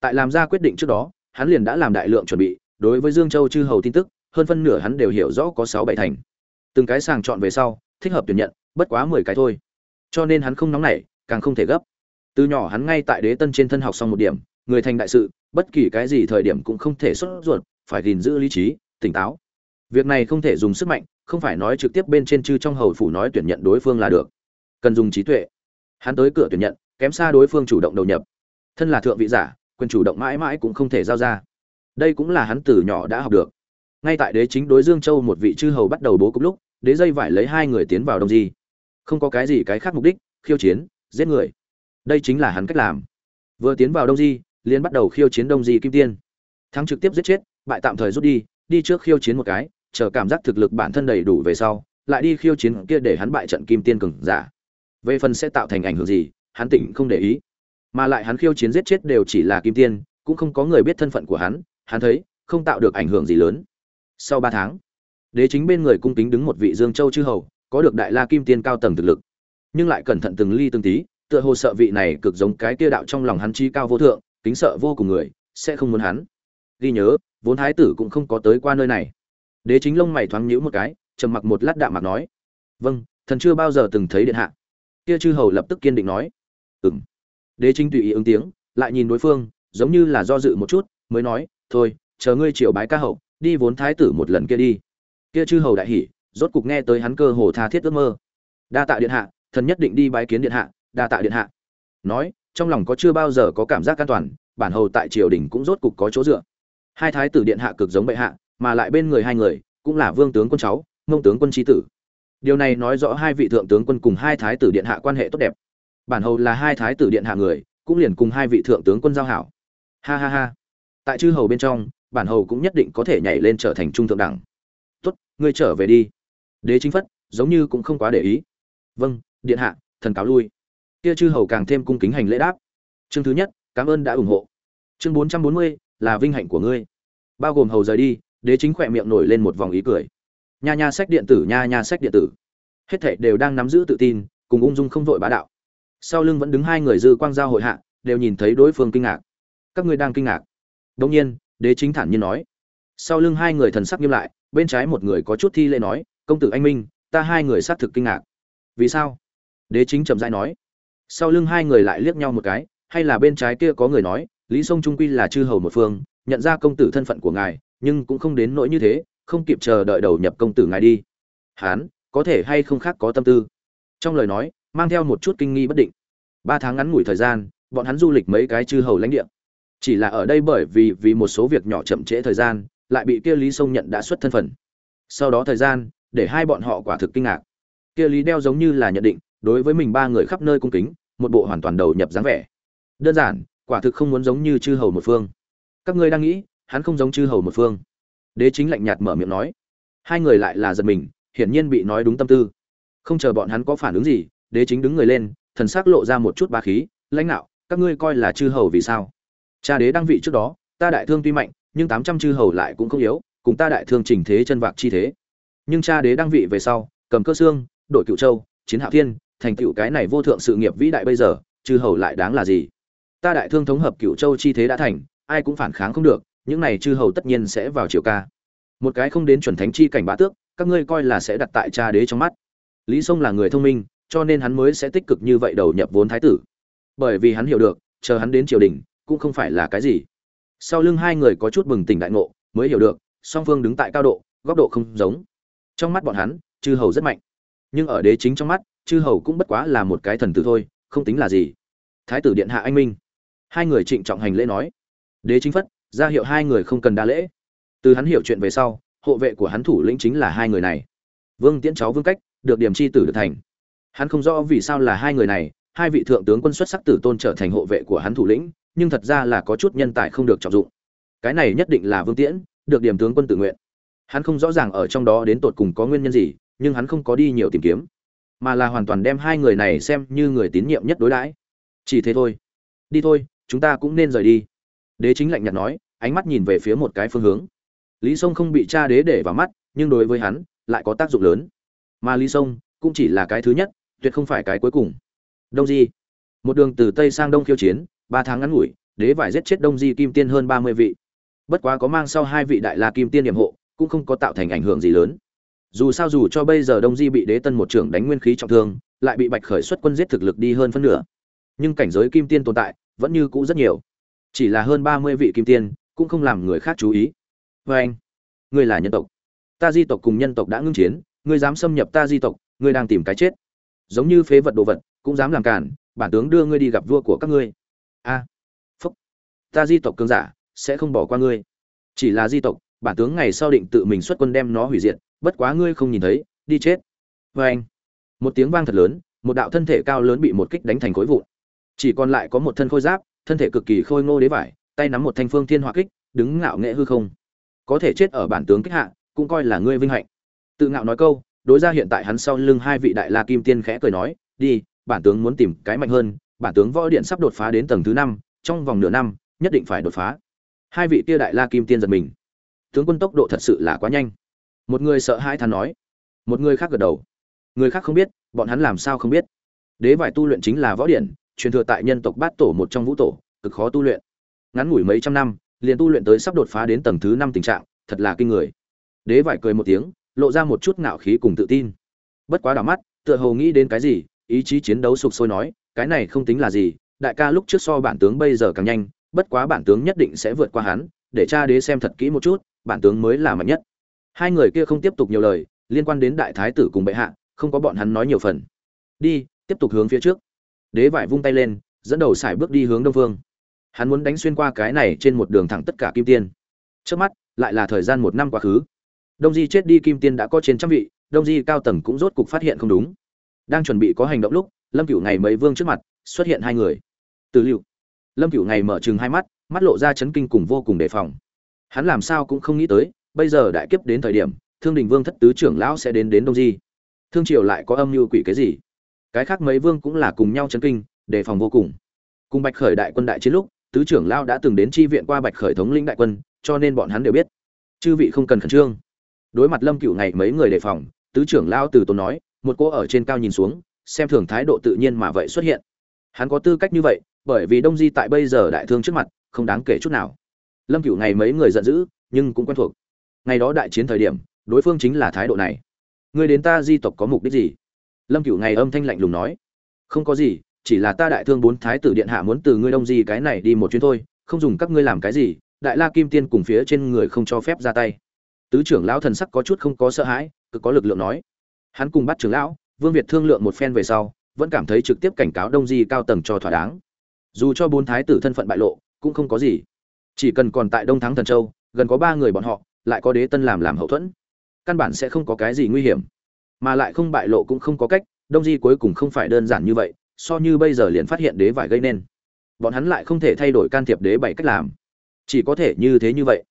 A: Tại làm ra quyết định trước đó, hắn liền đã làm đại lượng chuẩn bị, đối với dương châu chư hầu tin tức, hơn phân nửa hắn đều hiểu rõ có sáu bảy thành. Từng cái sàng chọn về sau, thích hợp tuyển nhận, bất quá mười cái thôi. Cho nên hắn không nóng nảy, càng không thể gấp từ nhỏ hắn ngay tại đế tân trên thân học xong một điểm, người thành đại sự, bất kỳ cái gì thời điểm cũng không thể xuất ruột, phải gìn giữ lý trí, tỉnh táo. Việc này không thể dùng sức mạnh, không phải nói trực tiếp bên trên chư trong hầu phủ nói tuyển nhận đối phương là được. Cần dùng trí tuệ. Hắn tới cửa tuyển nhận, kém xa đối phương chủ động đầu nhập. Thân là thượng vị giả, quyền chủ động mãi mãi cũng không thể giao ra. Đây cũng là hắn từ nhỏ đã học được. Ngay tại đế chính đối dương châu một vị chư hầu bắt đầu bố cục lúc, đế dây vải lấy hai người tiến vào đông di. Không có cái gì cái khác mục đích, khiêu chiến, giết người đây chính là hắn cách làm. Vừa tiến vào đông di, liền bắt đầu khiêu chiến đông di kim tiên. Thắng trực tiếp giết chết, bại tạm thời rút đi đi trước khiêu chiến một cái, chờ cảm giác thực lực bản thân đầy đủ về sau, lại đi khiêu chiến kia để hắn bại trận kim tiên cường giả. Về phần sẽ tạo thành ảnh hưởng gì, hắn tỉnh không để ý. Mà lại hắn khiêu chiến giết chết đều chỉ là kim tiên, cũng không có người biết thân phận của hắn hắn thấy, không tạo được ảnh hưởng gì lớn. Sau ba tháng, đế chính bên người cung kính đứng một vị dương châu chư hầu, có được đại la kim tiên cao tầng thực lực. Nhưng lại cẩn thận từng ly từng tí tựa hồ sợ vị này cực giống cái kia đạo trong lòng hắn chi cao vô thượng, kính sợ vô cùng người, sẽ không muốn hắn. Ghi nhớ, vốn thái tử cũng không có tới qua nơi này. Đế chính lông mày thoáng nhíu một cái, trầm mặc một lát đạm mạc nói vâng thần chưa bao giờ từng thấy điện hạ. Kia chư hầu lập tức kiên định nói, ừm. Đế chính tùy ý ứng tiếng, lại nhìn đối phương, giống như là do dự một chút, mới nói, thôi, chờ ngươi triều bái ca hậu, đi vốn thái tử một lần kia đi. Kia chư hầu đại hỉ, rốt cục nghe tới hắn cơ hồ tha thiết ước mơ. Đa tạ điện hạ, thần nhất định đi bái kiến điện hạ đa tạ điện hạ. Nói, trong lòng có chưa bao giờ có cảm giác an toàn, bản hầu tại triều đình cũng rốt cục có chỗ dựa. Hai thái tử điện hạ cực giống bệ hạ, mà lại bên người hai người, cũng là vương tướng quân cháu mông tướng quân trí tử. Điều này nói rõ hai vị thượng tướng quân cùng hai thái tử điện hạ quan hệ tốt đẹp. Bản hầu là hai thái tử điện hạ người, cũng liền cùng hai vị thượng tướng quân giao hảo. Ha ha ha. Tại chư hầu bên trong, bản hầu cũng nhất định có thể nhảy lên trở thành trung thượng đẳng. Tốt, ngươi trở về đi. Đế chính phất, giống như cũng không quá để ý. Vâng điện hạ, thần cáo lui kia chư hầu càng thêm cung kính hành lễ đáp. Chương thứ nhất, cảm ơn đã ủng hộ. Chương bốn trăm bốn mươi, là vinh hạnh của ngươi. Bao gồm hầu rời đi, đế chính khỏe miệng nổi lên một vòng ý cười. Nha nha sách điện tử, nha nha sách điện tử. Hết thảy đều đang nắm giữ tự tin, cùng ung dung không vội bá đạo. Sau lưng vẫn đứng hai người dư quang giao hội hạ, đều nhìn thấy đối phương kinh ngạc. Các ngươi đang kinh ngạc. Đông nhiên, đế chính thản nhiên nói. Sau lưng hai người thần sắc nghiêm lại, bên trái một người có chút thi lễ nói, công tử anh minh, ta hai người xác thực kinh ngạc. Vì sao? Đế chính chậm rãi nói sau lưng hai người lại liếc nhau một cái, hay là bên trái kia có người nói, lý sông trung quy là chư hầu một phương, nhận ra công tử thân phận của ngài, nhưng cũng không đến nỗi như thế, không kịp chờ đợi đầu nhập công tử ngài đi. Hán, có thể hay không khác có tâm tư? Trong lời nói, mang theo một chút kinh nghi bất định. Ba tháng ngắn ngủi thời gian, bọn hắn du lịch mấy cái chư hầu lãnh địa. Chỉ là ở đây bởi vì vì một số việc nhỏ chậm trễ thời gian, lại bị kia lý sông nhận đã xuất thân phận. Sau đó thời gian, để hai bọn họ quả thực kinh ngạc. Kia lý đeo giống như là nhận định, đối với mình ba người khắp nơi cung kính một bộ hoàn toàn đầu nhập dáng vẻ. Đơn giản, quả thực không muốn giống như chư hầu một phương. Các ngươi đang nghĩ, hắn không giống chư hầu một phương. Đế chính lạnh nhạt mở miệng nói. Hai người lại là giật mình, hiển nhiên bị nói đúng tâm tư. Không chờ bọn hắn có phản ứng gì, đế chính đứng người lên, thần sắc lộ ra một chút ba khí, lãnh đạo, các ngươi coi là chư hầu vì sao? Cha đế đang vị trước đó, ta đại thương tuy mạnh, nhưng tám trăm chư hầu lại cũng không yếu, cùng ta đại thương trình thế chân vạc chi thế. Nhưng cha đế đang vị về sau, cầm cơ xương, đội cựu châu, chiến hạo thiên thành tựu cái này vô thượng sự nghiệp vĩ đại bây giờ chư hầu lại đáng là gì? Ta đại thương thống hợp cựu châu chi thế đã thành, ai cũng phản kháng không được, những này chư hầu tất nhiên sẽ vào triều ca. Một cái không đến chuẩn thánh chi cảnh bá tước, các ngươi coi là sẽ đặt tại cha đế trong mắt. Lý sông là người thông minh, cho nên hắn mới sẽ tích cực như vậy đầu nhập vốn thái tử. Bởi vì hắn hiểu được, chờ hắn đến triều đình, cũng không phải là cái gì. Sau lưng hai người có chút bừng tỉnh đại ngộ, mới hiểu được, song phương đứng tại cao độ, góc độ không giống. Trong mắt bọn hắn chư hầu rất mạnh. Nhưng ở đế chính trong mắt chư hầu cũng bất quá là một cái thần tử thôi, không tính là gì. Thái tử điện hạ anh minh. Hai người trịnh trọng hành lễ nói. Đế chính phất, ra hiệu hai người không cần đa lễ. Từ hắn hiểu chuyện về sau, hộ vệ của hắn thủ lĩnh chính là hai người này. Vương tiễn cháu vương cách, được điểm chi tử được thành. Hắn không rõ vì sao là hai người này, hai vị thượng tướng quân xuất sắc tử tôn trở thành hộ vệ của hắn thủ lĩnh, nhưng thật ra là có chút nhân tài không được trọng dụng. Cái này nhất định là vương tiễn, được điểm tướng quân tự nguyện. Hắn không rõ ràng ở trong đó đến tột cùng có nguyên nhân gì, nhưng hắn không có đi nhiều tìm kiếm mà là hoàn toàn đem hai người này xem như người tín nhiệm nhất đối đãi. Chỉ thế thôi. Đi thôi, chúng ta cũng nên rời đi. Đế chính lạnh nhạt nói, ánh mắt nhìn về phía một cái phương hướng. Lý sông không bị cha đế để vào mắt, nhưng đối với hắn, lại có tác dụng lớn. Mà lý sông cũng chỉ là cái thứ nhất, tuyệt không phải cái cuối cùng. Đông di. Một đường từ tây sang đông khiêu chiến, ba tháng ngắn ngủi, đế vải giết chết đông di kim tiên hơn ba mươi vị. Bất quá có mang sau hai vị đại la kim tiên nhiệm hộ, cũng không có tạo thành ảnh hưởng gì lớn dù sao dù cho bây giờ đông di bị đế tân một trưởng đánh nguyên khí trọng thương, lại bị bạch khởi xuất quân giết thực lực đi hơn phân nửa. Nhưng cảnh giới kim tiên tồn tại, vẫn như cũ rất nhiều. Chỉ là hơn ba mươi vị kim tiên, cũng không làm người khác chú ý. Vê anh, ngươi là nhân tộc. Ta di tộc cùng nhân tộc đã ngưng chiến, ngươi dám xâm nhập ta di tộc, ngươi đang tìm cái chết. Giống như phế vật đồ vật, cũng dám làm cản bản tướng đưa ngươi đi gặp vua của các ngươi. A, phúc. Ta di tộc cường giả, sẽ không bỏ qua ngươi. Chỉ là di tộc bản tướng ngày sau định tự mình xuất quân đem nó hủy diệt, bất quá ngươi không nhìn thấy, đi chết. Vê anh, một tiếng vang thật lớn, một đạo thân thể cao lớn bị một kích đánh thành khối vụn. Chỉ còn lại có một thân khôi giáp, thân thể cực kỳ khôi ngô đế vải, tay nắm một thanh phương thiên hỏa kích, đứng ngạo nghệ hư không. Có thể chết ở bản tướng kích hạ, cũng coi là ngươi vinh hạnh. Tự ngạo nói câu, đối ra hiện tại hắn sau lưng hai vị đại la kim tiên khẽ cười nói, đi, bản tướng muốn tìm cái mạnh hơn, bản tướng võ điện sắp đột phá đến tầng thứ năm, trong vòng nửa năm, nhất định phải đột phá. Hai vị kia đại la kim tiên giật mình tướng quân tốc độ thật sự là quá nhanh. Một người sợ hai than nói. Một người khác gật đầu. Người khác không biết, bọn hắn làm sao không biết. Đế vải tu luyện chính là võ điện truyền thừa tại nhân tộc bát tổ một trong vũ tổ, cực khó tu luyện. Ngắn ngủi mấy trăm năm, liền tu luyện tới sắp đột phá đến tầng thứ năm tình trạng, thật là kinh người. Đế vải cười một tiếng, lộ ra một chút ngạo khí cùng tự tin. Bất quá đỏ mắt, tựa hồ nghĩ đến cái gì, ý chí chiến đấu sục sôi nói, cái này không tính là gì, đại ca lúc trước so bản tướng bây giờ càng nhanh, bất quá bản tướng nhất định sẽ vượt qua hắn, để cha đế xem thật kỹ một chút bản tướng mới là mạnh nhất. Hai người kia không tiếp tục nhiều lời, liên quan đến đại thái tử cùng bệ hạ, không có bọn hắn nói nhiều phần. Đi, tiếp tục hướng phía trước. Đế vải vung tay lên, dẫn đầu sải bước đi hướng đông phương hắn muốn đánh xuyên qua cái này trên một đường thẳng tất cả kim tiên. Trước mắt, lại là thời gian một năm quá khứ. Đông di chết đi kim tiên đã có trên trăm vị, đông di cao tầng cũng rốt cục phát hiện không đúng. Đang chuẩn bị có hành động lúc, lâm cửu ngày mấy vương trước mặt, xuất hiện hai người. Từ liệu lâm cửu ngày mở chừng hai mắt mắt lộ ra chấn kinh cùng vô cùng đề phòng hắn làm sao cũng không nghĩ tới, bây giờ đại kiếp đến thời điểm, thương đình vương thất tứ trưởng lão sẽ đến đến đông di. Thương triều lại có âm mưu quỷ cái gì? Cái khác mấy vương cũng là cùng nhau chấn kinh, đề phòng vô cùng. Cùng bạch khởi đại quân đại chiến lúc, tứ trưởng lão đã từng đến chi viện qua bạch khởi thống lĩnh đại quân, cho nên bọn hắn đều biết. Chư vị không cần khẩn trương. Đối mặt lâm cựu ngày mấy người đề phòng, tứ trưởng lão từ tốn nói, một cô ở trên cao nhìn xuống, xem thường thái độ tự nhiên mà vậy xuất hiện. Hắn có tư cách như vậy, bởi vì đông di tại bây giờ đại thương trước mặt, không đáng kể chút nào lâm cựu ngày mấy người giận dữ, nhưng cũng quen thuộc. Ngày đó đại chiến thời điểm, đối phương chính là thái độ này. Người đến ta di tộc có mục đích gì? Lâm cựu ngày âm thanh lạnh lùng nói. Không có gì, chỉ là ta đại thương bốn thái tử điện hạ muốn từ ngươi đông di cái này đi một chuyến thôi, không dùng các ngươi làm cái gì, đại la kim tiên cùng phía trên người không cho phép ra tay. Tứ trưởng lão thần sắc có chút không có sợ hãi, cực có lực lượng nói. Hắn cùng bắt trưởng lão, vương việt thương lượng một phen về sau, vẫn cảm thấy trực tiếp cảnh cáo đông di cao tầng cho thỏa đáng. Dù cho bốn thái tử thân phận bại lộ, cũng không có gì chỉ cần còn tại đông thắng thần châu, gần có ba người bọn họ, lại có đế tân làm làm hậu thuẫn, căn bản sẽ không có cái gì nguy hiểm. Mà lại không bại lộ cũng không có cách, đông di cuối cùng không phải đơn giản như vậy, so như bây giờ liền phát hiện đế vải gây nên. Bọn hắn lại không thể thay đổi can thiệp đế bảy cách làm. Chỉ có thể như thế như vậy.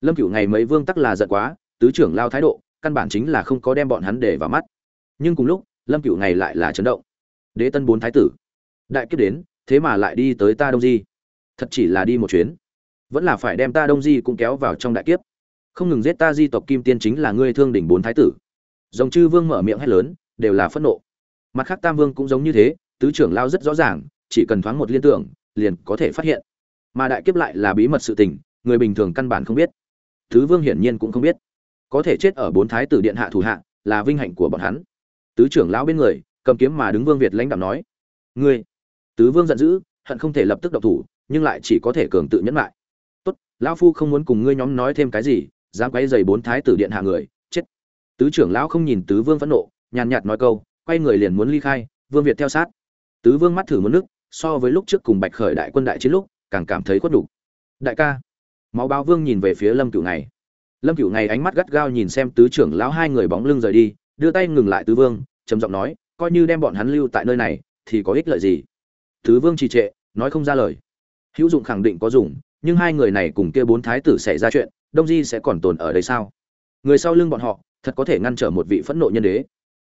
A: Lâm cửu ngày mấy vương tắc là giận quá, tứ trưởng lao thái độ, căn bản chính là không có đem bọn hắn để vào mắt. Nhưng cùng lúc, lâm cửu ngày lại là chấn động. Đế tân bốn thái tử. Đại kiếp đến, thế mà lại đi tới ta đông di. Thật chỉ là đi một chuyến vẫn là phải đem ta đông di cũng kéo vào trong đại kiếp. Không ngừng giết ta di tộc kim tiên chính là ngươi thương đỉnh bốn thái tử. Dòng chư vương mở miệng hét lớn, đều là phẫn nộ. Mặt khác tam vương cũng giống như thế, tứ trưởng lao rất rõ ràng, chỉ cần thoáng một liên tưởng, liền có thể phát hiện. Mà đại kiếp lại là bí mật sự tình, người bình thường căn bản không biết. Tứ vương hiển nhiên cũng không biết. Có thể chết ở bốn thái tử điện hạ thủ hạ, là vinh hạnh của bọn hắn. Tứ trưởng lão bên người, cầm kiếm mà đứng vương việt lãnh đạo nói, ngươi. Tứ vương giận dữ, hận không thể lập tức độc thủ, nhưng lại chỉ có thể cường tự nhẫn lại lão phu không muốn cùng ngươi nhóm nói thêm cái gì, dám quay dày bốn thái tử điện hạ người, chết. Tứ trưởng lão không nhìn tứ vương phẫn nộ, nhàn nhạt nói câu, quay người liền muốn ly khai, vương việt theo sát. Tứ vương mắt thử một nước, so với lúc trước cùng bạch khởi đại quân đại chiến lúc, càng cảm thấy khuất đủ đại ca, máu báo vương nhìn về phía lâm cửu này lâm cửu này ánh mắt gắt gao nhìn xem tứ trưởng lão hai người bóng lưng rời đi, đưa tay ngừng lại tứ vương, trầm giọng nói, coi như đem bọn hắn lưu tại nơi này, thì có ích lợi gì? Tứ vương trì trệ, nói không ra lời. Hữu dụng khẳng định có dùng nhưng hai người này cùng kia bốn thái tử xảy ra chuyện đông di sẽ còn tồn ở đây sao? Người sau lưng bọn họ thật có thể ngăn trở một vị phẫn nộ nhân đế.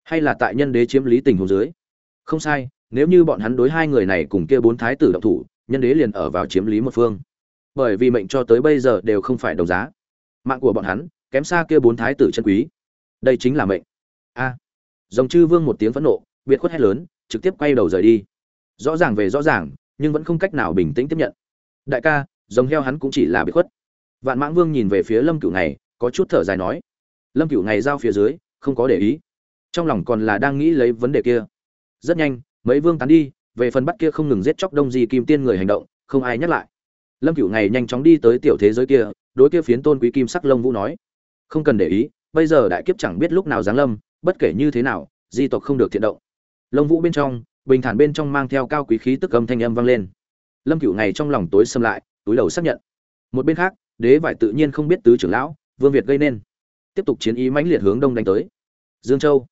A: Hay là tại nhân đế chiếm lý tình hồ dưới? Không sai nếu như bọn hắn đối hai người này cùng kia bốn thái tử động thủ nhân đế liền ở vào chiếm lý một phương. Bởi vì mệnh cho tới bây giờ đều không phải đồng giá. Mạng của bọn hắn kém xa kia bốn thái tử chân quý. Đây chính là mệnh. A. À, dòng chư vương một tiếng phẫn nộ biệt khuất hét lớn trực tiếp quay đầu rời đi. Rõ ràng về rõ ràng nhưng vẫn không cách nào bình tĩnh tiếp nhận. Đại ca giống heo hắn cũng chỉ là bị khuất. Vạn mãng vương nhìn về phía lâm cửu này có chút thở dài nói, lâm cửu này giao phía dưới, không có để ý. Trong lòng còn là đang nghĩ lấy vấn đề kia. Rất nhanh, mấy vương tán đi, về phần bắt kia không ngừng giết chóc đông di kim tiên người hành động, không ai nhắc lại. Lâm cửu ngày nhanh chóng đi tới tiểu thế giới kia, đối kia phiến tôn quý kim sắc lông vũ nói, không cần để ý, bây giờ đại kiếp chẳng biết lúc nào giáng lâm, bất kể như thế nào, di tộc không được thiện động. Lông vũ bên trong, bình thản bên trong mang theo cao quý khí tức âm thanh âm vang lên. Lâm cửu ngày trong lòng tối xâm lại túi đầu xác nhận. Một bên khác, đế vải tự nhiên không biết tứ trưởng lão, vương việt gây nên. Tiếp tục chiến ý mãnh liệt hướng đông đánh tới. Dương châu.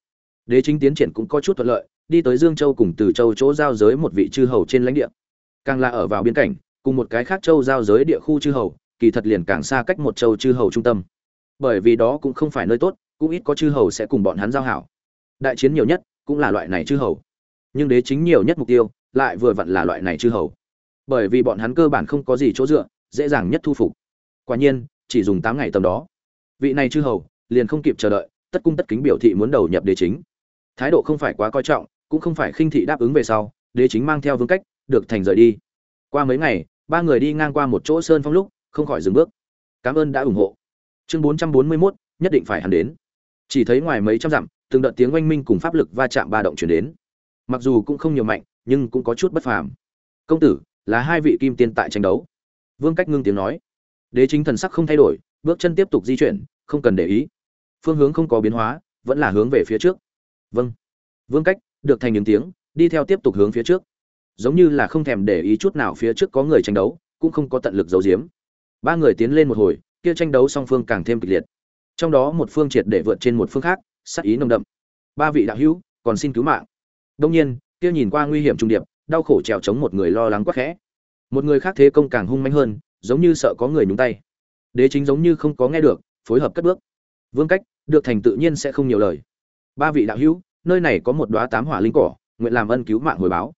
A: Đế chính tiến triển cũng có chút thuận lợi, đi tới dương châu cùng từ châu chỗ giao giới một vị chư hầu trên lãnh địa. Càng là ở vào biên cảnh, cùng một cái khác châu giao giới địa khu chư hầu, kỳ thật liền càng xa cách một châu chư hầu trung tâm. Bởi vì đó cũng không phải nơi tốt, cũng ít có chư hầu sẽ cùng bọn hắn giao hảo. Đại chiến nhiều nhất cũng là loại này chư hầu. Nhưng đế chính nhiều nhất mục tiêu, lại vừa vặn là loại này chư hầu bởi vì bọn hắn cơ bản không có gì chỗ dựa, dễ dàng nhất thu phục. Quả nhiên, chỉ dùng tám ngày tầm đó. Vị này chư hầu, liền không kịp chờ đợi, tất cung tất kính biểu thị muốn đầu nhập đế chính. Thái độ không phải quá coi trọng, cũng không phải khinh thị đáp ứng về sau, đế chính mang theo vương cách, được thành rời đi. Qua mấy ngày, ba người đi ngang qua một chỗ sơn phong lúc, không khỏi dừng bước. Cảm ơn đã ủng hộ. Chương bốn trăm bốn mươi mốt, nhất định phải hắn đến. Chỉ thấy ngoài mấy trăm dặm, từng đợt tiếng oanh minh cùng pháp lực va chạm ba động chuyển đến. Mặc dù cũng không nhiều mạnh, nhưng cũng có chút bất phàm. Công tử là hai vị kim tiên tại tranh đấu. Vương cách ngưng tiếng nói. Đế chính thần sắc không thay đổi, bước chân tiếp tục di chuyển, không cần để ý. Phương hướng không có biến hóa, vẫn là hướng về phía trước. Vâng. Vương cách, được thành những tiếng, đi theo tiếp tục hướng phía trước. Giống như là không thèm để ý chút nào phía trước có người tranh đấu, cũng không có tận lực giấu giếm. Ba người tiến lên một hồi, kia tranh đấu song phương càng thêm kịch liệt. Trong đó một phương triệt để vượt trên một phương khác, sắc ý nồng đậm. Ba vị đạo hữu, còn xin cứu mạng. Đông nhiên, kia nhìn qua nguy hiểm trung điệp đau khổ trèo chống một người lo lắng quá khẽ. Một người khác thế công càng hung manh hơn, giống như sợ có người nhúng tay. Đế chính giống như không có nghe được, phối hợp cất bước. Vương cách, được thành tự nhiên sẽ không nhiều lời. Ba vị đạo hữu, nơi này có một đóa tám hỏa linh cỏ, nguyện làm ân cứu mạng hồi báo.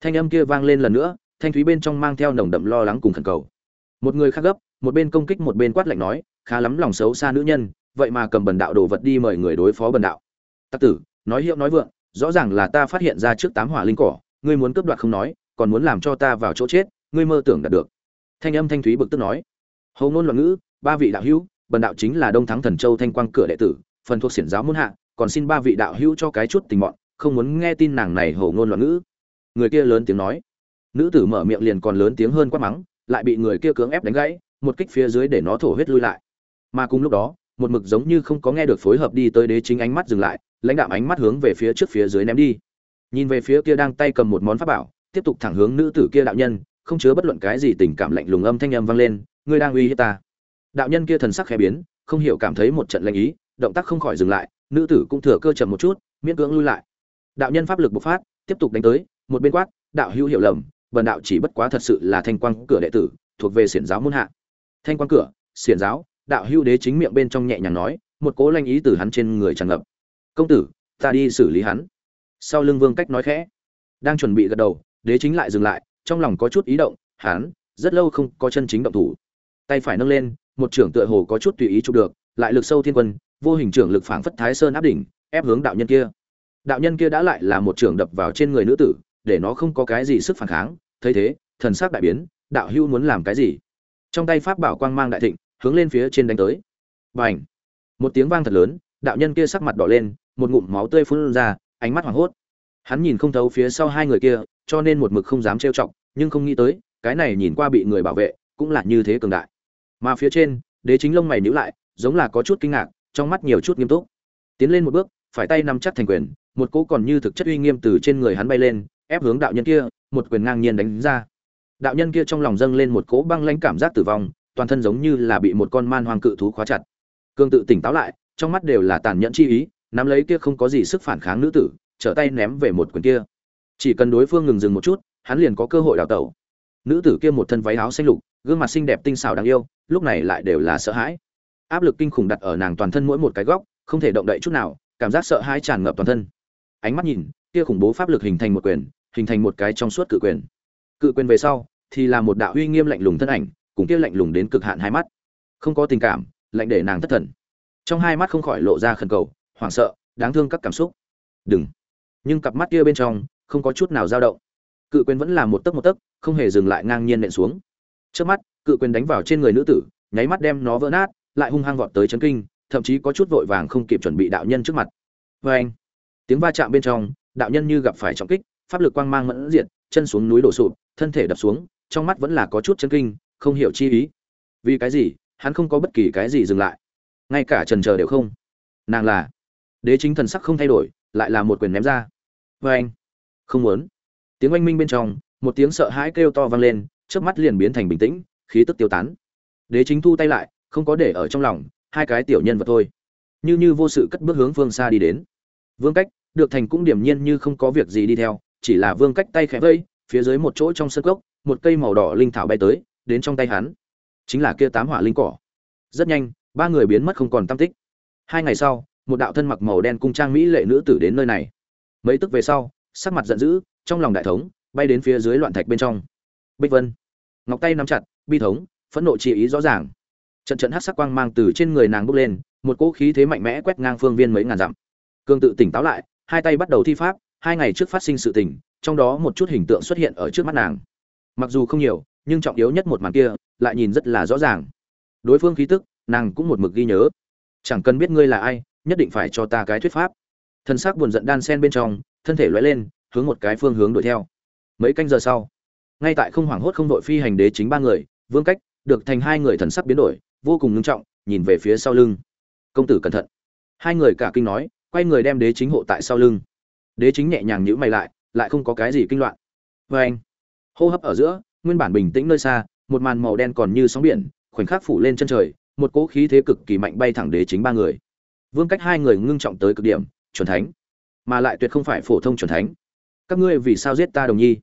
A: Thanh âm kia vang lên lần nữa, thanh thúy bên trong mang theo nồng đậm lo lắng cùng khẩn cầu. Một người khác gấp, một bên công kích một bên quát lạnh nói, khá lắm lòng xấu xa nữ nhân, vậy mà cầm bần đạo đồ vật đi mời người đối phó bần đạo. Tắc tử, nói hiệu nói vượng, rõ ràng là ta phát hiện ra trước tám hỏa linh cỏ ngươi muốn cướp đoạt không nói, còn muốn làm cho ta vào chỗ chết, ngươi mơ tưởng đạt được. Thanh âm thanh thúy bực tức nói. Hầu ngôn loạn ngữ, ba vị đạo hữu, bần đạo chính là đông thắng thần châu thanh quang cửa đệ tử, phần thuộc xiển giáo muôn hạ, còn xin ba vị đạo hữu cho cái chút tình mọn, không muốn nghe tin nàng này hầu ngôn loạn ngữ. Người kia lớn tiếng nói. Nữ tử mở miệng liền còn lớn tiếng hơn quát mắng, lại bị người kia cưỡng ép đánh gãy, một kích phía dưới để nó thổ huyết lui lại. Mà cùng lúc đó, một mực giống như không có nghe được phối hợp đi tới đế chính ánh mắt dừng lại, lãnh đạo ánh mắt hướng về phía trước phía dưới ném đi nhìn về phía kia đang tay cầm một món pháp bảo, tiếp tục thẳng hướng nữ tử kia đạo nhân, không chứa bất luận cái gì tình cảm lạnh lùng âm thanh âm vang lên, ngươi đang uy hiếp ta. Đạo nhân kia thần sắc khẽ biến, không hiểu cảm thấy một trận lạnh ý, động tác không khỏi dừng lại, nữ tử cũng thừa cơ chậm một chút, miễn cưỡng lui lại. Đạo nhân pháp lực bộc phát, tiếp tục đánh tới, một bên quát, đạo hữu hiểu lầm, bần đạo chỉ bất quá thật sự là thanh quang cửa đệ tử, thuộc về xiển giáo môn hạ. Thanh quang cửa, xiển giáo? Đạo hữu đế chính miệng bên trong nhẹ nhàng nói, một cố lanh ý từ hắn trên người tràn ngập. Công tử, ta đi xử lý hắn sau lưng vương cách nói khẽ. Đang chuẩn bị gật đầu, đế chính lại dừng lại, trong lòng có chút ý động, hắn, rất lâu không có chân chính động thủ. Tay phải nâng lên, một trưởng tựa hồ có chút tùy ý chụp được, lại lực sâu thiên quân, vô hình trưởng lực phảng phất thái sơn áp đỉnh, ép hướng đạo nhân kia. Đạo nhân kia đã lại là một trưởng đập vào trên người nữ tử, để nó không có cái gì sức phản kháng, thấy thế, thần sắc đại biến, đạo hữu muốn làm cái gì? Trong tay pháp bảo quang mang đại thịnh, hướng lên phía trên đánh tới. Bành! Một tiếng vang thật lớn, đạo nhân kia sắc mặt đỏ lên, một ngụm máu tươi phun ra ánh mắt hoảng hốt. Hắn nhìn không thấu phía sau hai người kia, cho nên một mực không dám trêu chọc, nhưng không nghĩ tới, cái này nhìn qua bị người bảo vệ, cũng là như thế cường đại. Mà phía trên, đế chính lông mày nhíu lại, giống là có chút kinh ngạc, trong mắt nhiều chút nghiêm túc. Tiến lên một bước, phải tay nắm chắc thành quyền, một cỗ còn như thực chất uy nghiêm từ trên người hắn bay lên, ép hướng đạo nhân kia, một quyền ngang nhiên đánh ra. Đạo nhân kia trong lòng dâng lên một cỗ băng lãnh cảm giác tử vong, toàn thân giống như là bị một con man hoang cự thú khóa chặt. Cương tự tỉnh táo lại, trong mắt đều là tàn nhẫn chi ý nắm lấy kia không có gì sức phản kháng nữ tử, trở tay ném về một quyền kia. Chỉ cần đối phương ngừng dừng một chút, hắn liền có cơ hội đào tẩu. Nữ tử kia một thân váy áo xanh lục, gương mặt xinh đẹp tinh xảo đáng yêu, lúc này lại đều là sợ hãi. Áp lực kinh khủng đặt ở nàng toàn thân mỗi một cái góc, không thể động đậy chút nào, cảm giác sợ hãi tràn ngập toàn thân. Ánh mắt nhìn, kia khủng bố pháp lực hình thành một quyền, hình thành một cái trong suốt cự quyền. Cự quyền về sau, thì là một đạo uy nghiêm lạnh lùng thân ảnh, cùng kia lạnh lùng đến cực hạn hai mắt. Không có tình cảm, lạnh để nàng thất thần. Trong hai mắt không khỏi lộ ra khẩn cầu hoảng sợ, đáng thương các cảm xúc. Đừng. Nhưng cặp mắt kia bên trong, không có chút nào dao động. Cự quyền vẫn là một tấc một tấc, không hề dừng lại ngang nhiên nện xuống. Trước mắt, cự quyền đánh vào trên người nữ tử, nháy mắt đem nó vỡ nát, lại hung hăng vọt tới chấn kinh, thậm chí có chút vội vàng không kịp chuẩn bị đạo nhân trước mặt. Vê anh, tiếng va chạm bên trong, đạo nhân như gặp phải trọng kích, pháp lực quang mang mẫn diện chân xuống núi đổ sụp, thân thể đập xuống, trong mắt vẫn là có chút chấn kinh, không hiểu chi ý. Vì cái gì, hắn không có bất kỳ cái gì dừng lại. Ngay cả trần chờ đều không. Nàng là đế chính thần sắc không thay đổi, lại là một quyền ném ra. Vê anh, không muốn. Tiếng oanh minh bên trong, một tiếng sợ hãi kêu to vang lên trước mắt liền biến thành bình tĩnh, khí tức tiêu tán. Đế chính thu tay lại, không có để ở trong lòng, hai cái tiểu nhân vật thôi. Như như vô sự cất bước hướng phương xa đi đến. Vương cách, được thành cũng điểm nhiên như không có việc gì đi theo, chỉ là vương cách tay khẽ vây, phía dưới một chỗ trong sân cốc, một cây màu đỏ linh thảo bay tới, đến trong tay hắn. Chính là kia tám hỏa linh cỏ. Rất nhanh, ba người biến mất không còn tam tích. Hai ngày sau một đạo thân mặc màu đen cung trang mỹ lệ nữ tử đến nơi này. Mấy tức về sau, sắc mặt giận dữ, trong lòng đại thống, bay đến phía dưới loạn thạch bên trong. Bích vân, ngọc tay nắm chặt, bi thống, phẫn nộ chỉ ý rõ ràng. Trận trận hát sắc quang mang từ trên người nàng bốc lên, một cỗ khí thế mạnh mẽ quét ngang phương viên mấy ngàn dặm. Cương tự tỉnh táo lại, hai tay bắt đầu thi pháp, hai ngày trước phát sinh sự tình, trong đó một chút hình tượng xuất hiện ở trước mắt nàng. Mặc dù không nhiều, nhưng trọng yếu nhất một màn kia, lại nhìn rất là rõ ràng. Đối phương khí tức, nàng cũng một mực ghi nhớ. Chẳng cần biết ngươi là ai nhất định phải cho ta cái thuyết pháp. Thân xác buồn giận đan sen bên trong, thân thể loại lên, hướng một cái phương hướng đuổi theo. Mấy canh giờ sau, ngay tại không hoảng hốt không đội phi hành đế chính ba người, vương cách, được thành hai người thần sắc biến đổi, vô cùng ngưng trọng, nhìn về phía sau lưng. Công tử cẩn thận. Hai người cả kinh nói, quay người đem đế chính hộ tại sau lưng. Đế chính nhẹ nhàng nhữ mày lại lại không có cái gì kinh loạn. Vê anh, hô hấp ở giữa, nguyên bản bình tĩnh nơi xa, một màn màu đen còn như sóng biển, khoảnh khắc phủ lên chân trời, một cỗ khí thế cực kỳ mạnh bay thẳng đế chính ba người vương cách hai người ngưng trọng tới cực điểm, chuẩn thánh. Mà lại tuyệt không phải phổ thông chuẩn thánh. Các ngươi vì sao giết ta đồng nhi?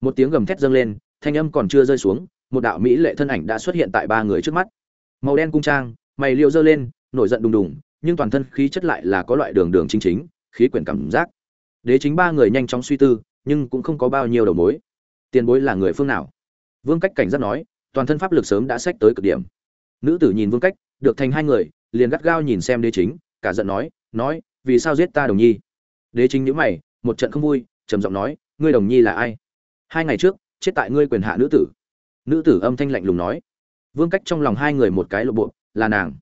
A: Một tiếng gầm thét dâng lên, thanh âm còn chưa rơi xuống, một đạo mỹ lệ thân ảnh đã xuất hiện tại ba người trước mắt. Màu đen cung trang, mày liệu dơ lên, nổi giận đùng đùng, nhưng toàn thân khí chất lại là có loại đường đường chính chính, khí quyển cảm giác. Đế chính ba người nhanh chóng suy tư, nhưng cũng không có bao nhiêu đầu mối. Tiền bối là người phương nào? Vương cách cảnh giác nói, toàn thân pháp lực sớm đã sách tới cực điểm. Nữ tử nhìn vương cách, được thành hai người, liền gắt gao nhìn xem đế chính cả giận nói nói, vì sao giết ta đồng nhi? Đế chính nhữ mày, một trận không vui, trầm giọng nói, ngươi đồng nhi là ai? Hai ngày trước, chết tại ngươi quyền hạ nữ tử. Nữ tử âm thanh lạnh lùng nói. Vương cách trong lòng hai người một cái lộ bộ, là nàng.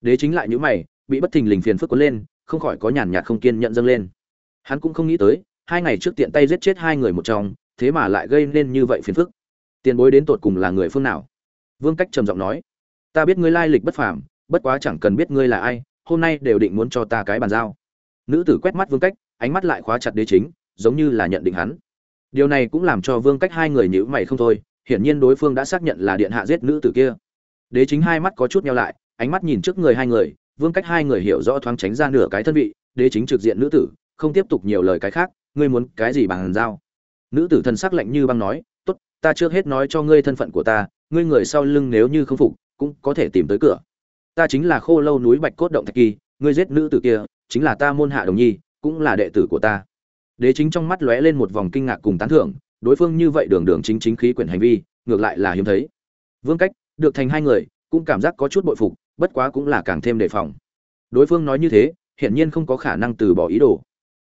A: Đế chính lại nhữ mày, bị bất thình lình phiền phức quấn lên, không khỏi có nhàn nhạt không kiên nhận dâng lên. Hắn cũng không nghĩ tới, hai ngày trước tiện tay giết chết hai người một trong thế mà lại gây nên như vậy phiền phức. Tiền bối đến tột cùng là người phương nào? Vương cách trầm giọng nói, ta biết ngươi lai lịch bất phàm, bất quá chẳng cần biết ngươi là ai hôm nay đều định muốn cho ta cái bàn giao. Nữ tử quét mắt vương cách, ánh mắt lại khóa chặt đế chính, giống như là nhận định hắn. Điều này cũng làm cho vương cách hai người nhữ mày không thôi, hiển nhiên đối phương đã xác nhận là điện hạ giết nữ tử kia. Đế chính hai mắt có chút nhau lại, ánh mắt nhìn trước người hai người, vương cách hai người hiểu rõ thoáng tránh ra nửa cái thân vị, đế chính trực diện nữ tử, không tiếp tục nhiều lời cái khác, ngươi muốn cái gì bằng giao? Nữ tử thần sắc lạnh như băng nói, tốt, ta trước hết nói cho ngươi thân phận của ta, ngươi người sau lưng nếu như không phục, cũng có thể tìm tới cửa ta chính là khô lâu núi bạch cốt động thạch kỳ, ngươi giết nữ tử kia, chính là ta môn hạ đồng nhi, cũng là đệ tử của ta. Đế chính trong mắt lóe lên một vòng kinh ngạc cùng tán thưởng, đối phương như vậy đường đường chính chính khí quyển hành vi, ngược lại là hiếm thấy. Vương cách, được thành hai người, cũng cảm giác có chút bội phục, bất quá cũng là càng thêm đề phòng. Đối phương nói như thế, hiển nhiên không có khả năng từ bỏ ý đồ.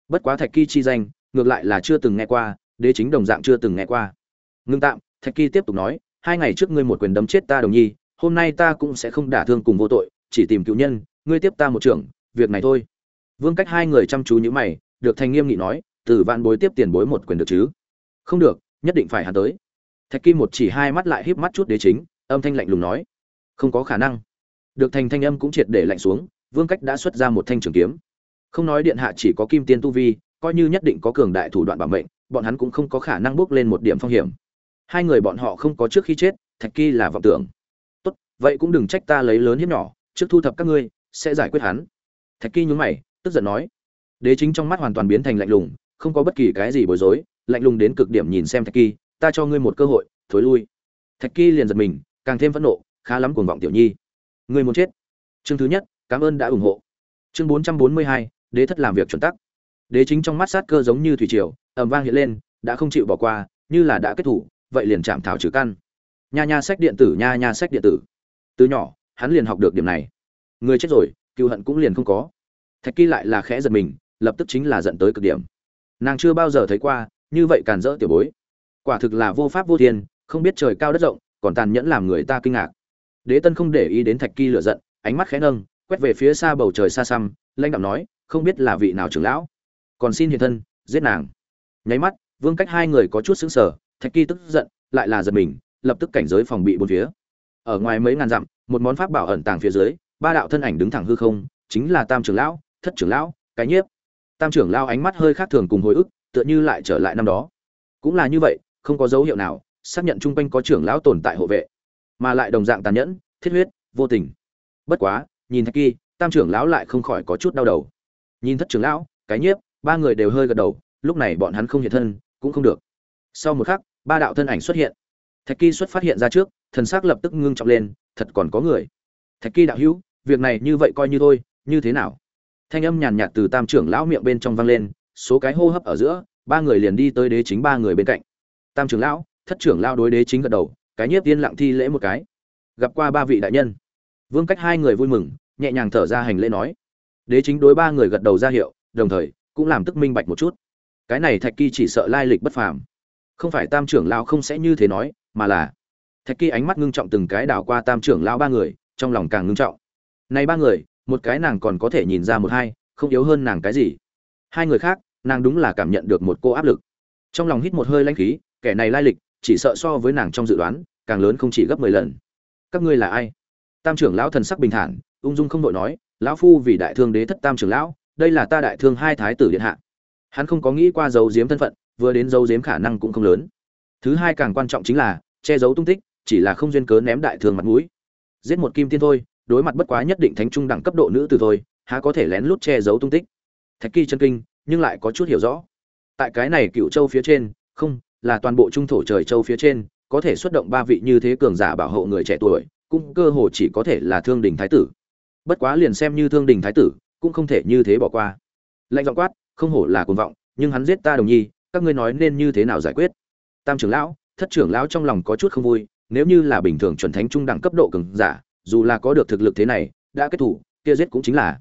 A: Bất quá thạch kỳ chi danh, ngược lại là chưa từng nghe qua, đế chính đồng dạng chưa từng nghe qua. Ngưng tạm, thạch kỳ tiếp tục nói, hai ngày trước ngươi một quyền đấm chết ta đồng nhi hôm nay ta cũng sẽ không đả thương cùng vô tội, chỉ tìm cựu nhân, ngươi tiếp ta một trưởng, việc này thôi. Vương cách hai người chăm chú như mày, được thành nghiêm nghị nói, từ vạn bối tiếp tiền bối một quyền được chứ? Không được, nhất định phải hắn tới. Thạch kim một chỉ hai mắt lại híp mắt chút đế chính, âm thanh lạnh lùng nói, không có khả năng. Được thành thanh âm cũng triệt để lạnh xuống, vương cách đã xuất ra một thanh trường kiếm. Không nói điện hạ chỉ có kim tiên tu vi, coi như nhất định có cường đại thủ đoạn bảo mệnh, bọn hắn cũng không có khả năng bước lên một điểm phong hiểm. Hai người bọn họ không có trước khi chết, thạch kỳ là vọng tưởng vậy cũng đừng trách ta lấy lớn hiếp nhỏ, trước thu thập các ngươi, sẽ giải quyết hắn. Thạch kỳ nhún mày, tức giận nói. Đế chính trong mắt hoàn toàn biến thành lạnh lùng, không có bất kỳ cái gì bối rối, lạnh lùng đến cực điểm nhìn xem thạch kỳ, ta cho ngươi một cơ hội, thối lui. Thạch kỳ liền giật mình, càng thêm phẫn nộ, khá lắm cuồng vọng tiểu nhi. Ngươi muốn chết. Chương thứ nhất, cảm ơn đã ủng hộ. Chương bốn trăm bốn mươi hai, đế thất làm việc chuẩn tắc. Đế chính trong mắt sát cơ giống như thủy triều, ầm vang hiện lên, đã không chịu bỏ qua, như là đã kết thủ, vậy liền chạm thảo trừ căn. Nha nha sách điện tử, nha nha sách điện tử từ nhỏ, hắn liền học được điểm này. Người chết rồi cựu hận cũng liền không có. Thạch kỳ lại là khẽ giật mình, lập tức chính là dẫn tới cực điểm. Nàng chưa bao giờ thấy qua, như vậy càn rỡ tiểu bối. Quả thực là vô pháp vô thiên, không biết trời cao đất rộng, còn tàn nhẫn làm người ta kinh ngạc. Đế tân không để ý đến thạch kỳ lựa giận, ánh mắt khẽ nâng, quét về phía xa bầu trời xa xăm lanh đạo nói, không biết là vị nào trưởng lão, còn xin hiện thân, giết nàng. Nháy mắt, vương cách hai người có chút xứng sở thạch kỳ tức giận, lại là giật mình, lập tức cảnh giới phòng bị bốn phía ở ngoài mấy ngàn dặm, một món pháp bảo ẩn tàng phía dưới, ba đạo thân ảnh đứng thẳng hư không, chính là tam trưởng lão, thất trưởng lão, cái nhiếp. Tam trưởng lão ánh mắt hơi khác thường cùng hồi ức, tựa như lại trở lại năm đó. Cũng là như vậy, không có dấu hiệu nào xác nhận chung quanh có trưởng lão tồn tại hộ vệ, mà lại đồng dạng tàn nhẫn, thiết huyết, vô tình. Bất quá, nhìn thạch kỳ, tam trưởng lão lại không khỏi có chút đau đầu. Nhìn thất trưởng lão, cái nhiếp, ba người đều hơi gật đầu, lúc này bọn hắn không hiện thân, cũng không được. Sau một khắc, ba đạo thân ảnh xuất hiện. Thạch kỳ xuất phát hiện ra trước thần sắc lập tức ngưng trọng lên, thật còn có người. Thạch kỳ đạo hữu, việc này như vậy coi như thôi, như thế nào? Thanh âm nhàn nhạt từ tam trưởng lão miệng bên trong vang lên, số cái hô hấp ở giữa, ba người liền đi tới đế chính ba người bên cạnh. Tam trưởng lão, thất trưởng lão đối đế chính gật đầu, cái nhiếp tiên lặng thi lễ một cái. Gặp qua ba vị đại nhân. Vương cách hai người vui mừng, nhẹ nhàng thở ra hành lễ nói. Đế chính đối ba người gật đầu ra hiệu, đồng thời, cũng làm tức minh bạch một chút. Cái này thạch kỳ chỉ sợ lai lịch bất phàm. Không phải tam trưởng lão không sẽ như thế nói, mà là thạch kỳ ánh mắt ngưng trọng từng cái đảo qua tam trưởng lão ba người, trong lòng càng ngưng trọng. Này ba người, một cái nàng còn có thể nhìn ra một hai, không yếu hơn nàng cái gì. Hai người khác, nàng đúng là cảm nhận được một cô áp lực. Trong lòng hít một hơi lãnh khí, kẻ này lai lịch, chỉ sợ so với nàng trong dự đoán, càng lớn không chỉ gấp mười lần. Các ngươi là ai? Tam trưởng lão thần sắc bình thản, ung dung không đội nói, lão phu vì đại thương đế thất tam trưởng lão, đây là ta đại thương hai thái tử điện hạ. Hắn không có nghĩ qua giấu diếm thân phận, vừa đến giấu diếm khả năng cũng không lớn. Thứ hai càng quan trọng chính là, che giấu tung tích chỉ là không duyên cớ ném đại thương mặt mũi. Giết một kim tiên thôi, đối mặt bất quá nhất định thánh trung đẳng cấp độ nữ từ thôi, há có thể lén lút che giấu tung tích. Thạch kỳ chân kinh, nhưng lại có chút hiểu rõ. Tại cái này cựu châu phía trên, không, là toàn bộ trung thổ trời châu phía trên, có thể xuất động ba vị như thế cường giả bảo hộ người trẻ tuổi, cũng cơ hồ chỉ có thể là thương đình thái tử. Bất quá liền xem như thương đình thái tử, cũng không thể như thế bỏ qua. Lạnh giọng quát, không hổ là cuồng vọng, nhưng hắn giết ta đồng nhi, các ngươi nói nên như thế nào giải quyết? Tam trưởng lão, thất trưởng lão trong lòng có chút không vui nếu như là bình thường chuẩn thánh trung đẳng cấp độ cường giả, dù là có được thực lực thế này, đã kết thủ kia giết cũng chính là.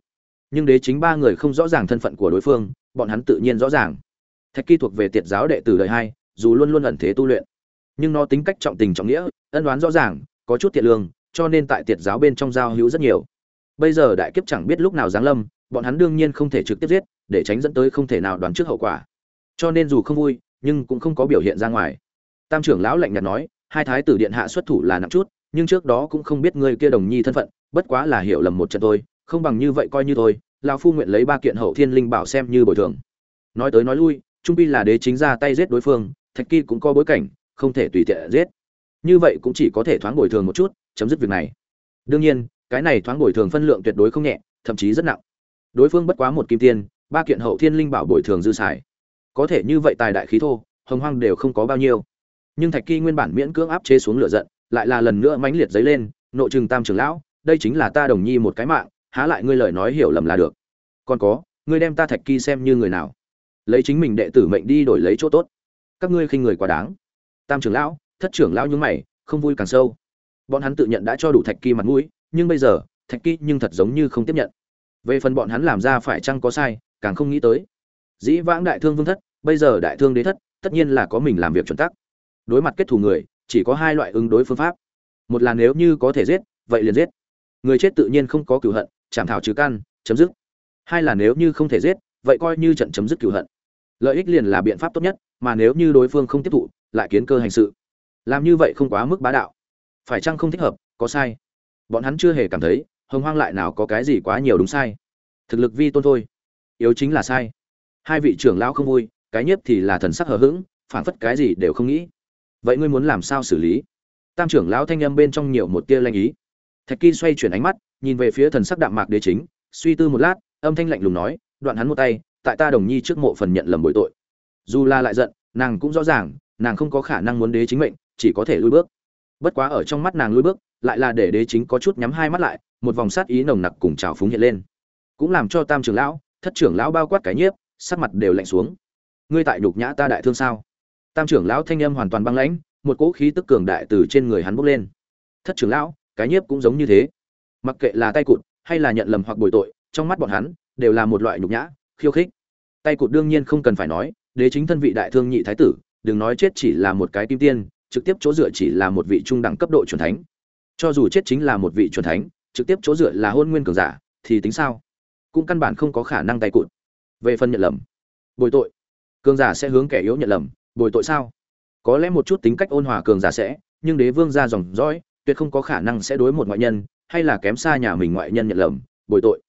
A: Nhưng đế chính ba người không rõ ràng thân phận của đối phương, bọn hắn tự nhiên rõ ràng. Thạch kỳ thuộc về tiệt giáo đệ tử đời hai, dù luôn luôn ẩn thế tu luyện. Nhưng nó tính cách trọng tình trọng nghĩa, ân đoán rõ ràng, có chút thiệt lương, cho nên tại tiệt giáo bên trong giao hữu rất nhiều. Bây giờ đại kiếp chẳng biết lúc nào giáng lâm, bọn hắn đương nhiên không thể trực tiếp giết, để tránh dẫn tới không thể nào đoán trước hậu quả. Cho nên dù không vui, nhưng cũng không có biểu hiện ra ngoài. Tam trưởng lão lạnh nhạt nói hai thái tử điện hạ xuất thủ là nặng chút, nhưng trước đó cũng không biết người kia đồng nhi thân phận, bất quá là hiểu lầm một trận thôi, không bằng như vậy coi như thôi, lão phu nguyện lấy ba kiện hậu thiên linh bảo xem như bồi thường. Nói tới nói lui, trung pi là đế chính ra tay giết đối phương, thạch kỳ cũng có bối cảnh, không thể tùy tiện giết. Như vậy cũng chỉ có thể thoáng bồi thường một chút, chấm dứt việc này. Đương nhiên, cái này thoáng bồi thường phân lượng tuyệt đối không nhẹ, thậm chí rất nặng. Đối phương bất quá một kim tiên, ba kiện hậu thiên linh bảo bồi thường dư xài. Có thể như vậy tài đại khí thô, hồng hoang đều không có bao nhiêu nhưng thạch kỳ nguyên bản miễn cưỡng áp chế xuống lửa giận, lại là lần nữa mãnh liệt dấy lên, nội trừng tam trưởng lão, đây chính là ta đồng nhi một cái mạng, há lại ngươi lời nói hiểu lầm là được. Còn có, ngươi đem ta thạch kỳ xem như người nào? Lấy chính mình đệ tử mệnh đi đổi lấy chỗ tốt. Các ngươi khinh người quá đáng. Tam trưởng lão, thất trưởng lão nhúng mày, không vui càng sâu. Bọn hắn tự nhận đã cho đủ thạch kỳ mặt mũi, nhưng bây giờ, thạch kỳ nhưng thật giống như không tiếp nhận. Về phần bọn hắn làm ra phải chăng có sai, càng không nghĩ tới. Dĩ vãng đại thương vương thất, bây giờ đại thương đế thất, tất nhiên là có mình làm việc chuẩn tắc đối mặt kết thù người, chỉ có hai loại ứng đối phương pháp. Một là nếu như có thể giết, vậy liền giết. Người chết tự nhiên không có cửu hận, chảm thảo trừ căn chấm dứt. Hai là nếu như không thể giết, vậy coi như trận chấm dứt cửu hận. Lợi ích liền là biện pháp tốt nhất, mà nếu như đối phương không tiếp thụ, lại kiến cơ hành sự. Làm như vậy không quá mức bá đạo. Phải chăng không thích hợp, có sai. Bọn hắn chưa hề cảm thấy, hồng hoang lại nào có cái gì quá nhiều đúng sai. Thực lực vi tôn thôi. Yếu chính là sai. Hai vị trưởng lão không vui, cái nhất thì là thần sắc hờ hững phản phất cái gì đều không nghĩ vậy ngươi muốn làm sao xử lý? Tam trưởng lão thanh âm bên trong nhiều một tia lanh ý. Thạch kỳ xoay chuyển ánh mắt, nhìn về phía thần sắc đạm mạc đế chính, suy tư một lát, âm thanh lạnh lùng nói, đoạn hắn một tay, tại ta đồng nhi trước mộ phần nhận lầm bội tội. Dù là lại giận, nàng cũng rõ ràng, nàng không có khả năng muốn đế chính mệnh, chỉ có thể lui bước. Bất quá ở trong mắt nàng lui bước, lại là để đế chính có chút nhắm hai mắt lại, một vòng sát ý nồng nặc cùng trào phúng hiện lên. Cũng làm cho tam trưởng lão, thất trưởng lão bao quát cái nhiếp, sắc mặt đều lạnh xuống. Ngươi tại nhục nhã ta đại thương sao? Tam trưởng lão thanh âm hoàn toàn băng lãnh, một cỗ khí tức cường đại từ trên người hắn bốc lên. Thất trưởng lão, cái nhiếp cũng giống như thế. Mặc kệ là tay cụt hay là nhận lầm hoặc bồi tội, trong mắt bọn hắn đều là một loại nhục nhã, khiêu khích. Tay cụt đương nhiên không cần phải nói, đế chính thân vị đại thương nhị thái tử, đừng nói chết chỉ là một cái kim tiên, trực tiếp chỗ dựa chỉ là một vị trung đẳng cấp độ chuẩn thánh. Cho dù chết chính là một vị chuẩn thánh, trực tiếp chỗ dựa là hôn nguyên cường giả, thì tính sao? Cũng căn bản không có khả năng tay cụt. Về phần nhận lầm, bồi tội, cường giả sẽ hướng kẻ yếu nhận lầm bồi tội sao? Có lẽ một chút tính cách ôn hòa cường giả sẽ, nhưng đế vương ra dòng dõi, tuyệt không có khả năng sẽ đối một ngoại nhân, hay là kém xa nhà mình ngoại nhân nhận lầm, bồi tội.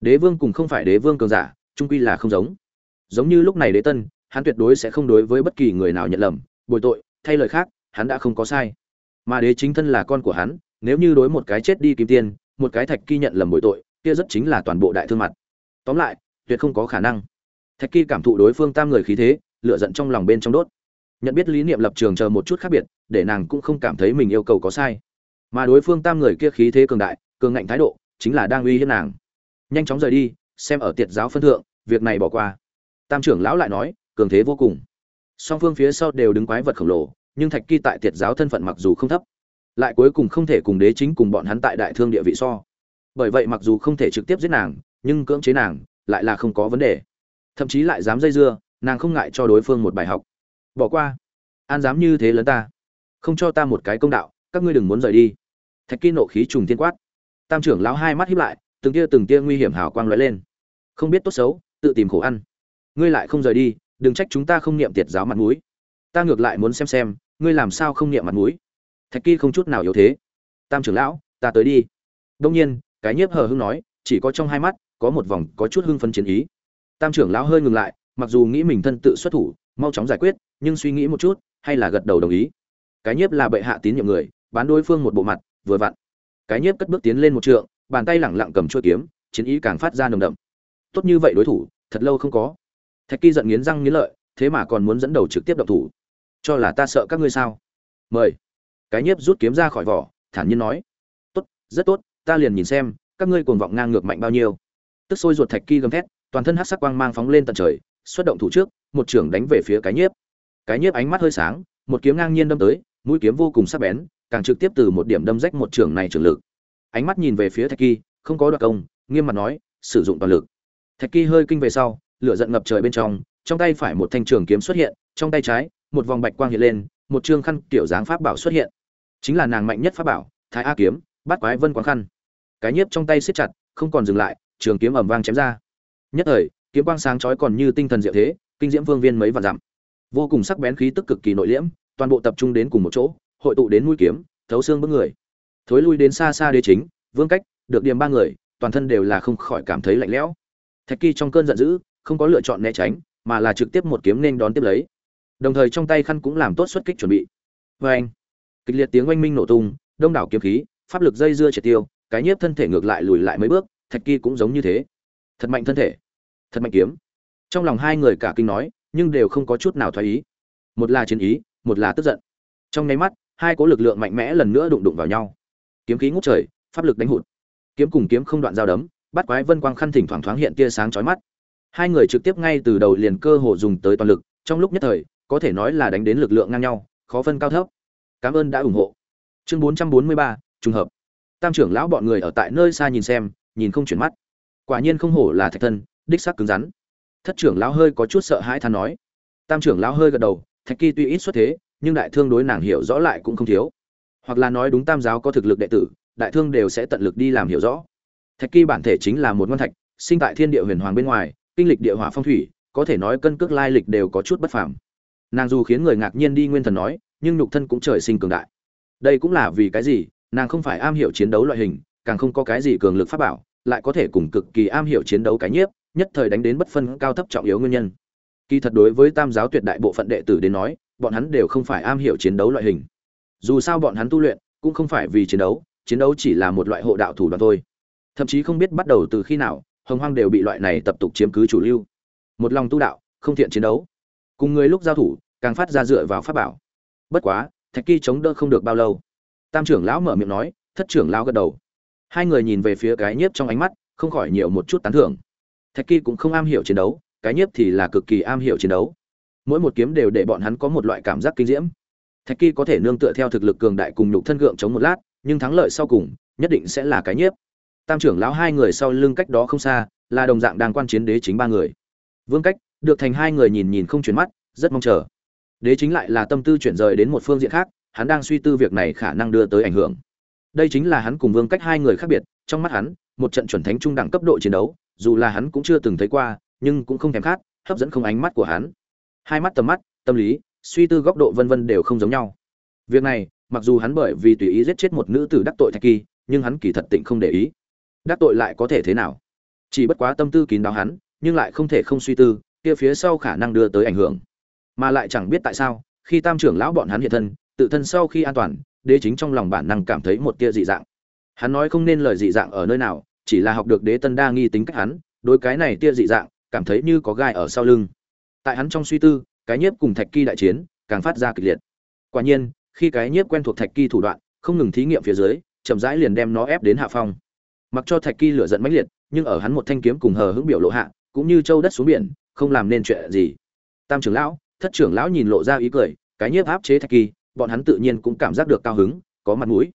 A: Đế vương cùng không phải đế vương cường giả trung quy là không giống. Giống như lúc này đế tân, hắn tuyệt đối sẽ không đối với bất kỳ người nào nhận lầm, bồi tội, thay lời khác, hắn đã không có sai. Mà đế chính thân là con của hắn, nếu như đối một cái chết đi kim tiên, một cái thạch kỳ nhận lầm bồi tội, kia rất chính là toàn bộ đại thương mặt. Tóm lại, tuyệt không có khả năng. Thạch kỳ cảm thụ đối phương tam người khí thế lựa giận trong lòng bên trong đốt nhận biết lý niệm lập trường chờ một chút khác biệt, để nàng cũng không cảm thấy mình yêu cầu có sai. Mà đối phương tam người kia khí thế cường đại, cường ngạnh thái độ, chính là đang uy hiếp nàng. Nhanh chóng rời đi, xem ở tiệt giáo phân thượng, việc này bỏ qua. Tam trưởng lão lại nói, cường thế vô cùng. Song phương phía sau đều đứng quái vật khổng lồ, nhưng thạch kỳ tại tiệt giáo thân phận mặc dù không thấp, lại cuối cùng không thể cùng đế chính cùng bọn hắn tại đại thương địa vị so. Bởi vậy mặc dù không thể trực tiếp giết nàng, nhưng cưỡng chế nàng lại là không có vấn đề. Thậm chí lại dám dây dưa, nàng không ngại cho đối phương một bài học bỏ qua. An dám như thế lớn ta. Không cho ta một cái công đạo, các ngươi đừng muốn rời đi. Thạch kỳ nộ khí trùng thiên quát. Tam trưởng lão hai mắt hiếp lại, từng tia từng tia nguy hiểm hào quang lóe lên. Không biết tốt xấu, tự tìm khổ ăn. Ngươi lại không rời đi, đừng trách chúng ta không niệm tiệt giáo mặt mũi. Ta ngược lại muốn xem xem, ngươi làm sao không niệm mặt mũi. Thạch kỳ không chút nào yếu thế. Tam trưởng lão, ta tới đi. Đông nhiên, cái nhiếp hờ hưng nói, chỉ có trong hai mắt, có một vòng có chút hưng phấn chiến ý. Tam trưởng lão hơi ngừng lại, mặc dù nghĩ mình thân tự xuất thủ, mau chóng giải quyết nhưng suy nghĩ một chút, hay là gật đầu đồng ý. Cái nhiếp là bệ hạ tín nhiệm người, bán đối phương một bộ mặt, vừa vặn. Cái nhiếp cất bước tiến lên một trượng, bàn tay lẳng lặng cầm chuôi kiếm, chiến ý càng phát ra nồng đậm. Tốt như vậy đối thủ, thật lâu không có. Thạch kỳ giận nghiến răng nghiến lợi, thế mà còn muốn dẫn đầu trực tiếp động thủ. Cho là ta sợ các ngươi sao? Mời. Cái nhiếp rút kiếm ra khỏi vỏ, thản nhiên nói. Tốt, rất tốt, ta liền nhìn xem, các ngươi cuồng vọng ngang ngược mạnh bao nhiêu. Tức sôi ruột thạch kỳ gầm thét, toàn thân hắc sắc quang mang phóng lên tận trời, xuất động thủ trước, một trưởng đánh về phía cái nhiếp cái nhiếp ánh mắt hơi sáng, một kiếm ngang nhiên đâm tới, mũi kiếm vô cùng sắc bén, càng trực tiếp từ một điểm đâm rách một trường này trường lực. Ánh mắt nhìn về phía thạch kỳ, không có đoạt công, nghiêm mặt nói, sử dụng toàn lực. Thạch kỳ hơi kinh về sau, lửa giận ngập trời bên trong trong tay phải một thanh trường kiếm xuất hiện, trong tay trái, một vòng bạch quang hiện lên, một trương khăn kiểu dáng pháp bảo xuất hiện. Chính là nàng mạnh nhất pháp bảo, thái a kiếm, bắt quái vân quán khăn. Cái nhiếp trong tay siết chặt, không còn dừng lại, trường kiếm ầm vang chém ra. Nhất thời, kiếm quang sáng chói còn như tinh thần diệu thế, kinh diễm vương viên mấy vạn dặm vô cùng sắc bén khí tức cực kỳ nội liễm, toàn bộ tập trung đến cùng một chỗ, hội tụ đến mũi kiếm, thấu xương bước người. Thối lui đến xa xa đế chính, vương cách, được điểm ba người, toàn thân đều là không khỏi cảm thấy lạnh lẽo. Thạch kỳ trong cơn giận dữ, không có lựa chọn né tránh, mà là trực tiếp một kiếm nên đón tiếp lấy. Đồng thời trong tay khăn cũng làm tốt xuất kích chuẩn bị. Vê anh kịch liệt tiếng oanh minh nổ tung, đông đảo kiếm khí, pháp lực dây dưa triệt tiêu, cái nhiếp thân thể ngược lại lùi lại mấy bước, thạch kỳ cũng giống như thế. Thật mạnh thân thể. Thật mạnh kiếm. Trong lòng hai người cả kinh nói nhưng đều không có chút nào thoái ý. Một là chiến ý một là tức giận. Trong nháy mắt hai cố lực lượng mạnh mẽ lần nữa đụng đụng vào nhau. Kiếm khí ngút trời pháp lực đánh hụt. Kiếm cùng kiếm không đoạn giao đấm bắt quái vân quang khăn thỉnh thoảng thoáng hiện tia sáng chói mắt. Hai người trực tiếp ngay từ đầu liền cơ hồ dùng tới toàn lực trong lúc nhất thời có thể nói là đánh đến lực lượng ngang nhau khó phân cao thấp. Cảm ơn đã ủng hộ. Chương 443, trùng hợp. Tam trưởng lão bọn người ở tại nơi xa nhìn xem nhìn không chuyển mắt. Quả nhiên không hổ là thạch thân đích sắc cứng rắn thất trưởng lão hơi có chút sợ hãi than nói. Tam trưởng lão hơi gật đầu, thạch kỳ tuy ít xuất thế, nhưng đại thương đối nàng hiểu rõ lại cũng không thiếu. Hoặc là nói đúng tam giáo có thực lực đệ tử, đại thương đều sẽ tận lực đi làm hiểu rõ. Thạch kỳ bản thể chính là một ngân thạch, sinh tại thiên địa huyền hoàng bên ngoài, kinh lịch địa hỏa phong thủy, có thể nói cân cước lai lịch đều có chút bất phàm. Nàng dù khiến người ngạc nhiên đi nguyên thần nói, nhưng nhục thân cũng trời sinh cường đại. Đây cũng là vì cái gì, nàng không phải am hiểu chiến đấu loại hình, càng không có cái gì cường lực pháp bảo, lại có thể cùng cực kỳ am hiểu chiến đấu cái nhiếp nhất thời đánh đến bất phân cao thấp trọng yếu nguyên nhân. Kỳ thật đối với tam giáo tuyệt đại bộ phận đệ tử đến nói, bọn hắn đều không phải am hiểu chiến đấu loại hình. Dù sao bọn hắn tu luyện cũng không phải vì chiến đấu chiến đấu chỉ là một loại hộ đạo thủ đoạn thôi. Thậm chí không biết bắt đầu từ khi nào, hồng hoang đều bị loại này tập tục chiếm cứ chủ lưu. Một lòng tu đạo, không thiện chiến đấu. Cùng người lúc giao thủ, càng phát ra dựa vào pháp bảo. Bất quá, thạch kỳ chống đỡ không được bao lâu. Tam trưởng lão mở miệng nói, thất trưởng lão gật đầu. Hai người nhìn về phía cái nhiếp trong ánh mắt, không khỏi nhiều một chút tán thưởng thạch kỳ cũng không am hiểu chiến đấu, cái nhiếp thì là cực kỳ am hiểu chiến đấu. Mỗi một kiếm đều để bọn hắn có một loại cảm giác kinh diễm. Thạch kỳ có thể nương tựa theo thực lực cường đại cùng nhục thân gượng chống một lát, nhưng thắng lợi sau cùng, nhất định sẽ là cái nhiếp. Tam trưởng lão hai người sau lưng cách đó không xa, là đồng dạng đang quan chiến đế chính ba người. Vương cách, được thành hai người nhìn nhìn không chuyển mắt, rất mong chờ. Đế chính lại là tâm tư chuyển rời đến một phương diện khác, hắn đang suy tư việc này khả năng đưa tới ảnh hưởng. Đây chính là hắn cùng vương cách hai người khác biệt, trong mắt hắn một trận chuẩn thánh trung đẳng cấp độ chiến đấu, dù là hắn cũng chưa từng thấy qua, nhưng cũng không thèm khát, hấp dẫn không ánh mắt của hắn. Hai mắt tầm mắt, tâm lý, suy tư góc độ vân vân đều không giống nhau. Việc này, mặc dù hắn bởi vì tùy ý giết chết một nữ tử đắc tội thạch kỳ, nhưng hắn kỳ thật tịnh không để ý. Đắc tội lại có thể thế nào? Chỉ bất quá tâm tư kín đáo hắn, nhưng lại không thể không suy tư, kia phía sau khả năng đưa tới ảnh hưởng. Mà lại chẳng biết tại sao, khi tam trưởng lão bọn hắn hiện thân, tự thân sau khi an toàn, đế chính trong lòng bản năng cảm thấy một tia dị dạng hắn nói không nên lời dị dạng ở nơi nào, chỉ là học được đế tân đa nghi tính cách hắn, đối cái này tia dị dạng, cảm thấy như có gai ở sau lưng. Tại hắn trong suy tư, cái nhiếp cùng thạch kỳ đại chiến, càng phát ra kịch liệt. Quả nhiên, khi cái nhiếp quen thuộc thạch kỳ thủ đoạn, không ngừng thí nghiệm phía dưới, chậm rãi liền đem nó ép đến hạ phong. Mặc cho thạch kỳ lửa giận mãnh liệt, nhưng ở hắn một thanh kiếm cùng hờ hững biểu lộ hạ, cũng như châu đất xuống biển, không làm nên chuyện gì. Tam trưởng lão, thất trưởng lão nhìn lộ ra ý cười, cái nhiếp áp chế thạch kỳ bọn hắn tự nhiên cũng cảm giác được cao hứng, có mặt mũi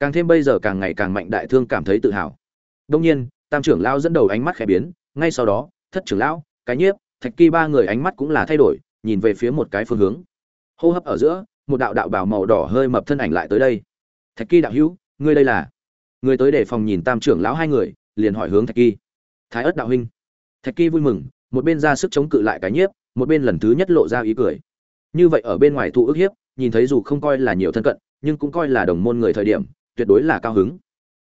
A: càng thêm bây giờ càng ngày càng mạnh đại thương cảm thấy tự hào. Đông nhiên, tam trưởng lão dẫn đầu ánh mắt khẽ biến, ngay sau đó, thất trưởng lão, cái nhiếp, thạch kỳ ba người ánh mắt cũng là thay đổi, nhìn về phía một cái phương hướng. Hô hấp ở giữa, một đạo đạo bảo màu đỏ hơi mập thân ảnh lại tới đây. Thạch kỳ đạo hữu, ngươi đây là? Người tới để phòng nhìn tam trưởng lão hai người, liền hỏi hướng thạch kỳ. Thái ất đạo huynh. Thạch kỳ vui mừng, một bên ra sức chống cự lại cái nhiếp, một bên lần thứ nhất lộ ra ý cười. Như vậy ở bên ngoài thụ ức hiếp, nhìn thấy dù không coi là nhiều thân cận, nhưng cũng coi là đồng môn người thời điểm tuyệt đối là cao hứng.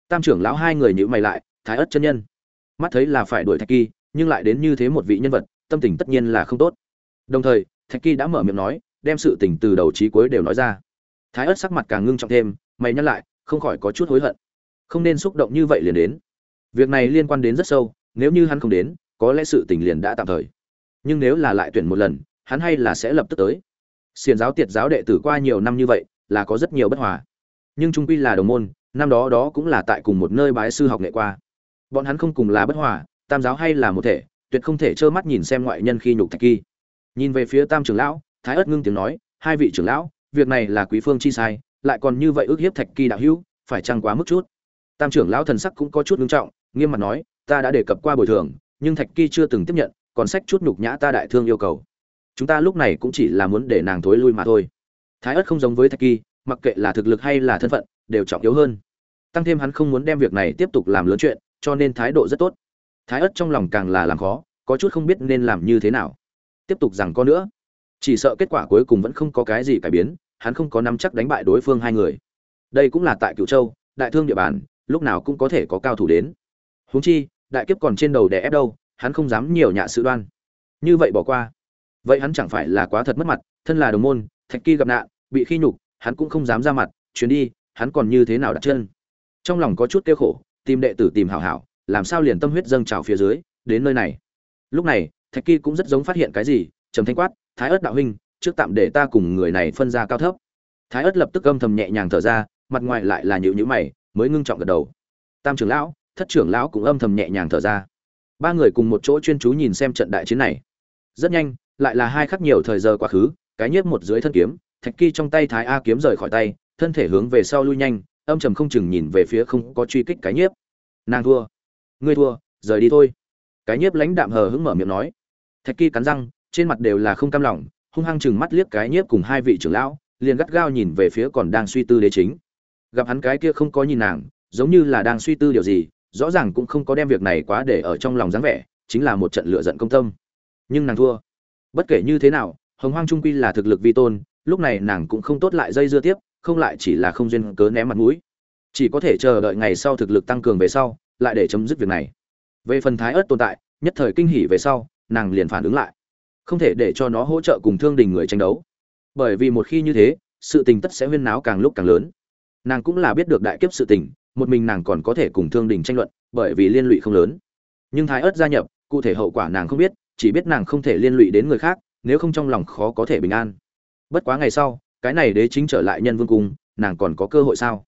A: Tam trưởng lão hai người nhữ mày lại, thái ất chân nhân. Mắt thấy là phải đuổi thạch kỳ, nhưng lại đến như thế một vị nhân vật, tâm tình tất nhiên là không tốt. Đồng thời, thạch kỳ đã mở miệng nói, đem sự tình từ đầu chí cuối đều nói ra. Thái ất sắc mặt càng ngưng trọng thêm, mày nhắc lại, không khỏi có chút hối hận. Không nên xúc động như vậy liền đến. Việc này liên quan đến rất sâu, nếu như hắn không đến, có lẽ sự tình liền đã tạm thời. Nhưng nếu là lại tuyển một lần, hắn hay là sẽ lập tức tới. Xiền giáo tiệt giáo đệ tử qua nhiều năm như vậy, là có rất nhiều bất hòa nhưng trung quy là đồng môn, năm đó đó cũng là tại cùng một nơi bái sư học nghệ qua. Bọn hắn không cùng là bất hòa, tam giáo hay là một thể, tuyệt không thể trơ mắt nhìn xem ngoại nhân khi nhục thạch kỳ. Nhìn về phía tam trưởng lão, thái ất ngưng tiếng nói, hai vị trưởng lão, việc này là quý phương chi sai, lại còn như vậy ước hiếp thạch kỳ đạo hữu, phải chăng quá mức chút? Tam trưởng lão thần sắc cũng có chút ngưng trọng, nghiêm mặt nói, ta đã đề cập qua bồi thường, nhưng thạch kỳ chưa từng tiếp nhận, còn sách chút nhục nhã ta đại thương yêu cầu. Chúng ta lúc này cũng chỉ là muốn để nàng thối lui mà thôi. Thái ất không giống với thạch kỳ mặc kệ là thực lực hay là thân phận, đều trọng yếu hơn. Tăng thêm hắn không muốn đem việc này tiếp tục làm lớn chuyện, cho nên thái độ rất tốt. Thái ất trong lòng càng là làm khó, có chút không biết nên làm như thế nào. Tiếp tục rằng có nữa. Chỉ sợ kết quả cuối cùng vẫn không có cái gì cải biến, hắn không có nắm chắc đánh bại đối phương hai người. Đây cũng là tại cửu châu, đại thương địa bàn, lúc nào cũng có thể có cao thủ đến. Huống chi, đại kiếp còn trên đầu đè ép đâu, hắn không dám nhiều nhạ sự đoan. Như vậy bỏ qua. Vậy hắn chẳng phải là quá thật mất mặt, thân là đồng môn, thạch kỳ gặp nạn, bị khi nhục hắn cũng không dám ra mặt, chuyến đi, hắn còn như thế nào đặt chân? Trong lòng có chút kêu khổ, tìm đệ tử tìm hảo hảo, làm sao liền tâm huyết dâng trào phía dưới, đến nơi này. Lúc này, thạch kỳ cũng rất giống phát hiện cái gì, trầm thanh quát, thái ớt đạo huynh, trước tạm để ta cùng người này phân ra cao thấp. Thái ớt lập tức âm thầm nhẹ nhàng thở ra, mặt ngoài lại là nhịu nhữ mày, mới ngưng trọng gật đầu. Tam trưởng lão, thất trưởng lão cũng âm thầm nhẹ nhàng thở ra. Ba người cùng một chỗ chuyên chú nhìn xem trận đại chiến này. Rất nhanh, lại là hai khắc nhiều thời giờ quá khứ, cái nhiếp một dưới thân kiếm thạch kỳ trong tay thái a kiếm rời khỏi tay, thân thể hướng về sau lui nhanh, âm trầm không chừng nhìn về phía không có truy kích cái nhiếp. Nàng thua. Ngươi thua, rời đi thôi. Cái nhiếp lãnh đạm hờ hững mở miệng nói. Thạch kỳ cắn răng, trên mặt đều là không cam lòng, hung hăng chừng mắt liếc cái nhiếp cùng hai vị trưởng lão, liền gắt gao nhìn về phía còn đang suy tư đế chính. Gặp hắn cái kia không có nhìn nàng, giống như là đang suy tư điều gì, rõ ràng cũng không có đem việc này quá để ở trong lòng dáng vẻ, chính là một trận lựa giận công tâm. Nhưng nàng thua. Bất kể như thế nào, hồng hoang trung quy là thực lực vi tôn lúc này nàng cũng không tốt lại dây dưa tiếp, không lại chỉ là không duyên cớ ném mặt mũi. Chỉ có thể chờ đợi ngày sau thực lực tăng cường về sau, lại để chấm dứt việc này. Về phần thái ớt tồn tại, nhất thời kinh hỉ về sau, nàng liền phản ứng lại. Không thể để cho nó hỗ trợ cùng thương đình người tranh đấu. Bởi vì một khi như thế, sự tình tất sẽ huyên náo càng lúc càng lớn. Nàng cũng là biết được đại kiếp sự tình, một mình nàng còn có thể cùng thương đình tranh luận, bởi vì liên lụy không lớn. Nhưng thái ớt gia nhập, cụ thể hậu quả nàng không biết, chỉ biết nàng không thể liên lụy đến người khác, nếu không trong lòng khó có thể bình an bất quá ngày sau, cái này đế chính trở lại nhân vương cung, nàng còn có cơ hội sao?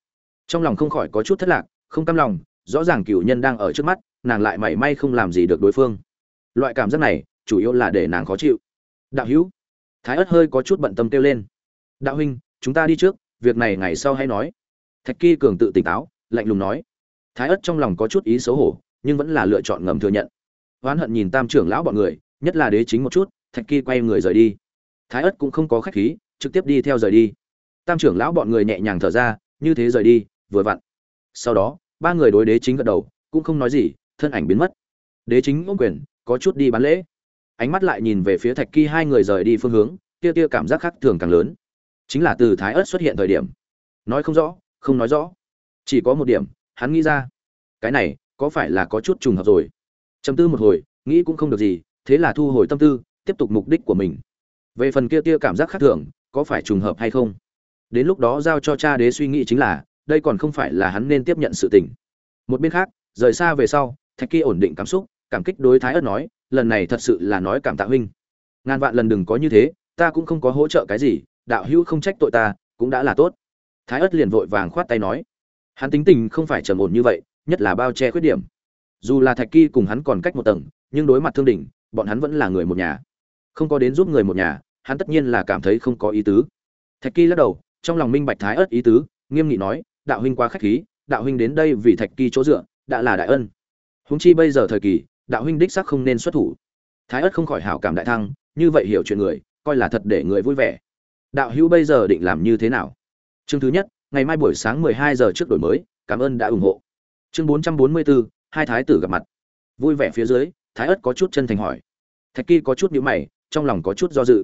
A: Trong lòng không khỏi có chút thất lạc, không cam lòng, rõ ràng cựu nhân đang ở trước mắt, nàng lại mảy may không làm gì được đối phương. Loại cảm giác này, chủ yếu là để nàng khó chịu. Đạo hữu, thái ất hơi có chút bận tâm kêu lên. Đạo huynh, chúng ta đi trước, việc này ngày sau hay nói. Thạch kỳ cường tự tỉnh táo, lạnh lùng nói. Thái ất trong lòng có chút ý xấu hổ, nhưng vẫn là lựa chọn ngầm thừa nhận. Oán hận nhìn tam trưởng lão bọn người, nhất là đế chính một chút, thạch kỳ quay người rời đi thái ất cũng không có khách khí, trực tiếp đi theo rời đi. Tam trưởng lão bọn người nhẹ nhàng thở ra, như thế rời đi, vừa vặn. Sau đó, ba người đối đế chính gật đầu, cũng không nói gì, thân ảnh biến mất. Đế chính ôm quyền, có chút đi bán lễ. Ánh mắt lại nhìn về phía thạch kỳ hai người rời đi phương hướng tia tia cảm giác khác thường càng lớn. Chính là từ thái ớt xuất hiện thời điểm. Nói không rõ, không nói rõ. Chỉ có một điểm, hắn nghĩ ra. Cái này, có phải là có chút trùng hợp rồi? Chấm tư một hồi, nghĩ cũng không được gì, thế là thu hồi tâm tư, tiếp tục mục đích của mình về phần kia tia cảm giác khác thường, có phải trùng hợp hay không? Đến lúc đó giao cho cha đế suy nghĩ chính là, đây còn không phải là hắn nên tiếp nhận sự tình. Một bên khác, rời xa về sau, thạch kỳ ổn định cảm xúc, cảm kích đối thái ớt nói, lần này thật sự là nói cảm tạ huynh. Ngàn vạn lần đừng có như thế, ta cũng không có hỗ trợ cái gì, đạo hữu không trách tội ta, cũng đã là tốt. Thái ớt liền vội vàng khoát tay nói, hắn tính tình không phải trầm ổn như vậy, nhất là bao che khuyết điểm. Dù là thạch kỳ cùng hắn còn cách một tầng, nhưng đối mặt thương đỉnh, bọn hắn vẫn là người một nhà. Không có đến giúp người một nhà hắn tất nhiên là cảm thấy không có ý tứ. Thạch kỳ lắc đầu trong lòng minh bạch thái ớt ý tứ nghiêm nghị nói đạo huynh quá khách khí đạo huynh đến đây vì thạch kỳ chỗ dựa đã là đại ân. Huống chi bây giờ thời kỳ đạo huynh đích xác không nên xuất thủ. Thái ất không khỏi hảo cảm đại thăng như vậy hiểu chuyện người coi là thật để người vui vẻ. Đạo hữu bây giờ định làm như thế nào? Chương thứ nhất ngày mai buổi sáng 12 giờ trước đổi mới cảm ơn đã ủng hộ. Chương 444, hai thái tử gặp mặt. Vui vẻ phía dưới thái ất có chút chân thành hỏi. Thạch kỳ có chút nhíu mày trong lòng có chút do dự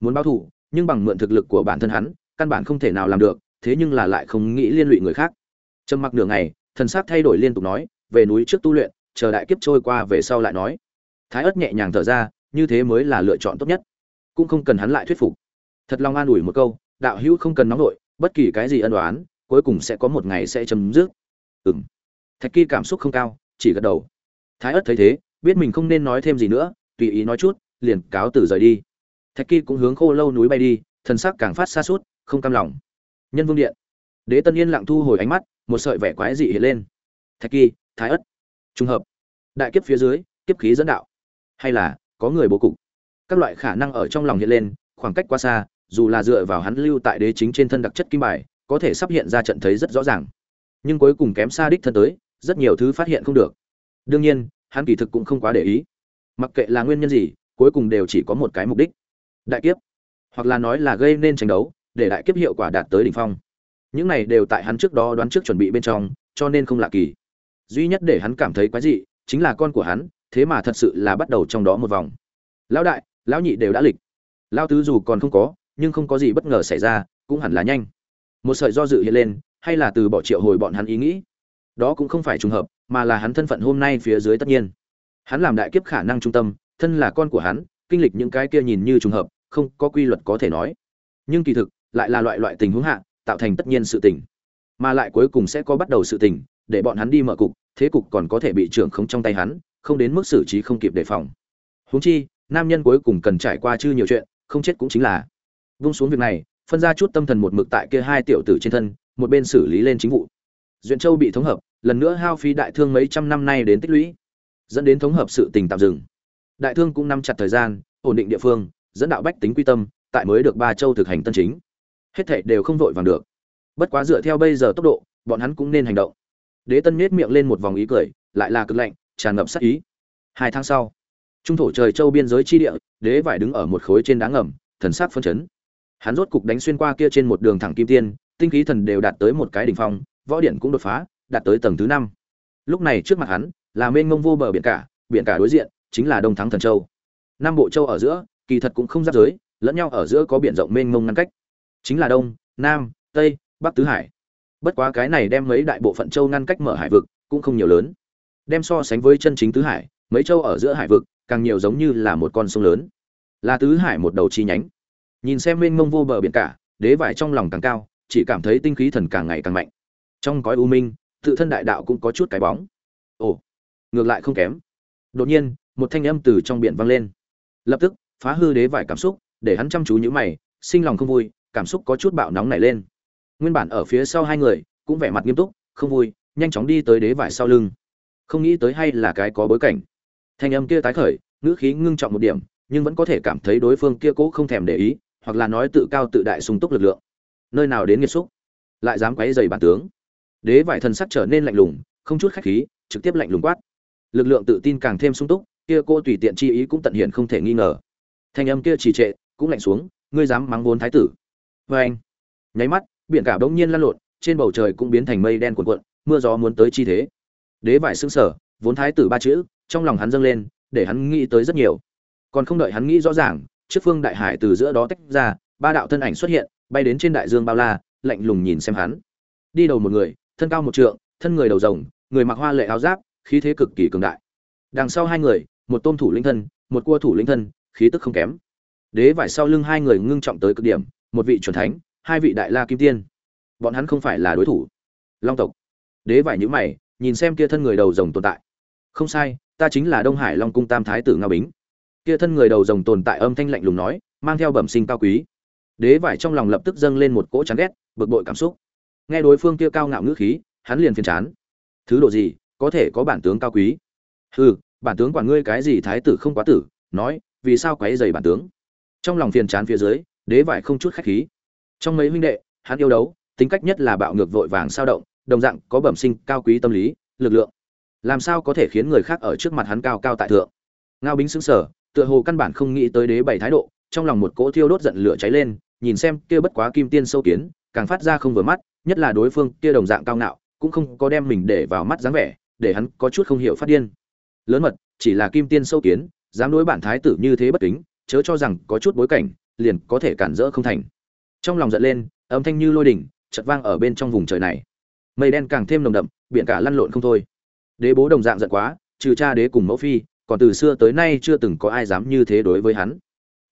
A: muốn báo thù, nhưng bằng mượn thực lực của bản thân hắn, căn bản không thể nào làm được, thế nhưng là lại không nghĩ liên lụy người khác. Trầm mặc nửa ngày, thần sắc thay đổi liên tục nói, về núi trước tu luyện, chờ đại kiếp trôi qua về sau lại nói. Thái ất nhẹ nhàng thở ra, như thế mới là lựa chọn tốt nhất. Cũng không cần hắn lại thuyết phục. Thật lòng an ủi một câu, đạo hữu không cần nóng nổi bất kỳ cái gì ân đoán cuối cùng sẽ có một ngày sẽ chấm dứt. Ừ m thạch kỳ cảm xúc không cao, chỉ gật đầu. Thái ất thấy thế, biết mình không nên nói thêm gì nữa, tùy ý nói chút, liền cáo từ rời đi thạch kỳ cũng hướng khô lâu núi bay đi, thần sắc càng phát xa suốt, không cam lòng. Nhân vương điện. Đế tân yên lặng thu hồi ánh mắt, một sợi vẻ quái dị hiện lên. Thạch kỳ, thái ất. Trùng hợp. Đại kiếp phía dưới, kiếp khí dẫn đạo. Hay là, có người bố cục. Các loại khả năng ở trong lòng hiện lên, khoảng cách quá xa, dù là dựa vào hắn lưu tại đế chính trên thân đặc chất kim bài, có thể sắp hiện ra trận thấy rất rõ ràng. Nhưng cuối cùng kém xa đích thân tới, rất nhiều thứ phát hiện không được. Đương nhiên, hắn kỳ thực cũng không quá để ý. Mặc kệ là nguyên nhân gì, cuối cùng đều chỉ có một cái mục đích đại kiếp, hoặc là nói là gây nên tranh đấu, để đại kiếp hiệu quả đạt tới đỉnh phong. Những này đều tại hắn trước đó đoán trước chuẩn bị bên trong, cho nên không lạ kỳ. Duy nhất để hắn cảm thấy quái dị, chính là con của hắn, thế mà thật sự là bắt đầu trong đó một vòng. Lão đại, lão nhị đều đã lịch. Lão tứ dù còn không có, nhưng không có gì bất ngờ xảy ra, cũng hẳn là nhanh. Một sợi do dự hiện lên, hay là từ bỏ triệu hồi bọn hắn ý nghĩ. Đó cũng không phải trùng hợp, mà là hắn thân phận hôm nay phía dưới tất nhiên. Hắn làm đại kiếp khả năng trung tâm, thân là con của hắn, kinh lịch những cái kia nhìn như trùng hợp không có quy luật có thể nói. Nhưng kỳ thực, lại là loại loại tình huống hạ, tạo thành tất nhiên sự tình. Mà lại cuối cùng sẽ có bắt đầu sự tình, để bọn hắn đi mở cục, thế cục còn có thể bị trưởng không trong tay hắn, không đến mức xử trí không kịp đề phòng. Huống chi, nam nhân cuối cùng cần trải qua chư nhiều chuyện, không chết cũng chính là. Vung xuống việc này, phân ra chút tâm thần một mực tại kia hai tiểu tử trên thân, một bên xử lý lên chính vụ. Duyện châu bị thống hợp, lần nữa hao phí đại thương mấy trăm năm nay đến tích lũy, dẫn đến thống hợp sự tình tạm dừng. Đại thương cũng nắm chặt thời gian, ổn định địa phương dẫn đạo bách tính quy tâm, tại mới được ba châu thực hành tân chính. Hết thảy đều không vội vàng được. Bất quá dựa theo bây giờ tốc độ, bọn hắn cũng nên hành động. Đế tân nhếch miệng lên một vòng ý cười, lại là cực lạnh, tràn ngập sát ý. Hai tháng sau, trung thổ trời châu biên giới chi địa, đế vải đứng ở một khối trên đá ngầm, thần sắc phân chấn. Hắn rốt cục đánh xuyên qua kia trên một đường thẳng kim tiên, tinh khí thần đều đạt tới một cái đỉnh phong, võ điện cũng đột phá, đạt tới tầng thứ năm. Lúc này trước mặt hắn là mênh mông vô bờ biển cả biển cả đối diện chính là đông thắng thần châu. Nam bộ châu ở giữa kỳ thật cũng không giáp giới, lẫn nhau ở giữa có biển rộng mênh mông ngăn cách. Chính là đông, nam, tây, bắc tứ hải. Bất quá cái này đem mấy đại bộ phận châu ngăn cách mở hải vực cũng không nhiều lớn. Đem so sánh với chân chính tứ hải, mấy châu ở giữa hải vực càng nhiều giống như là một con sông lớn. Là tứ hải một đầu chi nhánh. Nhìn xem mênh mông vô bờ biển cả, đế vải trong lòng càng cao, chỉ cảm thấy tinh khí thần càng ngày càng mạnh. Trong cõi u minh, tự thân đại đạo cũng có chút cái bóng. Ồ, ngược lại không kém. Đột nhiên, một thanh âm từ trong biển vang lên. Lập tức phá hư đế vải cảm xúc, để hắn chăm chú nhữ mày, sinh lòng không vui, cảm xúc có chút bạo nóng nảy lên. Nguyên bản ở phía sau hai người, cũng vẻ mặt nghiêm túc, không vui, nhanh chóng đi tới đế vải sau lưng. Không nghĩ tới hay là cái có bối cảnh. Thanh âm kia tái khởi, ngữ khí ngưng trọng một điểm, nhưng vẫn có thể cảm thấy đối phương kia cố không thèm để ý, hoặc là nói tự cao tự đại sung túc lực lượng. Nơi nào đến nghiệt xúc, lại dám quấy dày bản tướng. Đế vải thần sắc trở nên lạnh lùng, không chút khách khí, trực tiếp lạnh lùng quát. Lực lượng tự tin càng thêm sung túc, kia cô tùy tiện chi ý cũng tận hiện không thể nghi ngờ thanh âm kia trì trệ, cũng lạnh xuống, ngươi dám mắng vốn thái tử. Vê anh, nháy mắt, biển cả bỗng nhiên lăn lộn, trên bầu trời cũng biến thành mây đen cuộn cuộn, mưa gió muốn tới chi thế. Đế vải xương sở vốn thái tử ba chữ, trong lòng hắn dâng lên, để hắn nghĩ tới rất nhiều. Còn không đợi hắn nghĩ rõ ràng, trước phương đại hải từ giữa đó tách ra, ba đạo thân ảnh xuất hiện, bay đến trên đại dương bao la, lạnh lùng nhìn xem hắn. Đi đầu một người, thân cao một trượng, thân người đầu rồng, người mặc hoa lệ áo giáp, khí thế cực kỳ cường đại. Đằng sau hai người, một tôm thủ linh thân, một cua thủ linh thân khí tức không kém. Đế vải sau lưng hai người ngưng trọng tới cực điểm, một vị chuẩn thánh, hai vị đại la kim tiên. Bọn hắn không phải là đối thủ. Long tộc. Đế vải nhữ mày, nhìn xem kia thân người đầu rồng tồn tại. Không sai, ta chính là đông hải long cung tam thái tử nga bính. Kia thân người đầu rồng tồn tại âm thanh lạnh lùng nói, mang theo bẩm sinh cao quý. Đế vải trong lòng lập tức dâng lên một cỗ chán ghét, bực bội cảm xúc. Nghe đối phương kia cao ngạo ngữ khí, hắn liền phiền chán. Thứ độ gì, có thể có bản tướng cao quý? Hừ, bản tướng quản ngươi cái gì thái tử không quá tử, nói vì sao quấy dày bản tướng? Trong lòng phiền chán phía dưới, đế vải không chút khách khí. Trong mấy huynh đệ, hắn yêu đấu, tính cách nhất là bạo ngược vội vàng sao động, đồng dạng có bẩm sinh, cao quý tâm lý, lực lượng. Làm sao có thể khiến người khác ở trước mặt hắn cao cao tại thượng? Ngao bính xứng sở tựa hồ căn bản không nghĩ tới đế bảy thái độ, trong lòng một cỗ thiêu đốt giận lửa cháy lên, nhìn xem kia bất quá kim tiên sâu kiến, càng phát ra không vừa mắt, nhất là đối phương kia đồng dạng cao ngạo, cũng không có đem mình để vào mắt dáng vẻ, để hắn có chút không hiểu phát điên. Lớn mật, chỉ là kim tiên sâu kiến dám đối bản thái tử như thế bất kính, chớ cho rằng có chút bối cảnh, liền có thể cản rỡ không thành. Trong lòng giận lên, âm thanh như lôi đỉnh chật vang ở bên trong vùng trời này. Mây đen càng thêm nồng đậm, biển cả lăn lộn không thôi. Đế bố đồng dạng giận quá, trừ cha đế cùng mẫu phi, còn từ xưa tới nay chưa từng có ai dám như thế đối với hắn.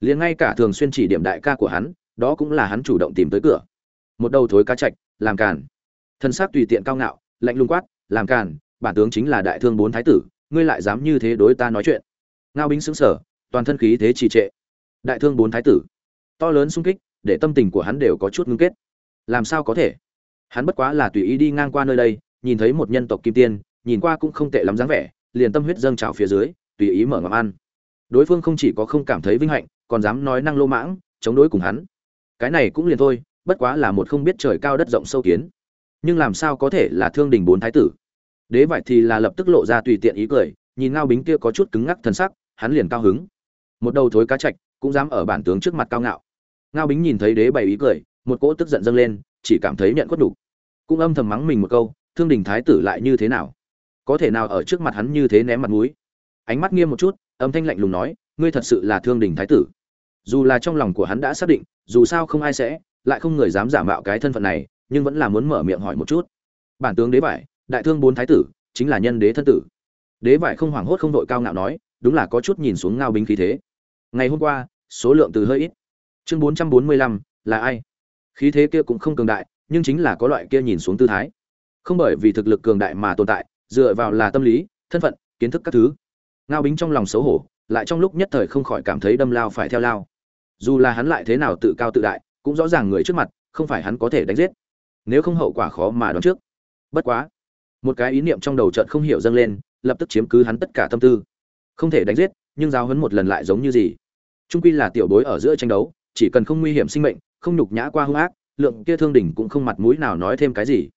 A: Liền ngay cả thường xuyên chỉ điểm đại ca của hắn, đó cũng là hắn chủ động tìm tới cửa. Một đầu thối cá chạch, làm càn. Thân xác tùy tiện cao ngạo, lạnh lùng quát, làm càn, bản tướng chính là đại thương bốn thái tử, ngươi lại dám như thế đối ta nói chuyện ngao bính xứng sở, toàn thân khí thế trì trệ. Đại thương bốn thái tử. To lớn sung kích, để tâm tình của hắn đều có chút ngưng kết. Làm sao có thể? Hắn bất quá là tùy ý đi ngang qua nơi đây, nhìn thấy một nhân tộc kim tiên, nhìn qua cũng không tệ lắm dáng vẻ, liền tâm huyết dâng trào phía dưới, tùy ý mở ngọc ăn. Đối phương không chỉ có không cảm thấy vinh hạnh, còn dám nói năng lô mãng, chống đối cùng hắn. Cái này cũng liền thôi, bất quá là một không biết trời cao đất rộng sâu kiến. Nhưng làm sao có thể là thương đình bốn thái tử? Đế vậy thì là lập tức lộ ra tùy tiện ý cười, nhìn ngao bính kia có chút cứng ngắc thân sắc hắn liền cao hứng. Một đầu thối cá chạch cũng dám ở bản tướng trước mặt cao ngạo. Ngao bính nhìn thấy đế bày ý cười, một cỗ tức giận dâng lên, chỉ cảm thấy nhận quất đủ. Cũng âm thầm mắng mình một câu, thương đình thái tử lại như thế nào? Có thể nào ở trước mặt hắn như thế ném mặt mũi? Ánh mắt nghiêm một chút, âm thanh lạnh lùng nói, ngươi thật sự là thương đình thái tử. Dù là trong lòng của hắn đã xác định, dù sao không ai sẽ, lại không người dám giả mạo cái thân phận này, nhưng vẫn là muốn mở miệng hỏi một chút. Bản tướng đế vải đại thương bốn thái tử, chính là nhân đế thân tử. Đế vải không hoảng hốt không đội cao ngạo nói đúng là có chút nhìn xuống ngao binh khí thế. Ngày hôm qua, số lượng từ hơi ít. Chương bốn trăm bốn mươi lăm, là ai? Khí thế kia cũng không cường đại, nhưng chính là có loại kia nhìn xuống tư thái. Không bởi vì thực lực cường đại mà tồn tại, dựa vào là tâm lý, thân phận, kiến thức các thứ. Ngao bính trong lòng xấu hổ, lại trong lúc nhất thời không khỏi cảm thấy đâm lao phải theo lao. Dù là hắn lại thế nào tự cao tự đại, cũng rõ ràng người trước mặt, không phải hắn có thể đánh giết. Nếu không hậu quả khó mà đoán trước. Bất quá, một cái ý niệm trong đầu trận không hiểu dâng lên, lập tức chiếm cứ hắn tất cả tâm tư không thể đánh giết, nhưng giao hấn một lần lại giống như gì. Trung quy là tiểu bối ở giữa tranh đấu, chỉ cần không nguy hiểm sinh mệnh, không nhục nhã qua hung ác, lượng kia thương đỉnh cũng không mặt mũi nào nói thêm cái gì.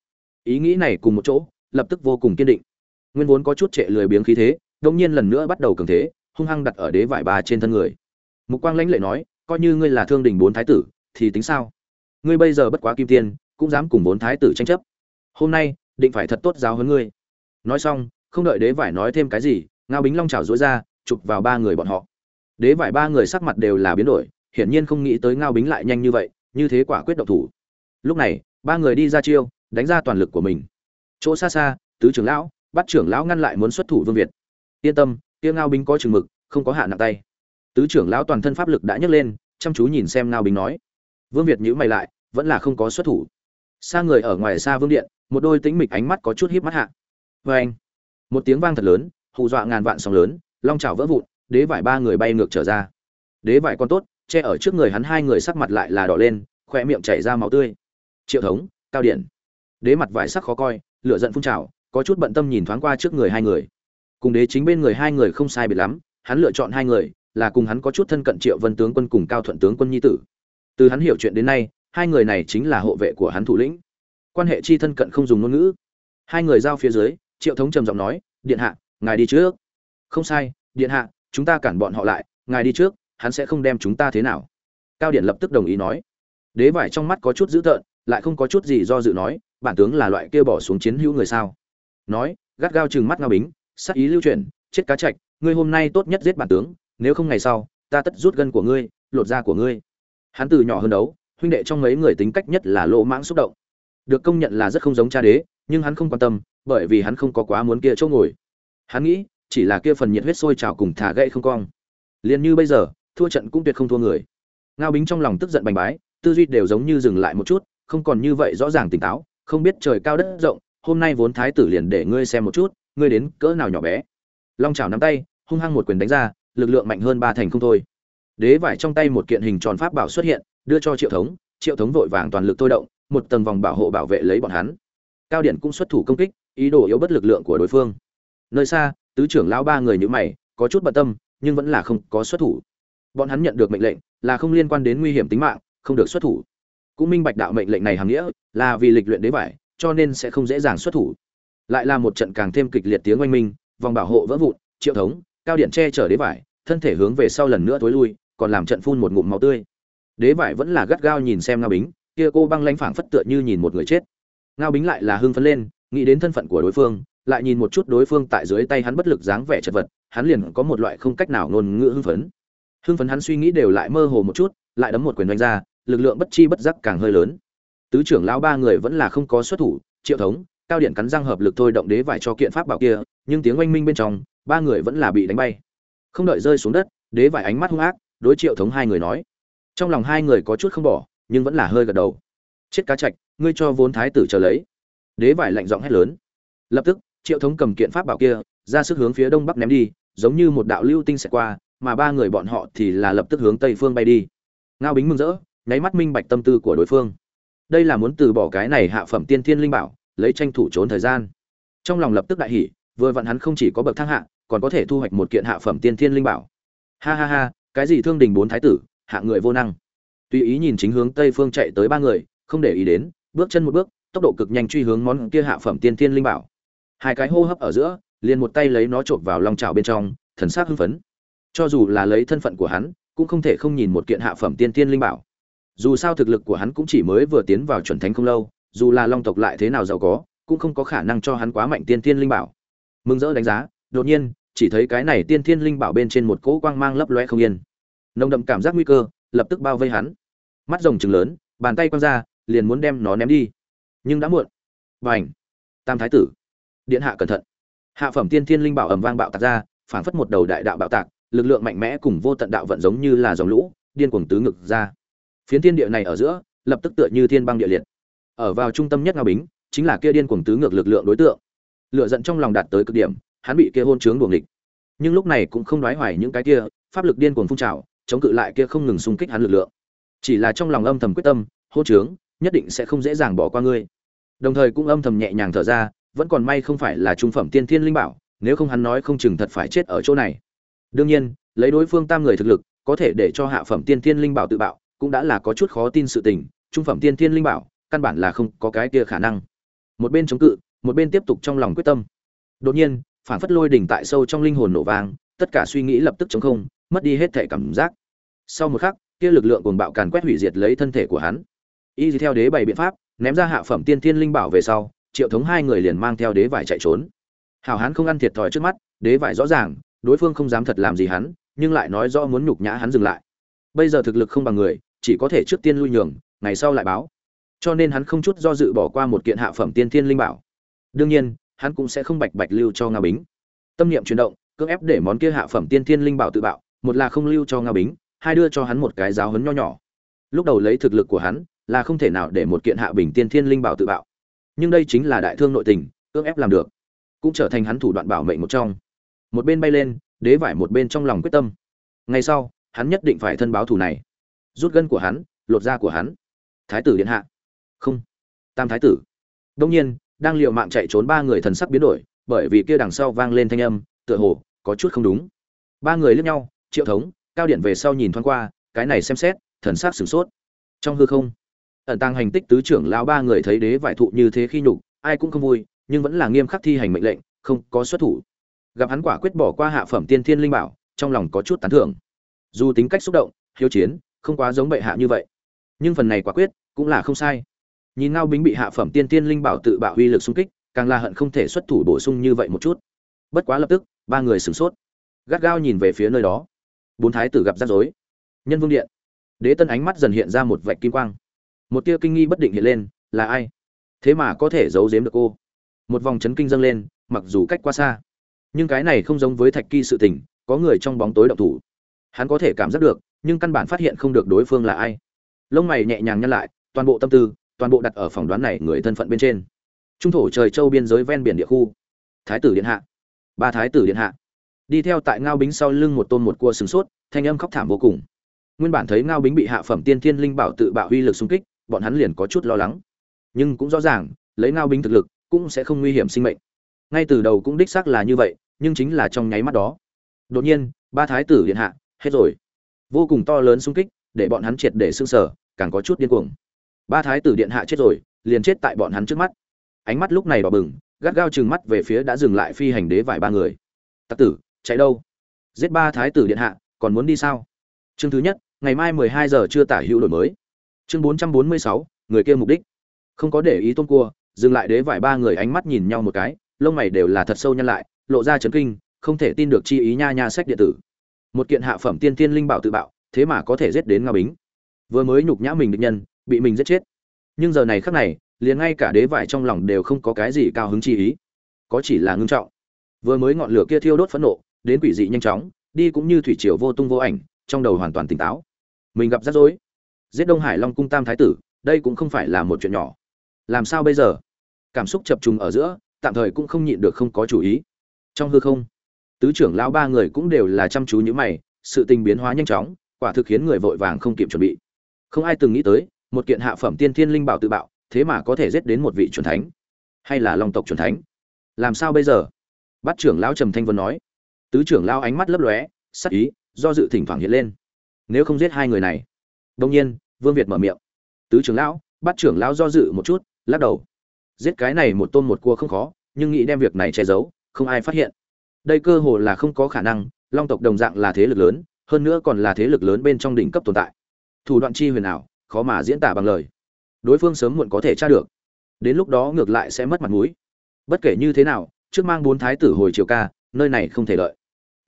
A: Ý nghĩ này cùng một chỗ, lập tức vô cùng kiên định. Nguyên vốn có chút trệ lười biếng khí thế đông nhiên lần nữa bắt đầu cường thế, hung hăng đặt ở đế vải ba trên thân người. Mục quang lãnh lệ nói, coi như ngươi là thương đình bốn thái tử, thì tính sao? Ngươi bây giờ bất quá kim tiên, cũng dám cùng bốn thái tử tranh chấp. Hôm nay, định phải thật tốt giáo hơn ngươi. Nói xong, không đợi đế vải nói thêm cái gì ngao bính long trào dối ra, chụp vào ba người bọn họ. Đế vải ba người sắc mặt đều là biến đổi, hiển nhiên không nghĩ tới ngao bính lại nhanh như vậy, như thế quả quyết động thủ. Lúc này, ba người đi ra chiêu, đánh ra toàn lực của mình. Chỗ xa xa, tứ trưởng lão bắt trưởng lão ngăn lại muốn xuất thủ vương việt. Yên tâm, kia ngao bính có chừng mực, không có hạ nặng tay. Tứ trưởng lão toàn thân pháp lực đã nhấc lên, chăm chú nhìn xem ngao bính nói. Vương việt nhíu mày lại, vẫn là không có xuất thủ. Xa người ở ngoài xa vương điện, một đôi tĩnh mịch ánh mắt có chút híp mắt hạ. Vê anh một tiếng vang thật lớn hù dọa ngàn vạn sóng lớn, long trào vỡ vụn, đế vải ba người bay ngược trở ra. Đế vải con tốt, che ở trước người hắn hai người sắc mặt lại là đỏ lên khoe miệng chảy ra máu tươi. Triệu thống, cao điện đế mặt vải sắc khó coi, lửa giận phun trào, có chút bận tâm nhìn thoáng qua trước người hai người. Cùng đế chính bên người hai người không sai biệt lắm, hắn lựa chọn hai người, là cùng hắn có chút thân cận triệu vân tướng quân cùng cao thuận tướng quân nhi tử. Từ hắn hiểu chuyện đến nay, hai người này chính là hộ vệ của hắn thủ lĩnh. Quan hệ chi thân cận không dùng ngôn ngữ. Hai người giao phía dưới, triệu thống trầm giọng nói, điện hạ ngài đi trước. Không sai, điện hạ, chúng ta cản bọn họ lại, ngài đi trước, hắn sẽ không đem chúng ta thế nào. Cao điện lập tức đồng ý nói. Đế vải trong mắt có chút dữ tợn, lại không có chút gì do dự nói, bản tướng là loại kia bỏ xuống chiến hữu người sao? Nói, gắt gao chừng mắt ngao bính, sắc ý lưu chuyển, chết cá chạch, ngươi hôm nay tốt nhất giết bản tướng, nếu không ngày sau, ta tất rút gân của ngươi, lột da của ngươi. Hắn từ nhỏ hơn đấu, huynh đệ trong mấy người tính cách nhất là lỗ mãng xúc động. Được công nhận là rất không giống cha đế, nhưng hắn không quan tâm, bởi vì hắn không có quá muốn kia chỗ ngồi hắn nghĩ, chỉ là kia phần nhiệt huyết sôi trào cùng thả gậy không cong. Liền như bây giờ, thua trận cũng tuyệt không thua người. Ngao bính trong lòng tức giận bành bái, tư duy đều giống như dừng lại một chút, không còn như vậy rõ ràng tỉnh táo, không biết trời cao đất rộng, hôm nay vốn thái tử liền để ngươi xem một chút, ngươi đến cỡ nào nhỏ bé. Long chảo nắm tay, hung hăng một quyền đánh ra, lực lượng mạnh hơn ba thành không thôi. Đế vải trong tay một kiện hình tròn pháp bảo xuất hiện, đưa cho triệu thống triệu thống vội vàng toàn lực thôi động, một tầng vòng bảo hộ bảo vệ lấy bọn hắn. Cao điện cũng xuất thủ công kích, ý đồ yếu bất lực lượng của đối phương nơi xa, tứ trưởng lão ba người như mày, có chút bận tâm, nhưng vẫn là không có xuất thủ. Bọn hắn nhận được mệnh lệnh là không liên quan đến nguy hiểm tính mạng, không được xuất thủ. Cũng minh bạch đạo mệnh lệnh này hàm nghĩa là vì lịch luyện đế vải, cho nên sẽ không dễ dàng xuất thủ. Lại là một trận càng thêm kịch liệt tiếng oanh minh, vòng bảo hộ vỡ vụn, triệu thống, cao điện che chở đế vải, thân thể hướng về sau lần nữa tối lui, còn làm trận phun một ngụm máu tươi. Đế vải vẫn là gắt gao nhìn xem ngao bính, kia cô băng lãnh phảng phất tựa như nhìn một người chết. Ngao bính lại là hưng phấn lên, nghĩ đến thân phận của đối phương lại nhìn một chút đối phương tại dưới tay hắn bất lực dáng vẻ chật vật, hắn liền có một loại không cách nào ngôn ngữ hưng phấn. Hưng phấn hắn suy nghĩ đều lại mơ hồ một chút, lại đấm một quyền đánh ra, lực lượng bất chi bất giác càng hơi lớn. Tứ trưởng lão ba người vẫn là không có xuất thủ, triệu thống, cao điện cắn răng hợp lực thôi động đế vải cho kiện pháp bảo kia, nhưng tiếng oanh minh bên trong, ba người vẫn là bị đánh bay. Không đợi rơi xuống đất, đế vải ánh mắt hung ác, đối triệu thống hai người nói. Trong lòng hai người có chút không bỏ, nhưng vẫn là hơi gật đầu. Chết cá chạch, ngươi cho vốn thái tử chờ lấy. Đế vải lạnh giọng hét lớn. Lập tức triệu thống cầm kiện pháp bảo kia, ra sức hướng phía đông bắc ném đi, giống như một đạo lưu tinh sẽ qua, mà ba người bọn họ thì là lập tức hướng tây phương bay đi. Ngao bính mừng rỡ, nháy mắt minh bạch tâm tư của đối phương. Đây là muốn từ bỏ cái này hạ phẩm tiên thiên linh bảo, lấy tranh thủ trốn thời gian. Trong lòng lập tức đại hỉ, vừa vặn hắn không chỉ có bậc thang hạ, còn có thể thu hoạch một kiện hạ phẩm tiên thiên linh bảo. Ha ha ha, cái gì thương đình bốn thái tử, hạ người vô năng. Tùy ý nhìn chính hướng tây phương chạy tới ba người, không để ý đến, bước chân một bước, tốc độ cực nhanh truy hướng món kia hạ phẩm tiên thiên linh bảo hai cái hô hấp ở giữa, liền một tay lấy nó trộm vào lòng trào bên trong, thần sắc hưng phấn. Cho dù là lấy thân phận của hắn, cũng không thể không nhìn một kiện hạ phẩm tiên thiên linh bảo. Dù sao thực lực của hắn cũng chỉ mới vừa tiến vào chuẩn thánh không lâu, dù là long tộc lại thế nào giàu có, cũng không có khả năng cho hắn quá mạnh tiên thiên linh bảo. Mừng rỡ đánh giá, đột nhiên, chỉ thấy cái này tiên thiên linh bảo bên trên một cỗ quang mang lấp loe không yên. Nồng đậm cảm giác nguy cơ, lập tức bao vây hắn. Mắt rồng trừng lớn, bàn tay quăng ra, liền muốn đem nó ném đi. Nhưng đã muộn. Vành tam thái tử điện hạ cẩn thận. Hạ phẩm tiên thiên linh bảo ầm vang bạo tạc ra, phảng phất một đầu đại đạo bạo tạc, lực lượng mạnh mẽ cùng vô tận đạo vận giống như là dòng lũ, điên cuồng tứ ngực ra. Phiến thiên địa này ở giữa, lập tức tựa như thiên băng địa liệt. Ở vào trung tâm nhất ngao bính, chính là kia điên cuồng tứ ngược lực lượng đối tượng. Lựa giận trong lòng đạt tới cực điểm, hắn bị kia hôn chướng đuồng địch nhưng lúc này cũng không đoái hoài những cái kia, pháp lực điên cuồng phun trào, chống cự lại kia không ngừng xung kích hắn lực lượng. Chỉ là trong lòng âm thầm quyết tâm, hôn chướng nhất định sẽ không dễ dàng bỏ qua ngươi. Đồng thời cũng âm thầm nhẹ nhàng thở ra vẫn còn may không phải là trung phẩm tiên thiên linh bảo, nếu không hắn nói không chừng thật phải chết ở chỗ này. Đương nhiên, lấy đối phương tam người thực lực, có thể để cho hạ phẩm tiên thiên linh bảo tự bạo, cũng đã là có chút khó tin sự tình, trung phẩm tiên thiên linh bảo, căn bản là không có cái kia khả năng. Một bên chống cự, một bên tiếp tục trong lòng quyết tâm. Đột nhiên, phản phất lôi đỉnh tại sâu trong linh hồn nổ vang, tất cả suy nghĩ lập tức chống không, mất đi hết thể cảm giác. Sau một khắc, kia lực lượng cuồng bạo càn quét hủy diệt lấy thân thể của hắn. Y theo đế bảy biện pháp, ném ra hạ phẩm tiên thiên linh bảo về sau triệu thống hai người liền mang theo đế vải chạy trốn. Hảo hán không ăn thiệt thòi trước mắt, đế vải rõ ràng, đối phương không dám thật làm gì hắn, nhưng lại nói rõ muốn nhục nhã hắn dừng lại. Bây giờ thực lực không bằng người, chỉ có thể trước tiên lui nhường, ngày sau lại báo. Cho nên hắn không chút do dự bỏ qua một kiện hạ phẩm tiên thiên linh bảo. Đương nhiên, hắn cũng sẽ không bạch bạch lưu cho nga bính. Tâm niệm chuyển động, cưỡng ép để món kia hạ phẩm tiên thiên linh bảo tự bạo, một là không lưu cho nga bính, hai đưa cho hắn một cái giáo hấn nho nhỏ. Lúc đầu lấy thực lực của hắn, là không thể nào để một kiện hạ bình tiên thiên linh bảo tự bạo nhưng đây chính là đại thương nội tình, cưỡng ép làm được, cũng trở thành hắn thủ đoạn bảo mệnh một trong. Một bên bay lên, đế vải một bên trong lòng quyết tâm. Ngay sau, hắn nhất định phải thân báo thù này. Rút gân của hắn, lột da của hắn. Thái tử điện hạ. Không. Tam thái tử. Đông nhiên, đang liệu mạng chạy trốn ba người thần sắc biến đổi, bởi vì kia đằng sau vang lên thanh âm, tựa hồ, có chút không đúng. Ba người liếc nhau, triệu thống, cao điện về sau nhìn thoáng qua, cái này xem xét, thần sắc sửng sốt. Trong hư không ẩn tăng hành tích tứ trưởng lão ba người thấy đế vải thụ như thế khi nhục, ai cũng không vui, nhưng vẫn là nghiêm khắc thi hành mệnh lệnh, không có xuất thủ. Gặp hắn quả quyết bỏ qua hạ phẩm tiên thiên linh bảo, trong lòng có chút tán thưởng. Dù tính cách xúc động, hiếu chiến, không quá giống bệ hạ như vậy. Nhưng phần này quả quyết cũng là không sai. Nhìn ngao bính bị hạ phẩm tiên thiên linh bảo tự bạo uy lực xung kích, càng là hận không thể xuất thủ bổ sung như vậy một chút. Bất quá lập tức, ba người sửng sốt, gắt gao nhìn về phía nơi đó. Bốn thái tử gặp rắc rối. Nhân vương điện. Đế tân ánh mắt dần hiện ra một vạch kim quang một tia kinh nghi bất định hiện lên, là ai? Thế mà có thể giấu giếm được cô. Một vòng chấn kinh dâng lên, mặc dù cách quá xa, nhưng cái này không giống với thạch kỳ sự tình, có người trong bóng tối động thủ. Hắn có thể cảm giác được, nhưng căn bản phát hiện không được đối phương là ai. Lông mày nhẹ nhàng nhăn lại, toàn bộ tâm tư, toàn bộ đặt ở phỏng đoán này người thân phận bên trên. Trung thổ trời châu biên giới ven biển địa khu. Thái tử điện hạ. Ba thái tử điện hạ. Đi theo tại ngao bính sau lưng một tôn một cua sừng sốt, thanh âm khóc thảm vô cùng. Nguyên bản thấy ngao bính bị hạ phẩm tiên thiên linh bảo tự bạo uy lực xung kích bọn hắn liền có chút lo lắng. Nhưng cũng rõ ràng, lấy ngao bính thực lực, cũng sẽ không nguy hiểm sinh mệnh. Ngay từ đầu cũng đích xác là như vậy, nhưng chính là trong nháy mắt đó. Đột nhiên, ba thái tử điện hạ, hết rồi. Vô cùng to lớn xung kích, để bọn hắn triệt để sưng sở càng có chút điên cuồng. Ba thái tử điện hạ chết rồi, liền chết tại bọn hắn trước mắt. Ánh mắt lúc này đỏ bừng, gắt gao chừng mắt về phía đã dừng lại phi hành đế vài ba người. Tặc tử, chạy đâu? Giết ba thái tử điện hạ, còn muốn đi sao? Chương thứ nhất, ngày mai mười hai giờ chưa tả hữu đổi mới chương bốn trăm bốn mươi sáu, người kia mục đích. Không có để ý tôn cua, dừng lại đế vải ba người ánh mắt nhìn nhau một cái, lông mày đều là thật sâu nhăn lại, lộ ra chấn kinh, không thể tin được chi ý nha nha sách điện tử. Một kiện hạ phẩm tiên tiên linh bảo tự bạo, thế mà có thể giết đến nga bính. Vừa mới nhục nhã mình định nhân, bị mình giết chết. Nhưng giờ này khắc này, liền ngay cả đế vải trong lòng đều không có cái gì cao hứng chi ý. Có chỉ là ngưng trọng. Vừa mới ngọn lửa kia thiêu đốt phẫn nộ, đến quỷ dị nhanh chóng, đi cũng như thủy triều vô tung vô ảnh, trong đầu hoàn toàn tỉnh táo. Mình gặp rắc rối giết đông hải long cung tam thái tử, đây cũng không phải là một chuyện nhỏ. Làm sao bây giờ? Cảm xúc chập trùng ở giữa, tạm thời cũng không nhịn được không có chủ ý. Trong hư không, tứ trưởng lão ba người cũng đều là chăm chú như mày, sự tình biến hóa nhanh chóng, quả thực khiến người vội vàng không kịp chuẩn bị. Không ai từng nghĩ tới, một kiện hạ phẩm tiên thiên linh bảo tự bạo, thế mà có thể giết đến một vị chuẩn thánh, hay là long tộc chuẩn thánh. Làm sao bây giờ? Bắt trưởng lão trầm thanh vân nói. Tứ trưởng lão ánh mắt lấp lóe, sắc ý, do dự thỉnh thoảng hiện lên. Nếu không giết hai người này đông nhiên, vương việt mở miệng. Tứ trưởng lão, bắt trưởng lão do dự một chút, lắc đầu. Giết cái này một tôm một cua không khó, nhưng nghĩ đem việc này che giấu, không ai phát hiện. Đây cơ hồ là không có khả năng, long tộc đồng dạng là thế lực lớn, hơn nữa còn là thế lực lớn bên trong đỉnh cấp tồn tại. Thủ đoạn chi huyền ảo, khó mà diễn tả bằng lời. Đối phương sớm muộn có thể tra được. Đến lúc đó ngược lại sẽ mất mặt mũi. Bất kể như thế nào, trước mang bốn thái tử hồi triều ca, nơi này không thể lợi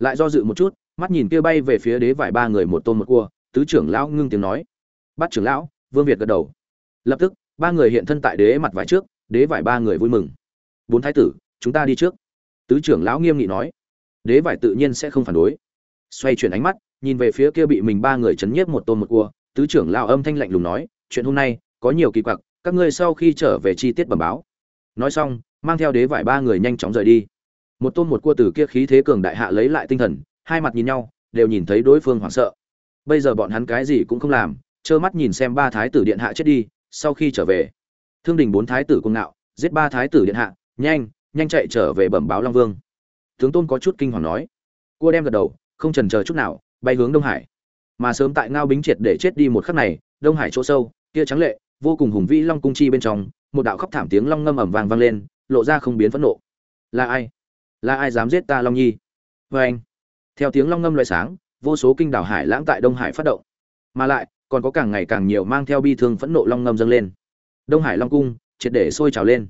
A: lại do dự một chút, mắt nhìn kia bay về phía đế vải ba người một tôm một cua tứ trưởng lão ngưng tiếng nói. Bắt trưởng lão, vương việt gật đầu. Lập tức, ba người hiện thân tại đế mặt vải trước, đế vải ba người vui mừng. Bốn thái tử, chúng ta đi trước. Tứ trưởng lão nghiêm nghị nói. Đế vải tự nhiên sẽ không phản đối. Xoay chuyển ánh mắt, nhìn về phía kia bị mình ba người chấn nhiếp một tôm một cua. Tứ trưởng lão âm thanh lạnh lùng nói, chuyện hôm nay, có nhiều kỳ quặc, các ngươi sau khi trở về chi tiết bẩm báo. Nói xong, mang theo đế vải ba người nhanh chóng rời đi. Một tôm một cua từ kia khí thế cường đại hạ lấy lại tinh thần, hai mặt nhìn nhau, đều nhìn thấy đối phương hoảng sợ bây giờ bọn hắn cái gì cũng không làm, trơ mắt nhìn xem ba thái tử điện hạ chết đi, sau khi trở về, thương đình bốn thái tử cuồng nạo giết ba thái tử điện hạ, nhanh nhanh chạy trở về bẩm báo long vương. Tướng tôn có chút kinh hoàng nói. Cua đem gật đầu, không trần chờ chút nào, bay hướng đông hải. Mà sớm tại ngao bính triệt để chết đi một khắc này, đông hải chỗ sâu, kia trắng lệ, vô cùng hùng vĩ long cung chi bên trong, một đạo khóc thảm tiếng long ngâm ầm vang vang lên, lộ ra không biến phẫn nộ. Là ai? Là ai dám giết ta, long nhi? Vê anh theo tiếng long ngâm loại sáng vô số kinh đảo hải lãng tại đông hải phát động. Mà lại, còn có càng ngày càng nhiều mang theo bi thương phẫn nộ long ngâm dâng lên. Đông hải long cung, triệt để sôi trào lên.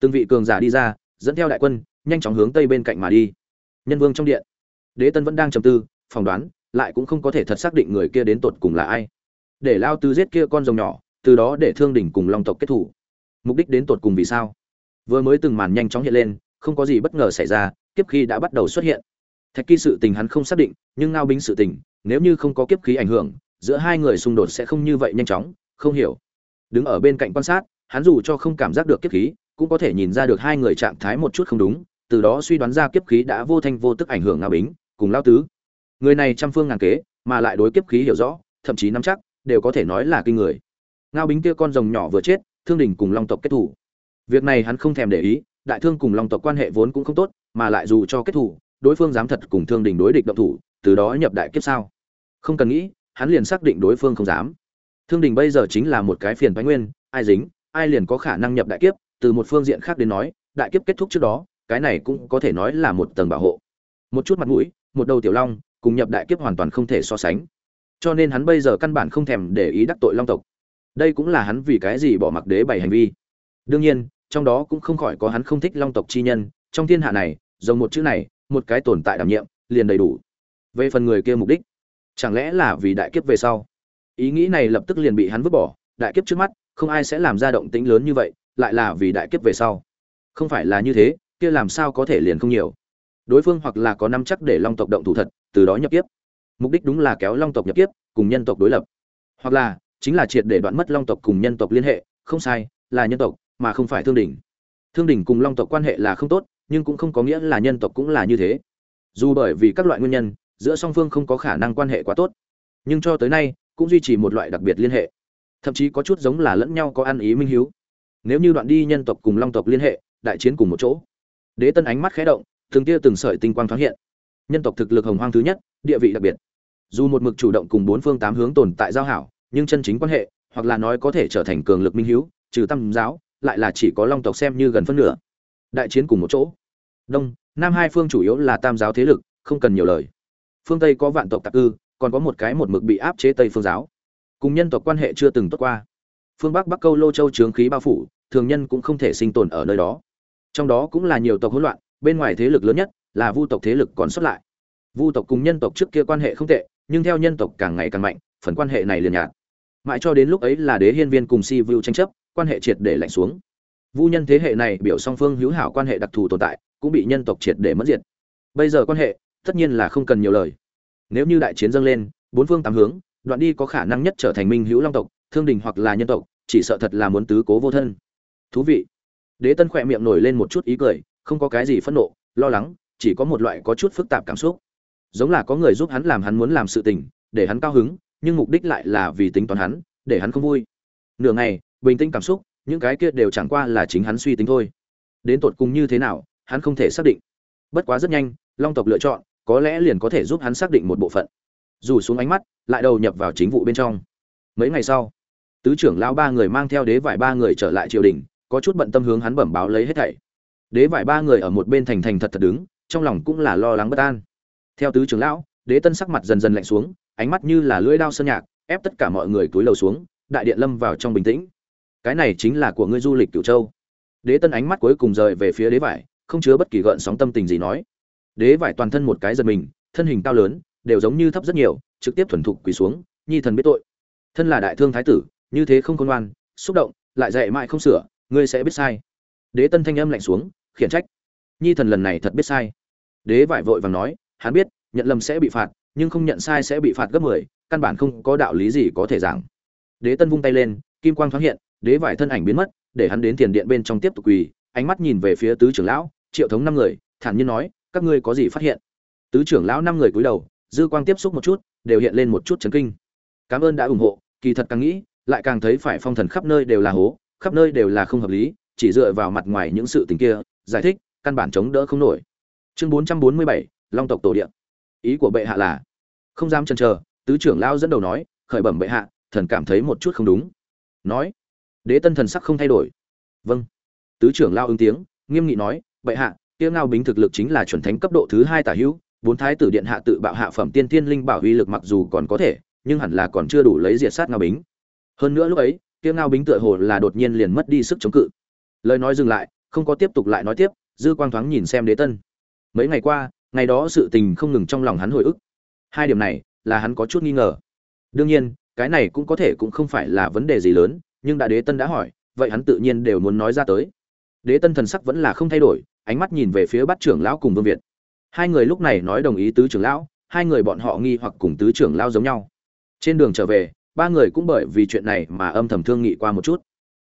A: Từng vị cường giả đi ra, dẫn theo đại quân, nhanh chóng hướng tây bên cạnh mà đi. Nhân vương trong điện. Đế tân vẫn đang trầm tư, phỏng đoán, lại cũng không có thể thật xác định người kia đến tột cùng là ai. Để lao tư giết kia con rồng nhỏ, từ đó để thương đỉnh cùng long tộc kết thủ. Mục đích đến tột cùng vì sao? Vừa mới từng màn nhanh chóng hiện lên, không có gì bất ngờ xảy ra Tiếp khi đã bắt đầu xuất hiện thạch kỳ sự tình hắn không xác định, nhưng ngao Bính sự tình, nếu như không có kiếp khí ảnh hưởng, giữa hai người xung đột sẽ không như vậy nhanh chóng, không hiểu. Đứng ở bên cạnh quan sát, hắn dù cho không cảm giác được kiếp khí, cũng có thể nhìn ra được hai người trạng thái một chút không đúng, từ đó suy đoán ra kiếp khí đã vô thanh vô tức ảnh hưởng ngao bính, cùng lao tứ. Người này trăm phương ngàn kế, mà lại đối kiếp khí hiểu rõ, thậm chí nắm chắc, đều có thể nói là kinh người. Ngao bính kia con rồng nhỏ vừa chết, thương đình cùng long tộc kết thủ. Việc này hắn không thèm để ý, đại thương cùng long tộc quan hệ vốn cũng không tốt, mà lại dù cho kết thủ đối phương dám thật cùng thương đình đối địch động thủ, từ đó nhập đại kiếp sao? Không cần nghĩ, hắn liền xác định đối phương không dám. Thương đình bây giờ chính là một cái phiền thoái nguyên, ai dính, ai liền có khả năng nhập đại kiếp, từ một phương diện khác đến nói, đại kiếp kết thúc trước đó, cái này cũng có thể nói là một tầng bảo hộ. Một chút mặt mũi, một đầu tiểu long, cùng nhập đại kiếp hoàn toàn không thể so sánh. Cho nên hắn bây giờ căn bản không thèm để ý đắc tội long tộc. Đây cũng là hắn vì cái gì bỏ mặc đế bảy hành vi. Đương nhiên, trong đó cũng không khỏi có hắn không thích long tộc chi nhân, trong thiên hạ này giống một chữ này một cái tồn tại đảm nhiệm, liền đầy đủ. Về phần người kia mục đích, chẳng lẽ là vì đại kiếp về sau? Ý nghĩ này lập tức liền bị hắn vứt bỏ, đại kiếp trước mắt, không ai sẽ làm ra động tĩnh lớn như vậy, lại là vì đại kiếp về sau. Không phải là như thế, kia làm sao có thể liền không nhiều? Đối phương hoặc là có năm chắc để long tộc động thủ thật, từ đó nhập kiếp. Mục đích đúng là kéo long tộc nhập kiếp, cùng nhân tộc đối lập. Hoặc là, chính là triệt để đoạn mất long tộc cùng nhân tộc liên hệ, không sai, là nhân tộc, mà không phải thương đỉnh. Thương đỉnh cùng long tộc quan hệ là không tốt nhưng cũng không có nghĩa là nhân tộc cũng là như thế. Dù bởi vì các loại nguyên nhân, giữa song phương không có khả năng quan hệ quá tốt. Nhưng cho tới nay, cũng duy trì một loại đặc biệt liên hệ. Thậm chí có chút giống là lẫn nhau có ăn ý minh hiếu. Nếu như đoạn đi nhân tộc cùng long tộc liên hệ, đại chiến cùng một chỗ. Đế tân ánh mắt khẽ động, từng tia từng sợi tinh quang thoáng hiện. Nhân tộc thực lực hồng hoang thứ nhất, địa vị đặc biệt. Dù một mực chủ động cùng bốn phương tám hướng tồn tại giao hảo, nhưng chân chính quan hệ, hoặc là nói có thể trở thành cường lực minh hiếu, trừ tam giáo, lại là chỉ có long tộc xem như gần phân nửa. Đại chiến cùng một chỗ đông, nam hai phương chủ yếu là tam giáo thế lực, không cần nhiều lời. Phương tây có vạn tộc tạc cư, còn có một cái một mực bị áp chế tây phương giáo. Cùng nhân tộc quan hệ chưa từng tốt qua. Phương bắc bắc câu lô châu trướng khí bao phủ, thường nhân cũng không thể sinh tồn ở nơi đó. Trong đó cũng là nhiều tộc hỗn loạn, bên ngoài thế lực lớn nhất là vu tộc thế lực còn xuất lại. Vu tộc cùng nhân tộc trước kia quan hệ không tệ, nhưng theo nhân tộc càng ngày càng mạnh, phần quan hệ này liền nhạt. Mãi cho đến lúc ấy là đế hiên viên cùng si vu tranh chấp, quan hệ triệt để lạnh xuống. Vu nhân thế hệ này biểu song phương hữu hảo quan hệ đặc thù tồn tại cũng bị nhân tộc triệt để mất diệt. Bây giờ quan hệ, tất nhiên là không cần nhiều lời. Nếu như đại chiến dâng lên, bốn phương tám hướng, đoạn đi có khả năng nhất trở thành minh hữu long tộc, thương đình hoặc là nhân tộc, chỉ sợ thật là muốn tứ cố vô thân. Thú vị. Đế tân khỏe miệng nổi lên một chút ý cười, không có cái gì phẫn nộ, lo lắng, chỉ có một loại có chút phức tạp cảm xúc. Giống là có người giúp hắn làm hắn muốn làm sự tình, để hắn cao hứng, nhưng mục đích lại là vì tính toán hắn, để hắn không vui. Nửa ngày, bình tĩnh cảm xúc, những cái kia đều chẳng qua là chính hắn suy tính thôi. Đến tột cùng như thế nào hắn không thể xác định. Bất quá rất nhanh, long tộc lựa chọn, có lẽ liền có thể giúp hắn xác định một bộ phận. Dù xuống ánh mắt, lại đầu nhập vào chính vụ bên trong. Mấy ngày sau, tứ trưởng lão ba người mang theo đế vải ba người trở lại triều đình, có chút bận tâm hướng hắn bẩm báo lấy hết thảy. Đế vải ba người ở một bên thành thành thật thật đứng, trong lòng cũng là lo lắng bất an. Theo tứ trưởng lão, đế tân sắc mặt dần dần lạnh xuống, ánh mắt như là lưỡi dao sơn nhạc, ép tất cả mọi người túi lầu xuống, đại điện lâm vào trong bình tĩnh. Cái này chính là của ngươi du lịch cửu châu. Đế tân ánh mắt cuối cùng rời về phía đế vải không chứa bất kỳ gợn sóng tâm tình gì nói. Đế vải toàn thân một cái giật mình, thân hình cao lớn, đều giống như thấp rất nhiều, trực tiếp thuần thục quỳ xuống, nhi thần biết tội. Thân là đại thương thái tử, như thế không khôn ngoan, xúc động, lại dạy mãi không sửa, ngươi sẽ biết sai. Đế tân thanh âm lạnh xuống, khiển trách. Nhi thần lần này thật biết sai. Đế vải vội vàng nói, hắn biết, nhận lầm sẽ bị phạt, nhưng không nhận sai sẽ bị phạt gấp mười, căn bản không có đạo lý gì có thể giảng. Đế tân vung tay lên, kim quang thoáng hiện, đế vải thân ảnh biến mất, để hắn đến tiền điện bên trong tiếp tục quỳ, ánh mắt nhìn về phía tứ trưởng lão triệu thống năm người, thản nhiên nói, các ngươi có gì phát hiện? Tứ trưởng lão năm người cúi đầu, dư quang tiếp xúc một chút, đều hiện lên một chút chấn kinh. Cảm ơn đã ủng hộ, kỳ thật càng nghĩ, lại càng thấy phải phong thần khắp nơi đều là hố, khắp nơi đều là không hợp lý, chỉ dựa vào mặt ngoài những sự tình kia, giải thích, căn bản chống đỡ không nổi. Chương bốn trăm bốn mươi bảy, long tộc tổ điện ý của bệ hạ là, không dám chần chờ, tứ trưởng lão dẫn đầu nói, khởi bẩm bệ hạ, thần cảm thấy một chút không đúng. Nói, đế tân thần sắc không thay đổi. Vâng. Tứ trưởng lao ứng tiếng, nghiêm nghị nói bệ hạ tiêu ngao bính thực lực chính là chuẩn thánh cấp độ thứ hai tả hữu, bốn thái tử điện hạ tự bạo hạ phẩm tiên thiên linh bảo uy lực mặc dù còn có thể, nhưng hẳn là còn chưa đủ lấy diệt sát ngao bính. Hơn nữa lúc ấy tiêu ngao bính tựa hồ là đột nhiên liền mất đi sức chống cự. Lời nói dừng lại, không có tiếp tục lại nói tiếp, dư quang thoáng nhìn xem đế tân. Mấy ngày qua, ngày đó sự tình không ngừng trong lòng hắn hồi ức. Hai điểm này, là hắn có chút nghi ngờ. Đương nhiên, cái này cũng có thể cũng không phải là vấn đề gì lớn, nhưng đại đế tân đã hỏi, vậy hắn tự nhiên đều muốn nói ra tới đế tân thần sắc vẫn là không thay đổi, ánh mắt nhìn về phía bát trưởng lão cùng vương việt. Hai người lúc này nói đồng ý tứ trưởng lão, hai người bọn họ nghi hoặc cùng tứ trưởng lão giống nhau. Trên đường trở về, ba người cũng bởi vì chuyện này mà âm thầm thương nghị qua một chút.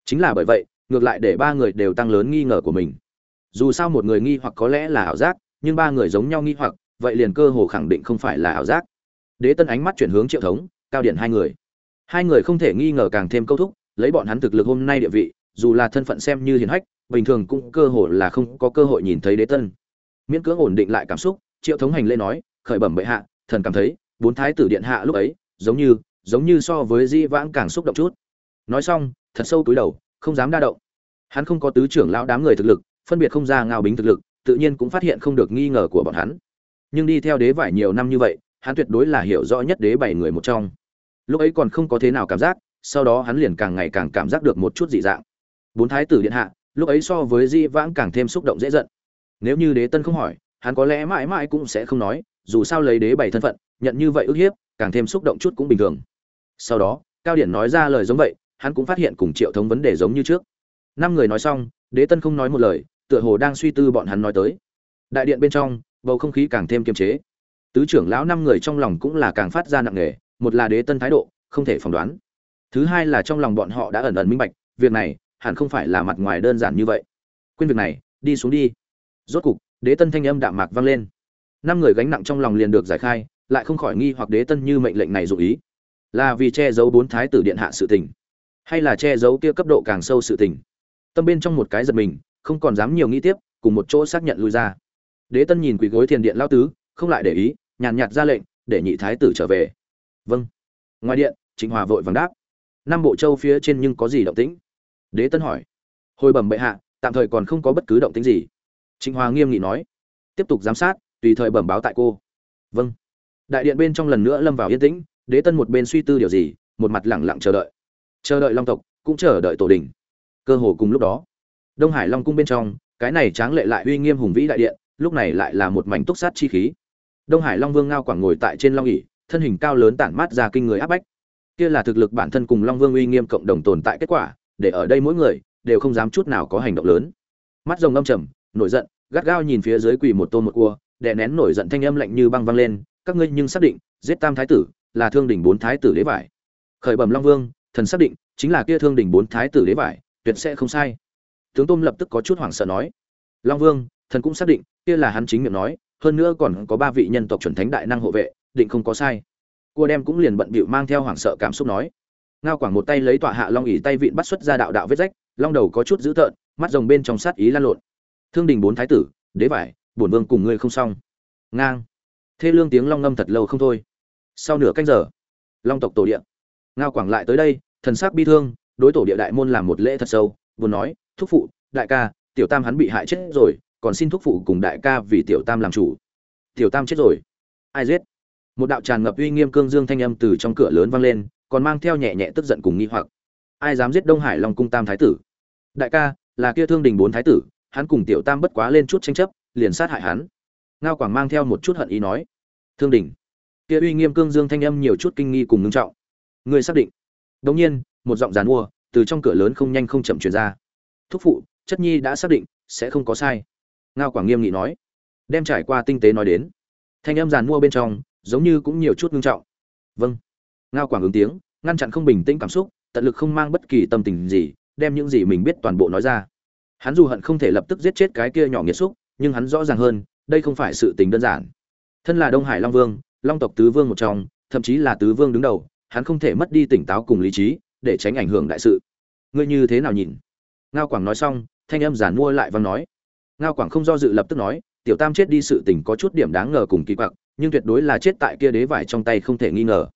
A: Chính là bởi vậy, ngược lại để ba người đều tăng lớn nghi ngờ của mình. Dù sao một người nghi hoặc có lẽ là ảo giác, nhưng ba người giống nhau nghi hoặc, vậy liền cơ hồ khẳng định không phải là ảo giác. Đế tân ánh mắt chuyển hướng triệu thống, cao điển hai người. Hai người không thể nghi ngờ càng thêm câu thúc, lấy bọn hắn thực lực hôm nay địa vị, dù là thân phận xem như hiền hách bình thường cũng cơ hội là không có cơ hội nhìn thấy đế tân. Miễn cưỡng ổn định lại cảm xúc, triệu thống hành lê nói, khởi bẩm bệ hạ, thần cảm thấy, bốn thái tử điện hạ lúc ấy, giống như giống như so với di vãng càng xúc động chút. Nói xong, thật sâu túi đầu, không dám đa động. Hắn không có tứ trưởng lão đám người thực lực, phân biệt không ra ngao bính thực lực, tự nhiên cũng phát hiện không được nghi ngờ của bọn hắn. Nhưng đi theo đế vải nhiều năm như vậy, hắn tuyệt đối là hiểu rõ nhất đế bảy người một trong. Lúc ấy còn không có thế nào cảm giác, sau đó hắn liền càng ngày càng cảm giác được một chút dị dạng. Bốn thái tử điện hạ lúc ấy so với di vãng càng thêm xúc động dễ giận. Nếu như đế tân không hỏi, hắn có lẽ mãi mãi cũng sẽ không nói, dù sao lấy đế bảy thân phận, nhận như vậy ức hiếp, càng thêm xúc động chút cũng bình thường. Sau đó, cao điển nói ra lời giống vậy, hắn cũng phát hiện cùng triệu thống vấn đề giống như trước. Năm người nói xong, đế tân không nói một lời, tựa hồ đang suy tư bọn hắn nói tới. Đại điện bên trong, bầu không khí càng thêm kiềm chế. Tứ trưởng lão năm người trong lòng cũng là càng phát ra nặng nề, một là đế tân thái độ, không thể phỏng đoán. Thứ hai là trong lòng bọn họ đã ẩn ẩn minh bạch, việc này hẳn không phải là mặt ngoài đơn giản như vậy. Quên việc này, đi xuống đi. Rốt cục, đế tân thanh âm đạm mạc vang lên. Năm người gánh nặng trong lòng liền được giải khai, lại không khỏi nghi hoặc đế tân như mệnh lệnh này dụ ý. Là vì che giấu bốn thái tử điện hạ sự tình, hay là che giấu kia cấp độ càng sâu sự tình? Tâm bên trong một cái giật mình, không còn dám nhiều nghĩ tiếp, cùng một chỗ xác nhận lui ra. Đế tân nhìn quỳ gối thiền điện lao tứ, không lại để ý, nhàn nhạt ra lệnh, để nhị thái tử trở về. Vâng. Ngoài điện, trịnh hòa vội vàng đáp. Năm bộ châu phía trên nhưng có gì động tĩnh? Đế tân hỏi. Hồi bẩm bệ hạ, tạm thời còn không có bất cứ động tĩnh gì. Trịnh hòa nghiêm nghị nói. Tiếp tục giám sát, tùy thời bẩm báo tại cô. Vâng. Đại điện bên trong lần nữa lâm vào yên tĩnh, đế tân một bên suy tư điều gì, một mặt lẳng lặng chờ đợi. Chờ đợi long tộc, cũng chờ đợi tổ đình. Cơ hồ cùng lúc đó, đông hải long cung bên trong, cái này tráng lệ lại uy nghiêm hùng vĩ đại điện, lúc này lại là một mảnh túc sát chi khí. Đông hải long vương ngao quảng ngồi tại trên long ỉ thân hình cao lớn tản mát ra kinh người áp bách. Kia là thực lực bản thân cùng long vương uy nghiêm cộng đồng tồn tại kết quả để ở đây mỗi người đều không dám chút nào có hành động lớn. Mắt rồng âm trầm, nổi giận, gắt gao nhìn phía dưới quỳ một tôm một cua, đè nén nổi giận thanh âm lạnh như băng văng lên, các ngươi nhưng xác định, giết tam thái tử là thương đỉnh bốn thái tử đế vải. Khởi bẩm long vương, thần xác định, chính là kia thương đỉnh bốn thái tử đế vải, tuyệt sẽ không sai. Tướng tôm lập tức có chút hoảng sợ nói. Long vương, thần cũng xác định, kia là hắn chính miệng nói, hơn nữa còn có ba vị nhân tộc chuẩn thánh đại năng hộ vệ, định không có sai. Cua đem cũng liền bận bịu mang theo hoảng sợ cảm xúc nói ngao quảng một tay lấy tọa hạ long ỉ tay vịn bắt xuất ra đạo đạo vết rách, long đầu có chút dữ tợn, mắt rồng bên trong sát ý lan lộn. Thương đình bốn thái tử, đế vải, bổn vương cùng ngươi không xong. Ngang. Thê lương tiếng long ngâm thật lâu không thôi. Sau nửa canh giờ, long tộc tổ địa. Ngao quảng lại tới đây, thần sắc bi thương, đối tổ địa đại môn làm một lễ thật sâu, buồn nói, thúc phụ, đại ca, tiểu tam hắn bị hại chết rồi, còn xin thúc phụ cùng đại ca vì tiểu tam làm chủ. Tiểu tam chết rồi. Ai giết? Một đạo tràn ngập uy nghiêm cương dương thanh âm từ trong cửa lớn vang lên còn mang theo nhẹ nhẹ tức giận cùng nghi hoặc. Ai dám giết đông hải long cung tam thái tử? Đại ca, là kia thương đình bốn thái tử, hắn cùng tiểu tam bất quá lên chút tranh chấp, liền sát hại hắn. Ngao quảng mang theo một chút hận ý nói. Thương đình, kia uy nghiêm cương dương thanh âm nhiều chút kinh nghi cùng ngưng trọng. Người xác định. Đống nhiên, một giọng giàn mua từ trong cửa lớn không nhanh không chậm truyền ra. Thúc phụ, chất nhi đã xác định, sẽ không có sai. Ngao quảng nghiêm nghị nói. Đem trải qua tinh tế nói đến. Thanh âm giàn mua bên trong, giống như cũng nhiều chút ngưng trọng. Vâng ngao quảng ứng tiếng, ngăn chặn không bình tĩnh cảm xúc, tận lực không mang bất kỳ tâm tình gì, đem những gì mình biết toàn bộ nói ra. Hắn dù hận không thể lập tức giết chết cái kia nhỏ nghiệt xúc, nhưng hắn rõ ràng hơn, đây không phải sự tình đơn giản. Thân là đông hải long vương, long tộc tứ vương một trong, thậm chí là tứ vương đứng đầu, hắn không thể mất đi tỉnh táo cùng lý trí, để tránh ảnh hưởng đại sự. Ngươi như thế nào nhìn? Ngao quảng nói xong, thanh âm giản mua lại văn nói. Ngao quảng không do dự lập tức nói, tiểu tam chết đi sự tình có chút điểm đáng ngờ cùng kỳ quặc, nhưng tuyệt đối là chết tại kia đế vải trong tay không thể nghi ngờ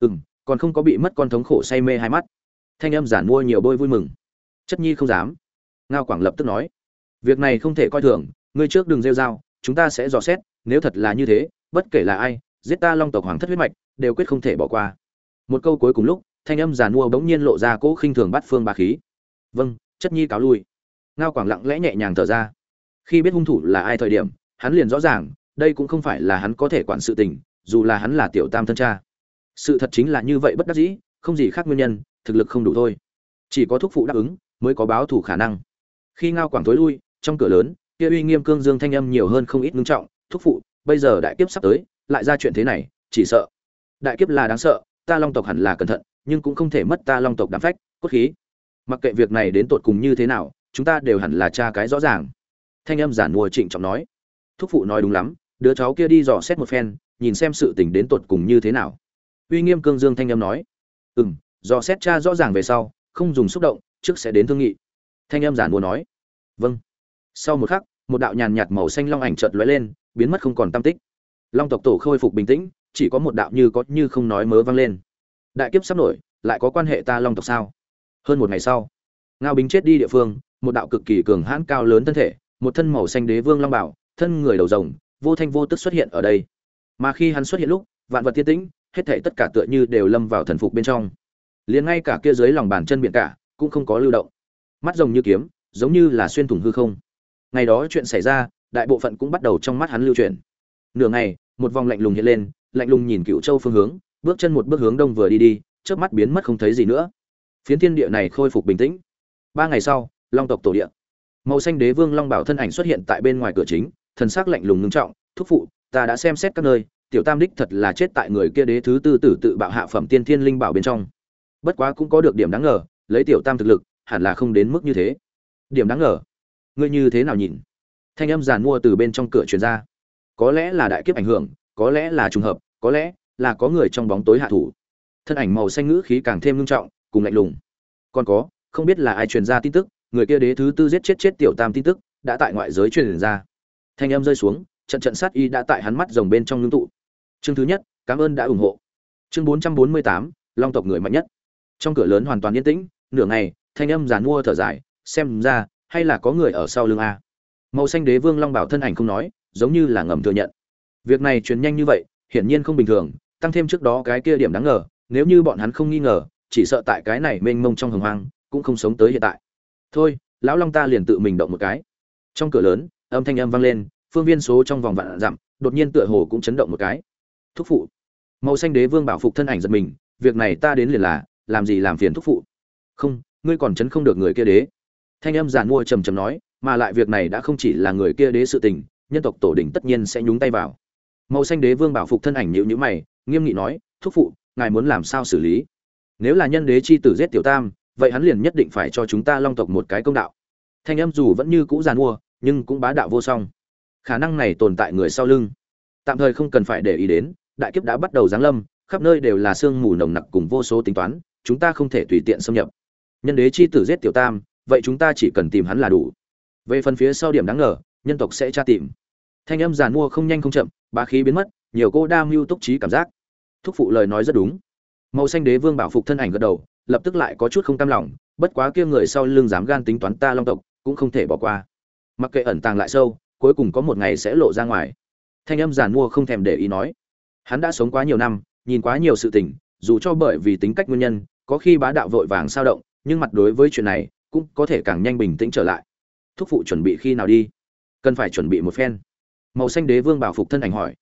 A: ừ m còn không có bị mất con thống khổ say mê hai mắt. Thanh âm giản mua nhiều bôi vui mừng. Chất nhi không dám. Ngao quảng lập tức nói, việc này không thể coi thường, ngươi trước đừng rêu dao chúng ta sẽ dò xét, nếu thật là như thế, bất kể là ai, giết ta long tộc hoàng thất huyết mạch, đều quyết không thể bỏ qua. Một câu cuối cùng lúc, thanh âm giàn mua bỗng nhiên lộ ra cỗ khinh thường bắt phương ba khí. Vâng chất nhi cáo lui. Ngao quảng lặng lẽ nhẹ nhàng thở ra. Khi biết hung thủ là ai thời điểm, hắn liền rõ ràng, đây cũng không phải là hắn có thể quản sự tình, dù là hắn là tiểu tam thân cha sự thật chính là như vậy bất đắc dĩ, không gì khác nguyên nhân, thực lực không đủ thôi. Chỉ có thúc phụ đáp ứng, mới có báo thủ khả năng. Khi ngao quảng tối lui, trong cửa lớn, kia uy nghiêm cương dương thanh âm nhiều hơn không ít ngưng trọng, thúc phụ, bây giờ đại kiếp sắp tới, lại ra chuyện thế này, chỉ sợ. Đại kiếp là đáng sợ, ta long tộc hẳn là cẩn thận, nhưng cũng không thể mất ta long tộc đám phách, cốt khí. Mặc kệ việc này đến tột cùng như thế nào, chúng ta đều hẳn là cha cái rõ ràng. Thanh âm giản mùa trịnh trọng nói. Thúc phụ nói đúng lắm, đứa cháu kia đi dò xét một phen, nhìn xem sự tình đến tột cùng như thế nào uy nghiêm cương dương thanh âm nói. Ừ m xét cha rõ ràng về sau, không dùng xúc động, trước sẽ đến thương nghị. Thanh âm giản mùa nói. Vâng. Sau một khắc, một đạo nhàn nhạt màu xanh long ảnh chợt lóe lên, biến mất không còn tam tích. Long tộc tổ khôi phục bình tĩnh, chỉ có một đạo như có như không nói mớ vang lên. Đại kiếp sắp nổi, lại có quan hệ ta long tộc sao? Hơn một ngày sau, ngao bính chết đi địa phương, một đạo cực kỳ cường hãn cao lớn thân thể, một thân màu xanh đế vương long bảo, thân người đầu rồng, vô thanh vô tức xuất hiện ở đây. Mà khi hắn xuất hiện lúc, vạn vật tiên tĩnh hết thảy tất cả tựa như đều lâm vào thần phục bên trong. Liền ngay cả kia dưới lòng bàn chân biển cả, cũng không có lưu động. Mắt rồng như kiếm, giống như là xuyên thủng hư không. Ngày đó chuyện xảy ra, đại bộ phận cũng bắt đầu trong mắt hắn lưu truyền nửa ngày, một vòng lạnh lùng hiện lên, lạnh lùng nhìn cựu châu phương hướng, bước chân một bước hướng đông vừa đi đi trước mắt biến mất không thấy gì nữa. Phiến thiên địa này khôi phục bình tĩnh. Ba ngày sau, long tộc tổ địa. Màu xanh đế vương long bảo thân ảnh xuất hiện tại bên ngoài cửa chính, thần sắc lạnh lùng ngưng trọng, thúc phụ, ta đã xem xét các nơi tiểu tam đích thật là chết tại người kia đế thứ tư tử tự bạo hạ phẩm tiên thiên linh bảo bên trong. Bất quá cũng có được điểm đáng ngờ, lấy tiểu tam thực lực, hẳn là không đến mức như thế. Điểm đáng ngờ? Ngươi như thế nào nhìn? Thanh âm giàn mua từ bên trong cửa truyền ra. Có lẽ là đại kiếp ảnh hưởng, có lẽ là trùng hợp, có lẽ là có người trong bóng tối hạ thủ. Thân ảnh màu xanh ngữ khí càng thêm nghiêm trọng, cùng lạnh lùng. Còn có, không biết là ai truyền ra tin tức, người kia đế thứ tư giết chết chết tiểu tam tin tức, đã tại ngoại giới truyền ra. Thanh âm rơi xuống, trận trận sát y đã tại hắn mắt rồng bên trong ngưng tụ chương thứ nhất, cảm ơn đã ủng hộ. Chương bốn trăm bốn mươi tám, long tộc người mạnh nhất. Trong cửa lớn hoàn toàn yên tĩnh, nửa ngày, thanh âm giàn mua thở dài, xem ra, hay là có người ở sau lưng a. Màu xanh đế vương long bảo thân ảnh không nói, giống như là ngầm thừa nhận. Việc này truyền nhanh như vậy, hiển nhiên không bình thường, tăng thêm trước đó cái kia điểm đáng ngờ, nếu như bọn hắn không nghi ngờ, chỉ sợ tại cái này mênh mông trong hồng hoang, cũng không sống tới hiện tại. Thôi, lão long ta liền tự mình động một cái. Trong cửa lớn, âm thanh âm vang lên, phương viên số trong vòng vạn dặm, đột nhiên tựa hồ cũng chấn động một cái thúc phụ. Màu xanh đế vương bảo phục thân ảnh giật mình, việc này ta đến liền là, làm gì làm phiền thúc phụ? Không, ngươi còn chấn không được người kia đế. Thanh âm giàn mua trầm trầm nói, mà lại việc này đã không chỉ là người kia đế sự tình, nhân tộc tổ đình tất nhiên sẽ nhúng tay vào. Màu xanh đế vương bảo phục thân ảnh nhịu nhữ mày, nghiêm nghị nói, thúc phụ, ngài muốn làm sao xử lý? Nếu là nhân đế chi tử giết tiểu tam, vậy hắn liền nhất định phải cho chúng ta long tộc một cái công đạo. Thanh âm dù vẫn như cũ giàn mua, nhưng cũng bá đạo vô song. Khả năng này tồn tại người sau lưng. Tạm thời không cần phải để ý đến đại kiếp đã bắt đầu giáng lâm, khắp nơi đều là sương mù nồng nặc cùng vô số tính toán, chúng ta không thể tùy tiện xâm nhập. Nhân đế chi tử giết tiểu tam, vậy chúng ta chỉ cần tìm hắn là đủ. Về phần phía sau điểm đáng ngờ, nhân tộc sẽ tra tìm. Thanh âm giàn mua không nhanh không chậm, bá khí biến mất, nhiều cô đa mưu túc trí cảm giác. Thúc phụ lời nói rất đúng. Màu xanh đế vương bảo phục thân ảnh gật đầu, lập tức lại có chút không tam lòng, bất quá kia người sau lưng dám gan tính toán ta long tộc, cũng không thể bỏ qua. Mặc kệ ẩn tàng lại sâu, cuối cùng có một ngày sẽ lộ ra ngoài. Thanh âm giàn mua không thèm để ý nói hắn đã sống quá nhiều năm, nhìn quá nhiều sự tình, dù cho bởi vì tính cách nguyên nhân, có khi bá đạo vội vàng sao động, nhưng mặt đối với chuyện này, cũng có thể càng nhanh bình tĩnh trở lại. Thúc phụ chuẩn bị khi nào đi? Cần phải chuẩn bị một phen. Màu xanh đế vương bảo phục thân ảnh hỏi.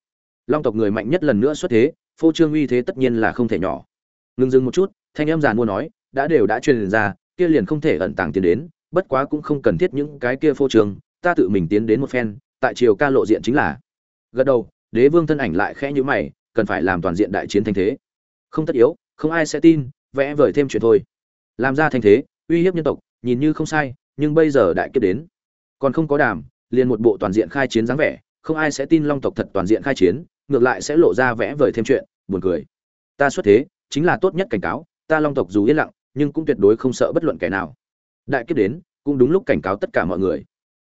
A: Long tộc người mạnh nhất lần nữa xuất thế, phô trương uy thế tất nhiên là không thể nhỏ. Ngừng dừng một chút, thanh em giàn mua nói, đã đều đã truyền ra, kia liền không thể ẩn tàng tiến đến, bất quá cũng không cần thiết những cái kia phô trương, ta tự mình tiến đến một phen, tại triều ca lộ diện chính là. Gật đầu, đế vương thân ảnh lại khẽ nhữ mày cần phải làm toàn diện đại chiến thanh thế. Không tất yếu, không ai sẽ tin, vẽ vời thêm chuyện thôi. Làm ra thanh thế, uy hiếp nhân tộc, nhìn như không sai, nhưng bây giờ đại kiếp đến. Còn không có đàm, liền một bộ toàn diện khai chiến dáng vẻ, không ai sẽ tin long tộc thật toàn diện khai chiến, ngược lại sẽ lộ ra vẽ vời thêm chuyện, buồn cười. Ta xuất thế, chính là tốt nhất cảnh cáo, ta long tộc dù yên lặng, nhưng cũng tuyệt đối không sợ bất luận kẻ nào. Đại kiếp đến, cũng đúng lúc cảnh cáo tất cả mọi người.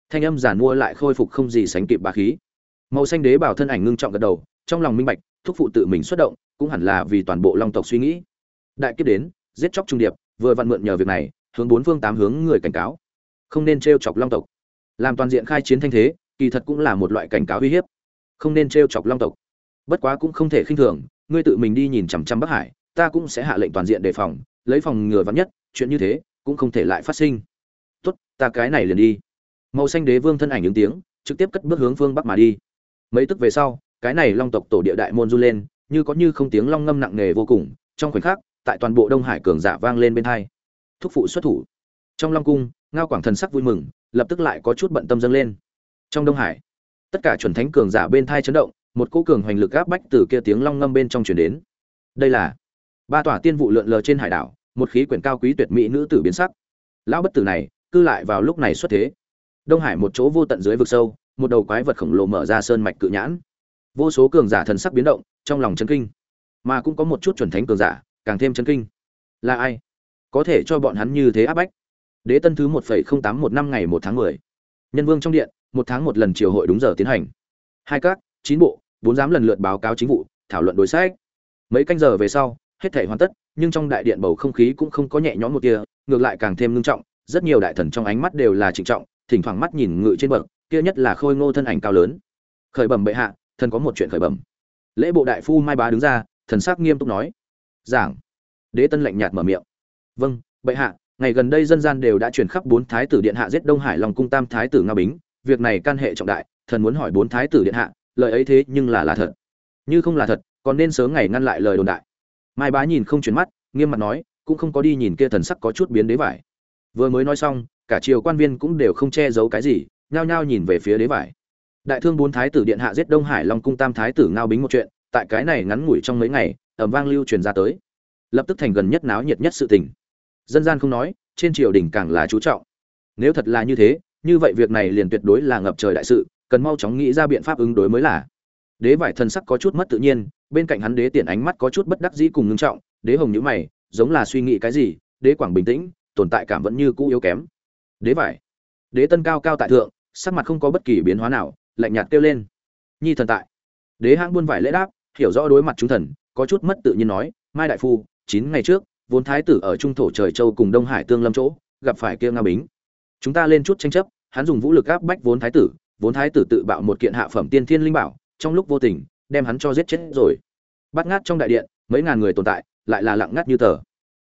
A: Thanh âm giản mua lại khôi phục không gì sánh kịp bá khí. Màu xanh đế bảo thân ảnh ngưng trọng gật đầu, trong lòng minh bạch thúc phụ tự mình xuất động, cũng hẳn là vì toàn bộ long tộc suy nghĩ. Đại kiếp đến, giết chóc trung điệp, vừa vặn mượn nhờ việc này, hướng bốn phương tám hướng người cảnh cáo. Không nên t chọc long tộc. Làm toàn diện khai chiến thanh thế, kỳ thật cũng là một loại cảnh cáo uy hiếp. Không nên t chọc long tộc. Bất quá cũng không thể khinh thường, ngươi tự mình đi nhìn chằm chằm bắc hải, ta cũng sẽ hạ lệnh toàn diện đề phòng, lấy phòng ngừa vắn nhất, chuyện như thế cũng không thể lại phát sinh. Tốt, ta cái này liền đi. Màu xanh đế vương thân ảnh ứng tiếng, trực tiếp cất bước hướng phương bắc mà đi. Mấy tức về sau cái này long tộc tổ địa đại môn run lên, như có như không tiếng long ngâm nặng nề vô cùng, trong khoảnh khắc, tại toàn bộ đông hải cường giả vang lên bên hai. Thúc phụ xuất thủ. Trong long cung, ngao quảng thần sắc vui mừng, lập tức lại có chút bận tâm dâng lên. Trong đông hải, tất cả chuẩn thánh cường giả bên thai chấn động, một cỗ cường hoành lực áp bách từ kia tiếng long ngâm bên trong truyền đến. Đây là ba tòa tiên vụ lượn lờ trên hải đảo, một khí quyển cao quý tuyệt mỹ nữ tử biến sắc. Lão bất tử này cư lại vào lúc này xuất thế. Đông hải một chỗ vô tận dưới vực sâu, một đầu quái vật khổng lồ mở ra sơn mạch cự nhãn vô số cường giả thần sắc biến động, trong lòng chấn kinh. Mà cũng có một chút chuẩn thánh cường giả, càng thêm chấn kinh. Là ai? Có thể cho bọn hắn như thế áp bách. Đế tân thứ một phẩy không tám một năm ngày một tháng mười. Nhân vương trong điện, một tháng một lần triều hội đúng giờ tiến hành. Hai các, chín bộ, bốn giám lần lượt báo cáo chính vụ, thảo luận đối sách. Mấy canh giờ về sau, hết thể hoàn tất, nhưng trong đại điện bầu không khí cũng không có nhẹ nhõm một kia ngược lại càng thêm ngưng trọng, rất nhiều đại thần trong ánh mắt đều là trịnh trọng, thỉnh thoảng mắt nhìn ngự trên bậc, kia nhất là khôi ngô thân ảnh cao lớn. Khởi bẩm bệ hạ thần có một chuyện khởi bẩm. Lễ bộ đại phu mai bá đứng ra, thần sắc nghiêm túc nói. Giảng. Đế tân lạnh nhạt mở miệng. Vâng bệ hạ, ngày gần đây dân gian đều đã truyền khắp bốn thái tử điện hạ giết đông hải long cung tam thái tử nga bính. Việc này can hệ trọng đại, thần muốn hỏi bốn thái tử điện hạ, lời ấy thế nhưng là là thật. Như không là thật, còn nên sớm ngày ngăn lại lời đồn đại. Mai bá nhìn không chuyển mắt, nghiêm mặt nói, cũng không có đi nhìn kia thần sắc có chút biến đế vải. Vừa mới nói xong, cả triều quan viên cũng đều không che giấu cái gì, nhao nhao nhìn về phía đế vải đại thương bốn thái tử điện hạ giết đông hải long cung tam thái tử ngao bính một chuyện, tại cái này ngắn ngủi trong mấy ngày ẩm vang lưu truyền ra tới. Lập tức thành gần nhất náo nhiệt nhất sự tình. Dân gian không nói, trên triều đình càng là chú trọng. Nếu thật là như thế, như vậy việc này liền tuyệt đối là ngập trời đại sự, cần mau chóng nghĩ ra biện pháp ứng đối mới là. Đế vải thần sắc có chút mất tự nhiên, bên cạnh hắn đế tiền ánh mắt có chút bất đắc dĩ cùng ngưng trọng, đế hồng nhữ mày, giống là suy nghĩ cái gì, đế quảng bình tĩnh, tồn tại cảm vẫn như cũ yếu kém. Đế vải. Đế tân cao cao tại thượng, sắc mặt không có bất kỳ biến hóa nào lạnh nhạt kêu lên. Nhi thần tại. Đế hãng buôn vải lễ đáp, hiểu rõ đối mặt chúng thần, có chút mất tự nhiên nói, mai đại phu, chín ngày trước, vốn thái tử ở trung thổ trời châu cùng đông hải tương lâm chỗ, gặp phải kia nga bính. Chúng ta lên chút tranh chấp, hắn dùng vũ lực áp bách vốn thái tử, vốn thái tử tự bạo một kiện hạ phẩm tiên thiên linh bảo, trong lúc vô tình, đem hắn cho giết chết rồi. Bắt ngát trong đại điện, mấy ngàn người tồn tại, lại là lặng ngắt như tờ.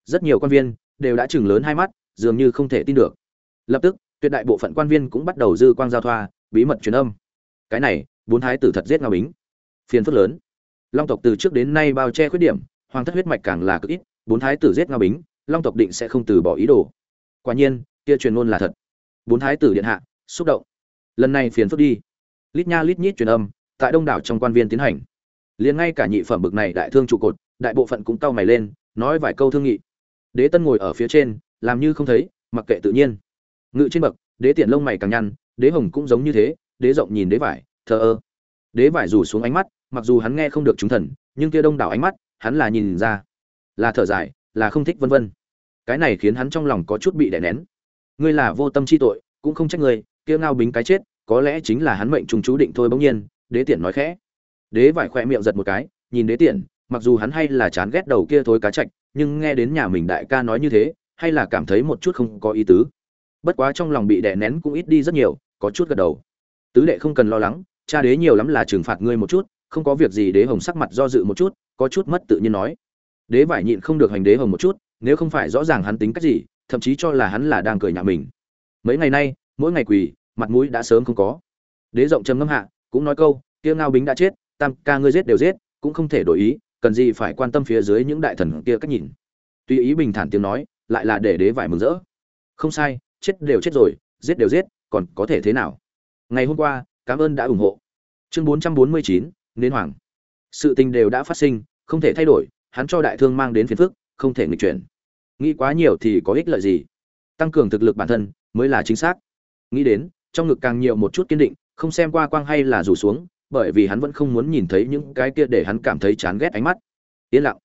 A: Rất nhiều quan viên, đều đã chừng lớn hai mắt, dường như không thể tin được. Lập tức, tuyệt đại bộ phận quan viên cũng bắt đầu dư quang giao thoa, bí mật truyền âm cái này, bốn thái tử thật giết ngao bính. Phiền phức lớn. Long tộc từ trước đến nay bao che khuyết điểm, hoàng thất huyết mạch càng là cực ít, bốn thái tử giết ngao bính, long tộc định sẽ không từ bỏ ý đồ. Quả nhiên, kia truyền ngôn là thật. Bốn thái tử điện hạ, xúc động. Lần này phiền phức đi. Lít nha lít nhít truyền âm, tại đông đảo trong quan viên tiến hành. Liền ngay cả nhị phẩm bực này đại thương trụ cột, đại bộ phận cũng cau mày lên, nói vài câu thương nghị. Đế tân ngồi ở phía trên, làm như không thấy, mặc kệ tự nhiên. Ngự trên bậc, đế tiện lông mày càng nhăn, đế hồng cũng giống như thế đế rộng nhìn đế vải, thờ ơ. Đế vải rủ xuống ánh mắt, mặc dù hắn nghe không được chúng thần, nhưng kia đông đảo ánh mắt, hắn là nhìn ra. Là thở dài, là không thích vân vân. Cái này khiến hắn trong lòng có chút bị đè nén. Ngươi là vô tâm chi tội, cũng không trách ngươi, kia ngao bính cái chết, có lẽ chính là hắn mệnh trùng chú định thôi bỗng nhiên, đế tiện nói khẽ. Đế vải khoe miệng giật một cái, nhìn đế tiện, mặc dù hắn hay là chán ghét đầu kia thối cá chạch, nhưng nghe đến nhà mình đại ca nói như thế, hay là cảm thấy một chút không có ý tứ. Bất quá trong lòng bị đè nén cũng ít đi rất nhiều, có chút gật đầu tứ đệ không cần lo lắng, cha đế nhiều lắm là trừng phạt ngươi một chút, không có việc gì đế hồng sắc mặt do dự một chút, có chút mất tự nhiên nói. Đế vải nhịn không được hành đế hồng một chút, nếu không phải rõ ràng hắn tính cách gì, thậm chí cho là hắn là đang cười nhạo mình. Mấy ngày nay, mỗi ngày quỳ, mặt mũi đã sớm không có. Đế rộng trầm ngâm hạ, cũng nói câu, kia ngao bính đã chết, tam ca ngươi giết đều giết, cũng không thể đổi ý, cần gì phải quan tâm phía dưới những đại thần kia cách nhìn. Tuy ý bình thản tiếng nói, lại là để đế vải mừng rỡ. Không sai, chết đều chết rồi, giết đều giết, còn có thể thế nào? Ngày hôm qua, cảm ơn đã ủng hộ. Chương bốn trăm bốn mươi chín, nên hoàng. Sự tình đều đã phát sinh, không thể thay đổi, hắn cho đại thương mang đến phiền phức, không thể nghịch chuyển. Nghĩ quá nhiều thì có ích lợi gì? Tăng cường thực lực bản thân mới là chính xác. Nghĩ đến, trong ngực càng nhiều một chút kiên định, không xem qua quang hay là rủ xuống, bởi vì hắn vẫn không muốn nhìn thấy những cái kia để hắn cảm thấy chán ghét ánh mắt. Yên lặng.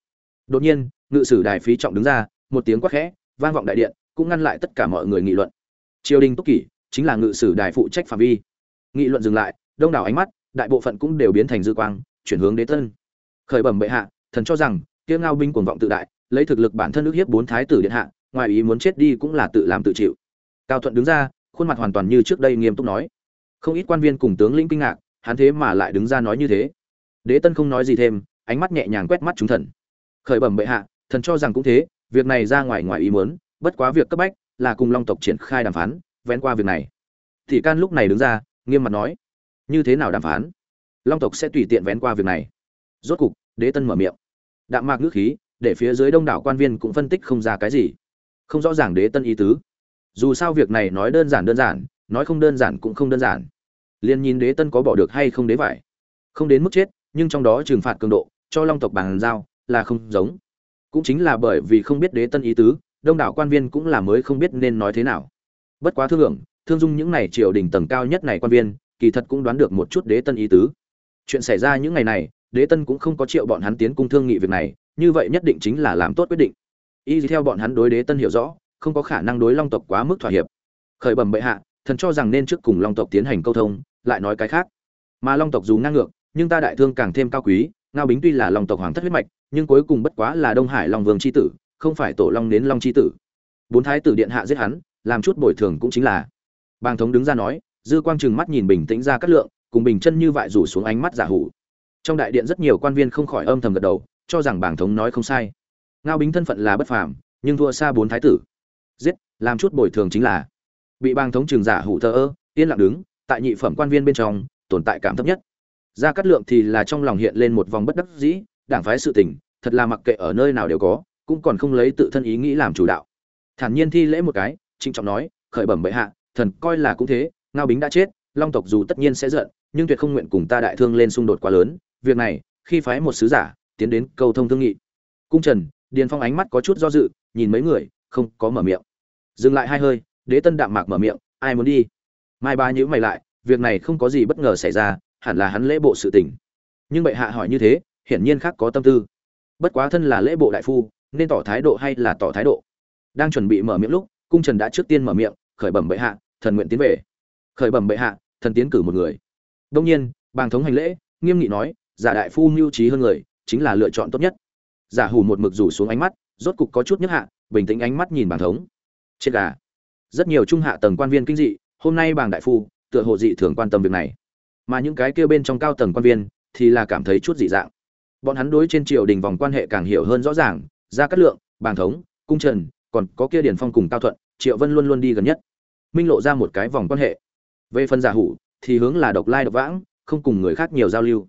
A: Đột nhiên, ngự sử đài phí trọng đứng ra, một tiếng quát khẽ, vang vọng đại điện, cũng ngăn lại tất cả mọi người nghị luận. Triều đình túc kỷ chính là ngự sử đài phụ trách phạm vi nghị luận dừng lại, đông đảo ánh mắt, đại bộ phận cũng đều biến thành dư quang, chuyển hướng đế tân. Khởi bẩm bệ hạ, thần cho rằng, kia ngao binh cuồng vọng tự đại, lấy thực lực bản thân ước hiếp bốn thái tử điện hạ, ngoài ý muốn chết đi cũng là tự làm tự chịu. Cao thuận đứng ra, khuôn mặt hoàn toàn như trước đây nghiêm túc nói. Không ít quan viên cùng tướng lĩnh kinh ngạc, hắn thế mà lại đứng ra nói như thế. Đế tân không nói gì thêm, ánh mắt nhẹ nhàng quét mắt chúng thần. Khởi bẩm bệ hạ, thần cho rằng cũng thế, việc này ra ngoài ngoài ý muốn, bất quá việc cấp bách là cùng long tộc triển khai đàm phán, vén qua việc này. Thị can lúc này đứng ra nghiêm mặt nói, như thế nào đàm phán? Long tộc sẽ tùy tiện vén qua việc này. Rốt cục, đế tân mở miệng, đạm mạc ngữ khí, để phía dưới đông đảo quan viên cũng phân tích không ra cái gì. Không rõ ràng đế tân ý tứ. Dù sao việc này nói đơn giản đơn giản, nói không đơn giản cũng không đơn giản. Liền nhìn đế tân có bỏ được hay không đế vải? Không đến mức chết, nhưng trong đó trừng phạt cường độ, cho long tộc bàn giao, là không giống. Cũng chính là bởi vì không biết đế tân ý tứ, đông đảo quan viên cũng là mới không biết nên nói thế nào. Bất quá thương hưởng thương dung những này triều đình tầng cao nhất này quan viên, kỳ thật cũng đoán được một chút đế tân ý tứ. Chuyện xảy ra những ngày này, đế tân cũng không có triệu bọn hắn tiến cung thương nghị việc này, như vậy nhất định chính là làm tốt quyết định. Y theo bọn hắn đối đế tân hiểu rõ, không có khả năng đối long tộc quá mức thỏa hiệp. Khởi bẩm bệ hạ, thần cho rằng nên trước cùng long tộc tiến hành câu thông, lại nói cái khác. Mà long tộc dù ngang ngược, nhưng ta đại thương càng thêm cao quý, ngao bính tuy là long tộc hoàng thất huyết mạch, nhưng cuối cùng bất quá là đông hải long vương c h i tử, không phải tổ long đến long c h i tử. Bốn thái tử điện hạ giết hắn, làm chút bồi thường cũng chính là bàng thống đứng ra nói, dư quang trừng mắt nhìn bình tĩnh ra cát lượng, cùng bình chân như vại rủ xuống ánh mắt giả hủ. Trong đại điện rất nhiều quan viên không khỏi âm thầm gật đầu, cho rằng bàng thống nói không sai. Ngao bính thân phận là bất phàm, nhưng thua xa bốn thái tử. Giết, làm chút bồi thường chính là. Bị bàng thống trường giả hủ thờ ơ, yên lặng đứng, tại nhị phẩm quan viên bên trong, tồn tại cảm thấp nhất. Ra cát lượng thì là trong lòng hiện lên một vòng bất đắc dĩ, đảng phái sự tình, thật là mặc kệ ở nơi nào đều có, cũng còn không lấy tự thân ý nghĩ làm chủ đạo. Thản nhiên thi lễ một cái, trịnh trọng nói, khởi bẩm bệ hạ thần coi là cũng thế, ngao bính đã chết, long tộc dù tất nhiên sẽ giận, nhưng tuyệt không nguyện cùng ta đại thương lên xung đột quá lớn. Việc này, khi phái một sứ giả tiến đến cầu thông thương nghị. Cung trần, điền phong ánh mắt có chút do dự, nhìn mấy người, không có mở miệng. Dừng lại hai hơi, đế tân đạm mạc mở miệng, ai muốn đi? Mai ba nhữ mày lại, việc này không có gì bất ngờ xảy ra, hẳn là hắn lễ bộ sự tình. Nhưng bệ hạ hỏi như thế, hiển nhiên khác có tâm tư. Bất quá thân là lễ bộ đại phu, nên tỏ thái độ hay là tỏ thái độ? Đang chuẩn bị mở miệng lúc, cung trần đã trước tiên mở miệng khởi bẩm bệ hạ, thần nguyện tiến về. Khởi bẩm bệ hạ, thần tiến cử một người. Đông nhiên, bàng thống hành lễ, nghiêm nghị nói, giả đại phu mưu trí hơn người, chính là lựa chọn tốt nhất. Giả hủ một mực rủ xuống ánh mắt, rốt cục có chút nhức hạ, bình tĩnh ánh mắt nhìn bàng thống. Chết gà. Rất nhiều trung hạ tầng quan viên kinh dị, hôm nay bàng đại phu, tựa hồ dị thường quan tâm việc này. Mà những cái kia bên trong cao tầng quan viên, thì là cảm thấy chút dị dạng. Bọn hắn đối trên triều đình vòng quan hệ càng hiểu hơn rõ ràng ra cát lượng, bàng thống, cung trần, còn có kia điển phong cùng cao thuận triệu vân luôn luôn đi gần nhất. Minh lộ ra một cái vòng quan hệ. Về phần giả hủ, thì hướng là độc lai độc vãng, không cùng người khác nhiều giao lưu.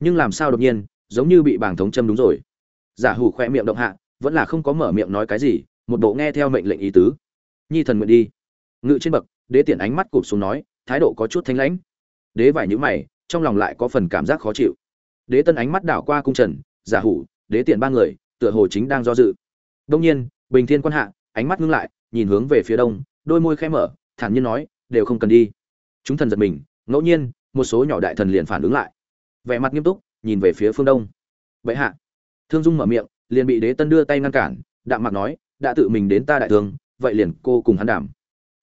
A: Nhưng làm sao đột nhiên, giống như bị bảng thống châm đúng rồi. Giả hủ khoe miệng động hạ, vẫn là không có mở miệng nói cái gì, một bộ nghe theo mệnh lệnh ý tứ. Nhi thần nguyện đi. Ngự trên bậc, đế tiện ánh mắt cụp xuống nói, thái độ có chút thanh lãnh. Đế vải nhữ mày, trong lòng lại có phần cảm giác khó chịu. Đế tân ánh mắt đảo qua cung trần, giả hủ, đế tiện ba người, tựa hồ chính đang do dự. Đông nhiên, bình thiên quan hạ, ánh mắt ngưng lại nhìn hướng về phía đông, đôi môi khẽ mở, thản nhiên nói, đều không cần đi. Chúng thần giật mình, ngẫu nhiên, một số nhỏ đại thần liền phản ứng lại. Vẻ mặt nghiêm túc, nhìn về phía phương đông. Bệ hạ. Thương dung mở miệng, liền bị đế tân đưa tay ngăn cản, đạm mặt nói, đã tự mình đến ta đại thương, vậy liền cô cùng hắn đảm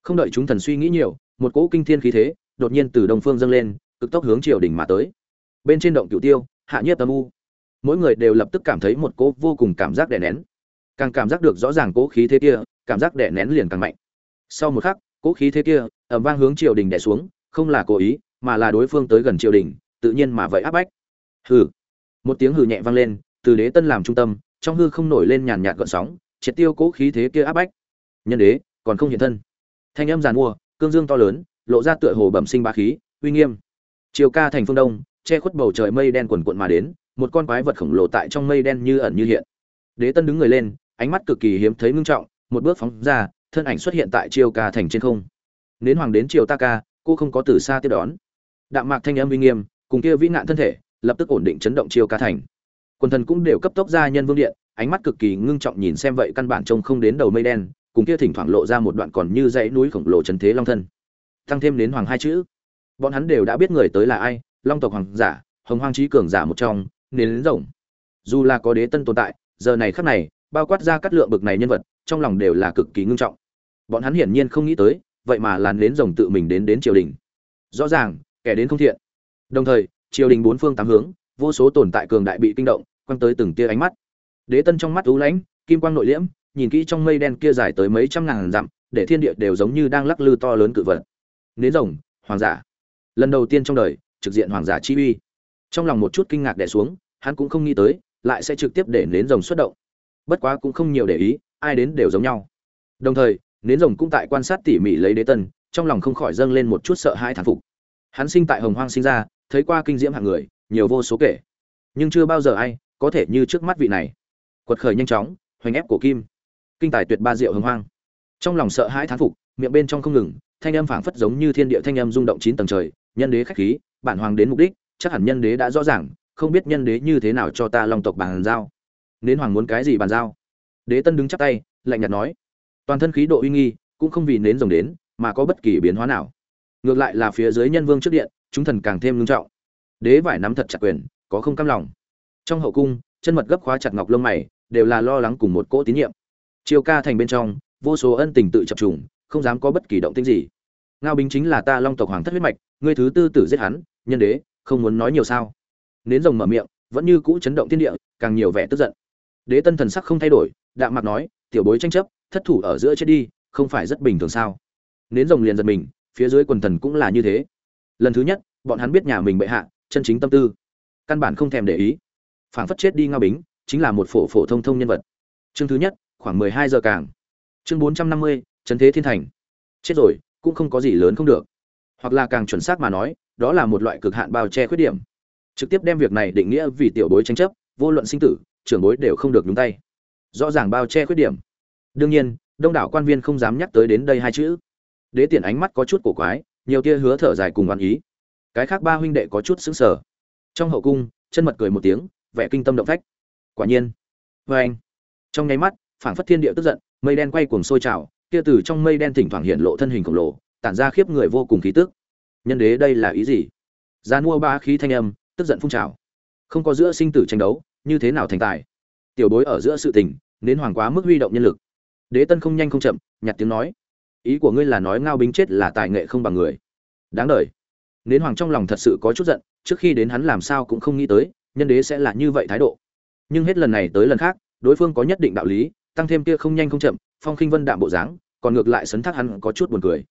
A: không đợi chúng thần suy nghĩ nhiều, một cỗ kinh thiên khí thế, đột nhiên từ đông phương dâng lên, cực tốc hướng triều đình mà tới. Bên trên động cửu tiêu, hạ nhiếp tâm u. Mỗi người đều lập tức cảm thấy một cỗ vô cùng cảm giác đè nén. Càng cảm giác được rõ ràng cỗ khí thế kia cảm giác đè nén liền càng mạnh. Sau một khắc, cỗ khí thế kia, ầm vang hướng triều đình đè xuống, không là cố ý, mà là đối phương tới gần triều đình, tự nhiên mà vậy áp bách. Hừ. Một tiếng hừ nhẹ vang lên, từ đế tân làm trung tâm, trong hư không nổi lên nhàn nhạt gợn sóng, triệt tiêu cỗ khí thế kia áp bách. Nhân đế, còn không hiện thân. Thanh âm giàn mua, cương dương to lớn, lộ ra tựa hồ bẩm sinh ba khí, uy nghiêm. Chiều ca thành phương đông, che khuất bầu trời mây đen quần quận mà đến, một con quái vật khổng lồ tại trong mây đen như ẩn như hiện. Đế tân đứng người lên, ánh mắt cực kỳ hiếm thấy ngưng trọng một bước phóng ra, thân ảnh xuất hiện tại triều ca thành trên không. Nến hoàng đến triều ta ca, cô không có từ xa tiếp đón. Đạm mạc thanh âm uy nghiêm, cùng kia vĩ nạn thân thể, lập tức ổn định chấn động triều ca thành. Quần thần cũng đều cấp tốc ra nhân vương điện, ánh mắt cực kỳ ngưng trọng nhìn xem vậy căn bản trông không đến đầu mây đen, cùng kia thỉnh thoảng lộ ra một đoạn còn như dãy núi khổng lồ trần thế long thân. Tăng thêm đến hoàng hai chữ. Bọn hắn đều đã biết người tới là ai, long tộc hoàng giả, hồng hoang trí cường giả một trong, nến rồng. Dù là có đế tân tồn tại, giờ này khắc này, bao quát ra cắt lượng bực này nhân vật trong lòng đều là cực kỳ ngưng trọng. Bọn hắn hiển nhiên không nghĩ tới, vậy mà làn đến rồng tự mình đến đến triều đình. Rõ ràng, kẻ đến không thiện. Đồng thời, triều đình bốn phương tám hướng, vô số tồn tại cường đại bị kinh động, quăng tới từng tia ánh mắt. Đế tân trong mắt ú lãnh, kim quang nội liễm, nhìn kỹ trong mây đen kia dài tới mấy trăm ngàn dặm, để thiên địa đều giống như đang lắc lư to lớn cự vật. Nến rồng, hoàng giả. Lần đầu tiên trong đời, trực diện hoàng giả chi uy. Trong lòng một chút kinh ngạc đè xuống, hắn cũng không nghĩ tới, lại sẽ trực tiếp để nến rồng xuất động. Bất quá cũng không nhiều để ý ai đến đều giống nhau. Đồng thời, nến rồng cũng tại quan sát tỉ mỉ lấy đế tân, trong lòng không khỏi dâng lên một chút sợ hãi thán phục. Hắn sinh tại hồng hoang sinh ra, thấy qua kinh diễm hạng người, nhiều vô số kể. Nhưng chưa bao giờ ai có thể như trước mắt vị này. Quật khởi nhanh chóng, hoành ép của kim. Kinh tài tuyệt ba diệu hồng hoang. Trong lòng sợ hãi thán phục, miệng bên trong không ngừng, thanh âm phảng phất giống như thiên địa thanh âm rung động chín tầng trời, nhân đế khách khí, bản hoàng đến mục đích, chắc hẳn nhân đế đã rõ ràng, không biết nhân đế như thế nào cho ta long tộc bàn giao. Nến hoàng muốn cái gì bàn giao? Đế tân đứng chắp tay, lạnh nhạt nói, toàn thân khí độ uy nghi, cũng không vì nến rồng đến, mà có bất kỳ biến hóa nào. Ngược lại là phía dưới nhân vương trước điện, chúng thần càng thêm ngưng trọng. Đế vải nắm thật chặt quyền, có không cam lòng. Trong hậu cung, chân mật gấp khóa chặt ngọc lông mày, đều là lo lắng cùng một cỗ tín nhiệm. Chiêu ca thành bên trong, vô số ân tình tự chập trùng, không dám có bất kỳ động tĩnh gì. Ngao bính chính là ta long tộc hoàng thất huyết mạch, ngươi thứ tư tử giết hắn, nhân đế, không muốn nói nhiều sao? Nến rồng mở miệng, vẫn như cũ chấn động thiên địa, càng nhiều vẻ tức giận. Đế tân thần sắc không thay đổi đạm mặt nói, tiểu bối tranh chấp, thất thủ ở giữa chết đi, không phải rất bình thường sao? Nến rồng liền giật mình, phía dưới quần thần cũng là như thế. Lần thứ nhất, bọn hắn biết nhà mình bệ hạ, chân chính tâm tư. Căn bản không thèm để ý. Phảng phất chết đi ngao bính, chính là một phổ phổ thông thông nhân vật. Chương thứ nhất, khoảng mười hai giờ càng. Chương bốn trăm năm mươi, trấn thế thiên thành. Chết rồi, cũng không có gì lớn không được. Hoặc là càng chuẩn xác mà nói, đó là một loại cực hạn bao che khuyết điểm. Trực tiếp đem việc này định nghĩa vì tiểu bối tranh chấp, vô luận sinh tử, trưởng bối đều không được nhúng tay rõ ràng bao che khuyết điểm. Đương nhiên, đông đảo quan viên không dám nhắc tới đến đây hai chữ. Đế tiện ánh mắt có chút cổ quái, nhiều tia hứa thở dài cùng oán ý. Cái khác ba huynh đệ có chút sững sờ. Trong hậu cung, chân mật cười một tiếng, vẻ kinh tâm động phách. Quả nhiên. Vê anh. Trong nháy mắt, phảng phất thiên địa tức giận, mây đen quay cuồng sôi trào, kia từ trong mây đen thỉnh thoảng hiện lộ thân hình khổng lồ, tản ra khiếp người vô cùng khí tức. Nhân đế đây là ý gì? Gian mua ba khí thanh âm, tức giận phun trào. Không có giữa sinh tử tranh đấu, như thế nào thành tài? Tiểu bối ở giữa sự tình, nên hoàng quá mức huy động nhân lực. Đế tân không nhanh không chậm, nhặt tiếng nói. Ý của ngươi là nói ngao binh chết là tài nghệ không bằng người. Đáng đời. Nến hoàng trong lòng thật sự có chút giận, trước khi đến hắn làm sao cũng không nghĩ tới, nhân đế sẽ là như vậy thái độ. Nhưng hết lần này tới lần khác, đối phương có nhất định đạo lý, tăng thêm kia không nhanh không chậm, phong khinh vân đạm bộ dáng, còn ngược lại sấn thác hắn có chút buồn cười.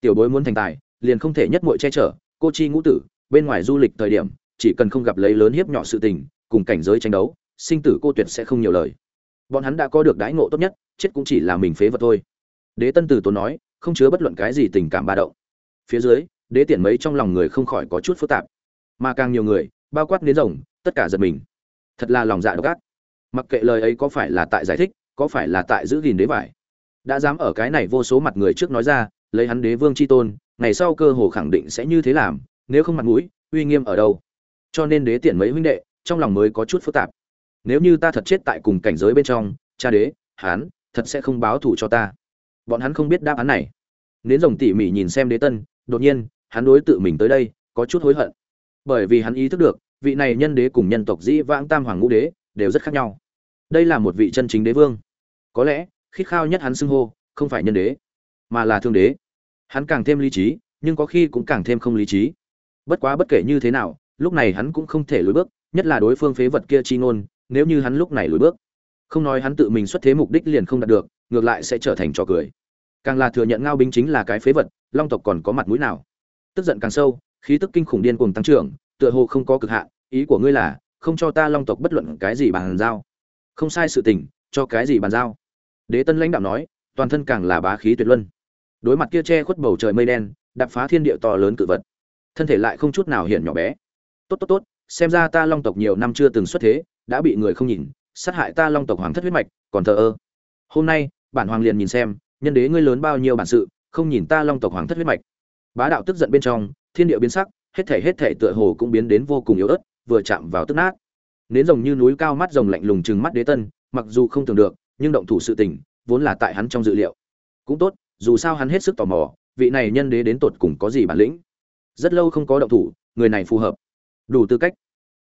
A: Tiểu bối muốn thành tài, liền không thể nhất muội che chở, cô chi ngũ tử, bên ngoài du lịch thời điểm, chỉ cần không gặp lấy lớn hiếp nhỏ sự tình, cùng cảnh giới tranh đấu sinh tử cô tuyệt sẽ không nhiều lời. Bọn hắn đã có được đãi ngộ tốt nhất, chết cũng chỉ là mình phế vật thôi. Đế tân tử tốn nói, không chứa bất luận cái gì tình cảm ba động. Phía dưới, đế tiện mấy trong lòng người không khỏi có chút phức tạp. Mà càng nhiều người, bao quát đến rồng, tất cả giật mình. Thật là lòng dạ độc ác. Mặc kệ lời ấy có phải là tại giải thích, có phải là tại giữ gìn đế vải, đã dám ở cái này vô số mặt người trước nói ra, lấy hắn đế vương c h i tôn, ngày sau cơ hồ khẳng định sẽ như thế làm, nếu không mặt mũi, uy nghiêm ở đâu. Cho nên đế tiện mấy huynh đệ, trong lòng mới có chút phức tạp nếu như ta thật chết tại cùng cảnh giới bên trong, cha đế, hán, thật sẽ không báo thù cho ta. Bọn hắn không biết đáp án này. Nến rồng tỉ mỉ nhìn xem đế tân, đột nhiên, hắn đối tự mình tới đây, có chút hối hận. Bởi vì hắn ý thức được, vị này nhân đế cùng nhân tộc dĩ vãng tam hoàng ngũ đế, đều rất khác nhau. Đây là một vị chân chính đế vương. Có lẽ, khít khao nhất hắn xưng hô, không phải nhân đế, mà là thương đế. Hắn càng thêm lý trí, nhưng có khi cũng càng thêm không lý trí. Bất quá bất kể như thế nào, lúc này hắn cũng không thể lùi bước, nhất là đối phương phế vật kia chi ngôn nếu như hắn lúc này lùi bước, không nói hắn tự mình xuất thế mục đích liền không đạt được, ngược lại sẽ trở thành trò cười. Càng là thừa nhận ngao binh chính là cái phế vật, long tộc còn có mặt mũi nào. Tức giận càng sâu, khí tức kinh khủng điên cuồng tăng trưởng, tựa hồ không có cực hạn, ý của ngươi là, không cho ta long tộc bất luận cái gì bàn giao. Không sai sự tình, cho cái gì bàn giao? Đế tân lãnh đạo nói, toàn thân càng là bá khí tuyệt luân. Đối mặt kia che khuất bầu trời mây đen đập phá thiên địa to lớn cự vật. Thân thể lại không chút nào hiện nhỏ bé. Tốt tốt tốt, xem ra ta long tộc nhiều năm chưa từng xuất thế đã bị người không nhìn, sát hại ta long tộc hoàng thất huyết mạch, còn thờ ơ. Hôm nay, bản hoàng liền nhìn xem, nhân đế ngươi lớn bao nhiêu bản sự, không nhìn ta long tộc hoàng thất huyết mạch. Bá đạo tức giận bên trong, thiên địa biến sắc, hết thể hết thể tựa hồ cũng biến đến vô cùng yếu ớt, vừa chạm vào tức nát. Nến rồng như núi cao mắt rồng lạnh lùng chừng mắt đế tân, mặc dù không tưởng được, nhưng động thủ sự tình, vốn là tại hắn trong dự liệu. Cũng tốt, dù sao hắn hết sức tò mò, vị này nhân đế đến tột cùng có gì bản lĩnh. Rất lâu không có động thủ, người này phù hợp. Đủ tư cách.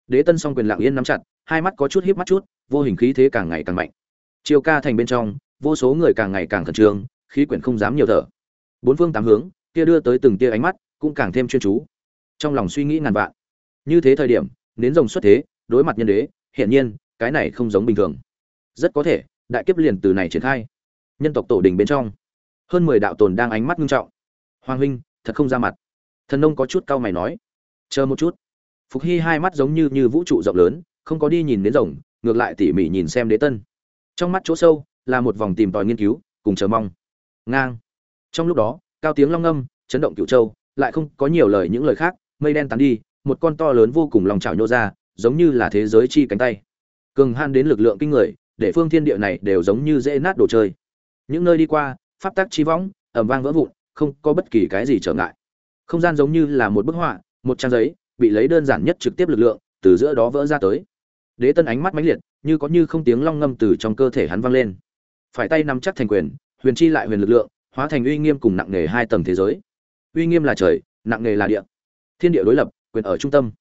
A: Đế tân song quyền lặng yên nắm chặt hai mắt có chút híp mắt chút, vô hình khí thế càng ngày càng mạnh. Chiêu ca thành bên trong, vô số người càng ngày càng khẩn trương, khí quyển không dám nhiều thở. Bốn phương tám hướng, kia đưa tới từng tia ánh mắt, cũng càng thêm chuyên chú. Trong lòng suy nghĩ ngàn vạn. Như thế thời điểm, nến rồng xuất thế, đối mặt nhân đế, hiển nhiên, cái này không giống bình thường. Rất có thể, đại kiếp liền từ này triển khai. Nhân tộc tổ đình bên trong, hơn mười đạo tồn đang ánh mắt nghiêm trọng. Hoàng huynh, thật không ra mặt. Thần nông có chút cau mày nói. Chờ một chút. Phục hy hai mắt giống như như vũ trụ rộng lớn không có đi nhìn đến rồng, ngược lại tỉ mỉ nhìn xem đế tân. Trong mắt chỗ sâu là một vòng tìm tòi nghiên cứu, cùng chờ mong. Ngang. Trong lúc đó, cao tiếng long ngâm, chấn động cựu châu, lại không có nhiều lời những lời khác, mây đen tán đi, một con to lớn vô cùng lòng trào nhô ra, giống như là thế giới chi cánh tay. Cường han đến lực lượng kinh người, để phương thiên địa này đều giống như dễ nát đồ chơi. Những nơi đi qua, pháp tắc chi võng ẩm vang vỡ vụn, không có bất kỳ cái gì trở ngại. Không gian giống như là một bức họa, một trang giấy, bị lấy đơn giản nhất trực tiếp lực lượng, từ giữa đó vỡ ra tới đế tân ánh mắt mãnh liệt, như có như không tiếng long ngâm từ trong cơ thể hắn vang lên. Phải tay nắm chắc thành quyền, huyền chi lại huyền lực lượng, hóa thành uy nghiêm cùng nặng nề hai tầng thế giới. Uy nghiêm là trời, nặng nề là địa. Thiên địa đối lập, quyền ở trung tâm.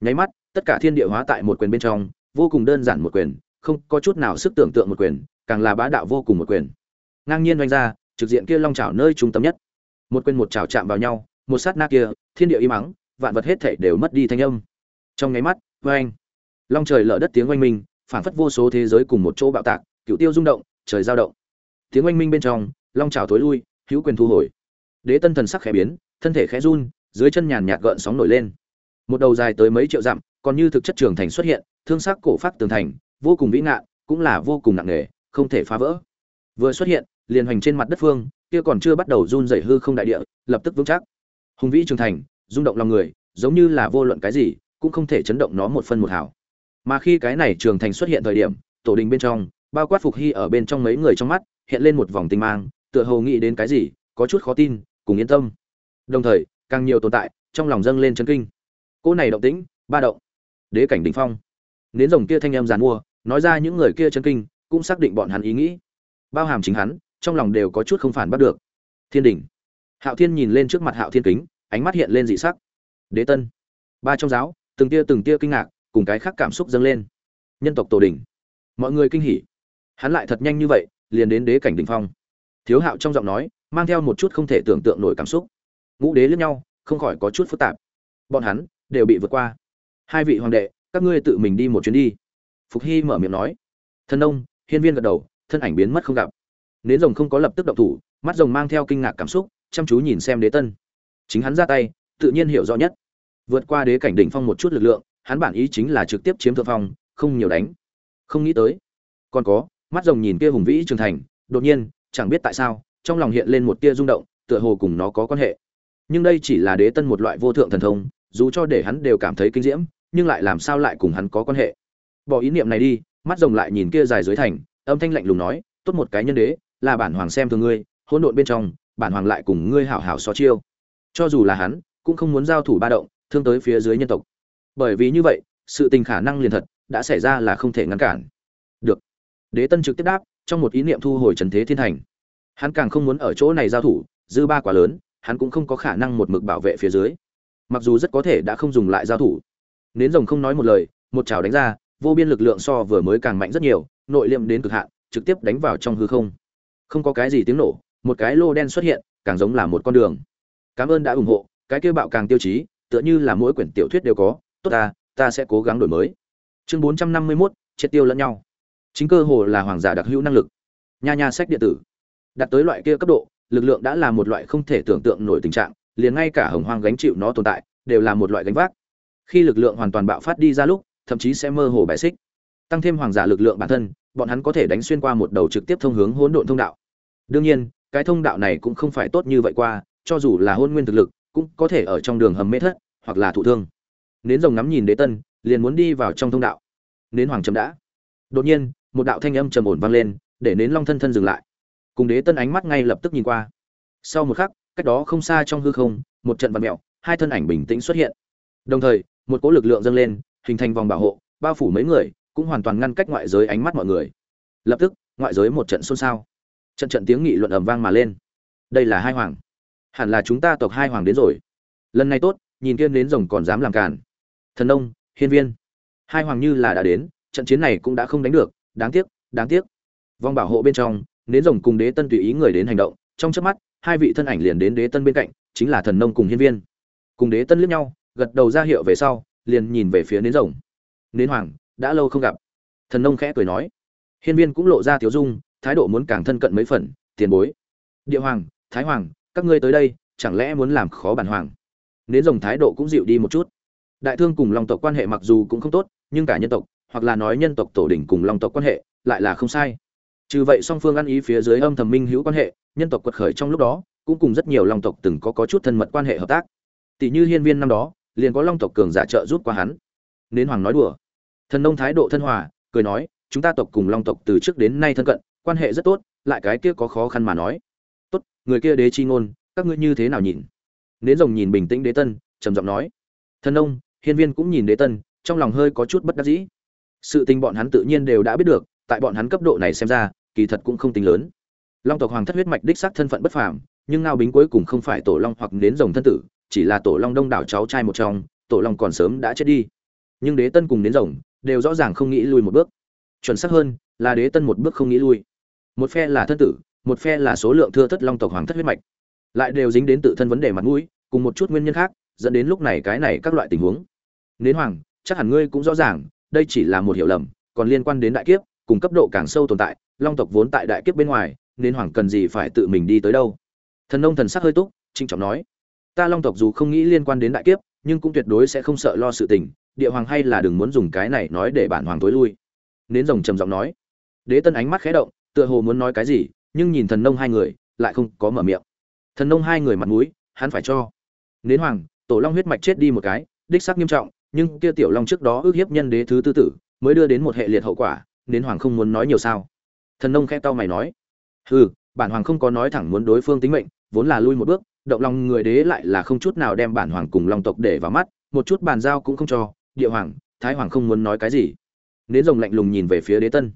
A: Nháy mắt, tất cả thiên địa hóa tại một quyền bên trong, vô cùng đơn giản một quyền, không có chút nào sức tưởng tượng một quyền, càng là bá đạo vô cùng một quyền. Ngang nhiên oanh ra, trực diện kia long trào nơi trung tâm nhất. Một quyền một trào chạm vào nhau, một sát na kia, thiên địa im mắng, vạn vật hết thảy đều mất đi thanh âm. Trong nháy mắt, oanh long trời lở đất tiếng oanh minh phản phất vô số thế giới cùng một chỗ bạo tạc cựu tiêu rung động, trời giao động. Tiếng oanh minh bên trong, long trào tối lui, hữu quyền thu hồi. Đế tân thần sắc khẽ biến, thân thể khẽ run, dưới chân nhàn nhạt gợn sóng nổi lên. Một đầu dài tới mấy triệu dặm, còn như thực chất trường thành xuất hiện, thương sắc cổ phát tường thành, vô cùng vĩ ngạn, cũng là vô cùng nặng nề, không thể phá vỡ. Vừa xuất hiện, liền hoành trên mặt đất phương, kia còn chưa bắt đầu run rẩy hư không đại địa, lập tức vững chắc. Hùng vĩ trường thành, rung động lòng người, giống như là vô luận cái gì, cũng không thể chấn động nó một phân một hào mà khi cái này trường thành xuất hiện thời điểm, tổ đình bên trong, bao quát phục hy ở bên trong mấy người trong mắt, hiện lên một vòng tinh mang, tựa hồ nghĩ đến cái gì, có chút khó tin, cùng yên tâm. Đồng thời, càng nhiều tồn tại, trong lòng dâng lên chân kinh. Cô này động tĩnh, ba động. Đế cảnh đỉnh phong. Nến rồng kia thanh em giàn mua, nói ra những người kia chân kinh, cũng xác định bọn hắn ý nghĩ. Bao hàm chính hắn, trong lòng đều có chút không phản bắt được. Thiên đỉnh. Hạo thiên nhìn lên trước mặt hạo thiên kính, ánh mắt hiện lên dị sắc. Đế tân. Ba trong giáo, từng tia từng tia kinh ngạc cùng cái khác cảm xúc dâng lên. Nhân tộc tổ đình. Mọi người kinh hỉ. Hắn lại thật nhanh như vậy, liền đến đế cảnh đỉnh phong. Thiếu hạo trong giọng nói, mang theo một chút không thể tưởng tượng nổi cảm xúc. Ngũ đế lẫn nhau, không khỏi có chút phức tạp. Bọn hắn đều bị vượt qua. Hai vị hoàng đệ, các ngươi tự mình đi một chuyến đi. Phục hy mở miệng nói. Thân ông, hiên viên gật đầu, thân ảnh biến mất không gặp. Nến rồng không có lập tức động thủ, mắt rồng mang theo kinh ngạc cảm xúc, chăm chú nhìn xem đế tân. Chính hắn ra tay, tự nhiên hiểu rõ nhất. Vượt qua đế cảnh đỉnh phong một chút lực lượng hắn bản ý chính là trực tiếp chiếm thượng phong, không nhiều đánh. Không nghĩ tới. Còn có, mắt rồng nhìn kia hùng vĩ trường thành, đột nhiên, chẳng biết tại sao, trong lòng hiện lên một tia rung động, tựa hồ cùng nó có quan hệ. Nhưng đây chỉ là đế tân một loại vô thượng thần thông, dù cho để hắn đều cảm thấy kinh diễm, nhưng lại làm sao lại cùng hắn có quan hệ? Bỏ ý niệm này đi, mắt rồng lại nhìn kia dài dưới thành, âm thanh lạnh lùng nói, tốt một cái nhân đế, là bản hoàng xem thường ngươi, hỗn độn bên trong, bản hoàng lại cùng ngươi hảo hảo so chiêu. Cho dù là hắn, cũng không muốn giao thủ ba động, thương tới phía dưới nhân tộc bởi vì như vậy, sự tình khả năng liền thật, đã xảy ra là không thể ngăn cản. Được. Đế tân trực tiếp đáp, trong một ý niệm thu hồi trần thế thiên thành hắn càng không muốn ở chỗ này giao thủ, dư ba quá lớn, hắn cũng không có khả năng một mực bảo vệ phía dưới. Mặc dù rất có thể đã không dùng lại giao thủ. Nến rồng không nói một lời, một chảo đánh ra, vô biên lực lượng so vừa mới càng mạnh rất nhiều, nội liệm đến cực hạn, trực tiếp đánh vào trong hư không. Không có cái gì tiếng nổ, một cái lô đen xuất hiện, càng giống là một con đường. Cảm ơn đã ủng hộ, cái kêu bạo càng tiêu chí, tựa như là mỗi quyển tiểu thuyết đều có tốt ta ta sẽ cố gắng đổi mới. Chương bốn trăm năm mươi 451, triệt tiêu lẫn nhau. Chính cơ hồ là hoàng giả đặc hữu năng lực. Nha nha sách điện tử. Đặt tới loại kia cấp độ lực lượng đã là một loại không thể tưởng tượng nổi tình trạng liền ngay cả hồng hoang gánh chịu nó tồn tại đều là một loại gánh vác. Khi lực lượng hoàn toàn bạo phát đi ra lúc thậm chí sẽ mơ hồ bại xích. Tăng thêm hoàng giả lực lượng bản thân bọn hắn có thể đánh xuyên qua một đầu trực tiếp thông hướng hỗn độn thông đạo. Đương nhiên cái thông đạo này cũng không phải tốt như vậy qua cho dù là hôn nguyên thực lực cũng có thể ở trong đường hầm mê thất hoặc là thụ thương nến rồng ngắm nhìn đế tân, liền muốn đi vào trong thông đạo. Nến hoàng trầm đã. Đột nhiên, một đạo thanh âm trầm ổn vang lên, để nến long thân thân dừng lại. Cùng đế tân ánh mắt ngay lập tức nhìn qua. Sau một khắc, cách đó không xa trong hư không, một trận vật mẹo, hai thân ảnh bình tĩnh xuất hiện. Đồng thời, một cỗ lực lượng dâng lên, hình thành vòng bảo hộ, bao phủ mấy người, cũng hoàn toàn ngăn cách ngoại giới ánh mắt mọi người. Lập tức, ngoại giới một trận xôn xao. Trận trận tiếng nghị luận ầm vang mà lên. Đây là hai hoàng. Hẳn là chúng ta tộc hai hoàng đến rồi. Lần này tốt, nhìn kiên đến rồng còn dám làm cản thần Nông, hiên viên. Hai hoàng như là đã đến trận chiến này cũng đã không đánh được đáng tiếc đáng tiếc. Vòng bảo hộ bên trong nến rồng cùng đế tân tùy ý người đến hành động trong chớp mắt hai vị thân ảnh liền đến đế tân bên cạnh chính là thần nông cùng hiên viên. Cùng đế tân liếc nhau gật đầu ra hiệu về sau liền nhìn về phía nến rồng. Nến hoàng đã lâu không gặp. Thần nông khẽ cười nói. Hiên viên cũng lộ ra tiếu dung thái độ muốn càng thân cận mấy phần tiền bối. Địa hoàng thái hoàng các ngươi tới đây chẳng lẽ muốn làm khó bản hoàng? Nến rồng thái độ cũng dịu đi một chút đại thương cùng long tộc quan hệ mặc dù cũng không tốt, nhưng cả nhân tộc, hoặc là nói nhân tộc tổ đỉnh cùng long tộc quan hệ, lại là không sai. Trừ vậy song phương ăn ý phía dưới âm thầm minh hữu quan hệ, nhân tộc quật khởi trong lúc đó, cũng cùng rất nhiều long tộc từng có có chút thân mật quan hệ hợp tác. Tỷ như hiên viên năm đó, liền có long tộc cường giả trợ giúp qua hắn. Nên hoàng nói đùa. Thần nông thái độ thân hòa, cười nói, chúng ta tộc cùng long tộc từ trước đến nay thân cận, quan hệ rất tốt, lại cái kia có khó khăn mà nói. Tốt, người kia đế chi ngôn, các ngươi như thế nào nhìn? Nến rồng nhìn bình tĩnh đế tân, trầm giọng nói, thần nông hiên viên cũng nhìn đế tân, trong lòng hơi có chút bất đắc dĩ. Sự tình bọn hắn tự nhiên đều đã biết được, tại bọn hắn cấp độ này xem ra, kỳ thật cũng không tính lớn. Long tộc hoàng thất huyết mạch đích xác thân phận bất phàm, nhưng ngao bính cuối cùng không phải tổ long hoặc đến rồng thân tử, chỉ là tổ long đông đảo cháu trai một trong, tổ long còn sớm đã chết đi. Nhưng đế tân cùng đến rồng đều rõ ràng không nghĩ lui một bước. Chuẩn xác hơn, là đế tân một bước không nghĩ lui. Một phe là thân tử, một phe là số lượng thưa thất long tộc hoàng thất huyết mạch. Lại đều dính đến tự thân vấn đề mặt mũi, cùng một chút nguyên nhân khác dẫn đến lúc này cái này các loại tình huống. Nến hoàng, chắc hẳn ngươi cũng rõ ràng, đây chỉ là một hiểu lầm, còn liên quan đến đại kiếp, cùng cấp độ càng sâu tồn tại, long tộc vốn tại đại kiếp bên ngoài nên hoàng cần gì phải tự mình đi tới đâu? Thần nông thần sắc hơi túc trinh trọng nói, ta long tộc dù không nghĩ liên quan đến đại kiếp, nhưng cũng tuyệt đối sẽ không sợ lo sự tình, địa hoàng hay là đừng muốn dùng cái này nói để bản hoàng tối lui. Nến rồng trầm giọng nói. Đế tân ánh mắt khẽ động, tựa hồ muốn nói cái gì, nhưng nhìn thần nông hai người, lại không có mở miệng. Thần nông hai người mặt mũi, hắn phải cho. Nến hoàng tổ long huyết mạch chết đi một cái, đích xác nghiêm trọng, nhưng kia tiểu long trước đó ước hiếp nhân đế thứ tư tử, mới đưa đến một hệ liệt hậu quả, nên hoàng không muốn nói nhiều sao. Thần nông khe tao mày nói, hừ, bản hoàng không có nói thẳng muốn đối phương tính mệnh, vốn là lui một bước, động lòng người đế lại là không chút nào đem bản hoàng cùng long tộc để vào mắt, một chút bàn giao cũng không cho, địa hoàng, thái hoàng không muốn nói cái gì. Nến rồng lạnh lùng nhìn về phía đế tân.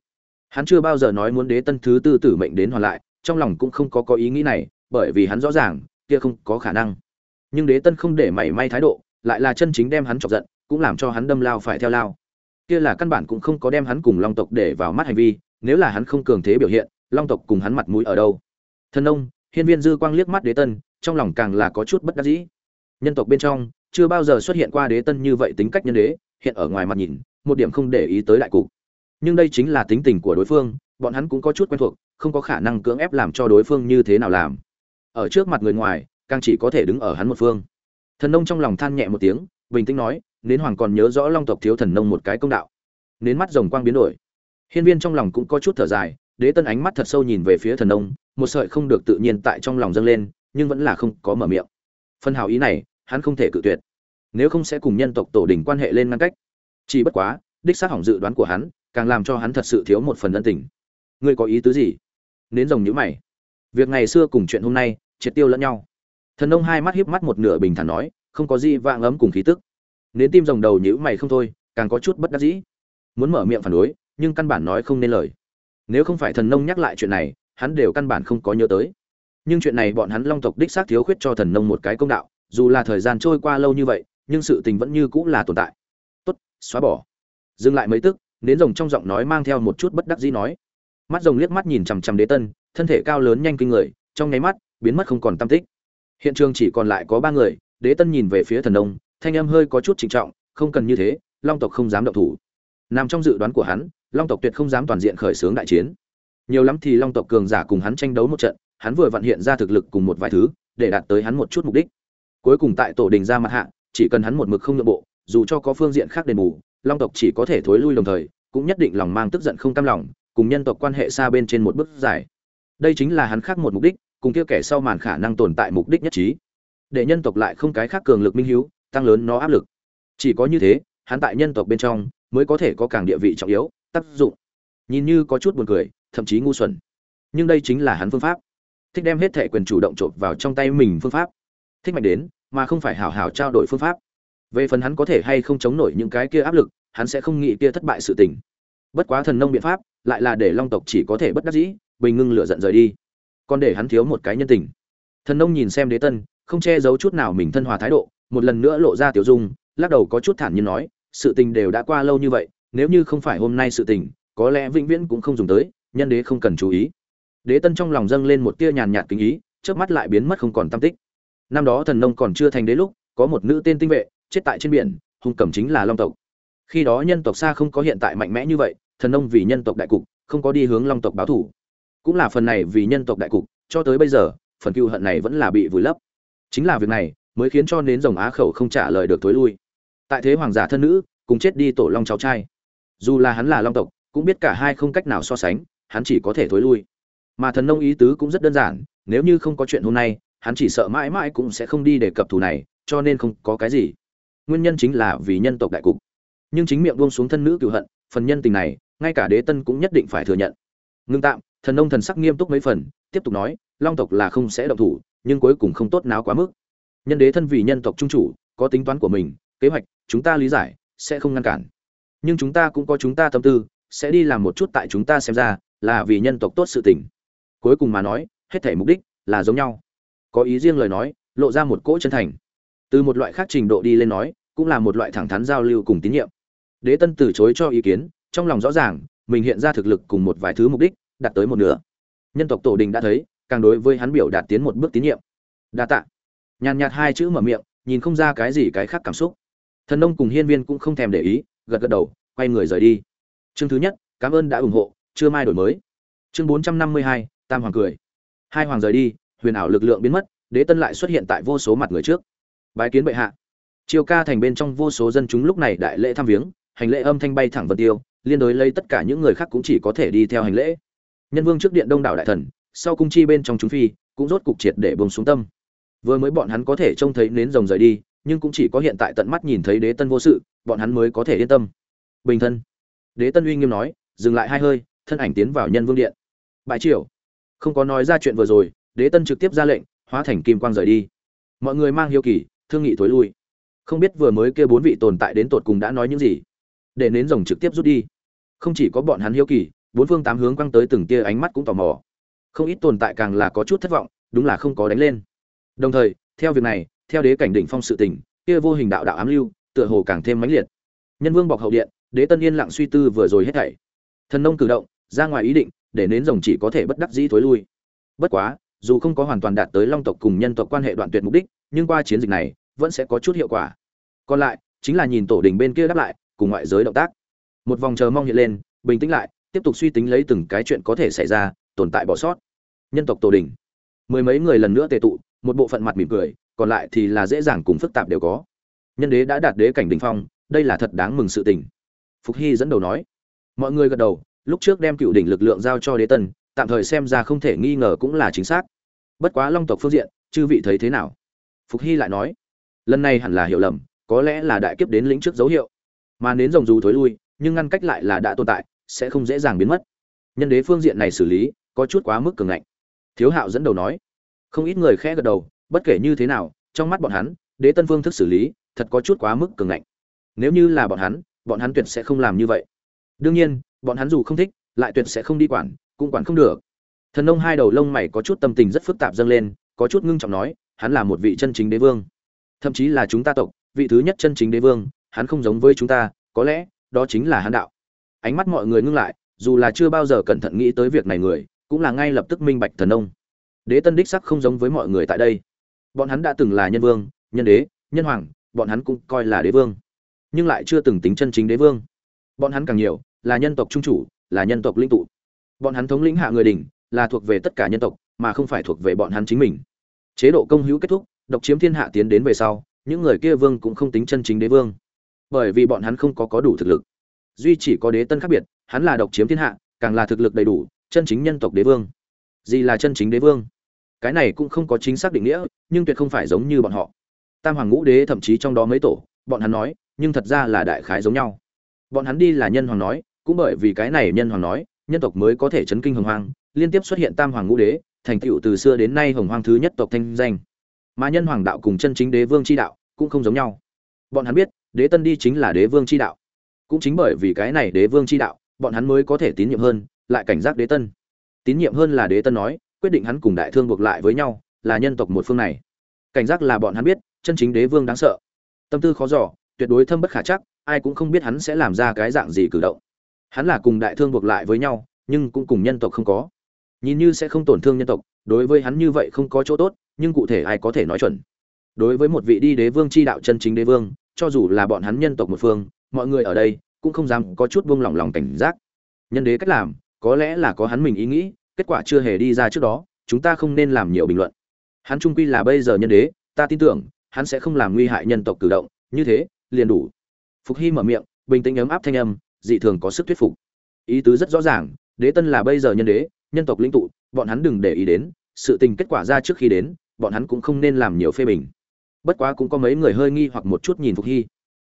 A: Hắn chưa bao giờ nói muốn đế tân thứ tư tử mệnh đến hoàn lại, trong lòng cũng không có có ý nghĩ này, bởi vì hắn rõ ràng, kia không có khả năng nhưng đế tân không để mảy may thái độ, lại là chân chính đem hắn chọc giận, cũng làm cho hắn đâm lao phải theo lao. Kia là căn bản cũng không có đem hắn cùng long tộc để vào mắt hành vi, nếu là hắn không cường thế biểu hiện, long tộc cùng hắn mặt mũi ở đâu? Thân ông, hiên viên dư quang liếc mắt đế tân, trong lòng càng là có chút bất đắc dĩ. Nhân tộc bên trong, chưa bao giờ xuất hiện qua đế tân như vậy tính cách nhân đế, hiện ở ngoài mặt nhìn, một điểm không để ý tới đại cục. Nhưng đây chính là tính tình của đối phương, bọn hắn cũng có chút quen thuộc, không có khả năng cưỡng ép làm cho đối phương như thế nào làm. Ở trước mặt người ngoài càng chỉ có thể đứng ở hắn một phương. Thần nông trong lòng than nhẹ một tiếng, bình tĩnh nói, nến hoàng còn nhớ rõ long tộc thiếu thần nông một cái công đạo. Nến mắt rồng quang biến đổi. Hiên viên trong lòng cũng có chút thở dài, đế tân ánh mắt thật sâu nhìn về phía thần nông, một sợi không được tự nhiên tại trong lòng dâng lên, nhưng vẫn là không có mở miệng. Phân hào ý này, hắn không thể cự tuyệt. Nếu không sẽ cùng nhân tộc tổ đình quan hệ lên ngăn cách. Chỉ bất quá, đích xác hỏng dự đoán của hắn, càng làm cho hắn thật sự thiếu một phần ân tình. Ngươi có ý tứ gì? Nến rồng nhữ mày. Việc ngày xưa cùng chuyện hôm nay, triệt tiêu lẫn nhau thần nông hai mắt hiếp mắt một nửa bình thản nói, không có gì vạng ấm cùng khí tức. Nến tim rồng đầu nhữ mày không thôi, càng có chút bất đắc dĩ. Muốn mở miệng phản đối, nhưng căn bản nói không nên lời. Nếu không phải thần nông nhắc lại chuyện này, hắn đều căn bản không có nhớ tới. Nhưng chuyện này bọn hắn long tộc đích xác thiếu khuyết cho thần nông một cái công đạo, dù là thời gian trôi qua lâu như vậy, nhưng sự tình vẫn như cũng là tồn tại. Tốt, xóa bỏ. Dừng lại mấy tức, nến rồng trong giọng nói mang theo một chút bất đắc dĩ nói. Mắt rồng liếc mắt nhìn chằm chằm đế tân, thân thể cao lớn nhanh kinh người, trong nháy mắt, biến mất không còn tâm tích hiện trường chỉ còn lại có ba người đế tân nhìn về phía thần Đông, thanh âm hơi có chút trịnh trọng không cần như thế long tộc không dám động thủ. Nằm trong dự đoán của hắn long tộc tuyệt không dám toàn diện khởi xướng đại chiến. Nhiều lắm thì long tộc cường giả cùng hắn tranh đấu một trận hắn vừa vận hiện ra thực lực cùng một vài thứ để đạt tới hắn một chút mục đích. Cuối cùng tại tổ đình ra mặt hạ chỉ cần hắn một mực không nội bộ dù cho có phương diện khác đền bù long tộc chỉ có thể thối lui đồng thời cũng nhất định lòng mang tức giận không cam lòng cùng nhân tộc quan hệ xa bên trên một bước dài. Đây chính là hắn khác một mục đích cùng kia kẻ sau màn khả năng tồn tại mục đích nhất trí. Để nhân tộc lại không cái khác cường lực minh hiếu, tăng lớn nó áp lực. Chỉ có như thế, hắn tại nhân tộc bên trong mới có thể có càng địa vị trọng yếu, tác dụng. Nhìn như có chút buồn cười, thậm chí ngu xuẩn. Nhưng đây chính là hắn phương pháp. Thích đem hết thệ quyền chủ động trộm vào trong tay mình phương pháp. Thích mạnh đến, mà không phải hào hào trao đổi phương pháp. Về phần hắn có thể hay không chống nổi những cái kia áp lực, hắn sẽ không nghĩ kia thất bại sự tình. Bất quá thần nông biện pháp, lại là để long tộc chỉ có thể bất đắc dĩ, bình ngưng lựa giận rời đi còn để hắn thiếu một cái nhân tình. Thần nông nhìn xem đế tân, không che giấu chút nào mình thân hòa thái độ, một lần nữa lộ ra tiểu dung, lắc đầu có chút thản nhiên nói, sự tình đều đã qua lâu như vậy, nếu như không phải hôm nay sự tình, có lẽ vĩnh viễn cũng không dùng tới, nhân đế không cần chú ý. Đế tân trong lòng dâng lên một tia nhàn nhạt kính ý trước mắt lại biến mất không còn tâm tích. Năm đó thần nông còn chưa thành đế lúc, có một nữ tên tinh vệ, chết tại trên biển, hung cẩm chính là long tộc. Khi đó nhân tộc xa không có hiện tại mạnh mẽ như vậy, thần nông vì nhân tộc đại cục, không có đi hướng long tộc báo thủ cũng là phần này vì nhân tộc đại cục, cho tới bây giờ, phần cựu hận này vẫn là bị vùi lấp. Chính là việc này, mới khiến cho nến rồng á khẩu không trả lời được tối lui. Tại thế hoàng giả thân nữ, cùng chết đi tổ long cháu trai. Dù là hắn là long tộc, cũng biết cả hai không cách nào so sánh, hắn chỉ có thể thối lui. Mà thần nông ý tứ cũng rất đơn giản, nếu như không có chuyện hôm nay, hắn chỉ sợ mãi mãi cũng sẽ không đi đề cập thù này, cho nên không có cái gì. Nguyên nhân chính là vì nhân tộc đại cục. Nhưng chính miệng buông xuống thân nữ cựu hận, phần nhân tình này, ngay cả đế tân cũng nhất định phải thừa nhận. Ngưng tạm thần nông thần sắc nghiêm túc mấy phần, tiếp tục nói, long tộc là không sẽ động thủ, nhưng cuối cùng không tốt náo quá mức. Nhân đế thân vì nhân tộc trung chủ, có tính toán của mình, kế hoạch, chúng ta lý giải, sẽ không ngăn cản. Nhưng chúng ta cũng có chúng ta tâm tư, sẽ đi làm một chút tại chúng ta xem ra, là vì nhân tộc tốt sự tình. Cuối cùng mà nói, hết thể mục đích là giống nhau. Có ý riêng lời nói, lộ ra một cỗ chân thành. Từ một loại khác trình độ đi lên nói, cũng là một loại thẳng thắn giao lưu cùng tín nhiệm. Đế tân từ chối cho ý kiến, trong lòng rõ ràng, mình hiện ra thực lực cùng một vài thứ mục đích đạt tới một nửa. Nhân tộc tổ đình đã thấy, càng đối với hắn biểu đạt tiến một bước tín nhiệm. Đa tạ. Nhàn nhạt hai chữ mở miệng, nhìn không ra cái gì cái khác cảm xúc. Thần nông cùng hiên viên cũng không thèm để ý, gật gật đầu, quay người rời đi. Chương thứ nhất, cảm ơn đã ủng hộ, chưa mai đổi mới. Chương bốn trăm năm mươi hai, tam hoàng cười. Hai hoàng rời đi, huyền ảo lực lượng biến mất, đế tân lại xuất hiện tại vô số mặt người trước. Bái kiến bệ hạ. Chiêu ca thành bên trong vô số dân chúng lúc này đại lễ thăm viếng, hành lễ âm thanh bay thẳng vân tiêu, liên đối lấy tất cả những người khác cũng chỉ có thể đi theo hành lễ nhân vương trước điện đông đảo đại thần, sau cung chi bên trong chúng phi, cũng rốt cục triệt để bông xuống tâm. Vừa mới bọn hắn có thể trông thấy nến rồng rời đi, nhưng cũng chỉ có hiện tại tận mắt nhìn thấy đế tân vô sự, bọn hắn mới có thể yên tâm. Bình thân. Đế tân uy nghiêm nói, dừng lại hai hơi, thân ảnh tiến vào nhân vương điện. Bãi triều. Không có nói ra chuyện vừa rồi, đế tân trực tiếp ra lệnh, hóa thành kim quang rời đi. Mọi người mang hiếu kỳ, thương nghị thối lui. Không biết vừa mới kia bốn vị tồn tại đến tột cùng đã nói những gì, để nến rồng trực tiếp rút đi. Không chỉ có bọn hắn hiếu kỳ bốn phương tám hướng quăng tới từng tia ánh mắt cũng tò mò. Không ít tồn tại càng là có chút thất vọng, đúng là không có đánh lên. Đồng thời, theo việc này, theo đế cảnh đỉnh phong sự tình, kia vô hình đạo đạo ám lưu, tựa hồ càng thêm mãnh liệt. Nhân vương bọc hậu điện, đế tân yên lặng suy tư vừa rồi hết thảy. Thần nông cử động, ra ngoài ý định, để nến rồng chỉ có thể bất đắc dĩ thối lui. Bất quá, dù không có hoàn toàn đạt tới long tộc cùng nhân tộc quan hệ đoạn tuyệt mục đích, nhưng qua chiến dịch này, vẫn sẽ có chút hiệu quả. Còn lại, chính là nhìn tổ đình bên kia đáp lại, cùng ngoại giới động tác. Một vòng chờ mong hiện lên, bình tĩnh lại tiếp tục suy tính lấy từng cái chuyện có thể xảy ra, tồn tại bỏ sót. Nhân tộc tổ đình. Mười mấy người lần nữa tề tụ, một bộ phận mặt mỉm cười, còn lại thì là dễ dàng cùng phức tạp đều có. Nhân đế đã đạt đế cảnh đỉnh phong, đây là thật đáng mừng sự tình. Phục hy dẫn đầu nói. Mọi người gật đầu, lúc trước đem cựu đỉnh lực lượng giao cho đế tân, tạm thời xem ra không thể nghi ngờ cũng là chính xác. Bất quá long tộc phương diện, chư vị thấy thế nào? Phục hy lại nói. Lần này hẳn là hiểu lầm, có lẽ là đại kiếp đến lĩnh trước dấu hiệu. Mà nến rồng dù thối lui, nhưng ngăn cách lại là đã tồn tại sẽ không dễ dàng biến mất. Nhân đế phương diện này xử lý, có chút quá mức cường ngạnh. Thiếu hạo dẫn đầu nói. Không ít người khẽ gật đầu, bất kể như thế nào, trong mắt bọn hắn, đế tân phương thức xử lý, thật có chút quá mức cường ngạnh. Nếu như là bọn hắn bọn hắn tuyệt sẽ không làm như vậy. Đương nhiên, bọn hắn dù không thích, lại tuyệt sẽ không đi quản, cũng quản không được. Thần nông hai đầu lông mày có chút tâm tình rất phức tạp dâng lên, có chút ngưng trọng nói, hắn là một vị chân chính đế vương. Thậm chí là chúng ta tộc, vị thứ nhất chân chính đế vương, hắn không giống với chúng ta, có lẽ, đó chính là hắn đạo ánh mắt mọi người ngưng lại, dù là chưa bao giờ cẩn thận nghĩ tới việc này người, cũng là ngay lập tức minh bạch thần nông đế tân đích sắc không giống với mọi người tại đây. Bọn hắn đã từng là nhân vương, nhân đế, nhân hoàng, bọn hắn cũng coi là đế vương. Nhưng lại chưa từng tính chân chính đế vương. Bọn hắn càng nhiều, là nhân tộc trung chủ, là nhân tộc linh tụ. Bọn hắn thống lĩnh hạ người đỉnh, là thuộc về tất cả nhân tộc, mà không phải thuộc về bọn hắn chính mình. Chế độ công hữu kết thúc, độc chiếm thiên hạ tiến đến về sau, những người kia vương cũng không tính chân chính đế vương. Bởi vì bọn hắn không có có đủ thực lực duy chỉ có đế tân khác biệt, hắn là độc chiếm thiên hạ, càng là thực lực đầy đủ, chân chính nhân tộc đế vương. Gì là chân chính đế vương? Cái này cũng không có chính xác định nghĩa, nhưng tuyệt không phải giống như bọn họ. Tam hoàng ngũ đế thậm chí trong đó mấy tổ, bọn hắn nói, nhưng thật ra là đại khái giống nhau. Bọn hắn đi là nhân hoàng nói, cũng bởi vì cái này nhân hoàng nói, nhân tộc mới có thể chấn kinh hồng hoang, liên tiếp xuất hiện tam hoàng ngũ đế, thành tựu từ xưa đến nay hồng hoang thứ nhất tộc thanh danh. Mà nhân hoàng đạo cùng chân chính đế vương chi đạo cũng không giống nhau. Bọn hắn biết, đế tân đi chính là đế vương chi đạo cũng chính bởi vì cái này đế vương chi đạo, bọn hắn mới có thể tín nhiệm hơn, lại cảnh giác đế tân. Tín nhiệm hơn là đế tân nói, quyết định hắn cùng đại thương buộc lại với nhau, là nhân tộc một phương này. Cảnh giác là bọn hắn biết, chân chính đế vương đáng sợ. Tâm tư khó giỏ tuyệt đối thâm bất khả chắc, ai cũng không biết hắn sẽ làm ra cái dạng gì cử động. Hắn là cùng đại thương buộc lại với nhau, nhưng cũng cùng nhân tộc không có. Nhìn như sẽ không tổn thương nhân tộc, đối với hắn như vậy không có chỗ tốt, nhưng cụ thể ai có thể nói chuẩn. Đối với một vị đi đế vương chi đạo chân chính đế vương, cho dù là bọn hắn nhân tộc một phương mọi người ở đây cũng không dám có chút buông lỏng lòng cảnh giác. Nhân đế cách làm, có lẽ là có hắn mình ý nghĩ, kết quả chưa hề đi ra trước đó, chúng ta không nên làm nhiều bình luận. Hắn trung quy là bây giờ nhân đế, ta tin tưởng, hắn sẽ không làm nguy hại nhân tộc cử động, như thế, liền đủ. Phục hy mở miệng, bình tĩnh ấm áp thanh âm, dị thường có sức thuyết phục. Ý tứ rất rõ ràng, đế tân là bây giờ nhân đế, nhân tộc lĩnh tụ, bọn hắn đừng để ý đến, sự tình kết quả ra trước khi đến, bọn hắn cũng không nên làm nhiều phê bình. Bất quá cũng có mấy người hơi nghi hoặc một chút nhìn phục hy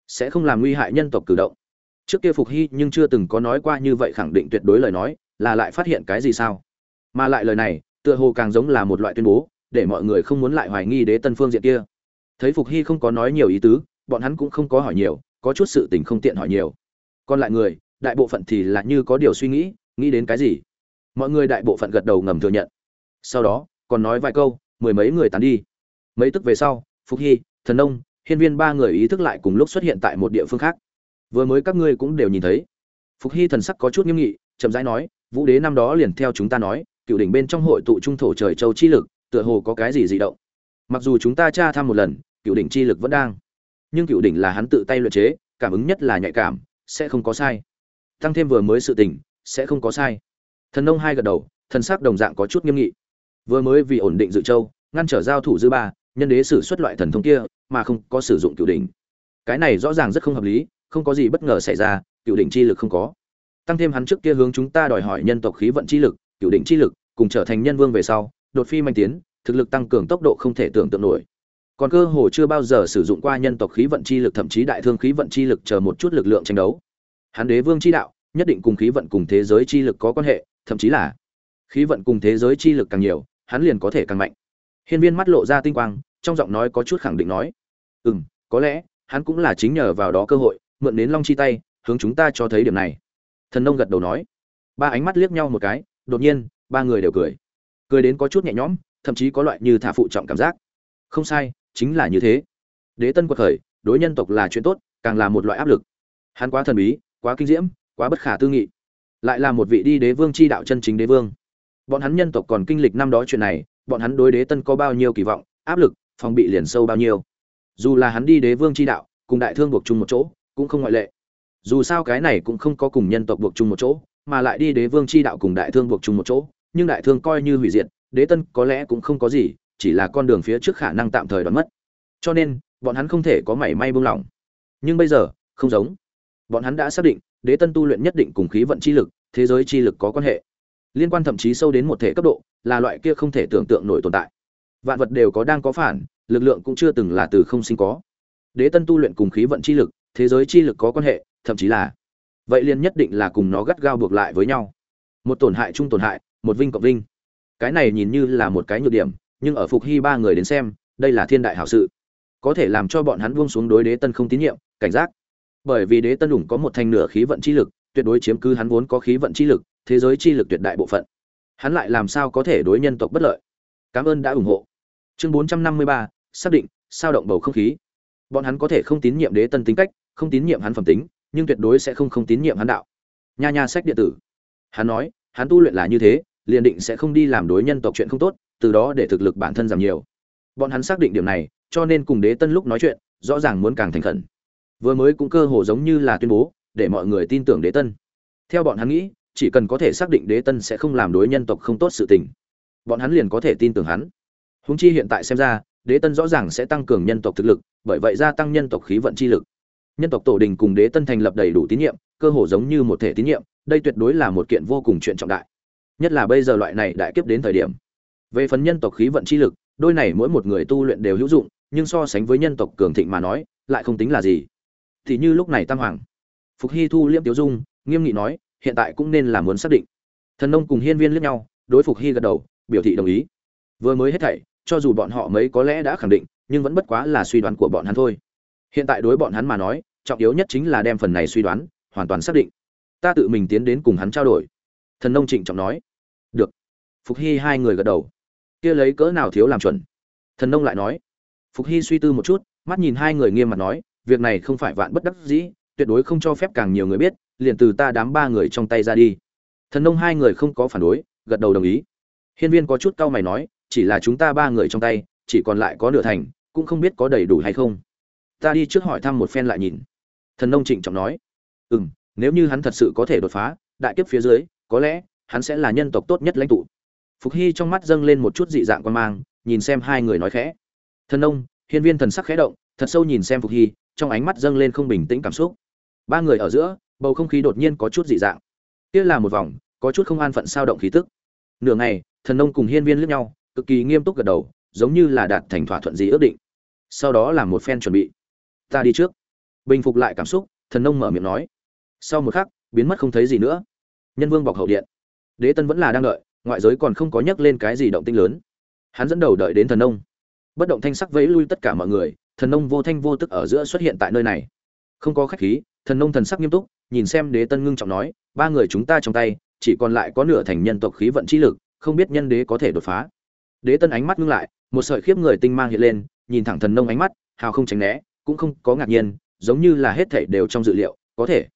A: sẽ không làm nguy hại nhân tộc cử động. Trước kia phục hy nhưng chưa từng có nói qua như vậy khẳng định tuyệt đối lời nói, là lại phát hiện cái gì sao? Mà lại lời này, tựa hồ càng giống là một loại tuyên bố, để mọi người không muốn lại hoài nghi đế tân phương diện kia. Thấy phục hy không có nói nhiều ý tứ, bọn hắn cũng không có hỏi nhiều, có chút sự tình không tiện hỏi nhiều. Còn lại người, đại bộ phận thì là như có điều suy nghĩ nghĩ đến cái gì? Mọi người đại bộ phận gật đầu ngầm thừa nhận. Sau đó, còn nói vài câu, mười mấy người tán đi. Mấy tức về sau, phục hy, thần nông hiên viên ba người ý thức lại cùng lúc xuất hiện tại một địa phương khác. Vừa mới các ngươi cũng đều nhìn thấy. Phục hy thần sắc có chút nghiêm nghị, chậm rãi nói, vũ đế năm đó liền theo chúng ta nói, cựu đỉnh bên trong hội tụ trung thổ trời châu chi lực, tựa hồ có cái gì dị động. Mặc dù chúng ta tra thăm một lần, cựu đỉnh chi lực vẫn đang. Nhưng cựu đỉnh là hắn tự tay luyện chế, cảm ứng nhất là nhạy cảm, sẽ không có sai. Tăng thêm vừa mới sự tình, sẽ không có sai. Thần nông hai gật đầu, thần sắc đồng dạng có chút nghiêm nghị. Vừa mới vì ổn định dự châu, ngăn trở giao thủ dư ba nhân đế sử xuất loại thần thông kia, mà không có sử dụng cựu đỉnh. Cái này rõ ràng rất không hợp lý, không có gì bất ngờ xảy ra cựu đỉnh chi lực không có. Tăng thêm hắn trước kia hướng chúng ta đòi hỏi nhân tộc khí vận chi lực cựu đỉnh chi lực, cùng trở thành nhân vương về sau, đột phi manh tiến, thực lực tăng cường tốc độ không thể tưởng tượng nổi. Còn cơ hồ chưa bao giờ sử dụng qua nhân tộc khí vận chi lực, thậm chí đại thương khí vận chi lực chờ một chút lực lượng tranh đấu. Hắn đế vương chi đạo, nhất định cùng khí vận cùng thế giới chi lực có quan hệ, thậm chí là khí vận cùng thế giới chi lực càng nhiều, hắn liền có thể càng mạnh. Hiên viên mắt lộ ra tinh quang trong giọng nói có chút khẳng định nói. Ừ m có lẽ, hắn cũng là chính nhờ vào đó cơ hội, mượn đến long chi tay, hướng chúng ta cho thấy điểm này. Thần nông gật đầu nói. Ba ánh mắt liếc nhau một cái, đột nhiên, ba người đều cười. Cười đến có chút nhẹ nhõm, thậm chí có loại như thả phụ trọng cảm giác. Không sai, chính là như thế. Đế tân quật khởi, đối nhân tộc là chuyện tốt, càng là một loại áp lực. Hắn quá thần bí, quá kinh diễm, quá bất khả tư nghị. Lại là một vị đi đế vương chi đạo chân chính đế vương. Bọn hắn nhân tộc còn kinh lịch năm đó chuyện này, bọn hắn đối đế tân có bao nhiêu kỳ vọng, áp lực phòng bị liền sâu bao nhiêu. Dù là hắn đi đế vương chi đạo, cùng đại thương buộc chung một chỗ, cũng không ngoại lệ. Dù sao cái này cũng không có cùng nhân tộc buộc chung một chỗ, mà lại đi đế vương chi đạo cùng đại thương buộc chung một chỗ, nhưng đại thương coi như hủy diệt, đế tân có lẽ cũng không có gì, chỉ là con đường phía trước khả năng tạm thời đoán mất. Cho nên, bọn hắn không thể có mảy may buông lỏng. Nhưng bây giờ, không giống. Bọn hắn đã xác định, đế tân tu luyện nhất định cùng khí vận chi lực, thế giới chi lực có quan hệ. Liên quan thậm chí sâu đến một thể cấp độ, là loại kia không thể tưởng tượng nổi tồn tại vạn vật đều có đang có phản, lực lượng cũng chưa từng là từ không sinh có. Đế tân tu luyện cùng khí vận chi lực, thế giới chi lực có quan hệ, thậm chí là. Vậy liền nhất định là cùng nó gắt gao buộc lại với nhau. Một tổn hại chung tổn hại, một vinh cộng vinh. Cái này nhìn như là một cái nhược điểm, nhưng ở phục hy ba người đến xem, đây là thiên đại hảo sự. Có thể làm cho bọn hắn buông xuống đối đế tân không tín nhiệm, cảnh giác. Bởi vì đế tân đủng có một thành nửa khí vận chi lực, tuyệt đối chiếm cứ hắn vốn có khí vận chi lực, thế giới chi lực tuyệt đại bộ phận. Hắn lại làm sao có thể đối nhân tộc bất lợi? Cảm ơn đã ủng hộ chương bốn trăm năm mươi ba, xác định, sao động bầu không khí. Bọn hắn có thể không tín nhiệm đế tân tính cách, không tín nhiệm hắn phẩm tính, nhưng tuyệt đối sẽ không không tín nhiệm hắn đạo. Nha nha sách điện tử. Hắn nói, hắn tu luyện là như thế, liền định sẽ không đi làm đối nhân tộc chuyện không tốt, từ đó để thực lực bản thân giảm nhiều. Bọn hắn xác định điểm này, cho nên cùng đế tân lúc nói chuyện, rõ ràng muốn càng thành khẩn. Vừa mới cũng cơ hồ giống như là tuyên bố, để mọi người tin tưởng đế tân. Theo bọn hắn nghĩ, chỉ cần có thể xác định đế tân sẽ không làm đối nhân tộc không tốt sự tình. Bọn hắn liền có thể tin tưởng hắn. Huống chi hiện tại xem ra, đế tân rõ ràng sẽ tăng cường nhân tộc thực lực, bởi vậy gia tăng nhân tộc khí vận chi lực. Nhân tộc tổ đình cùng đế tân thành lập đầy đủ tín nhiệm, cơ hồ giống như một thể tín nhiệm, đây tuyệt đối là một kiện vô cùng chuyện trọng đại. Nhất là bây giờ loại này đại kiếp đến thời điểm. Về phần nhân tộc khí vận chi lực, đôi này mỗi một người tu luyện đều hữu dụng, nhưng so sánh với nhân tộc cường thịnh mà nói, lại không tính là gì. Thì như lúc này tam hoàng, phục hy thu liễm tiểu dung, nghiêm nghị nói, hiện tại cũng nên là muốn xác định. Thần nông cùng hiên viên liếc nhau, đối phục hy gật đầu, biểu thị đồng ý vừa mới hết thảy, cho dù bọn họ mấy có lẽ đã khẳng định, nhưng vẫn bất quá là suy đoán của bọn hắn thôi. Hiện tại đối bọn hắn mà nói, trọng yếu nhất chính là đem phần này suy đoán, hoàn toàn xác định. Ta tự mình tiến đến cùng hắn trao đổi. Thần nông trịnh trọng nói. Được. Phục hy hai người gật đầu. Kia lấy cỡ nào thiếu làm chuẩn? Thần nông lại nói. Phục hy suy tư một chút, mắt nhìn hai người nghiêm mặt nói, việc này không phải vạn bất đắc dĩ, tuyệt đối không cho phép càng nhiều người biết, liền từ ta đám ba người trong tay ra đi. Thần nông hai người không có phản đối, gật đầu đồng ý. Hiên viên có chút cau mày nói chỉ là chúng ta ba người trong tay, chỉ còn lại có nửa thành, cũng không biết có đầy đủ hay không. Ta đi trước hỏi thăm một phen lại nhìn. Thần nông trịnh trọng nói. Ừ m nếu như hắn thật sự có thể đột phá, đại kiếp phía dưới, có lẽ, hắn sẽ là nhân tộc tốt nhất lãnh tụ. Phục hy trong mắt dâng lên một chút dị dạng quan mang, nhìn xem hai người nói khẽ. Thần nông, hiên viên thần sắc khẽ động, thật sâu nhìn xem phục hy, trong ánh mắt dâng lên không bình tĩnh cảm xúc. Ba người ở giữa, bầu không khí đột nhiên có chút dị dạng. Kia là một vòng, có chút không an phận sao động khí tức. Nửa ngày, thần nông cùng hiên viên lướt nhau cực kỳ nghiêm túc gật đầu, giống như là đạt thành thỏa thuận gì ước định. Sau đó là một phen chuẩn bị. Ta đi trước. Bình phục lại cảm xúc, thần nông mở miệng nói. Sau một khắc, biến mất không thấy gì nữa. Nhân vương bọc hậu điện. Đế tân vẫn là đang đợi, ngoại giới còn không có nhắc lên cái gì động tinh lớn. Hắn dẫn đầu đợi đến thần nông. Bất động thanh sắc vẫy lui tất cả mọi người, thần nông vô thanh vô tức ở giữa xuất hiện tại nơi này. Không có khách khí, thần nông thần sắc nghiêm túc, nhìn xem đế tân ngưng trọng nói, ba người chúng ta trong tay, chỉ còn lại có nửa thành nhân tộc khí vận chi lực, không biết nhân đế có thể đột phá đế tân ánh mắt ngưng lại, một sợi khiếp người tinh mang hiện lên, nhìn thẳng thần nông ánh mắt, hào không tránh né, cũng không có ngạc nhiên, giống như là hết thảy đều trong dự liệu, có thể.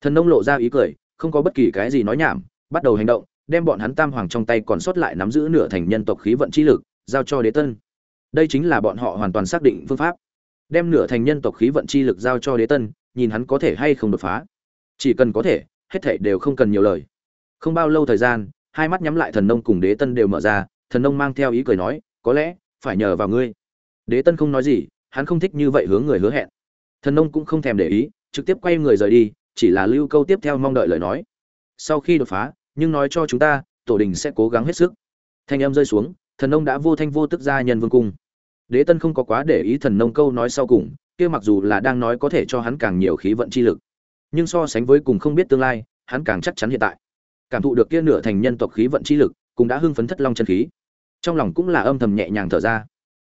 A: Thần nông lộ ra ý cười, không có bất kỳ cái gì nói nhảm, bắt đầu hành động, đem bọn hắn tam hoàng trong tay còn sót lại nắm giữ nửa thành nhân tộc khí vận chi lực, giao cho đế tân. Đây chính là bọn họ hoàn toàn xác định phương pháp. Đem nửa thành nhân tộc khí vận chi lực giao cho đế tân, nhìn hắn có thể hay không đột phá. Chỉ cần có thể, hết thảy đều không cần nhiều lời. Không bao lâu thời gian, hai mắt nhắm lại thần nông cùng đế tân đều mở ra thần nông mang theo ý cười nói, có lẽ phải nhờ vào ngươi. Đế tân không nói gì, hắn không thích như vậy hướng người hứa hẹn. Thần nông cũng không thèm để ý, trực tiếp quay người rời đi, chỉ là lưu câu tiếp theo mong đợi lời nói. Sau khi đột phá, nhưng nói cho chúng ta, tổ đình sẽ cố gắng hết sức. Thanh âm rơi xuống, thần nông đã vô thanh vô tức ra nhân vương cung. Đế tân không có quá để ý thần nông câu nói sau cùng, kia mặc dù là đang nói có thể cho hắn càng nhiều khí vận chi lực. Nhưng so sánh với cùng không biết tương lai, hắn càng chắc chắn hiện tại. Cảm thụ được kia nửa thành nhân tộc khí vận chi lực, cũng đã hưng phấn thất long chân khí trong lòng cũng là âm thầm nhẹ nhàng thở ra.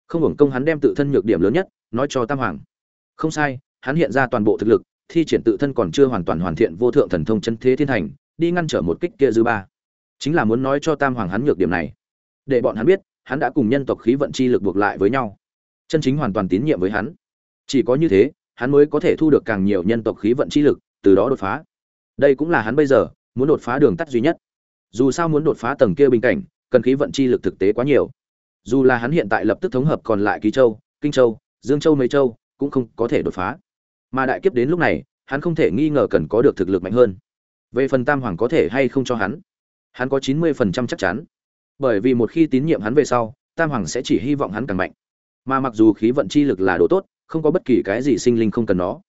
A: Không hưởng công hắn đem tự thân nhược điểm lớn nhất, nói cho tam hoàng. Không sai, hắn hiện ra toàn bộ thực lực, thi triển tự thân còn chưa hoàn toàn hoàn thiện vô thượng thần thông chân thế thiên thành, đi ngăn trở một kích kia dư ba. Chính là muốn nói cho tam hoàng hắn nhược điểm này. Để bọn hắn biết, hắn đã cùng nhân tộc khí vận chi lực buộc lại với nhau. Chân chính hoàn toàn tín nhiệm với hắn. Chỉ có như thế, hắn mới có thể thu được càng nhiều nhân tộc khí vận chi lực, từ đó đột phá. Đây cũng là hắn bây giờ, muốn đột phá đường tắt duy nhất. Dù sao muốn đột phá tầng kia bình cảnh cần khí vận chi lực thực tế quá nhiều. Dù là hắn hiện tại lập tức thống hợp còn lại ký châu, kinh châu, dương châu mấy châu, cũng không có thể đột phá. Mà đại kiếp đến lúc này, hắn không thể nghi ngờ cần có được thực lực mạnh hơn. Về phần tam hoàng có thể hay không cho hắn hắn có chín mươi phần trăm chắc chắn. Bởi vì một khi tín nhiệm hắn về sau, tam hoàng sẽ chỉ hy vọng hắn càng mạnh. Mà mặc dù khí vận chi lực là đồ tốt, không có bất kỳ cái gì sinh linh không cần nó.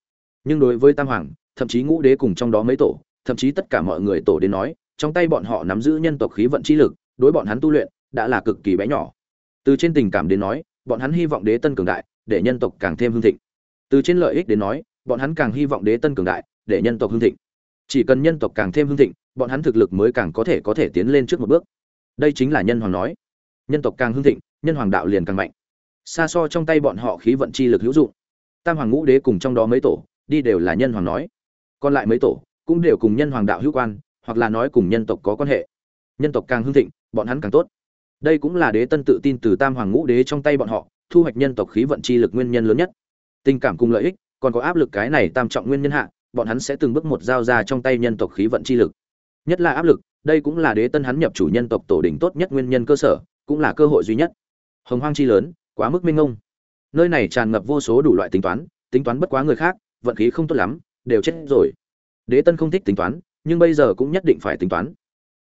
A: Nhưng đối với tam hoàng, thậm chí ngũ đế cùng trong đó mấy tổ, thậm chí tất cả mọi người tổ đến nói, trong tay bọn họ nắm giữ nhân tộc khí vận chi lực đối bọn hắn tu luyện đã là cực kỳ bé nhỏ. Từ trên tình cảm đến nói, bọn hắn hy vọng đế tân cường đại, để nhân tộc càng thêm hưng thịnh. Từ trên lợi ích đến nói, bọn hắn càng hy vọng đế tân cường đại, để nhân tộc hưng thịnh. Chỉ cần nhân tộc càng thêm hưng thịnh, bọn hắn thực lực mới càng có thể có thể tiến lên trước một bước. Đây chính là nhân hoàng nói. Nhân tộc càng hưng thịnh, nhân hoàng đạo liền càng mạnh. Xa so trong tay bọn họ khí vận chi lực hữu dụng. Tam hoàng ngũ đế cùng trong đó mấy tổ, đi đều là nhân hoàng nói. Còn lại mấy tổ cũng đều cùng nhân hoàng đạo hữu quan, hoặc là nói cùng nhân tộc có quan hệ nhân tộc càng hưng thịnh, bọn hắn càng tốt. Đây cũng là đế tân tự tin từ tam hoàng ngũ đế trong tay bọn họ, thu hoạch nhân tộc khí vận chi lực nguyên nhân lớn nhất. Tình cảm cùng lợi ích, còn có áp lực cái này tam trọng nguyên nhân hạ, bọn hắn sẽ từng bước một giao ra trong tay nhân tộc khí vận chi lực. Nhất là áp lực, đây cũng là đế tân hắn nhập chủ nhân tộc tổ đỉnh tốt nhất nguyên nhân cơ sở, cũng là cơ hội duy nhất. Hồng hoang chi lớn, quá mức minh ngông nơi này tràn ngập vô số đủ loại tính toán tính toán bất quá người khác, vận khí không tốt lắm, đều chết rồi. Đế tân không thích tính toán, nhưng bây giờ cũng nhất định phải tính toán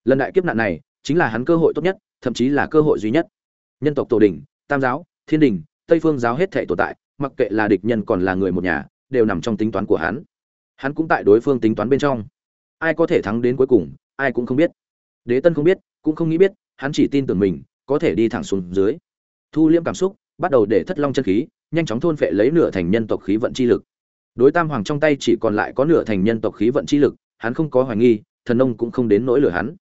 A: lần đại kiếp nạn này chính là hắn cơ hội tốt nhất, thậm chí là cơ hội duy nhất. Nhân tộc tổ đình tam giáo, thiên đình tây phương giáo hết thể tồn tại, mặc kệ là địch nhân còn là người một nhà, đều nằm trong tính toán của hắn. Hắn cũng tại đối phương tính toán bên trong. Ai có thể thắng đến cuối cùng, ai cũng không biết. Đế tân không biết, cũng không nghĩ biết, hắn chỉ tin tưởng mình có thể đi thẳng xuống dưới. Thu liễm cảm xúc bắt đầu để thất long chân khí, nhanh chóng thôn phệ lấy nửa thành nhân tộc khí vận chi lực. Đối tam hoàng trong tay chỉ còn lại có nửa thành nhân tộc khí vận chi lực, hắn không có hoài nghi, thần nông cũng không đến nỗi lửa hắn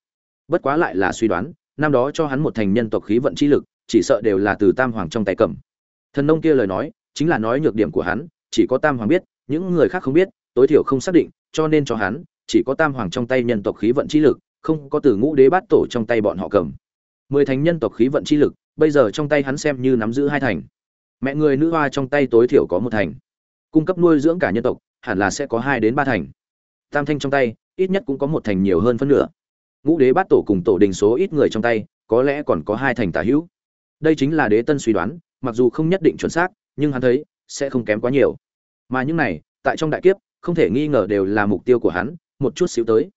A: bất quá lại là suy đoán, năm đó cho hắn một thành nhân tộc khí vận chi lực, chỉ sợ đều là từ tam hoàng trong tay cầm. Thần nông kia lời nói, chính là nói nhược điểm của hắn, chỉ có tam hoàng biết, những người khác không biết, tối thiểu không xác định, cho nên cho hắn, chỉ có tam hoàng trong tay nhân tộc khí vận chi lực, không có từ ngũ đế bát tổ trong tay bọn họ cầm. Mười thành nhân tộc khí vận chi lực, bây giờ trong tay hắn xem như nắm giữ hai thành. Mẹ người nữ hoa trong tay tối thiểu có một thành. Cung cấp nuôi dưỡng cả nhân tộc, hẳn là sẽ có hai đến ba thành. Tam thanh trong tay, ít nhất cũng có một thành nhiều hơn phân nửa ngũ đế bát tổ cùng tổ đình số ít người trong tay, có lẽ còn có hai thành tả hữu. Đây chính là đế tân suy đoán, mặc dù không nhất định chuẩn xác, nhưng hắn thấy, sẽ không kém quá nhiều. Mà những này, tại trong đại kiếp, không thể nghi ngờ đều là mục tiêu của hắn, một chút xíu tới.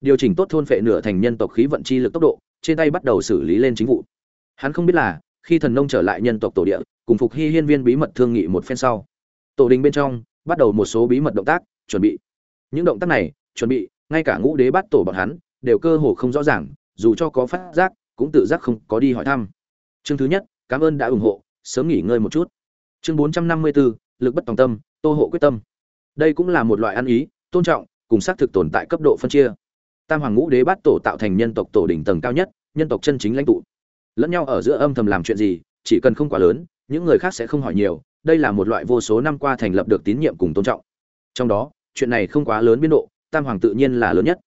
A: Điều chỉnh tốt thôn phệ nửa thành nhân tộc khí vận chi lực tốc độ, trên tay bắt đầu xử lý lên chính vụ. Hắn không biết là, khi thần nông trở lại nhân tộc tổ địa, cùng phục hy hiên viên bí mật thương nghị một phen sau, tổ đình bên trong, bắt đầu một số bí mật động tác, chuẩn bị. Những động tác này, chuẩn bị, ngay cả ngũ đế bắt tổ bọn hắn đều cơ hồ không rõ ràng, dù cho có phát giác, cũng tự giác không có đi hỏi thăm. Chương thứ nhất, cảm ơn đã ủng hộ, sớm nghỉ ngơi một chút. Chương bốn trăm năm mươi bốn lực bất tòng tâm, tô hộ quyết tâm. Đây cũng là một loại ăn ý, tôn trọng, cùng xác thực tồn tại cấp độ phân chia. Tam hoàng ngũ đế bát tổ tạo thành nhân tộc tổ đỉnh tầng cao nhất, nhân tộc chân chính lãnh tụ. Lẫn nhau ở giữa âm thầm làm chuyện gì, chỉ cần không quá lớn, những người khác sẽ không hỏi nhiều, đây là một loại vô số năm qua thành lập được tín nhiệm cùng tôn trọng. Trong đó, chuyện này không quá lớn biên độ, tam hoàng tự nhiên là lớn nhất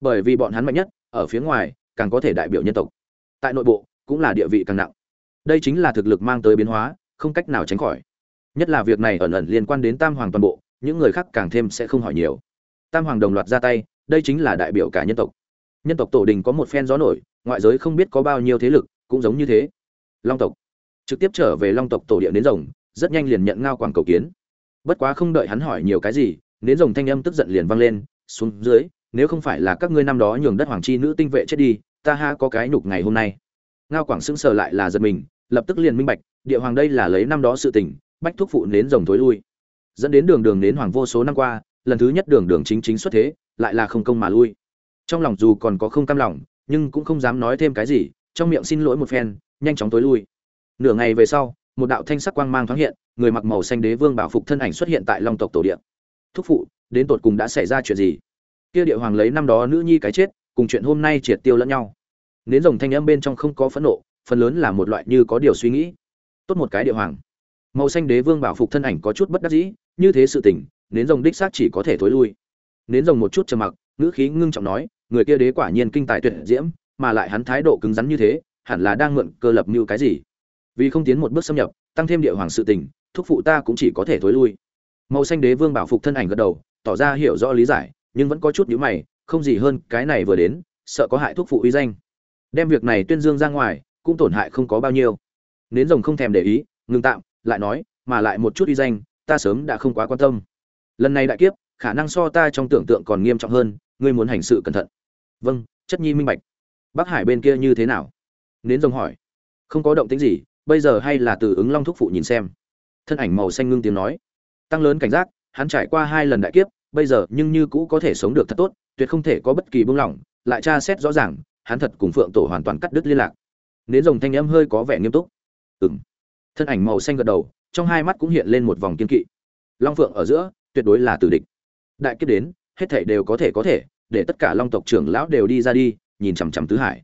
A: bởi vì bọn hắn mạnh nhất, ở phía ngoài, càng có thể đại biểu nhân tộc. Tại nội bộ, cũng là địa vị càng nặng. Đây chính là thực lực mang tới biến hóa, không cách nào tránh khỏi. Nhất là việc này ẩn ẩn liên quan đến tam hoàng toàn bộ, những người khác càng thêm sẽ không hỏi nhiều. Tam hoàng đồng loạt ra tay, đây chính là đại biểu cả nhân tộc. Nhân tộc tổ đình có một phen gió nổi, ngoại giới không biết có bao nhiêu thế lực, cũng giống như thế. Long tộc. Trực tiếp trở về long tộc tổ địa đến rồng, rất nhanh liền nhận ngao quảng cầu kiến. Bất quá không đợi hắn hỏi nhiều cái gì đến rồng thanh âm tức giận liền vang lên, xuống dưới nếu không phải là các ngươi năm đó nhường đất hoàng chi nữ tinh vệ chết đi, ta ha có cái nhục ngày hôm nay. Ngao quảng sững sờ lại là giật mình, lập tức liền minh bạch, địa hoàng đây là lấy năm đó sự tình, bách thuốc phụ nến rồng thối lui. Dẫn đến đường đường nến hoàng vô số năm qua, lần thứ nhất đường đường chính chính xuất thế, lại là không công mà lui. Trong lòng dù còn có không cam lòng, nhưng cũng không dám nói thêm cái gì, trong miệng xin lỗi một phen, nhanh chóng tối lui. Nửa ngày về sau, một đạo thanh sắc quang mang thoáng hiện, người mặc màu xanh đế vương bảo phục thân ảnh xuất hiện tại long tộc tổ địa. Thúc phụ, đến tột cùng đã xảy ra chuyện gì? Kia địa hoàng lấy năm đó nữ nhi cái chết, cùng chuyện hôm nay triệt tiêu lẫn nhau. Nến rồng thanh âm bên trong không có phẫn nộ, phần lớn là một loại như có điều suy nghĩ. Tốt một cái địa hoàng. Màu xanh đế vương bảo phục thân ảnh có chút bất đắc dĩ, như thế sự tình, nến rồng đích xác chỉ có thể thối lui. Nến rồng một chút trầm mặc, ngữ khí ngưng trọng nói, người kia đế quả nhiên kinh tài tuyệt diễm, mà lại hắn thái độ cứng rắn như thế, hẳn là đang mượn cơ lập mưu cái gì. Vì không tiến một bước xâm nhập, tăng thêm địa hoàng sự tình, thúc phụ ta cũng chỉ có thể thối lui. Màu xanh đế vương bảo phục thân ảnh gật đầu, tỏ ra hiểu rõ lý giải nhưng vẫn có chút nhíu mày, không gì hơn cái này vừa đến, sợ có hại thuốc phụ uy danh. Đem việc này tuyên dương ra ngoài, cũng tổn hại không có bao nhiêu. Nến rồng không thèm để ý, ngừng tạm, lại nói, mà lại một chút uy danh, ta sớm đã không quá quan tâm. Lần này đại kiếp, khả năng so ta trong tưởng tượng còn nghiêm trọng hơn, ngươi muốn hành sự cẩn thận. Vâng chất nhi minh bạch. Bắc hải bên kia như thế nào? Nến rồng hỏi. Không có động tĩnh gì, bây giờ hay là từ ứng long thúc phụ nhìn xem. Thân ảnh màu xanh ngưng tiếng nói. Tăng lớn cảnh giác, hắn trải qua hai lần đại kiếp bây giờ nhưng như cũ có thể sống được thật tốt, tuyệt không thể có bất kỳ buông lỏng, lại tra xét rõ ràng, hắn thật cùng phượng tổ hoàn toàn cắt đứt liên lạc. Nến rồng thanh âm hơi có vẻ nghiêm túc. Ừng thân ảnh màu xanh gật đầu, trong hai mắt cũng hiện lên một vòng kiên kỵ. Long phượng ở giữa, tuyệt đối là tử địch. Đại kiếp đến, hết thảy đều có thể có thể, để tất cả long tộc trưởng lão đều đi ra đi, nhìn chằm chằm tứ hải.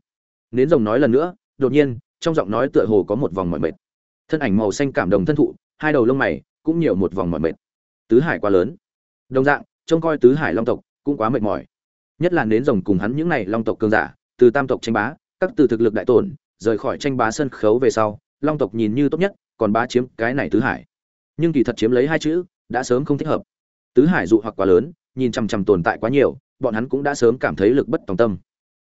A: Nến rồng nói lần nữa, đột nhiên, trong giọng nói tựa hồ có một vòng mỏi mệt. Thân ảnh màu xanh cảm động thân thụ, hai đầu lông mày cũng nhiều một vòng mỏi mệt. Tứ hải quá lớn. Đồng dạng trông coi tứ hải long tộc cũng quá mệt mỏi. Nhất là nến rồng cùng hắn những này long tộc cường giả, từ tam tộc tranh bá, các từ thực lực đại tổn, rời khỏi tranh bá sân khấu về sau, long tộc nhìn như tốt nhất, còn bá chiếm cái này tứ hải. Nhưng kỳ thật chiếm lấy hai chữ, đã sớm không thích hợp. Tứ hải dụ hoặc quá lớn, nhìn chằm chằm tồn tại quá nhiều, bọn hắn cũng đã sớm cảm thấy lực bất tòng tâm.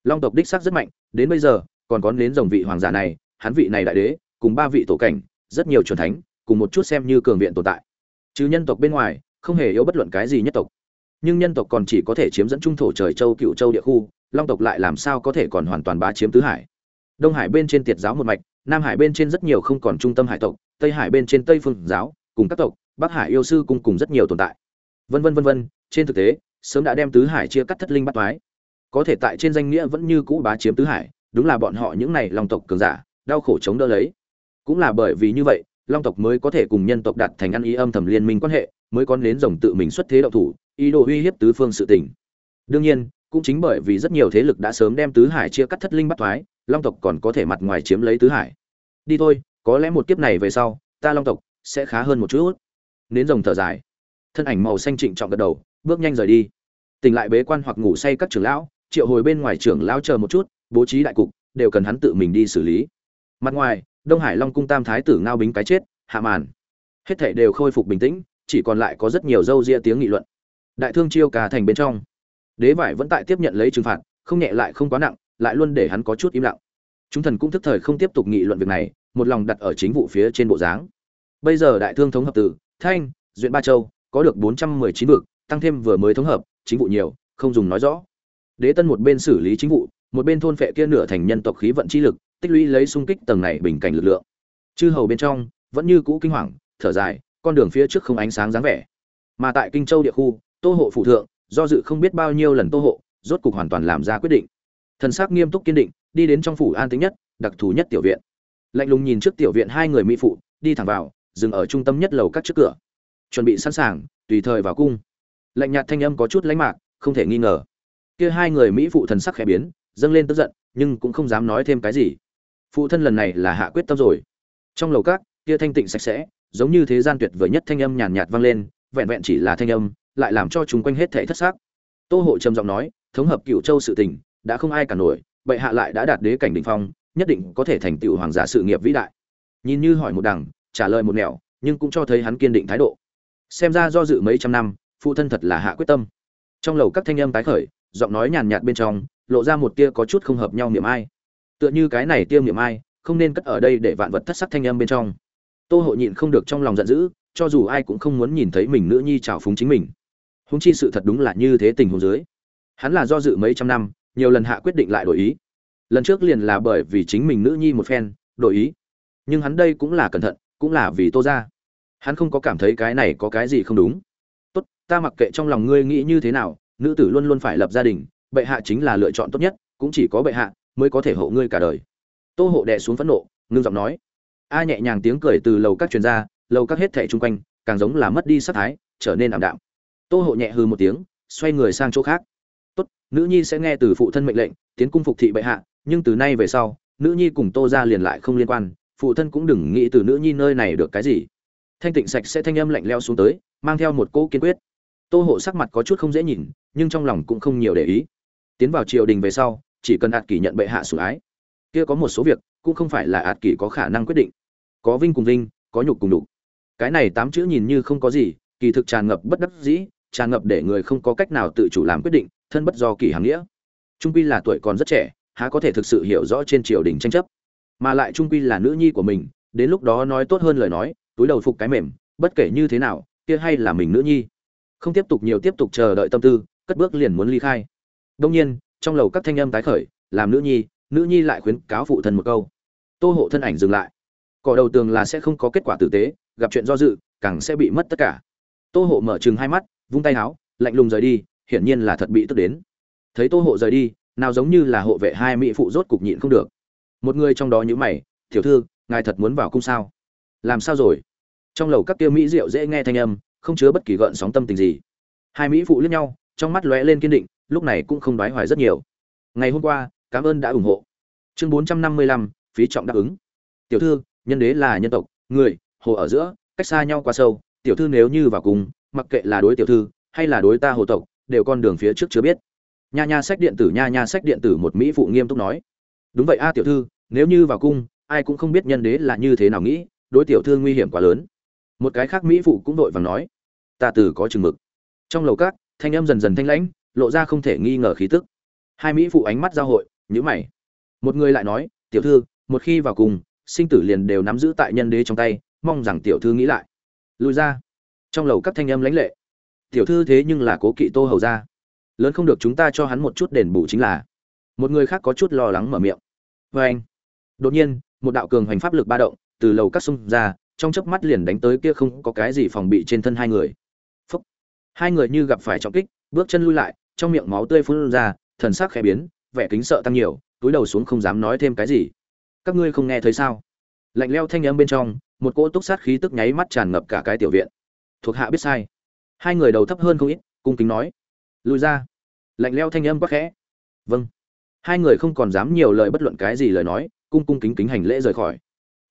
A: Long tộc đích xác rất mạnh, đến bây giờ, còn có đến rồng vị hoàng giả này, hắn vị này đại đế, cùng ba vị tổ cảnh, rất nhiều truyền thánh, cùng một chút xem như cường viện tồn tại. Chứ nhân tộc bên ngoài, không hề yếu bất luận cái gì nhất tộc nhưng nhân tộc còn chỉ có thể chiếm dẫn trung thổ trời châu cựu châu địa khu, long tộc lại làm sao có thể còn hoàn toàn bá chiếm tứ hải? Đông hải bên trên tiệt giáo một mạch, nam hải bên trên rất nhiều không còn trung tâm hải tộc, tây hải bên trên tây phương giáo, cùng các tộc, bắc hải yêu sư cùng cùng rất nhiều tồn tại. Vân vân vân vân, trên thực tế, sớm đã đem tứ hải chia cắt thất linh bắt toái. Có thể tại trên danh nghĩa vẫn như cũ bá chiếm tứ hải, đúng là bọn họ những này long tộc cường giả, đau khổ chống đỡ lấy. Cũng là bởi vì như vậy, long tộc mới có thể cùng nhân tộc đặt thành ăn ý âm thầm liên minh quan hệ, mới có đến rồng tự mình xuất thế đậu thủ ý đồ uy hiếp tứ phương sự tình. Đương nhiên, cũng chính bởi vì rất nhiều thế lực đã sớm đem tứ hải chia cắt thất linh bắt thoái, long tộc còn có thể mặt ngoài chiếm lấy tứ hải. Đi thôi, có lẽ một kiếp này về sau, ta long tộc sẽ khá hơn một chút. Nến rồng thở dài. Thân ảnh màu xanh trịnh trọng gật đầu, bước nhanh rời đi. Tỉnh lại bế quan hoặc ngủ say các trưởng lão, triệu hồi bên ngoài trưởng lão chờ một chút, bố trí đại cục, đều cần hắn tự mình đi xử lý. Mặt ngoài, đông hải long cung tam thái tử ngao bính cái chết, hạ màn. Hết thảy đều khôi phục bình tĩnh, chỉ còn lại có rất nhiều dâu ria tiếng nghị luận đại thương chiêu cả thành bên trong. Đế vải vẫn tại tiếp nhận lấy trừng phạt, không nhẹ lại không quá nặng, lại luôn để hắn có chút im lặng. Chúng thần cũng thức thời không tiếp tục nghị luận việc này, một lòng đặt ở chính vụ phía trên bộ dáng. Bây giờ đại thương thống hợp tử thanh, duyện ba châu, có được bốn trăm mười chín vực, tăng thêm vừa mới thống hợp, chính vụ nhiều, không dùng nói rõ. Đế tân một bên xử lý chính vụ, một bên thôn phệ kia nửa thành nhân tộc khí vận chi lực, tích lũy lấy xung kích tầng này bình cảnh lực lượng. Chư hầu bên trong, vẫn như cũ kinh hoàng, thở dài, con đường phía trước không ánh sáng dáng vẻ. Mà tại kinh châu địa khu tô hộ phụ thượng, do dự không biết bao nhiêu lần tô hộ, rốt cục hoàn toàn làm ra quyết định. Thần sắc nghiêm túc kiên định, đi đến trong phủ an tính nhất, đặc thù nhất tiểu viện. Lạnh lùng nhìn trước tiểu viện hai người mỹ phụ, đi thẳng vào, dừng ở trung tâm nhất lầu các trước cửa. Chuẩn bị sẵn sàng, tùy thời vào cung. Lạnh nhạt thanh âm có chút lãnh mạc, không thể nghi ngờ. Kia hai người mỹ phụ thần sắc khẽ biến, dâng lên tức giận, nhưng cũng không dám nói thêm cái gì. Phụ thân lần này là hạ quyết tâm rồi. Trong lầu các, kia thanh tịnh sạch sẽ, giống như thế gian tuyệt vời nhất thanh âm nhàn nhạt vang lên, vẹn vẹn chỉ là thanh âm lại làm cho chúng quanh hết thể thất sắc. tô hộ trầm giọng nói, thống hợp cửu châu sự tình, đã không ai cả nổi, bệ hạ lại đã đạt đế cảnh đỉnh phong, nhất định có thể thành tựu hoàng giả sự nghiệp vĩ đại. Nhìn như hỏi một đằng, trả lời một nẻo, nhưng cũng cho thấy hắn kiên định thái độ. Xem ra do dự mấy trăm năm, phụ thân thật là hạ quyết tâm. Trong lầu các thanh âm tái khởi, giọng nói nhàn nhạt bên trong, lộ ra một tia có chút không hợp nhau niệm ai. Tựa như cái này tiêm niệm ai, không nên cất ở đây để vạn vật thất sắc thanh âm bên trong. Tô hộ nhịn không được trong lòng giận dữ, cho dù ai cũng không muốn nhìn thấy mình nữ nhi trào phúng chính mình húng chi sự thật đúng là như thế tình huống dưới. Hắn là do dự mấy trăm năm, nhiều lần hạ quyết định lại đổi ý. Lần trước liền là bởi vì chính mình nữ nhi một phen, đổi ý. Nhưng hắn đây cũng là cẩn thận, cũng là vì tô ra. Hắn không có cảm thấy cái này có cái gì không đúng. Tốt, ta mặc kệ trong lòng ngươi nghĩ như thế nào, nữ tử luôn luôn phải lập gia đình, bệ hạ chính là lựa chọn tốt nhất, cũng chỉ có bệ hạ mới có thể hộ ngươi cả đời. Tô hộ đè xuống phẫn nộ, ngưng giọng nói. A nhẹ nhàng tiếng cười từ lầu các truyền ra, lầu các hết thảy chung quanh, càng giống là mất đi sát thái, trở nên ảm đạm tô hộ nhẹ hư một tiếng, xoay người sang chỗ khác. Tốt, nữ nhi sẽ nghe từ phụ thân mệnh lệnh, tiến cung phục thị bệ hạ, nhưng từ nay về sau, nữ nhi cùng tô ra liền lại không liên quan, phụ thân cũng đừng nghĩ từ nữ nhi nơi này được cái gì. Thanh tịnh sạch sẽ thanh âm lạnh leo xuống tới, mang theo một cỗ kiên quyết. Tô hộ sắc mặt có chút không dễ nhìn, nhưng trong lòng cũng không nhiều để ý. Tiến vào triều đình về sau, chỉ cần ạt kỷ nhận bệ hạ sủng ái. Kia có một số việc, cũng không phải là ạt kỷ có khả năng quyết định. Có vinh cùng vinh, có nhục cùng đục cái này tám chữ nhìn như không có gì, kỳ thực tràn ngập bất đắc dĩ tràn ngập để người không có cách nào tự chủ làm quyết định, thân bất do kỳ hàng nghĩa. Trung quy là tuổi còn rất trẻ, há có thể thực sự hiểu rõ trên triều đình tranh chấp. Mà lại trung quy là nữ nhi của mình, đến lúc đó nói tốt hơn lời nói, túi đầu phục cái mềm, bất kể như thế nào, kia hay là mình nữ nhi. Không tiếp tục nhiều tiếp tục chờ đợi tâm tư, cất bước liền muốn ly khai. Đông nhiên, trong lầu các thanh âm tái khởi, làm nữ nhi nữ nhi lại khuyến cáo phụ thân một câu. Tô hộ thân ảnh dừng lại. Cỏ đầu tường là sẽ không có kết quả tử tế, gặp chuyện do dự, càng sẽ bị mất tất cả. Tô hộ mở chừng hai mắt vung tay áo lạnh lùng rời đi, hiển nhiên là thật bị tức đến. Thấy tô hộ rời đi, nào giống như là hộ vệ hai mỹ phụ rốt cục nhịn không được. Một người trong đó nhữ mày, tiểu thư, ngài thật muốn vào cung sao? Làm sao rồi? Trong lầu các kia mỹ rượu dễ nghe thanh âm, không chứa bất kỳ gợn sóng tâm tình gì. Hai mỹ phụ liếc nhau, trong mắt lóe lên kiên định, lúc này cũng không đoái hoài rất nhiều. Ngày hôm qua, cảm ơn đã ủng hộ. Chương bốn trăm năm mươi lăm, phí trọng đáp ứng. Tiểu thư, nhân đế là nhân tộc, người, hồ ở giữa, cách xa nhau quá sâu, tiểu thư nếu như vào cùng mặc kệ là đối tiểu thư, hay là đối ta hồ tộc, đều con đường phía trước chưa biết. Nha nha sách điện tử, nha nha sách điện tử một mỹ phụ nghiêm túc nói. Đúng vậy a à, tiểu thư, nếu như vào cung, ai cũng không biết nhân đế là như thế nào nghĩ, đối tiểu thư nguy hiểm quá lớn. Một cái khác mỹ phụ cũng đội vàng nói. Ta từ có chừng mực. Trong lầu các, thanh âm dần dần thanh lãnh, lộ ra không thể nghi ngờ khí tức. Hai mỹ phụ ánh mắt giao hội nhữ mày. Một người lại nói, tiểu thư, một khi vào cùng, sinh tử liền đều nắm giữ tại nhân đế trong tay, mong rằng tiểu thư nghĩ lại. Lùi ra trong lầu các thanh âm lãnh lệ. Tiểu thư thế nhưng là cố kỵ tô hầu ra lớn không được chúng ta cho hắn một chút đền bù chính là. Một người khác có chút lo lắng mở miệng. Vê anh, đột nhiên, một đạo cường hoành pháp lực ba động, từ lầu các sông ra, trong chớp mắt liền đánh tới kia không có cái gì phòng bị trên thân hai người. Phúc. hai người như gặp phải trọng kích, bước chân lui lại, trong miệng máu tươi phun ra, thần sắc khẽ biến, vẻ kính sợ tăng nhiều, túi đầu xuống không dám nói thêm cái gì. Các ngươi không nghe thấy sao? Lạnh leo thanh âm bên trong, một cỗ túc sát khí tức nháy mắt tràn ngập cả cái tiểu viện thuộc hạ biết sai. Hai người đầu thấp hơn không ít, cung kính nói. Lùi ra. Lạnh leo thanh âm quắc khẽ. Vâng. Hai người không còn dám nhiều lời bất luận cái gì lời nói, cung cung kính kính hành lễ rời khỏi.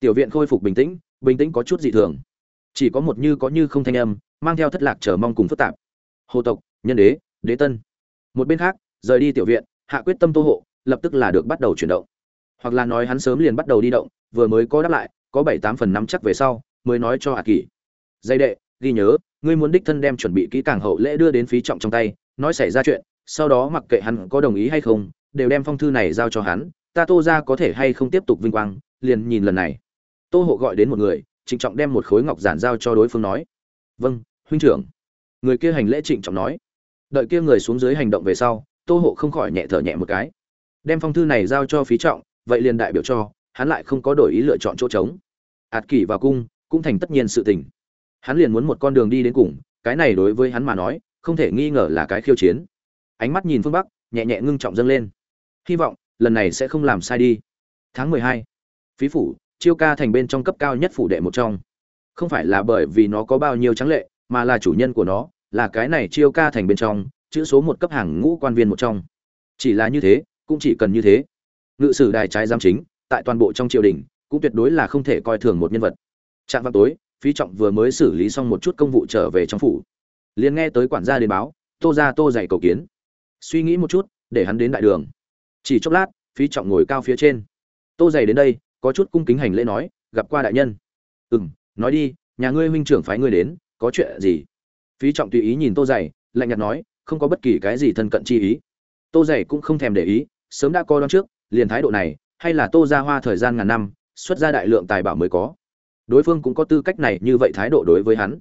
A: Tiểu viện khôi phục bình tĩnh bình tĩnh có chút dị thường. Chỉ có một như có như không thanh âm, mang theo thất lạc chờ mong cùng phức tạp. Hồ tộc, nhân đế đế tân. Một bên khác, rời đi tiểu viện, hạ quyết tâm tô hộ, lập tức là được bắt đầu chuyển động. Hoặc là nói hắn sớm liền bắt đầu đi động, vừa mới có đáp lại, có bảy tám phần năm chắc về sau, mới nói cho hạ kỳ dây đệ ghi nhớ, ngươi muốn đích thân đem chuẩn bị kỹ càng hậu lễ đưa đến phí trọng trong tay, nói xảy ra chuyện, sau đó mặc kệ hắn có đồng ý hay không, đều đem phong thư này giao cho hắn, ta tô ra có thể hay không tiếp tục vinh quang, liền nhìn lần này. Tô hộ gọi đến một người, trịnh trọng đem một khối ngọc giản giao cho đối phương nói. Vâng huynh trưởng. Người kia hành lễ trịnh trọng nói. Đợi kia người xuống dưới hành động về sau, tô hộ không khỏi nhẹ thở nhẹ một cái. Đem phong thư này giao cho phí trọng, vậy liền đại biểu cho, hắn lại không có đổi ý lựa chọn chỗ trống. Ạt kỷ vào cung, cũng thành tất nhiên sự tình hắn liền muốn một con đường đi đến cùng, cái này đối với hắn mà nói, không thể nghi ngờ là cái khiêu chiến. Ánh mắt nhìn phương bắc, nhẹ nhẹ ngưng trọng dâng lên. Hy vọng, lần này sẽ không làm sai đi. Tháng mười hai, phí phủ, chiêu ca thành bên trong cấp cao nhất phủ đệ một trong. Không phải là bởi vì nó có bao nhiêu trắng lệ, mà là chủ nhân của nó, là cái này chiêu ca thành bên trong, chữ số một cấp hàng ngũ quan viên một trong. Chỉ là như thế, cũng chỉ cần như thế. Ngự sử đài trái giám chính, tại toàn bộ trong triều đình, cũng tuyệt đối là không thể coi thường một nhân vật. Trạng vào tối phí trọng vừa mới xử lý xong một chút công vụ trở về trong phủ. Liền nghe tới quản gia đến báo, tô ra tô dạy cầu kiến. Suy nghĩ một chút, để hắn đến đại đường. Chỉ chốc lát, phí trọng ngồi cao phía trên. Tô dày đến đây, có chút cung kính hành lễ nói, gặp qua đại nhân. Ừ m nói đi, nhà ngươi huynh trưởng phái ngươi đến, có chuyện gì? Phí trọng tùy ý nhìn tô dày lạnh nhạt nói, không có bất kỳ cái gì thân cận chi ý. Tô dày cũng không thèm để ý, sớm đã coi đón trước, liền thái độ này, hay là tô ra hoa thời gian ngàn năm, xuất ra đại lượng tài bảo mới có đối phương cũng có tư cách này như vậy thái độ đối với hắn.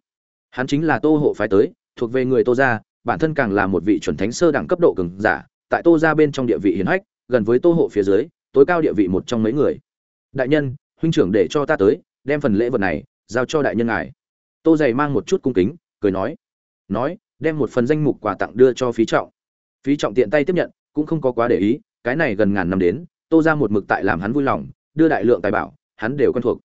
A: Hắn chính là tô hộ phái tới, thuộc về người tô gia, bản thân càng là một vị chuẩn thánh sơ đẳng cấp độ cường giả, tại tô gia bên trong địa vị hiến hách, gần với tô hộ phía dưới, tối cao địa vị một trong mấy người. Đại nhân, huynh trưởng để cho ta tới, đem phần lễ vật này giao cho đại nhân ngài. Tô dày mang một chút cung kính, cười nói. Nói, đem một phần danh mục quà tặng đưa cho phí trọng. Phí trọng tiện tay tiếp nhận, cũng không có quá để ý, cái này gần ngàn năm đến, tô ra một mực tại làm hắn vui lòng, đưa đại lượng tài bảo, hắn đều quen thuộc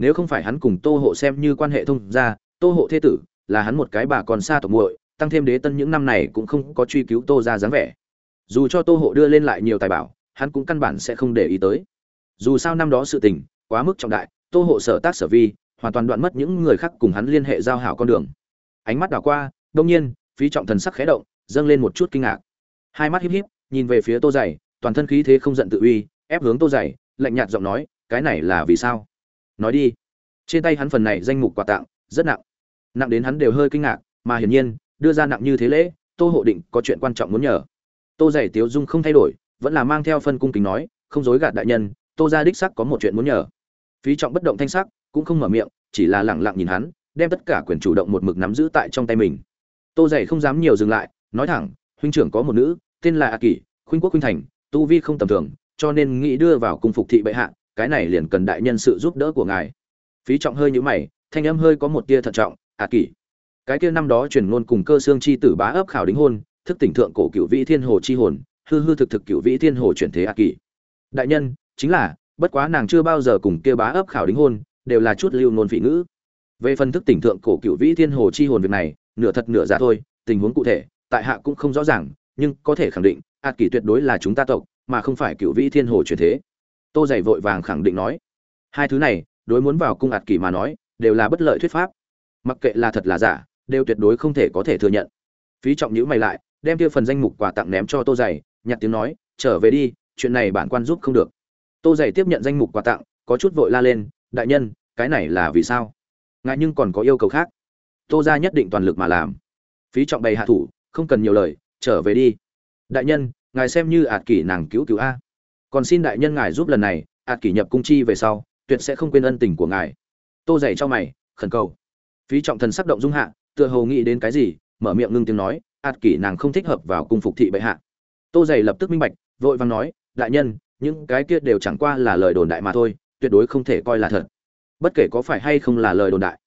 A: nếu không phải hắn cùng tô hộ xem như quan hệ thông gia, tô hộ thế tử là hắn một cái bà còn xa tộc muội, tăng thêm đế tân những năm này cũng không có truy cứu tô ra dáng vẻ. Dù cho tô hộ đưa lên lại nhiều tài bảo, hắn cũng căn bản sẽ không để ý tới. Dù sao năm đó sự tình quá mức trọng đại, tô hộ sở tác sở vi, hoàn toàn đoạn mất những người khác cùng hắn liên hệ giao hảo con đường. Ánh mắt đảo qua, đông nhiên, phí trọng thần sắc khẽ động, dâng lên một chút kinh ngạc. Hai mắt híp híp, nhìn về phía tô dày, toàn thân khí thế không giận tự uy, ép hướng tô dày, lạnh nhạt giọng nói, cái này là vì sao? Nói đi. Trên tay hắn phần này danh mục quà tặng, rất nặng. Nặng đến hắn đều hơi kinh ngạc, mà hiển nhiên, đưa ra nặng như thế lễ, tô hộ định có chuyện quan trọng muốn nhờ. Tô giày tiếu dung không thay đổi, vẫn là mang theo phân cung kính nói, không dối gạt đại nhân, tô ra đích sắc có một chuyện muốn nhờ. Phí trọng bất động thanh sắc, cũng không mở miệng, chỉ là lẳng lặng nhìn hắn, đem tất cả quyền chủ động một mực nắm giữ tại trong tay mình. Tô giày không dám nhiều dừng lại, nói thẳng, huynh trưởng có một nữ, tên là a kỷ, khuynh quốc khuynh thành, tu vi không tầm thường, cho nên nghĩ đưa vào cung phục thị bệ hạ cái này liền cần đại nhân sự giúp đỡ của ngài. Phí trọng hơi nhũ mày, thanh âm hơi có một tia thận trọng a kỷ, cái kia năm đó truyền ngôn cùng cơ xương chi tử bá ấp khảo đính hôn, thức tỉnh thượng cổ cựu vĩ thiên hồ chi hồn, hư hư thực thực cựu vĩ thiên hồ chuyển thế a kỷ. Đại nhân, chính là, bất quá nàng chưa bao giờ cùng kia bá ấp khảo đính hôn, đều là chút lưu nôn vị ngữ. Về phần thức tỉnh thượng cổ cựu vĩ thiên hồ chi hồn việc này, nửa thật nửa giả thôi, tình huống cụ thể, tại hạ cũng không rõ ràng, nhưng có thể khẳng định ạt kỷ tuyệt đối là chúng ta tộc, mà không phải cựu vĩ thiên hồ truyền thế tô dày vội vàng khẳng định nói. Hai thứ này, đối muốn vào cung ạt kỷ mà nói, đều là bất lợi thuyết pháp. Mặc kệ là thật là giả, đều tuyệt đối không thể có thể thừa nhận. Phí trọng nhữ mày lại, đem kia phần danh mục quà tặng ném cho tô dày nhặt tiếng nói, trở về đi, chuyện này bản quan giúp không được. Tô dày tiếp nhận danh mục quà tặng, có chút vội la lên, đại nhân, cái này là vì sao? Ngại nhưng còn có yêu cầu khác. Tô ra nhất định toàn lực mà làm. Phí trọng bày hạ thủ, không cần nhiều lời, trở về đi. Đại nhân, ngài xem như ạt kỷ nàng cứu cứu a còn xin đại nhân ngài giúp lần này, ạt kỷ nhập cung chi về sau, tuyệt sẽ không quên ân tình của ngài. Tô dày cho mày, khẩn cầu. Phí trọng thần sắc động dung hạ, tựa hồ nghĩ đến cái gì, mở miệng ngưng tiếng nói, ạt kỷ nàng không thích hợp vào cung phục thị bệ hạ. Tô dày lập tức minh bạch, vội vàng nói, đại nhân, những cái kia đều chẳng qua là lời đồn đại mà thôi, tuyệt đối không thể coi là thật. Bất kể có phải hay không là lời đồn đại,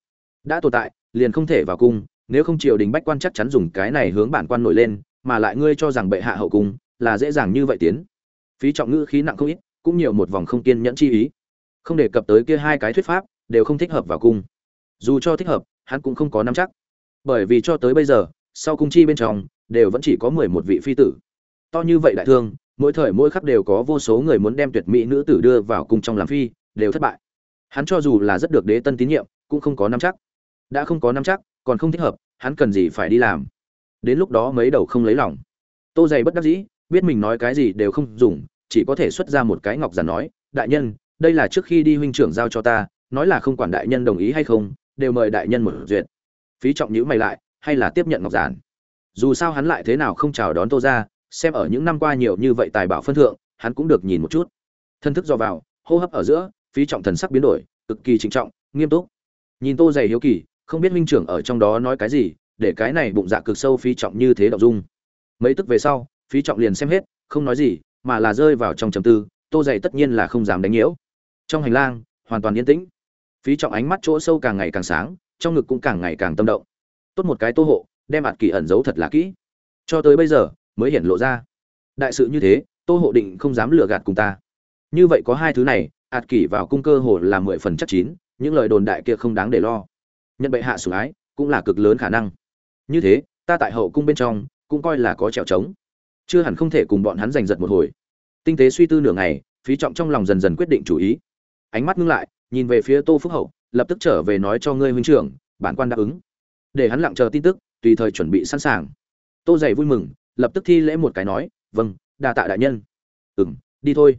A: đã tồn tại, liền không thể vào cung, nếu không triều đình bách quan chắc chắn dùng cái này hướng bản quan nổi lên, mà lại ngươi cho rằng bệ hạ hậu cung, là dễ dàng như vậy tiến phí trọng ngữ khí nặng không ít, cũng nhiều một vòng không kiên nhẫn chi ý. Không đề cập tới kia hai cái thuyết pháp, đều không thích hợp vào cung. Dù cho thích hợp, hắn cũng không có nắm chắc. Bởi vì cho tới bây giờ, sau cung chi bên trong, đều vẫn chỉ có mười một vị phi tử. To như vậy đại thương, mỗi thời mỗi khắc đều có vô số người muốn đem tuyệt mỹ nữ tử đưa vào cung trong làm phi, đều thất bại. Hắn cho dù là rất được đế tân tín nhiệm, cũng không có nắm chắc. Đã không có nắm chắc, còn không thích hợp, hắn cần gì phải đi làm? Đến lúc đó mấy đầu không lấy lòng. Tô dày bất đắc dĩ, biết mình nói cái gì đều không dùng chỉ có thể xuất ra một cái ngọc giản nói, đại nhân, đây là trước khi đi huynh trưởng giao cho ta, nói là không quản đại nhân đồng ý hay không, đều mời đại nhân một duyệt. Phí trọng nhữ mày lại, hay là tiếp nhận ngọc giản? Dù sao hắn lại thế nào không chào đón tô ra xem ở những năm qua nhiều như vậy tài bảo phân thượng, hắn cũng được nhìn một chút. Thân thức do vào, hô hấp ở giữa, phí trọng thần sắc biến đổi, cực kỳ trịnh trọng, nghiêm túc. Nhìn tô dày hiếu kỳ, không biết huynh trưởng ở trong đó nói cái gì, để cái này bụng dạ cực sâu phí trọng như thế động dung. Mấy tức về sau, phí trọng liền xem hết, không nói gì mà là rơi vào trong trầm tư, tô dày tất nhiên là không dám đánh nhiễu. Trong hành lang, hoàn toàn yên tĩnh. Phí trọng ánh mắt chỗ sâu càng ngày càng sáng, trong ngực cũng càng ngày càng tâm động. Tốt một cái tô hộ, đem ạt kỳ ẩn giấu thật là kỹ. Cho tới bây giờ, mới hiện lộ ra. Đại sự như thế, tô hộ định không dám lừa gạt cùng ta. Như vậy có hai thứ này, ạt kỳ vào cung cơ hồ là mười phần chắc chín, những lời đồn đại kia không đáng để lo. Nhận bệ hạ sủng ái, cũng là cực lớn khả năng. Như thế, ta tại hậu cung bên trong, cũng coi là có trèo trống chưa hẳn không thể cùng bọn hắn giành giật một hồi. Tinh tế suy tư nửa ngày, phí trọng trong lòng dần dần quyết định chủ ý. Ánh mắt ngưng lại, nhìn về phía tô phúc hậu, lập tức trở về nói cho ngươi huynh trưởng, bản quan đáp ứng. Để hắn lặng chờ tin tức, tùy thời chuẩn bị sẵn sàng. Tô dày vui mừng, lập tức thi lễ một cái nói vâng đa tạ đại nhân. Ừ m đi thôi.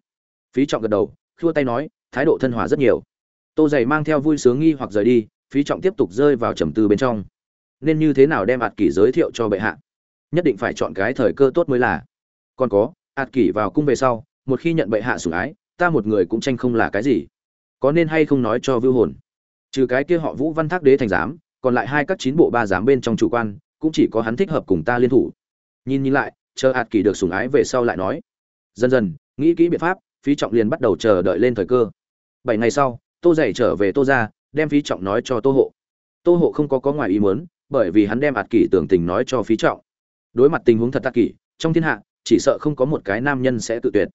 A: Phí trọng gật đầu, khua tay nói, thái độ thân hòa rất nhiều. Tô dày mang theo vui sướng nghi hoặc rời đi, phí trọng tiếp tục rơi vào trầm tư bên trong. Nên như thế nào đem ạt kỷ giới thiệu cho bệ hạ? Nhất định phải chọn cái thời cơ tốt mới là. Còn có, ạt kỷ vào cung về sau, một khi nhận bệ hạ sủng ái, ta một người cũng tranh không là cái gì. Có nên hay không nói cho vưu hồn? Trừ cái kia họ vũ văn thác đế thành giám, còn lại hai các chín bộ ba giám bên trong chủ quan, cũng chỉ có hắn thích hợp cùng ta liên thủ. Nhìn nhìn lại, chờ ạt kỷ được sủng ái về sau lại nói. Dần dần, nghĩ kỹ biện pháp, phí trọng liền bắt đầu chờ đợi lên thời cơ. Bảy ngày sau, tô dậy trở về tô ra đem phí trọng nói cho tô hộ. Tô hộ không có có ngoài ý muốn, bởi vì hắn đem ạt kỷ tưởng tình nói cho phí trọng đối mặt tình huống thật ạt kỷ, trong thiên hạ, chỉ sợ không có một cái nam nhân sẽ tự tuyệt.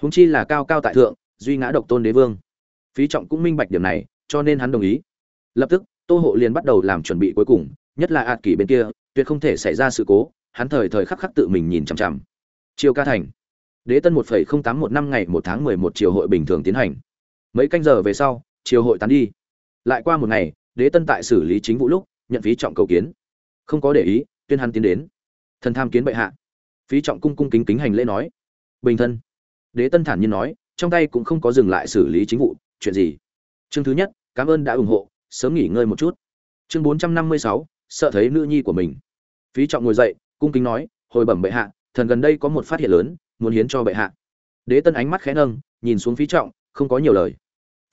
A: Húng chi là cao cao tại thượng, duy ngã độc tôn đế vương. Phí trọng cũng minh bạch điểm này, cho nên hắn đồng ý. Lập tức, tô hộ liền bắt đầu làm chuẩn bị cuối cùng, nhất là ạt kỷ bên kia, tuyệt không thể xảy ra sự cố, hắn thời thời khắc khắc tự mình nhìn chằm chằm. Chiều ca thành. Đế tân một phẩy không tám một năm ngày một tháng mười một chiều hội bình thường tiến hành. Mấy canh giờ về sau chiều hội tán đi. Lại qua một ngày, đế tân tại xử lý chính vụ lúc, nhận phí trọng cầu kiến. Không có để ý, tuyên hắn tiến đến thần tham kiến bệ hạ. Phí trọng cung cung kính kính hành lễ nói. Bình thân. Đế tân thản nhiên nói, trong tay cũng không có dừng lại xử lý chính vụ, chuyện gì? Chương thứ nhất, cảm ơn đã ủng hộ, sớm nghỉ ngơi một chút. Chương bốn trăm năm mươi sáu, sợ thấy nữ nhi của mình. Phí trọng ngồi dậy, cung kính nói, hồi bẩm bệ hạ, thần gần đây có một phát hiện lớn, muốn hiến cho bệ hạ. Đế tân ánh mắt khẽ nâng, nhìn xuống phí trọng, không có nhiều lời.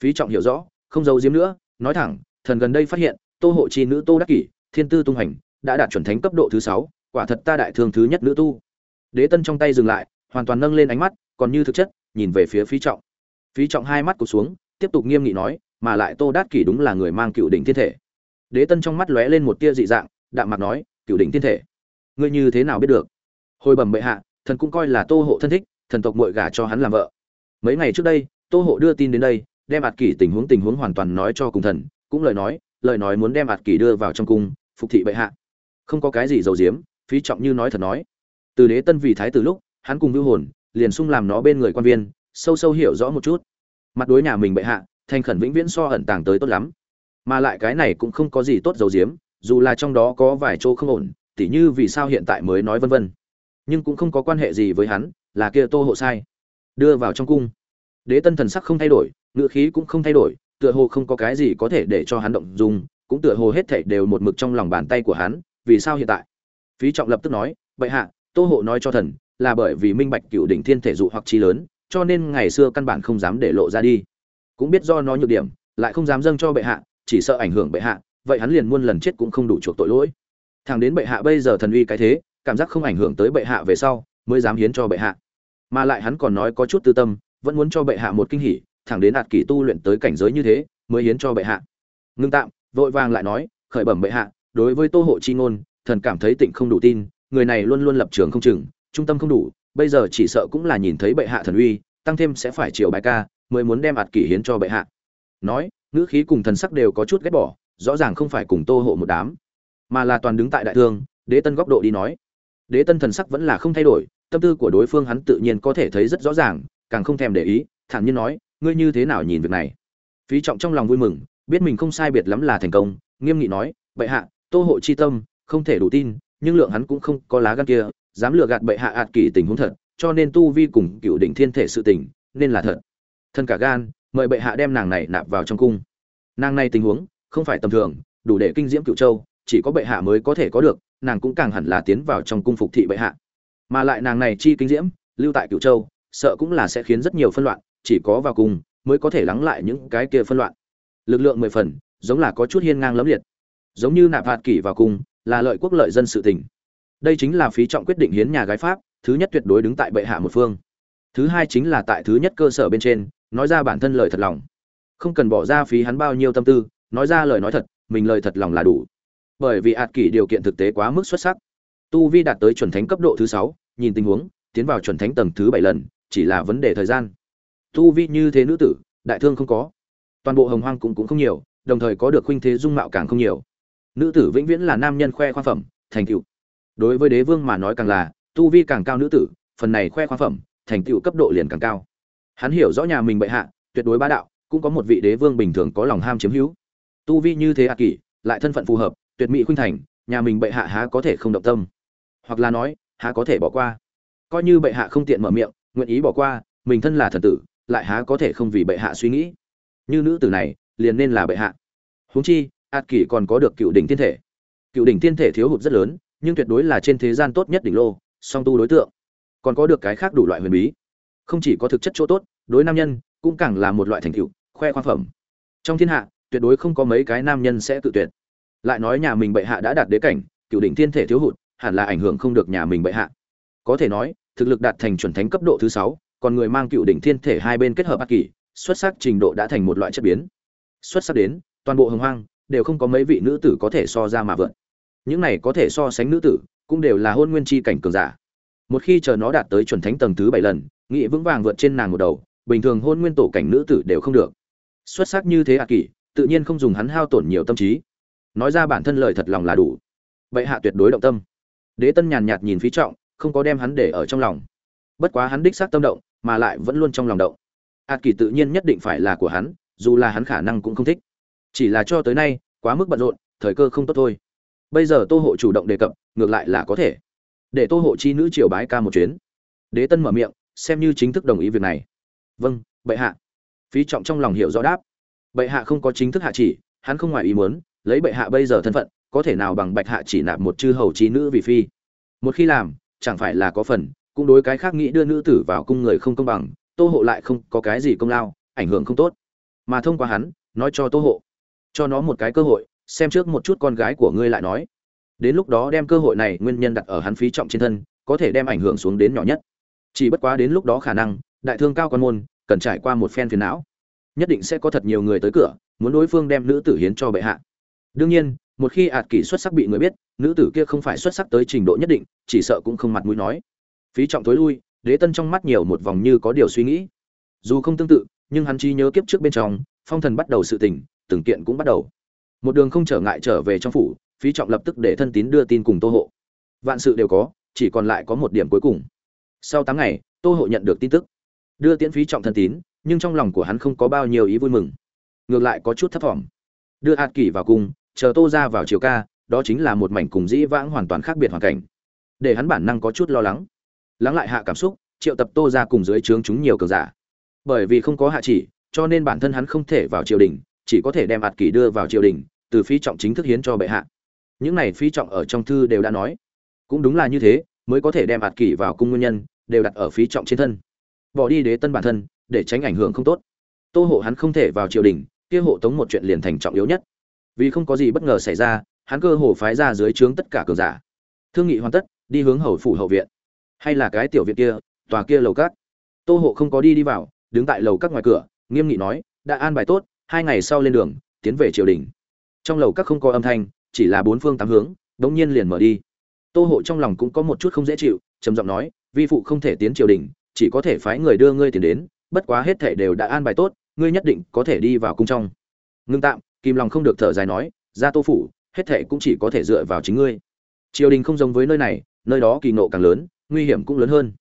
A: Phí trọng hiểu rõ, không giấu giếm nữa, nói thẳng, thần gần đây phát hiện, tô hộ chi nữ tô đắc kỷ, thiên tư tung hành, đã đạt chuẩn thánh cấp độ thứ sáu quả thật ta đại thương thứ nhất nữ tu. Đế tân trong tay dừng lại, hoàn toàn nâng lên ánh mắt, còn như thực chất, nhìn về phía phí trọng. Phí trọng hai mắt cụt xuống, tiếp tục nghiêm nghị nói, mà lại tô đát kỷ đúng là người mang cựu đỉnh thiên thể. Đế tân trong mắt lóe lên một tia dị dạng, đạm mặt nói, cựu đỉnh thiên thể, ngươi như thế nào biết được? Hồi bẩm bệ hạ, thần cũng coi là tô hộ thân thích, thần tộc muội gả cho hắn làm vợ. Mấy ngày trước đây, tô hộ đưa tin đến đây, đem ạt kỷ tình huống tình huống hoàn toàn nói cho cùng thần, cũng lời nói lời nói muốn đem ạt kỷ đưa vào trong cung, phục thị bệ hạ. Không có cái gì giấu giếm phí trọng như nói thật nói. Từ đế tân vì thái từ lúc, hắn cùng vưu hồn liền sung làm nó bên người quan viên, sâu sâu hiểu rõ một chút. Mặt đối nhà mình bệ hạ, thành khẩn vĩnh viễn so ẩn tàng tới tốt lắm. Mà lại cái này cũng không có gì tốt dầu diếm dù là trong đó có vài chỗ không ổn, tỉ như vì sao hiện tại mới nói vân vân. Nhưng cũng không có quan hệ gì với hắn, là kia tô hộ sai. Đưa vào trong cung. Đế tân thần sắc không thay đổi, ngữ khí cũng không thay đổi, tựa hồ không có cái gì có thể để cho hắn động dùng cũng tựa hồ hết thảy đều một mực trong lòng bàn tay của hắn, vì sao hiện tại? Phí trọng lập tức nói, bệ hạ, tô hộ nói cho thần, là bởi vì minh bạch cựu đỉnh thiên thể dụ hoặc trí lớn, cho nên ngày xưa căn bản không dám để lộ ra đi. Cũng biết do nó nhược điểm, lại không dám dâng cho bệ hạ, chỉ sợ ảnh hưởng bệ hạ, vậy hắn liền muôn lần chết cũng không đủ chuộc tội lỗi. Thằng đến bệ hạ bây giờ thần uy cái thế, cảm giác không ảnh hưởng tới bệ hạ về sau, mới dám hiến cho bệ hạ. Mà lại hắn còn nói có chút tư tâm, vẫn muốn cho bệ hạ một kinh hỉ, thẳng đến đạt kỳ tu luyện tới cảnh giới như thế, mới hiến cho bệ hạ. Ngưng tạm, vội vàng lại nói, khởi bẩm bệ hạ, đối với tô hộ chi ngôn thần cảm thấy tịnh không đủ tin, người này luôn luôn lập trường không chừng, trung tâm không đủ, bây giờ chỉ sợ cũng là nhìn thấy bệ hạ thần uy, tăng thêm sẽ phải chiều bài ca, mới muốn đem ạt kỷ hiến cho bệ hạ. Nói, ngữ khí cùng thần sắc đều có chút ghét bỏ, rõ ràng không phải cùng tô hộ một đám, mà là toàn đứng tại đại thương, đế tân góc độ đi nói. Đế tân thần sắc vẫn là không thay đổi, tâm tư của đối phương hắn tự nhiên có thể thấy rất rõ ràng, càng không thèm để ý, thản nhiên nói, ngươi như thế nào nhìn việc này? Phí trọng trong lòng vui mừng, biết mình không sai biệt lắm là thành công, nghiêm nghị nói, bệ hạ, tô hộ chi tâm không thể đủ tin, nhưng lượng hắn cũng không có lá gan kia, dám lừa gạt bệ hạ ạt kỳ tình huống thật, cho nên tu vi cùng cựu đỉnh thiên thể sự tình, nên là thật. Thân cả gan, mời bệ hạ đem nàng này nạp vào trong cung. Nàng này tình huống, không phải tầm thường, đủ để kinh diễm cựu châu, chỉ có bệ hạ mới có thể có được, nàng cũng càng hẳn là tiến vào trong cung phục thị bệ hạ. Mà lại nàng này chi kinh diễm, lưu tại cựu châu, sợ cũng là sẽ khiến rất nhiều phân loạn, chỉ có vào cung mới có thể lắng lại những cái kia phân loạn. Lực lượng mười phần, giống là có chút hiên ngang lẫm liệt. Giống như nạp hạt kỷ vào cung là lợi quốc lợi dân sự tình. Đây chính là phí trọng quyết định hiến nhà gái pháp, thứ nhất tuyệt đối đứng tại bệ hạ một phương. Thứ hai chính là tại thứ nhất cơ sở bên trên, nói ra bản thân lời thật lòng. Không cần bỏ ra phí hắn bao nhiêu tâm tư, nói ra lời nói thật, mình lời thật lòng là đủ. Bởi vì ạt kỷ điều kiện thực tế quá mức xuất sắc. Tu vi đạt tới chuẩn thánh cấp độ thứ sáu, nhìn tình huống, tiến vào chuẩn thánh tầng thứ bảy lần, chỉ là vấn đề thời gian. Tu vi như thế nữ tử, đại thương không có. Toàn bộ hồng hoang cũng cũng không nhiều, đồng thời có được khuynh thế dung mạo càng không nhiều nữ tử vĩnh viễn là nam nhân khoe khoang phẩm, thành tựu. Đối với đế vương mà nói càng là, tu vi càng cao nữ tử, phần này khoe khoang phẩm, thành tựu cấp độ liền càng cao. Hắn hiểu rõ nhà mình bệ hạ, tuyệt đối bá đạo, cũng có một vị đế vương bình thường có lòng ham chiếm hữu. Tu vi như thế ạ kỷ, lại thân phận phù hợp, tuyệt mỹ khuynh thành, nhà mình bệ hạ há có thể không động tâm? Hoặc là nói, há có thể bỏ qua? Coi như bệ hạ không tiện mở miệng, nguyện ý bỏ qua, mình thân là thần tử, lại há có thể không vì bệ hạ suy nghĩ? Như nữ tử này, liền nên là bệ hạ. Huống chi ạt kỷ còn có được cựu đỉnh thiên thể. Cựu đỉnh thiên thể thiếu hụt rất lớn, nhưng tuyệt đối là trên thế gian tốt nhất đỉnh lô, song tu đối tượng. Còn có được cái khác đủ loại huyền bí. Không chỉ có thực chất chỗ tốt, đối nam nhân cũng càng là một loại thành tựu, khoe khoang phẩm. Trong thiên hạ, tuyệt đối không có mấy cái nam nhân sẽ tự tuyệt. Lại nói nhà mình bệ hạ đã đạt đế cảnh, cựu đỉnh thiên thể thiếu hụt, hẳn là ảnh hưởng không được nhà mình bệ hạ. Có thể nói, thực lực đạt thành chuẩn thánh cấp độ thứ sáu, còn người mang cựu đỉnh thiên thể hai bên kết hợp ác kỷ, xuất sắc trình độ đã thành một loại chất biến. Xuất sắc đến, toàn bộ hồng hoang đều không có mấy vị nữ tử có thể so ra mà vượt những này có thể so sánh nữ tử, cũng đều là hôn nguyên chi cảnh cường giả. Một khi chờ nó đạt tới chuẩn thánh tầng thứ bảy lần, nghị vững vàng vượt trên nàng một đầu, bình thường hôn nguyên tổ cảnh nữ tử đều không được. Xuất sắc như thế à kỷ, tự nhiên không dùng hắn hao tổn nhiều tâm trí. Nói ra bản thân lời thật lòng là đủ. Vậy hạ tuyệt đối động tâm. Đế tân nhàn nhạt nhìn phí trọng, không có đem hắn để ở trong lòng. Bất quá hắn đích xác tâm động, mà lại vẫn luôn trong lòng động. A kỳ tự nhiên nhất định phải là của hắn, dù là hắn khả năng cũng không thích chỉ là cho tới nay, quá mức bận rộn, thời cơ không tốt thôi. Bây giờ tô hộ chủ động đề cập, ngược lại là có thể. Để tô hộ chi nữ triều bái ca một chuyến. Đế tân mở miệng, xem như chính thức đồng ý việc này. Vâng bệ hạ. Phí trọng trong lòng hiểu rõ đáp. Bệ hạ không có chính thức hạ chỉ, hắn không ngoài ý muốn, lấy bệ hạ bây giờ thân phận, có thể nào bằng bạch hạ chỉ nạp một chư hầu chi nữ vì phi. Một khi làm, chẳng phải là có phần, cũng đối cái khác nghĩ đưa nữ tử vào cung người không công bằng, tô hộ lại không có cái gì công lao, ảnh hưởng không tốt. Mà thông qua hắn, nói cho tô hộ cho nó một cái cơ hội, xem trước một chút con gái của ngươi lại nói. Đến lúc đó đem cơ hội này nguyên nhân đặt ở hắn phí trọng trên thân, có thể đem ảnh hưởng xuống đến nhỏ nhất. Chỉ bất quá đến lúc đó khả năng, đại thương cao quan môn, cần trải qua một phen phiền não. Nhất định sẽ có thật nhiều người tới cửa, muốn đối phương đem nữ tử hiến cho bệ hạ. Đương nhiên, một khi ạt kỷ xuất sắc bị người biết, nữ tử kia không phải xuất sắc tới trình độ nhất định, chỉ sợ cũng không mặt mũi nói. Phí trọng tối lui, đế tân trong mắt nhiều một vòng như có điều suy nghĩ. Dù không tương tự, nhưng hắn chi nhớ kiếp trước bên trong, phong thần bắt đầu sự tình từng kiện cũng bắt đầu. Một đường không trở ngại trở về trong phủ, phí trọng lập tức để thân tín đưa tin cùng tô hộ. Vạn sự đều có, chỉ còn lại có một điểm cuối cùng. Sau tám ngày, tô hộ nhận được tin tức. Đưa tiễn phí trọng thân tín, nhưng trong lòng của hắn không có bao nhiêu ý vui mừng. Ngược lại có chút thấp thỏm. Đưa hạt kỷ vào cung, chờ tô ra vào chiều ca, đó chính là một mảnh cùng dĩ vãng hoàn toàn khác biệt hoàn cảnh. Để hắn bản năng có chút lo lắng. Lắng lại hạ cảm xúc, triệu tập tô ra cùng dưới trướng chúng nhiều cường giả. Bởi vì không có hạ chỉ, cho nên bản thân hắn không thể vào triều đình chỉ có thể đem ạt kỷ đưa vào triều đình, từ phi trọng chính thức hiến cho bệ hạ. Những này phi trọng ở trong thư đều đã nói. Cũng đúng là như thế, mới có thể đem ạt kỷ vào cung nguyên nhân, đều đặt ở phí trọng trên thân. Bỏ đi đế tân bản thân, để tránh ảnh hưởng không tốt. Tô hộ hắn không thể vào triều đình, kia hộ tống một chuyện liền thành trọng yếu nhất. Vì không có gì bất ngờ xảy ra, hắn cơ hồ phái ra dưới trướng tất cả cường giả. Thương nghị hoàn tất, đi hướng hầu phủ hậu viện. Hay là cái tiểu viện kia, tòa kia lầu cát tô hộ không có đi đi vào, đứng tại lầu các ngoài cửa, nghiêm nghị nói, đã an bài tốt hai ngày sau lên đường, tiến về triều đình. Trong lầu các không có âm thanh, chỉ là bốn phương tám hướng, đống nhiên liền mở đi. Tô hộ trong lòng cũng có một chút không dễ chịu, trầm giọng nói, vi phụ không thể tiến triều đình, chỉ có thể phái người đưa ngươi tiền đến, bất quá hết thể đều đã an bài tốt, ngươi nhất định có thể đi vào cung trong. Ngưng tạm kim lòng không được thở dài nói, ra tô phủ, hết thể cũng chỉ có thể dựa vào chính ngươi. Triều đình không giống với nơi này, nơi đó kỳ nộ càng lớn, nguy hiểm cũng lớn hơn.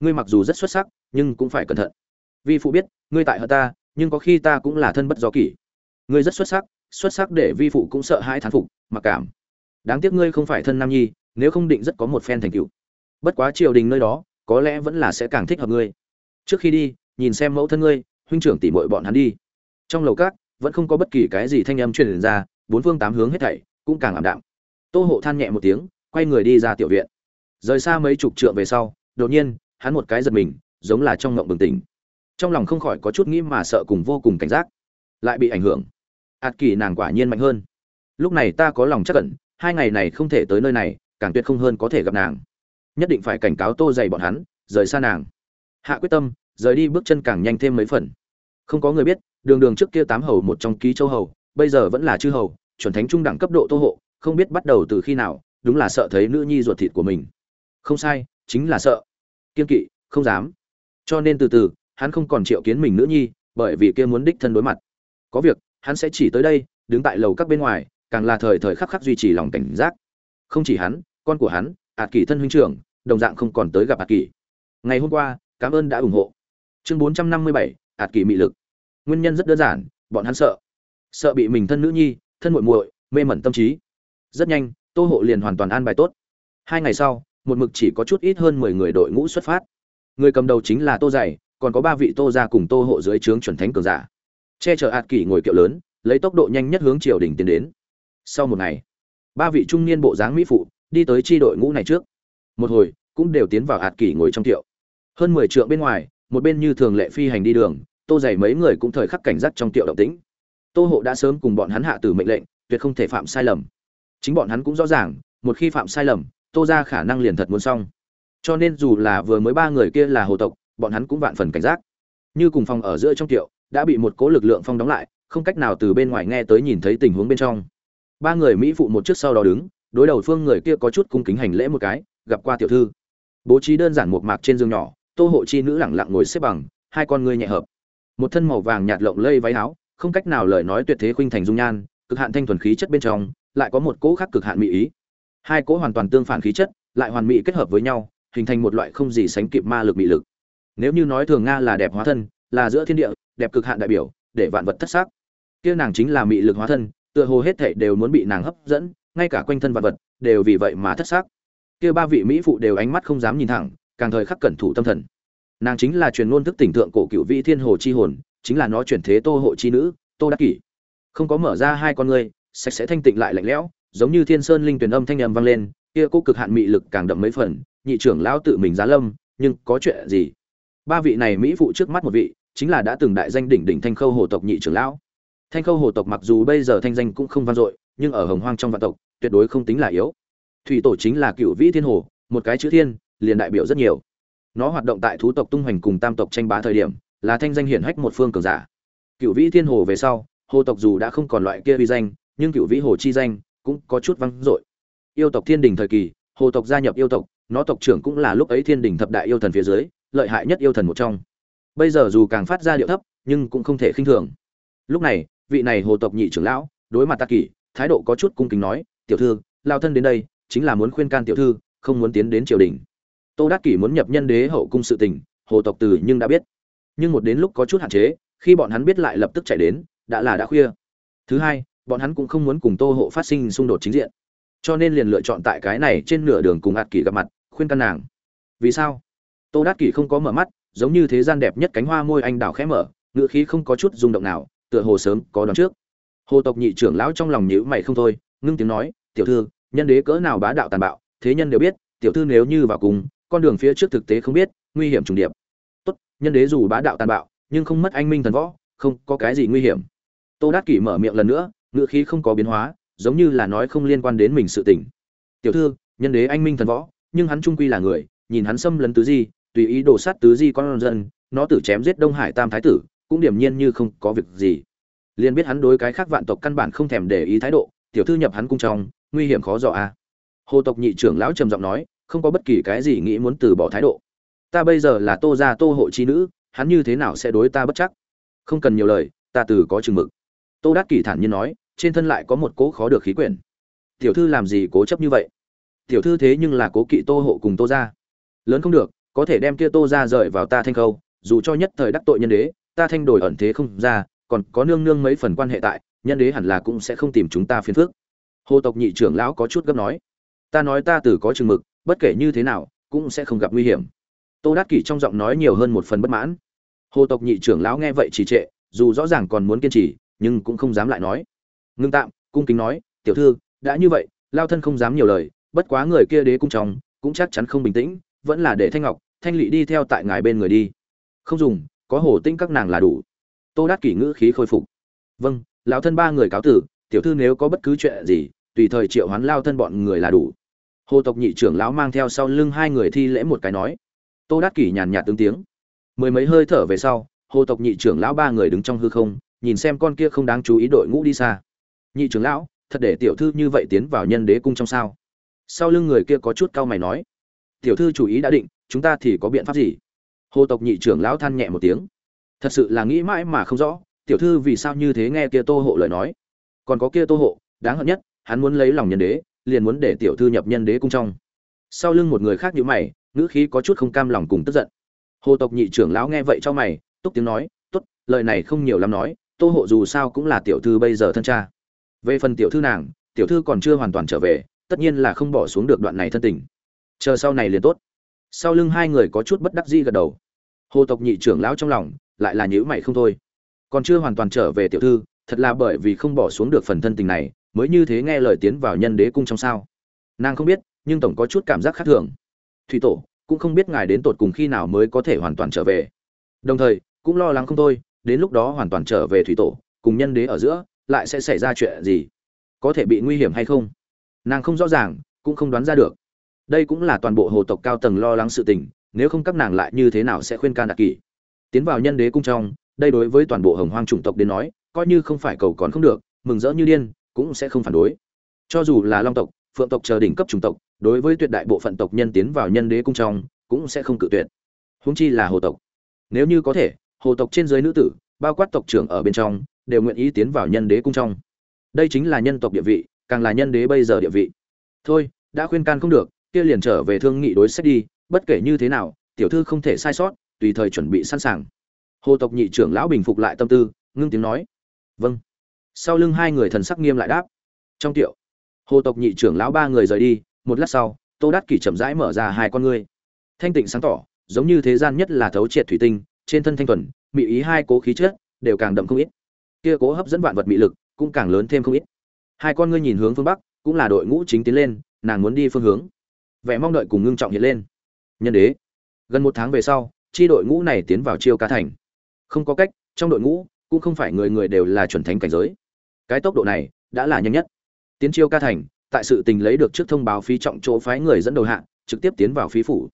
A: Ngươi mặc dù rất xuất sắc, nhưng cũng phải cẩn thận. Vi phụ biết, ngươi tại hơn ta nhưng có khi ta cũng là thân bất do kỷ. Ngươi rất xuất sắc xuất sắc để vi phụ cũng sợ hãi thán phục, mặc cảm. Đáng tiếc ngươi không phải thân nam nhi, nếu không định rất có một phen thành cựu. bất quá triều đình nơi đó, có lẽ vẫn là sẽ càng thích hợp ngươi. Trước khi đi, nhìn xem mẫu thân ngươi, huynh trưởng tỉ mội bọn hắn đi. Trong lầu cát vẫn không có bất kỳ cái gì thanh âm truyền ra, bốn phương tám hướng hết thảy cũng càng ảm đạm. Tô hộ than nhẹ một tiếng, quay người đi ra tiểu viện. Rời xa mấy chục trượng về sau, đột nhiên, hắn một cái giật mình, giống là trong ngộng bừng tỉnh trong lòng không khỏi có chút nghĩ mà sợ cùng vô cùng cảnh giác. Lại bị ảnh hưởng. Ạt kỳ nàng quả nhiên mạnh hơn. Lúc này ta có lòng chắc cẩn hai ngày này không thể tới nơi này, càng tuyệt không hơn có thể gặp nàng. Nhất định phải cảnh cáo tô dày bọn hắn, rời xa nàng. Hạ quyết tâm, rời đi bước chân càng nhanh thêm mấy phần. Không có người biết, đường đường trước kia tám hầu một trong ký châu hầu, bây giờ vẫn là chư hầu, chuẩn thánh trung đẳng cấp độ tô hộ, không biết bắt đầu từ khi nào, đúng là sợ thấy nữ nhi ruột thịt của mình. Không sai, chính là sợ. Kiên kỵ, không dám. Cho nên từ từ hắn không còn triệu kiến mình nữ nhi, bởi vì kia muốn đích thân đối mặt. Có việc, hắn sẽ chỉ tới đây, đứng tại lầu các bên ngoài, càng là thời thời khắc khắc duy trì lòng cảnh giác. Không chỉ hắn, con của hắn ạt kỷ thân huynh trưởng, đồng dạng không còn tới gặp ạt kỷ. Ngày hôm qua, cảm ơn đã ủng hộ. Chương bốn trăm năm mươi bảy ạt kỷ mị lực. Nguyên nhân rất đơn giản, bọn hắn sợ. Sợ bị mình thân nữ nhi, thân muội muội, mê mẩn tâm trí. Rất nhanh, tô hộ liền hoàn toàn an bài tốt. Hai ngày sau, một mực chỉ có chút ít hơn mười người đội ngũ xuất phát. Người cầm đầu chính là tô dày còn có ba vị tô ra cùng tô hộ dưới trướng chuẩn thánh cường giả. Che chở hạt kỷ ngồi kiệu lớn, lấy tốc độ nhanh nhất hướng triều đình tiến đến. Sau một ngày, ba vị trung niên bộ dáng mỹ phụ đi tới tri đội ngũ này trước. Một hồi, cũng đều tiến vào hạt kỷ ngồi trong tiệu hơn mười trượng bên ngoài, một bên như thường lệ phi hành đi đường, tô dày mấy người cũng thời khắc cảnh giác trong tiệu động tĩnh. Tô hộ đã sớm cùng bọn hắn hạ tử mệnh lệnh, tuyệt không thể phạm sai lầm. Chính bọn hắn cũng rõ ràng, một khi phạm sai lầm, tô ra khả năng liền thật muốn xong. Cho nên dù là vừa mới ba người kia là hồ tộc bọn hắn cũng vạn phần cảnh giác. Như cùng phòng ở giữa trong tiệu, đã bị một cố lực lượng phong đóng lại, không cách nào từ bên ngoài nghe tới nhìn thấy tình huống bên trong. Ba người mỹ phụ một trước sau đó đứng, đối đầu phương người kia có chút cung kính hành lễ một cái, gặp qua tiểu thư. Bố trí đơn giản một mạc trên giường nhỏ, tô hộ chi nữ lẳng lặng ngồi xếp bằng, hai con ngươi nhẹ hợp. Một thân màu vàng nhạt lộng lây váy áo, không cách nào lời nói tuyệt thế khuynh thành dung nhan, cực hạn thanh thuần khí chất bên trong, lại có một cỗ khác cực hạn mỹ ý. Hai cỗ hoàn toàn tương phản khí chất, lại hoàn mỹ kết hợp với nhau, hình thành một loại không gì sánh kịp ma lực mỹ lực nếu như nói thường nga là đẹp hóa thân, là giữa thiên địa, đẹp cực hạn đại biểu, để vạn vật thất xác. Kia nàng chính là mỹ lực hóa thân, tựa hồ hết thảy đều muốn bị nàng hấp dẫn, ngay cả quanh thân vạn vật đều vì vậy mà thất xác. Kia ba vị mỹ phụ đều ánh mắt không dám nhìn thẳng, càng thời khắc cẩn thủ tâm thần. Nàng chính là truyền ngôn thức tỉnh thượng cổ cựu vị thiên hồ chi hồn, chính là nó chuyển thế tô hộ chi nữ, tô đắc kỷ. Không có mở ra hai con ngươi, sạch sẽ thanh tịnh lại lạnh lẽo, giống như thiên sơn linh tuyển âm thanh âm vang lên, kia cô cực hạn mị lực càng đậm mấy phần, nhị trưởng lão tự mình giá lâm, nhưng có chuyện gì? Ba vị này mỹ phụ trước mắt một vị, chính là đã từng đại danh đỉnh đỉnh thanh khâu hồ tộc nhị trưởng lão. Thanh khâu hồ tộc mặc dù bây giờ thanh danh cũng không vang dội, nhưng ở hồng hoang trong vạn tộc, tuyệt đối không tính là yếu. Thủy tổ chính là cựu vĩ thiên hồ, một cái chữ thiên, liền đại biểu rất nhiều. Nó hoạt động tại thú tộc tung hoành cùng tam tộc tranh bá thời điểm, là thanh danh hiển hách một phương cường giả. Cựu vĩ thiên hồ về sau, hồ tộc dù đã không còn loại kia uy danh, nhưng cựu vĩ hồ chi danh cũng có chút vang dội. Yêu tộc thiên đình thời kỳ, hồ tộc gia nhập yêu tộc, nó tộc trưởng cũng là lúc ấy thiên đình thập đại yêu thần phía dưới lợi hại nhất yêu thần một trong. Bây giờ dù càng phát ra điệu thấp, nhưng cũng không thể khinh thường. Lúc này, vị này hồ tộc nhị trưởng lão, đối mặt tạ kỷ, thái độ có chút cung kính nói, tiểu thư lao thân đến đây, chính là muốn khuyên can tiểu thư, không muốn tiến đến triều đình. Tô đắc kỷ muốn nhập nhân đế hậu cung sự tình, hồ tộc từ nhưng đã biết. Nhưng một đến lúc có chút hạn chế, khi bọn hắn biết lại lập tức chạy đến, đã là đã khuya. Thứ hai, bọn hắn cũng không muốn cùng tô hộ phát sinh xung đột chính diện. Cho nên liền lựa chọn tại cái này trên nửa đường cùng ạt kỷ gặp mặt, khuyên căn nàng. Vì sao? Tô Đát kỷ không có mở mắt, giống như thế gian đẹp nhất cánh hoa môi anh đào khẽ mở ngự khí không có chút rung động nào, tựa hồ sớm có đón trước. Hồ tộc nhị trưởng lão trong lòng nhữ mày không thôi, ngưng tiếng nói, tiểu thư, nhân đế cỡ nào bá đạo tàn bạo, thế nhân đều biết, tiểu thư nếu như vào cùng, con đường phía trước thực tế không biết, nguy hiểm trùng điệp. Tốt, nhân đế dù bá đạo tàn bạo, nhưng không mất anh minh thần võ, không có cái gì nguy hiểm. Tô Đát kỷ mở miệng lần nữa ngự khí không có biến hóa, giống như là nói không liên quan đến mình sự tình. Tiểu thư, nhân đế anh minh thần võ, nhưng hắn trung quy là người, nhìn hắn xâm lấn tứ di tùy ý đổ sát tứ di con dân, nó tử chém giết đông hải tam thái tử, cũng điểm nhiên như không có việc gì. Liền biết hắn đối cái khác vạn tộc căn bản không thèm để ý thái độ, tiểu thư nhập hắn cung trong, nguy hiểm khó dò a. À. hồ tộc nhị trưởng lão trầm giọng nói, không có bất kỳ cái gì nghĩ muốn từ bỏ thái độ. Ta bây giờ là tô gia tô hộ chi nữ, hắn như thế nào sẽ đối ta bất chắc? Không cần nhiều lời, ta từ có chừng mực. Tô đắc kỷ thản nhiên nói, trên thân lại có một cố khó được khí quyển. Tiểu thư làm gì cố chấp như vậy? Tiểu thư thế nhưng là cố kỵ tô hộ cùng tô gia. Lớn không được có thể đem kia tô ra rời vào ta thanh khâu, dù cho nhất thời đắc tội nhân đế, ta thanh đổi ẩn thế không ra, còn có nương nương mấy phần quan hệ tại, nhân đế hẳn là cũng sẽ không tìm chúng ta phiền phước hồ tộc nhị trưởng lão có chút gấp nói. Ta nói ta từ có chừng mực, bất kể như thế nào, cũng sẽ không gặp nguy hiểm. Tô đắc kỷ trong giọng nói nhiều hơn một phần bất mãn. Hồ tộc nhị trưởng lão nghe vậy trì trệ, dù rõ ràng còn muốn kiên trì, nhưng cũng không dám lại nói. Ngưng tạm, cung kính nói, tiểu thư, đã như vậy, lao thân không dám nhiều lời, bất quá người kia đế cung trong, cũng chắc chắn không bình tĩnh, vẫn là để thanh ngọc thanh lị đi theo tại ngài bên người đi. Không dùng, có hồ tinh các nàng là đủ. Tô đát kỷ ngữ khí khôi phục. Vâng lão thân ba người cáo tử, tiểu thư nếu có bất cứ chuyện gì, tùy thời triệu hoán lao thân bọn người là đủ. Hồ tộc nhị trưởng lão mang theo sau lưng hai người thi lễ một cái nói. Tô đát kỷ nhàn nhạt tướng tiếng. Mười mấy hơi thở về sau, hồ tộc nhị trưởng lão ba người đứng trong hư không, nhìn xem con kia không đáng chú ý đội ngũ đi xa. Nhị trưởng lão, thật để tiểu thư như vậy tiến vào nhân đế cung trong sao? Sau lưng người kia có chút cau mày nói. Tiểu thư chủ ý đã định chúng ta thì có biện pháp gì? Hồ tộc nhị trưởng lão than nhẹ một tiếng. Thật sự là nghĩ mãi mà không rõ, tiểu thư vì sao như thế nghe kia tô hộ lời nói. Còn có kia tô hộ, đáng hận nhất, hắn muốn lấy lòng nhân đế, liền muốn để tiểu thư nhập nhân đế cung trong. Sau lưng một người khác như mày, ngữ khí có chút không cam lòng cùng tức giận. Hồ tộc nhị trưởng lão nghe vậy cho mày, túc tiếng nói, tốt, lời này không nhiều lắm nói, tô hộ dù sao cũng là tiểu thư bây giờ thân cha. Về phần tiểu thư nàng, tiểu thư còn chưa hoàn toàn trở về, tất nhiên là không bỏ xuống được đoạn này thân tình. Chờ sau này liền tốt sau lưng hai người có chút bất đắc dĩ gật đầu. Hồ tộc nhị trưởng lão trong lòng lại là nhữ mày không thôi. Còn chưa hoàn toàn trở về tiểu thư, thật là bởi vì không bỏ xuống được phần thân tình này, mới như thế nghe lời tiến vào nhân đế cung trong sao. Nàng không biết, nhưng tổng có chút cảm giác khác thường. Thủy tổ, cũng không biết ngài đến tột cùng khi nào mới có thể hoàn toàn trở về. Đồng thời, cũng lo lắng không thôi, đến lúc đó hoàn toàn trở về thủy tổ, cùng nhân đế ở giữa, lại sẽ xảy ra chuyện gì? Có thể bị nguy hiểm hay không? Nàng không rõ ràng, cũng không đoán ra được đây cũng là toàn bộ hồ tộc cao tầng lo lắng sự tình, nếu không các nàng lại như thế nào sẽ khuyên can đạt kỷ? Tiến vào nhân đế cung trong, đây đối với toàn bộ hồng hoang chủng tộc đến nói, coi như không phải cầu còn không được, mừng rỡ như điên, cũng sẽ không phản đối. Cho dù là long tộc, phượng tộc chờ đỉnh cấp chủng tộc, đối với tuyệt đại bộ phận tộc nhân tiến vào nhân đế cung trong, cũng sẽ không cự tuyệt. Húng chi là hồ tộc. Nếu như có thể, hồ tộc trên dưới nữ tử, bao quát tộc trưởng ở bên trong, đều nguyện ý tiến vào nhân đế cung trong. Đây chính là nhân tộc địa vị, càng là nhân đế bây giờ địa vị. Thôi, đã khuyên can không được kia liền trở về thương nghị đối sách đi, bất kể như thế nào, tiểu thư không thể sai sót, tùy thời chuẩn bị sẵn sàng. Hồ tộc nhị trưởng lão bình phục lại tâm tư, ngưng tiếng nói. Vâng. Sau lưng hai người thần sắc nghiêm lại đáp. Trong tiệu, hồ tộc nhị trưởng lão ba người rời đi, một lát sau, tô đắc kỷ chậm rãi mở ra hai con ngươi. Thanh tịnh sáng tỏ, giống như thế gian nhất là thấu triệt thủy tinh, trên thân thanh thuần, mị ý hai cố khí chết đều càng đậm không ít. Kia cố hấp dẫn vạn vật mị lực, cũng càng lớn thêm không ít. Hai con ngươi nhìn hướng phương bắc, cũng là đội ngũ chính tiến lên, nàng muốn đi phương hướng vẻ mong đợi cùng ngưng trọng hiện lên. Nhân đế, gần một tháng về sau, chi đội ngũ này tiến vào chiêu ca thành. Không có cách, trong đội ngũ cũng không phải người người đều là chuẩn thánh cảnh giới. Cái tốc độ này đã là nhanh nhất. Tiến chiêu ca thành, tại sự tình lấy được trước thông báo phí trọng chỗ phái người dẫn đầu hạng trực tiếp tiến vào phí phủ.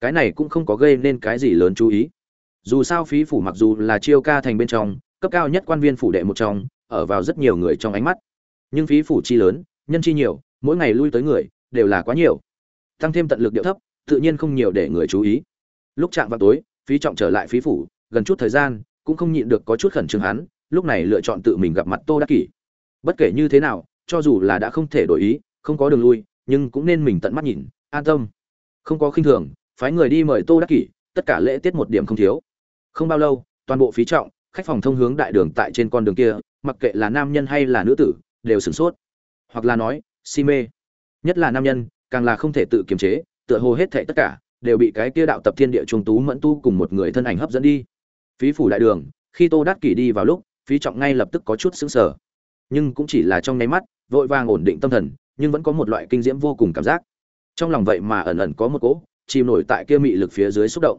A: Cái này cũng không có gây nên cái gì lớn chú ý. Dù sao phí phủ mặc dù là chiêu ca thành bên trong, cấp cao nhất quan viên phủ đệ một trong, ở vào rất nhiều người trong ánh mắt. Nhưng phí phủ chi lớn, nhân chi nhiều, mỗi ngày lui tới người, đều là quá nhiều tăng thêm tận lực điệu thấp, tự nhiên không nhiều để người chú ý. Lúc chạm vào tối, phí trọng trở lại phí phủ, gần chút thời gian, cũng không nhịn được có chút khẩn trương hắn, lúc này lựa chọn tự mình gặp mặt tô đắc kỷ. Bất kể như thế nào, cho dù là đã không thể đổi ý, không có đường lui, nhưng cũng nên mình tận mắt nhìn, an tâm. Không có khinh thường, phái người đi mời tô đắc kỷ, tất cả lễ tiết một điểm không thiếu. Không bao lâu, toàn bộ phí trọng, khách phòng thông hướng đại đường tại trên con đường kia, mặc kệ là nam nhân hay là nữ tử, đều sửng sốt. Hoặc là nói, si mê. Nhất là nam nhân càng là không thể tự kiềm chế, tựa hồ hết thảy tất cả đều bị cái kia đạo tập thiên địa trung tú mẫn tu cùng một người thân ảnh hấp dẫn đi. Phí phủ đại đường, khi tô đát kỷ đi vào lúc, phí trọng ngay lập tức có chút sững sờ. Nhưng cũng chỉ là trong nháy mắt, vội vàng ổn định tâm thần, nhưng vẫn có một loại kinh diễm vô cùng cảm giác. Trong lòng vậy mà ẩn ẩn có một cỗ chìm nổi tại kia mị lực phía dưới xúc động.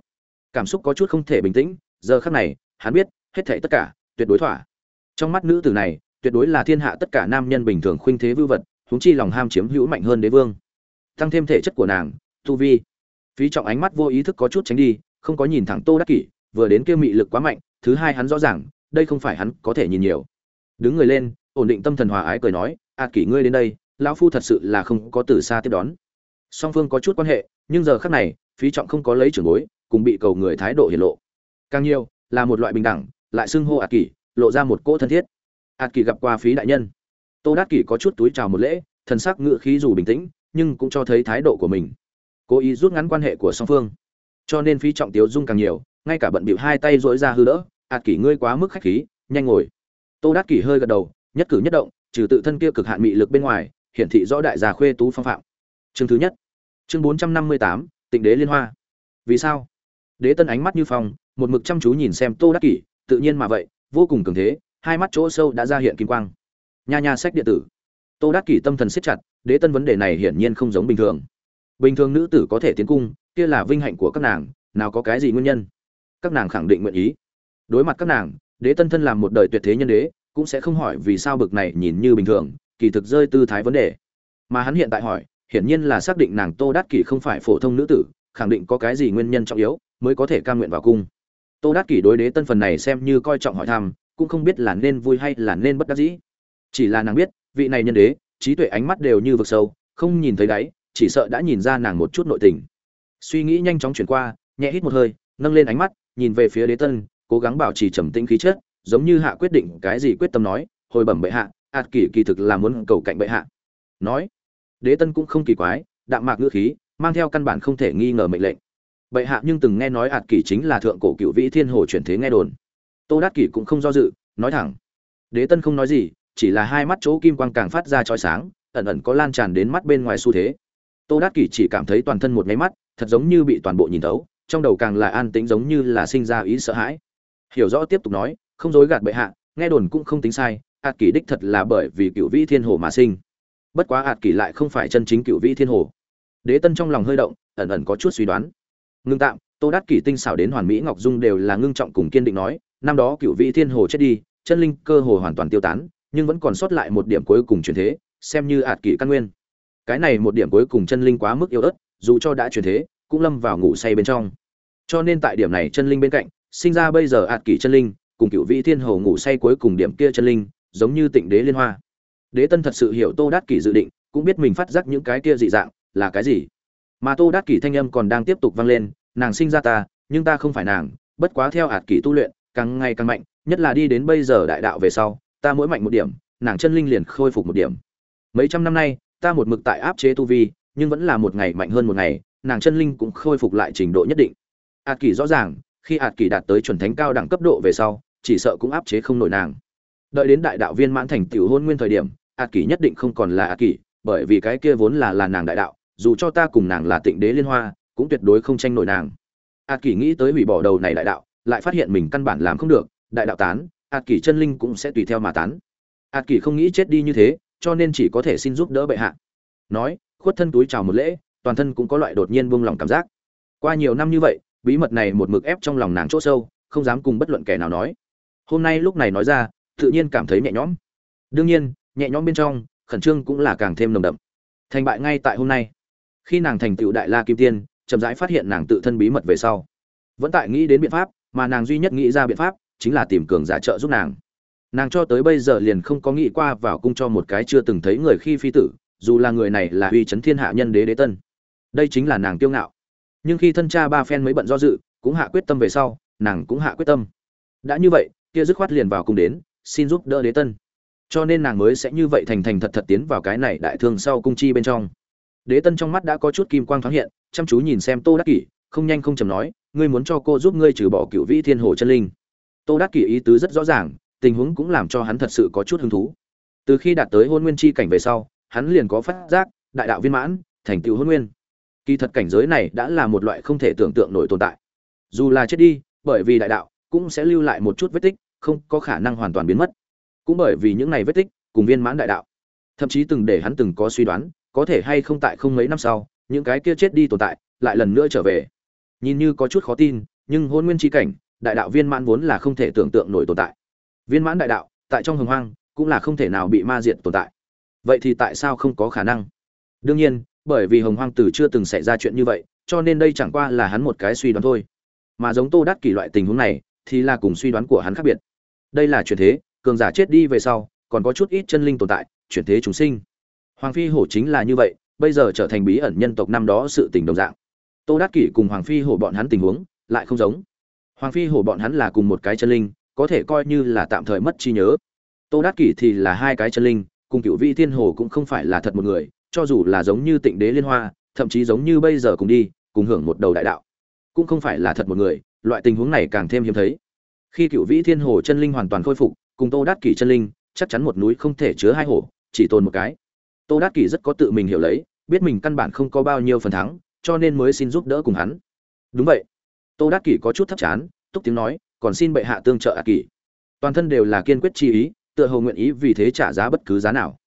A: Cảm xúc có chút không thể bình tĩnh, giờ khắc này, hắn biết, hết thảy tất cả, tuyệt đối thỏa. Trong mắt nữ tử này, tuyệt đối là thiên hạ tất cả nam nhân bình thường khuynh thế vưu vật, huống chi lòng ham chiếm hữu mạnh hơn đế vương tăng thêm thể chất của nàng, tu vi. Phí trọng ánh mắt vô ý thức có chút tránh đi, không có nhìn thẳng tô đắc kỷ, vừa đến kia mị lực quá mạnh, thứ hai hắn rõ ràng, đây không phải hắn có thể nhìn nhiều. Đứng người lên, ổn định tâm thần hòa ái cười nói, a kỷ ngươi đến đây, lão phu thật sự là không có từ xa tiếp đón. Song phương có chút quan hệ, nhưng giờ khác này, phí trọng không có lấy trưởng bối, cùng bị cầu người thái độ hiển lộ. Càng nhiều, là một loại bình đẳng, lại xưng hô ạt kỷ, lộ ra một cỗ thân thiết. Ạt kỷ gặp qua phí đại nhân. Tô đát kỷ có chút túi chào một lễ, thần sắc ngự khí dù bình tĩnh nhưng cũng cho thấy thái độ của mình. Cố ý rút ngắn quan hệ của song phương. Cho nên phí trọng tiếu dung càng nhiều, ngay cả bận bịu hai tay dỗi ra hư đỡ, ạt kỷ ngươi quá mức khách khí, nhanh ngồi. Tô đát kỷ hơi gật đầu, nhất cử nhất động, trừ tự thân kia cực hạn mị lực bên ngoài, hiển thị rõ đại gia khuê tú phong phạm. Chương thứ nhất, chương bốn trăm năm mươi tám, tịnh đế liên hoa. Vì sao? Đế tân ánh mắt như phong, một mực chăm chú nhìn xem tô đắc kỷ, tự nhiên mà vậy, vô cùng cường thế, hai mắt chỗ sâu đã ra hiện kim quang. Nha nha sách điện tử. Tô đắc kỷ tâm thần siết chặt đế tân vấn đề này hiển nhiên không giống bình thường. Bình thường nữ tử có thể tiến cung, kia là vinh hạnh của các nàng, nào có cái gì nguyên nhân? Các nàng khẳng định nguyện ý. Đối mặt các nàng, đế tân thân làm một đời tuyệt thế nhân đế, cũng sẽ không hỏi vì sao bực này nhìn như bình thường, kỳ thực rơi tư thái vấn đề. Mà hắn hiện tại hỏi, hiển nhiên là xác định nàng tô đát kỷ không phải phổ thông nữ tử, khẳng định có cái gì nguyên nhân trọng yếu, mới có thể cam nguyện vào cung. Tô đát kỷ đối đế tân phần này xem như coi trọng hỏi thăm, cũng không biết là nên vui hay là nên bất đắc dĩ. Chỉ là nàng biết, vị này nhân đế trí tuệ ánh mắt đều như vực sâu, không nhìn thấy đáy, chỉ sợ đã nhìn ra nàng một chút nội tình. Suy nghĩ nhanh chóng chuyển qua, nhẹ hít một hơi, nâng lên ánh mắt, nhìn về phía đế tân, cố gắng bảo trì trầm tĩnh khí chất, giống như hạ quyết định cái gì quyết tâm nói, hồi bẩm bệ hạ, ạt kỷ kỳ thực là muốn cầu cạnh bệ hạ. Nói, đế tân cũng không kỳ quái, đạm mạc ngữ khí, mang theo căn bản không thể nghi ngờ mệnh lệnh. Bệ hạ nhưng từng nghe nói ạt kỷ chính là thượng cổ cựu vĩ thiên hồ chuyển thế nghe đồn. Tô đát kỷ cũng không do dự, nói thẳng. Đế tân không nói gì chỉ là hai mắt chỗ kim quang càng phát ra chói sáng, ẩn ẩn có lan tràn đến mắt bên ngoài xu thế. Tô đát kỷ chỉ cảm thấy toàn thân một nháy mắt, thật giống như bị toàn bộ nhìn thấu, trong đầu càng là an tĩnh giống như là sinh ra ý sợ hãi. Hiểu rõ tiếp tục nói, không dối gạt bệ hạ, nghe đồn cũng không tính sai ạt kỷ đích thật là bởi vì cựu vĩ thiên hồ mà sinh. Bất quá ạt kỷ lại không phải chân chính cựu vĩ thiên hồ. Đế tân trong lòng hơi động, ẩn ẩn có chút suy đoán. Ngưng tạm, tô đát kỷ tinh xảo đến hoàn mỹ ngọc dung đều là ngưng trọng cùng kiên định nói, năm đó cựu vĩ thiên hồ chết đi, chân linh cơ hồ hoàn toàn tiêu tán nhưng vẫn còn sót lại một điểm cuối cùng truyền thế, xem như ạt kỷ căn nguyên. Cái này một điểm cuối cùng chân linh quá mức yếu ớt, dù cho đã truyền thế, cũng lâm vào ngủ say bên trong. Cho nên tại điểm này chân linh bên cạnh, sinh ra bây giờ ạt kỷ chân linh, cùng cựu vị thiên hồ ngủ say cuối cùng điểm kia chân linh, giống như tịnh đế liên hoa. Đế tân thật sự hiểu tô đát kỷ dự định, cũng biết mình phát giác những cái kia dị dạng là cái gì. Mà tô đát kỷ thanh âm còn đang tiếp tục vang lên, nàng sinh ra ta, nhưng ta không phải nàng, bất quá theo ạt kỷ tu luyện, càng ngày càng mạnh, nhất là đi đến bây giờ đại đạo về sau ta mỗi mạnh một điểm nàng chân linh liền khôi phục một điểm. Mấy trăm năm nay ta một mực tại áp chế tu vi nhưng vẫn là một ngày mạnh hơn một ngày nàng chân linh cũng khôi phục lại trình độ nhất định. Ạt kỳ rõ ràng khi ạt kỳ đạt tới chuẩn thánh cao đẳng cấp độ về sau chỉ sợ cũng áp chế không nổi nàng. Đợi đến đại đạo viên mãn thành tiểu hôn nguyên thời điểm ạt kỳ nhất định không còn là ạt kỳ, bởi vì cái kia vốn là là nàng đại đạo dù cho ta cùng nàng là tịnh đế liên hoa cũng tuyệt đối không tranh nổi nàng. Ạt kỳ nghĩ tới hủy bỏ đầu này đại đạo lại phát hiện mình căn bản làm không được đại đạo tán ạt kỷ chân linh cũng sẽ tùy theo mà tán. Ạt kỷ không nghĩ chết đi như thế, cho nên chỉ có thể xin giúp đỡ bệ hạ. Nói, khuất thân túi chào một lễ, toàn thân cũng có loại đột nhiên buông lòng cảm giác. Qua nhiều năm như vậy, bí mật này một mực ép trong lòng nàng chỗ sâu, không dám cùng bất luận kẻ nào nói. Hôm nay lúc này nói ra, tự nhiên cảm thấy nhẹ nhõm. Đương nhiên, nhẹ nhõm bên trong, khẩn trương cũng là càng thêm nồng đậm. Thành bại ngay tại hôm nay. Khi nàng thành tựu đại la kim tiên, chậm rãi phát hiện nàng tự thân bí mật về sau. Vẫn tại nghĩ đến biện pháp, mà nàng duy nhất nghĩ ra biện pháp chính là tìm cường giả trợ giúp nàng. Nàng cho tới bây giờ liền không có nghĩ qua vào cung cho một cái chưa từng thấy người khi phi tử, dù là người này là uy chấn thiên hạ nhân đế đế tân. Đây chính là nàng kiêu ngạo. Nhưng khi thân cha ba phen mới bận do dự, cũng hạ quyết tâm về sau, nàng cũng hạ quyết tâm. Đã như vậy, kia dứt khoát liền vào cung đến, xin giúp đỡ đế tân. Cho nên nàng mới sẽ như vậy thành thành thật thật tiến vào cái này đại thương sau cung chi bên trong. Đế tân trong mắt đã có chút kim quang thoáng hiện, chăm chú nhìn xem tô đắc kỷ, không nhanh không chầm nói, ngươi muốn cho cô giúp ngươi trừ bỏ cựu vĩ thiên hồ chân linh tô đắc kỷ ý tứ rất rõ ràng, tình huống cũng làm cho hắn thật sự có chút hứng thú. Từ khi đạt tới hôn nguyên chi cảnh về sau, hắn liền có phát giác, đại đạo viên mãn, thành tựu hôn nguyên. Kỳ thật cảnh giới này đã là một loại không thể tưởng tượng nổi tồn tại. Dù là chết đi, bởi vì đại đạo, cũng sẽ lưu lại một chút vết tích, không có khả năng hoàn toàn biến mất. Cũng bởi vì những này vết tích, cùng viên mãn đại đạo, thậm chí từng để hắn từng có suy đoán, có thể hay không tại không mấy năm sau, những cái kia chết đi tồn tại, lại lần nữa trở về. Nhìn như có chút khó tin, nhưng hôn nguyên tri cảnh đại đạo viên mãn vốn là không thể tưởng tượng nổi tồn tại. Viên mãn đại đạo, tại trong hồng hoang, cũng là không thể nào bị ma diệt tồn tại. Vậy thì tại sao không có khả năng? Đương nhiên, bởi vì hồng hoang từ chưa từng xảy ra chuyện như vậy, cho nên đây chẳng qua là hắn một cái suy đoán thôi. Mà giống tô đắc kỷ loại tình huống này, thì là cùng suy đoán của hắn khác biệt. Đây là chuyển thế, cường giả chết đi về sau, còn có chút ít chân linh tồn tại, chuyển thế chúng sinh. Hoàng phi hổ chính là như vậy, bây giờ trở thành bí ẩn nhân tộc năm đó sự tình đồng dạng. Tô đắc kỷ cùng hoàng phi hổ bọn hắn tình huống, lại không giống hoàng phi hổ bọn hắn là cùng một cái chân linh, có thể coi như là tạm thời mất trí nhớ. Tô Đát kỷ thì là hai cái chân linh, cùng cựu vị thiên hồ cũng không phải là thật một người, cho dù là giống như tịnh đế liên hoa, thậm chí giống như bây giờ cùng đi, cùng hưởng một đầu đại đạo, cũng không phải là thật một người, loại tình huống này càng thêm hiếm thấy. Khi cựu vĩ thiên hồ chân linh hoàn toàn khôi phục, cùng tô đát kỷ chân linh, chắc chắn một núi không thể chứa hai hổ, chỉ tồn một cái. Tô đát kỷ rất có tự mình hiểu lấy, biết mình căn bản không có bao nhiêu phần thắng, cho nên mới xin giúp đỡ cùng hắn. Đúng vậy tô đát kỷ có chút thấp chán, túc tiếng nói, còn xin bệ hạ tương trợ ạt kỷ. Toàn thân đều là kiên quyết chi ý, tựa hồ nguyện ý vì thế trả giá bất cứ giá nào.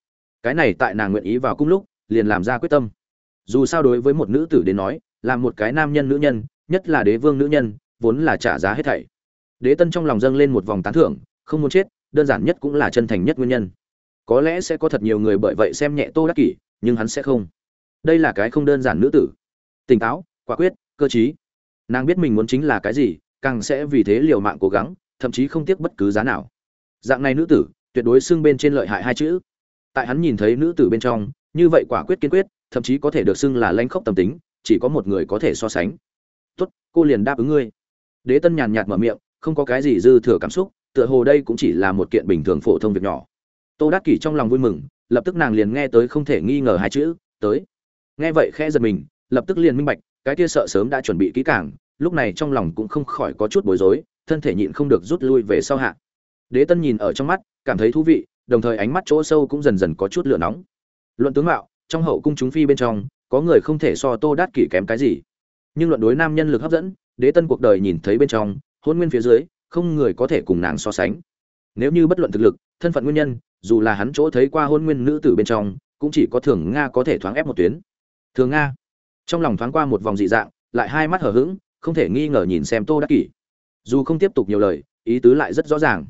A: Cái này tại nàng nguyện ý vào cung lúc, liền làm ra quyết tâm. Dù sao đối với một nữ tử đến nói, là một cái nam nhân nữ nhân, nhất là đế vương nữ nhân, vốn là trả giá hết thảy. Đế tân trong lòng dâng lên một vòng tán thưởng, không muốn chết, đơn giản nhất cũng là chân thành nhất nguyên nhân. Có lẽ sẽ có thật nhiều người bởi vậy xem nhẹ tô đắc kỷ, nhưng hắn sẽ không. Đây là cái không đơn giản nữ tử. Tỉnh táo, quả quyết, cơ t nàng biết mình muốn chính là cái gì, càng sẽ vì thế liều mạng cố gắng, thậm chí không tiếc bất cứ giá nào. Dạng này nữ tử, tuyệt đối xưng bên trên lợi hại hai chữ. Tại hắn nhìn thấy nữ tử bên trong, như vậy quả quyết kiên quyết, thậm chí có thể được xưng là lanh khốc tâm tính, chỉ có một người có thể so sánh. Tốt, cô liền đáp ứng ngươi. Đế tân nhàn nhạt mở miệng, không có cái gì dư thừa cảm xúc, tựa hồ đây cũng chỉ là một kiện bình thường phổ thông việc nhỏ. Tô đắc kỷ trong lòng vui mừng, lập tức nàng liền nghe tới không thể nghi ngờ hai chữ, tới. Nghe vậy khẽ giật mình, lập tức liền minh bạch cái kia sợ sớm đã chuẩn bị kỹ càng, lúc này trong lòng cũng không khỏi có chút bối rối, thân thể nhịn không được rút lui về sau hạ. Đế tân nhìn ở trong mắt, cảm thấy thú vị, đồng thời ánh mắt chỗ sâu cũng dần dần có chút lửa nóng. Luận tướng mạo, trong hậu cung chúng phi bên trong, có người không thể so tô đát kỷ kém cái gì. Nhưng luận đối nam nhân lực hấp dẫn, đế tân cuộc đời nhìn thấy bên trong, hôn nguyên phía dưới, không người có thể cùng nàng so sánh. Nếu như bất luận thực lực, thân phận nguyên nhân, dù là hắn chỗ thấy qua hôn nguyên nữ tử bên trong, cũng chỉ có thường nga có thể thoáng ép một tuyến. Thường nga trong lòng thoáng qua một vòng dị dạng, lại hai mắt hở h ữ g không thể nghi ngờ nhìn xem tô đắc kỷ. Dù không tiếp tục nhiều lời, ý tứ lại rất rõ ràng.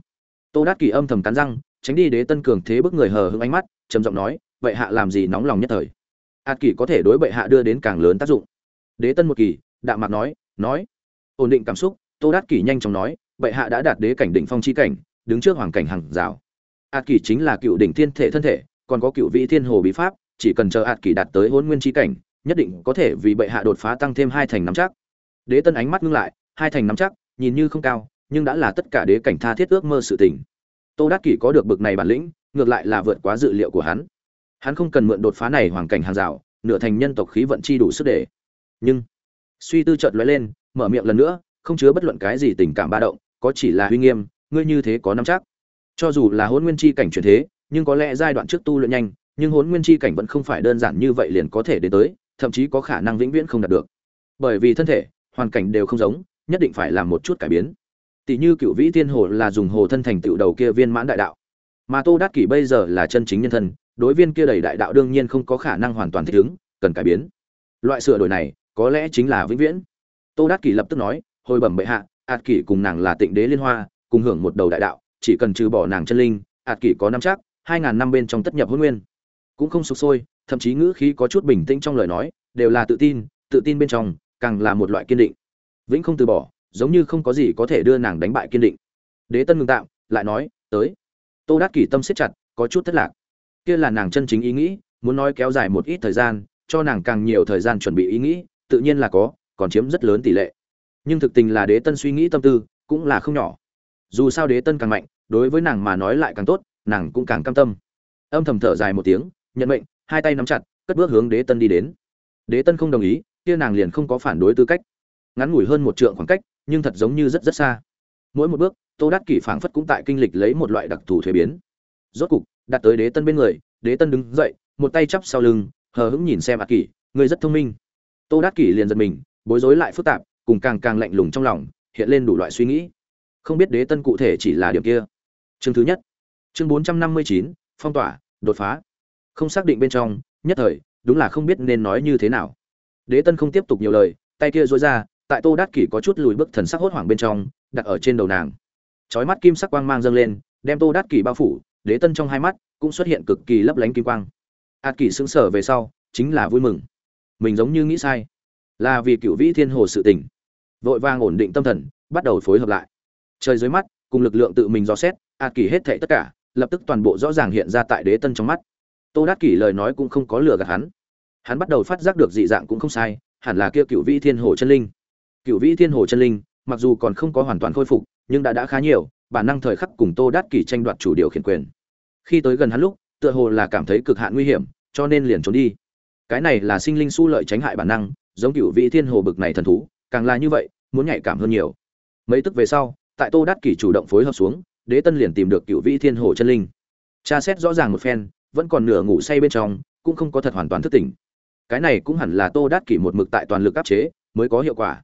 A: Tô đắc kỷ âm thầm cắn răng, tránh đi đế tân cường thế bức người hờ hững ánh mắt, trầm giọng nói, vậy hạ làm gì nóng lòng nhất thời? Ạt kỷ có thể đối bệ hạ đưa đến càng lớn tác dụng. Đế tân một kỳ đạm mặt nói nói. Ổn định cảm xúc, tô đát kỷ nhanh chóng nói, bệ hạ đã đạt đế cảnh đỉnh phong chi cảnh, đứng trước hoàng cảnh hàng rào. Ạt kỷ chính là cựu đỉnh thiên thể thân thể, còn có cựu vị thiên hồ bí pháp, chỉ cần chờ ạt kỷ đạt tới hôn nguyên chi cảnh nhất định có thể vì bệ hạ đột phá tăng thêm hai thành nắm chắc. Đế tân ánh mắt ngưng lại, hai thành nắm chắc, nhìn như không cao, nhưng đã là tất cả đế cảnh tha thiết ước mơ sự tình. Tô đát kỷ có được bực này bản lĩnh, ngược lại là vượt quá dự liệu của hắn. Hắn không cần mượn đột phá này hoàng cảnh hàng rào, nửa thành nhân tộc khí vận chi đủ sức để. Nhưng, suy tư chợt lóe lên, mở miệng lần nữa, không chứa bất luận cái gì tình cảm ba động, có chỉ là uy nghiêm, ngươi như thế có năm chắc. Cho dù là hôn nguyên chi cảnh chuyển thế, nhưng có lẽ giai đoạn trước tu luyện nhanh, nhưng hôn nguyên chi cảnh vẫn không phải đơn giản như vậy liền có thể đến tới thậm chí có khả năng vĩnh viễn không đạt được. Bởi vì thân thể, hoàn cảnh đều không giống, nhất định phải làm một chút cải biến. Tỷ như cựu vĩ tiên hồ là dùng hồ thân thành tựu đầu kia viên mãn đại đạo. Mà tô đát kỷ bây giờ là chân chính nhân thân, đối viên kia đầy đại đạo đương nhiên không có khả năng hoàn toàn thích ứng, cần cải biến. Loại sửa đổi này, có lẽ chính là vĩnh viễn. Tô đát kỷ lập tức nói, hồi bẩm bệ hạ ạt kỷ cùng nàng là tịnh đế liên hoa, cùng hưởng một đầu đại đạo, chỉ cần trừ bỏ nàng chân linh ạt kỷ có năm chắc, hai ngàn năm bên trong tất nhập hôn nguyên. Cũng không sụp sôi thậm chí ngữ khí có chút bình tĩnh trong lời nói, đều là tự tin tự tin bên trong, càng là một loại kiên định. Vĩnh không từ bỏ, giống như không có gì có thể đưa nàng đánh bại kiên định. Đế tân ngừng tạm, lại nói, tới. Tô đát kỷ tâm siết chặt, có chút thất lạc. Kia là nàng chân chính ý nghĩ, muốn nói kéo dài một ít thời gian, cho nàng càng nhiều thời gian chuẩn bị ý nghĩ, tự nhiên là có, còn chiếm rất lớn tỷ lệ. Nhưng thực tình là đế tân suy nghĩ tâm tư, cũng là không nhỏ. Dù sao đế tân càng mạnh, đối với nàng mà nói lại càng tốt, nàng cũng càng cam tâm. Âm thầm thở dài một tiếng, nhận mệnh hai tay nắm chặt, cất bước hướng đế tân đi đến. Đế tân không đồng ý, kia nàng liền không có phản đối tư cách. Ngắn ngủi hơn một trượng khoảng cách, nhưng thật giống như rất rất xa. Mỗi một bước, tô đắc kỷ phảng phất cũng tại kinh lịch lấy một loại đặc thù thuế biến. Rốt cục, đặt tới đế tân bên người, đế tân đứng dậy, một tay chắp sau lưng, hờ hững nhìn xem ạt kỷ người rất thông minh. Tô đắc kỷ liền giật mình, bối rối lại phức tạp, cùng càng càng lạnh lùng trong lòng, hiện lên đủ loại suy nghĩ. Không biết đế tân cụ thể chỉ là điểm kia. Chương thứ nhất. Chương bốn trăm năm mươi chín, phong tỏa, đột phá không xác định bên trong, nhất thời, đúng là không biết nên nói như thế nào. Đế tân không tiếp tục nhiều lời, tay kia dối ra, tại tô đát kỷ có chút lùi bước thần sắc hốt hoảng bên trong, đặt ở trên đầu nàng. Trói mắt kim sắc quang mang dâng lên, đem tô đát kỷ bao phủ, đế tân trong hai mắt cũng xuất hiện cực kỳ lấp lánh kim quang. Ạt kỷ sững sờ về sau, chính là vui mừng. Mình giống như nghĩ sai, là vì cựu vĩ thiên hồ sự tình. Vội vàng ổn định tâm thần, bắt đầu phối hợp lại. Trời dưới mắt, cùng lực lượng tự mình dò xét ạt kỷ hết thệ tất cả, lập tức toàn bộ rõ ràng hiện ra tại đế tân trong mắt tô đát kỷ lời nói cũng không có lừa gạt hắn. Hắn bắt đầu phát giác được dị dạng cũng không sai, hẳn là kia cựu vĩ thiên hồ chân linh. Cựu vĩ thiên hồ chân linh, mặc dù còn không có hoàn toàn khôi phục, nhưng đã đã khá nhiều, bản năng thời khắc cùng tô đát kỷ tranh đoạt chủ điều khiển quyền. Khi tới gần hắn lúc, tựa hồ là cảm thấy cực hạn nguy hiểm, cho nên liền trốn đi. Cái này là sinh linh su lợi tránh hại bản năng, giống cựu Vĩ thiên hồ bực này thần thú, càng là như vậy, muốn nhạy cảm hơn nhiều. Mấy tức về sau, tại tô đát kỷ chủ động phối hợp xuống, đế tân liền tìm được cựu Vĩ thiên hồ chân linh. Tra xét rõ ràng một phen vẫn còn nửa ngủ say bên trong, cũng không có thật hoàn toàn thức tỉnh. Cái này cũng hẳn là tô đát kỷ một mực tại toàn lực áp chế, mới có hiệu quả.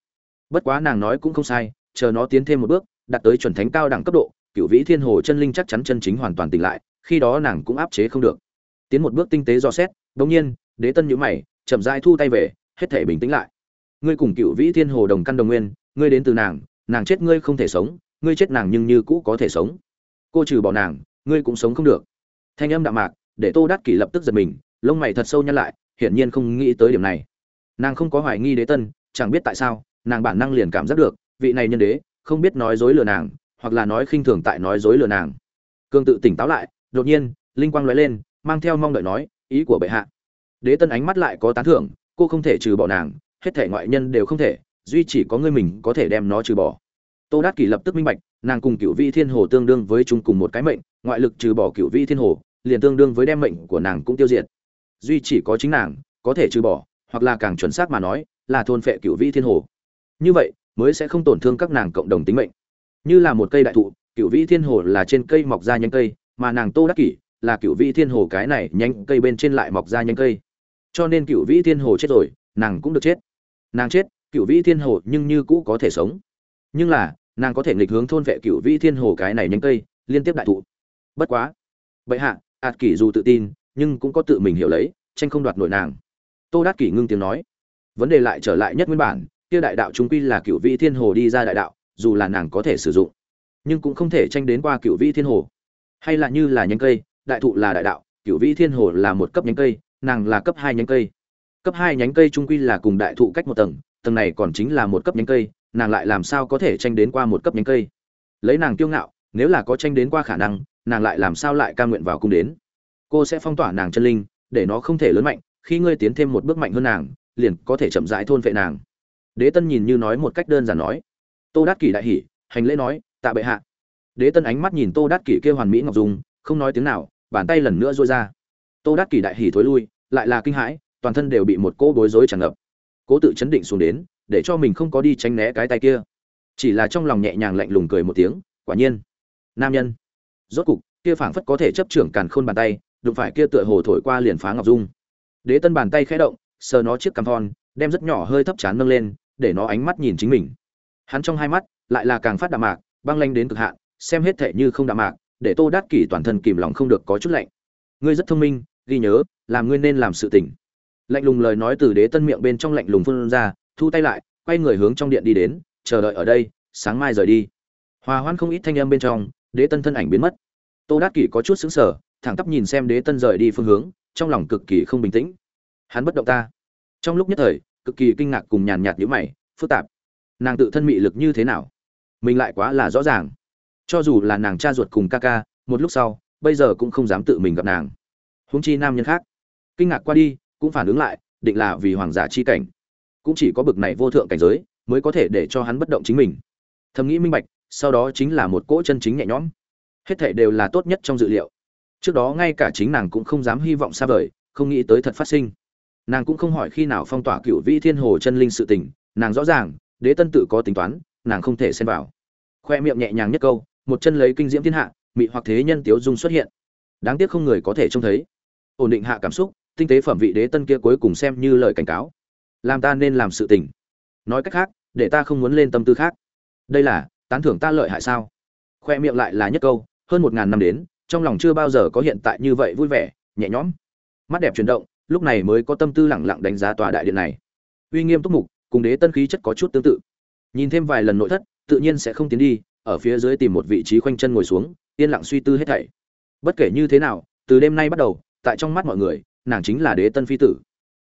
A: Bất quá nàng nói cũng không sai, chờ nó tiến thêm một bước, đạt tới chuẩn thánh cao đẳng cấp độ cựu vĩ thiên hồ chân linh chắc chắn chân chính hoàn toàn tỉnh lại, khi đó nàng cũng áp chế không được. Tiến một bước tinh tế do xét đống nhiên, đế tân nhíu mày, chậm rãi thu tay về, hết thể bình tĩnh lại. Ngươi cùng cựu vĩ thiên hồ đồng căn đồng nguyên, ngươi đến từ nàng nàng chết ngươi không thể sống, ngươi chết nàng nhưng như cũ có thể sống. Cô trừ bỏ nàng, ngươi cũng sống không được. Thanh âm đạm mạc để tô đắc kỷ lập tức giật mình, lông mày thật sâu nhăn lại, hiển nhiên không nghĩ tới điểm này. Nàng không có hoài nghi đế tân, chẳng biết tại sao, nàng bản năng liền cảm giác được, vị này nhân đế, không biết nói dối lừa nàng, hoặc là nói khinh thường tại nói dối lừa nàng. Cương tự tỉnh táo lại, đột nhiên, linh quang lóe lên, mang theo mong đợi nói, ý của bệ hạ. Đế tân ánh mắt lại có tán thưởng, cô không thể trừ bỏ nàng, hết thể ngoại nhân đều không thể, duy chỉ có ngươi mình có thể đem nó trừ bỏ. Tô đát kỷ lập tức minh bạch, nàng cùng cựu vi thiên hồ tương đương với chung cùng một cái mệnh, ngoại lực trừ bỏ cựu vi thiên hồ liền tương đương với đem mệnh của nàng cũng tiêu diệt. Duy chỉ có chính nàng, có thể trừ bỏ, hoặc là càng chuẩn xác mà nói, là thôn phệ cựu vĩ thiên hồ. Như vậy, mới sẽ không tổn thương các nàng cộng đồng tính mệnh. Như là một cây đại thụ cựu vĩ thiên hồ là trên cây mọc ra nhánh cây, mà nàng tô đắc kỷ là cựu vĩ thiên hồ cái này nhánh cây bên trên lại mọc ra nhánh cây. Cho nên cựu vĩ thiên hồ chết rồi, nàng cũng được chết. Nàng chết cựu vĩ thiên hồ nhưng như cũ có thể sống. Nhưng là, nàng có thể nghịch hướng thôn vệ cựu vĩ thiên hồ cái này nhánh cây, liên tiếp đại thụ. Bất quá. Bệ hạ ạt kỷ dù tự tin, nhưng cũng có tự mình hiểu lấy, tranh không đoạt nổi nàng. Tô đát kỷ ngưng tiếng nói, vấn đề lại trở lại nhất nguyên bản, kia đại đạo chúng quy là cựu vị thiên hồ đi ra đại đạo, dù là nàng có thể sử dụng, nhưng cũng không thể tranh đến qua cựu vị thiên hồ. Hay là như là nhánh cây, đại thụ là đại đạo, cựu vị thiên hồ là một cấp nhánh cây, nàng là cấp hai nhánh cây. Cấp hai nhánh cây trung quy là cùng đại thụ cách một tầng tầng này còn chính là một cấp nhánh cây, nàng lại làm sao có thể tranh đến qua một cấp nhánh cây? Lấy nàng kiêu ngạo, nếu là có tranh đến qua khả năng nàng lại làm sao lại ca nguyện vào cung đến? Cô sẽ phong tỏa nàng chân linh, để nó không thể lớn mạnh, khi ngươi tiến thêm một bước mạnh hơn nàng, liền có thể chậm rãi thôn vệ nàng. Đế tân nhìn như nói một cách đơn giản nói. Tô đát kỷ đại hỉ, hành lễ nói, tạ bệ hạ. Đế tân ánh mắt nhìn tô đát kỷ kêu hoàn mỹ ngọc dung, không nói tiếng nào, bàn tay lần nữa rối ra. Tô đát kỷ đại hỉ thối lui, lại là kinh hãi, toàn thân đều bị một cỗ bối rối tràn ngập. Cố tự chấn định xuống đến, để cho mình không có đi tránh né cái tay kia. Chỉ là trong lòng nhẹ nhàng lạnh lùng cười một tiếng, quả nhiên, nam nhân rốt cục, kia phảng phất có thể chấp trưởng càn khôn bàn tay, đụng phải kia tựa hồ thổi qua liền phá ngọc dung. Đế tân bàn tay khẽ động, sờ nó chiếc cằm thon, đem rất nhỏ hơi thấp chán nâng lên, để nó ánh mắt nhìn chính mình. Hắn trong hai mắt, lại là càng phát đạm mạc, băng lanh đến cực hạn, xem hết thể như không đạm mạc, để tô đát kỷ toàn thân kìm lòng không được có chút lạnh. Ngươi rất thông minh, ghi nhớ, làm ngươi nên làm sự tỉnh lạnh lùng lời nói từ đế tân miệng bên trong lạnh lùng phun ra, thu tay lại, quay người hướng trong điện đi đến, chờ đợi ở đây, sáng mai rời đi. Hòa hoan không ít thanh âm bên trong đế tân thân ảnh biến mất. Tô đát kỷ có chút xứng sở thẳng tắp nhìn xem đế tân rời đi phương hướng, trong lòng cực kỳ không bình tĩnh. Hắn bất động ta. Trong lúc nhất thời, cực kỳ kinh ngạc cùng nhàn nhạt nhữ mày, phức tạp. Nàng tự thân mị lực như thế nào? Mình lại quá là rõ ràng. Cho dù là nàng cha ruột cùng ca ca, một lúc sau, bây giờ cũng không dám tự mình gặp nàng. Huống chi nam nhân khác. Kinh ngạc qua đi, cũng phản ứng lại, định là vì hoàng giả chi cảnh. Cũng chỉ có bực này vô thượng cảnh giới, mới có thể để cho hắn bất động chính mình. Thầm nghĩ minh bạch sau đó chính là một cỗ chân chính nhẹ nhõm. Hết thảy đều là tốt nhất trong dự liệu. Trước đó ngay cả chính nàng cũng không dám hy vọng xa vời, không nghĩ tới thật phát sinh. Nàng cũng không hỏi khi nào phong tỏa cựu vĩ thiên hồ chân linh sự tình, nàng rõ ràng, đế tân tự có tính toán, nàng không thể xen vào. Khoe miệng nhẹ nhàng nhất câu, một chân lấy kinh diễm thiên hạ, mị hoặc thế nhân tiếu dung xuất hiện. Đáng tiếc không người có thể trông thấy. Ổn định hạ cảm xúc, tinh tế phẩm vị đế tân kia cuối cùng xem như lời cảnh cáo. Làm ta nên làm sự tình. Nói cách khác, để ta không muốn lên tâm tư khác. Đây là tán thưởng ta lợi hại sao? Khoe miệng lại là nhất câu, hơn một ngàn năm đến, trong lòng chưa bao giờ có hiện tại như vậy vui vẻ, nhẹ nhõm. Mắt đẹp chuyển động, lúc này mới có tâm tư lẳng lặng đánh giá tòa đại điện này. Uy nghiêm túc mục, cùng đế tân khí chất có chút tương tự. Nhìn thêm vài lần nội thất, tự nhiên sẽ không tiến đi, ở phía dưới tìm một vị trí khoanh chân ngồi xuống, yên lặng suy tư hết thảy. Bất kể như thế nào, từ đêm nay bắt đầu, tại trong mắt mọi người, nàng chính là đế tân phi tử.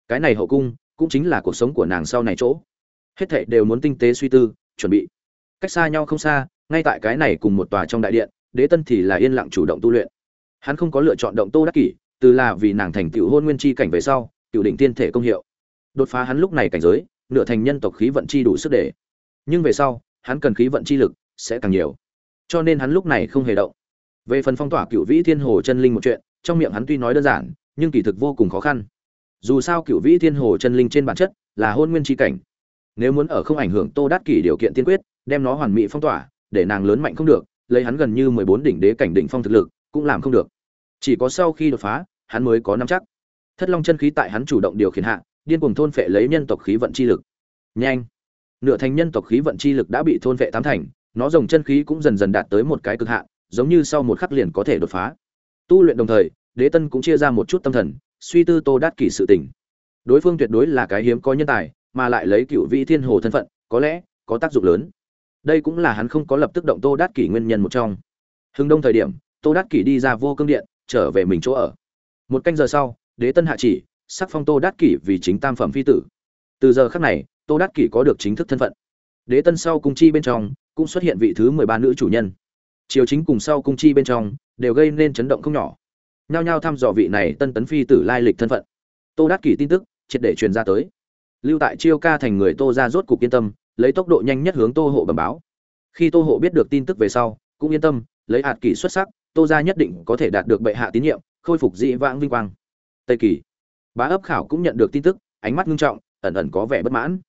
A: Cái này hậu cung, cũng chính là cuộc sống của nàng sau này chỗ. Hết thảy đều muốn tinh tế suy tư, chuẩn bị cách xa nhau không xa, ngay tại cái này cùng một tòa trong đại điện, đế tân thì là yên lặng chủ động tu luyện. Hắn không có lựa chọn động tô đắc kỷ, từ là vì nàng thành tựu hôn nguyên chi cảnh về sau cựu đỉnh tiên thể công hiệu. Đột phá hắn lúc này cảnh giới, nửa thành nhân tộc khí vận chi đủ sức để. Nhưng về sau, hắn cần khí vận chi lực sẽ càng nhiều. Cho nên hắn lúc này không hề động. Về phần phong tỏa cựu vĩ thiên hồ chân linh một chuyện, trong miệng hắn tuy nói đơn giản, nhưng kỳ thực vô cùng khó khăn. Dù sao cựu vĩ thiên hồ chân linh trên bản chất là hôn nguyên chi cảnh. Nếu muốn ở không ảnh hưởng tô đát kỷ điều kiện tiên quyết đem nó hoàn mỹ phong tỏa, để nàng lớn mạnh không được, lấy hắn gần như mười bốn đỉnh đế cảnh đỉnh phong thực lực, cũng làm không được. Chỉ có sau khi đột phá, hắn mới có nắm chắc. Thất long chân khí tại hắn chủ động điều khiển hạ, điên cuồng thôn phệ lấy nhân tộc khí vận chi lực. Nhanh! Nửa thành nhân tộc khí vận chi lực đã bị thôn phệ tám thành, nó rồng chân khí cũng dần dần đạt tới một cái cực hạn, giống như sau một khắc liền có thể đột phá. Tu luyện đồng thời, đế tân cũng chia ra một chút tâm thần, suy tư tô đát kỷ sự tình. Đối phương tuyệt đối là cái hiếm có nhân tài, mà lại lấy cựu vị thiên hồ thân phận, có lẽ có tác dụng lớn đây cũng là hắn không có lập tức động tô đát kỷ nguyên nhân một trong. Hưng đông thời điểm, tô đát kỷ đi ra vô cương điện, trở về mình chỗ ở. Một canh giờ sau, đế tân hạ chỉ, sắc phong tô đát kỷ vì chính tam phẩm phi tử. Từ giờ khắc này, tô đát kỷ có được chính thức thân phận. Đế tân sau cung chi bên trong, cũng xuất hiện vị thứ mười ba nữ chủ nhân. Triều chính cùng sau cung chi bên trong, đều gây nên chấn động không nhỏ. Nhao nhao thăm dò vị này tân tấn phi tử lai lịch thân phận. Tô đát kỷ tin tức, triệt để truyền ra tới. Lưu tại chiêu ca thành người tô ra rốt cục yên tâm lấy tốc độ nhanh nhất hướng tô hộ bẩm báo. Khi tô hộ biết được tin tức về sau, cũng yên tâm, lấy hạt kỷ xuất sắc, tô ra nhất định có thể đạt được bệ hạ tín nhiệm, khôi phục dị vãng vinh quang. Tây kỳ. Bá ấp khảo cũng nhận được tin tức, ánh mắt ngưng trọng, ẩn ẩn có vẻ bất mãn.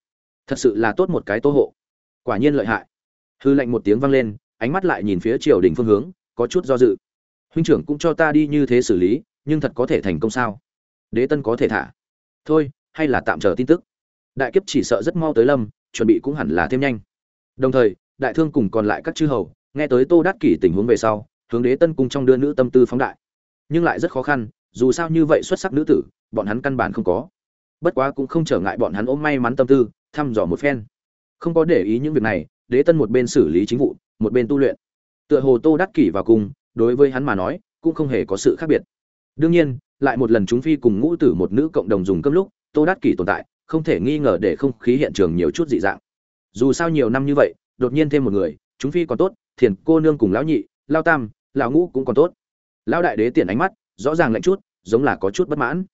A: Thật sự là tốt một cái tô hộ. Quả nhiên lợi hại. Hư lệnh một tiếng vang lên, ánh mắt lại nhìn phía triều đình phương hướng, có chút do dự. Huynh trưởng cũng cho ta đi như thế xử lý, nhưng thật có thể thành công sao? Đế tân có thể thả. Thôi, hay là tạm chờ tin tức. Đại kiếp chỉ sợ rất mau tới lâm chuẩn bị cũng hẳn là thêm nhanh. Đồng thời, đại thương cùng còn lại các chư hầu, nghe tới tô đát kỷ tình huống về sau, hướng đế tân cung trong đưa nữ tâm tư phóng đại. Nhưng lại rất khó khăn, dù sao như vậy xuất sắc nữ tử, bọn hắn căn bản không có. Bất quá cũng không trở ngại bọn hắn ôm may mắn tâm tư, thăm dò một phen. Không có để ý những việc này, đế tân một bên xử lý chính vụ, một bên tu luyện. Tựa hồ tô đắc kỷ vào cung, đối với hắn mà nói, cũng không hề có sự khác biệt. Đương nhiên, lại một lần chúng phi cùng ngũ tử một nữ cộng đồng dùng cơm lúc, tô đắc kỷ tồn tại không thể nghi ngờ để không khí hiện trường nhiều chút dị dạng. Dù sao nhiều năm như vậy, đột nhiên thêm một người, chúng phi còn tốt, thiền cô nương cùng lão nhị, lao tam, lão ngũ cũng còn tốt. Lão đại đế tiền ánh mắt, rõ ràng lạnh chút, giống là có chút bất mãn.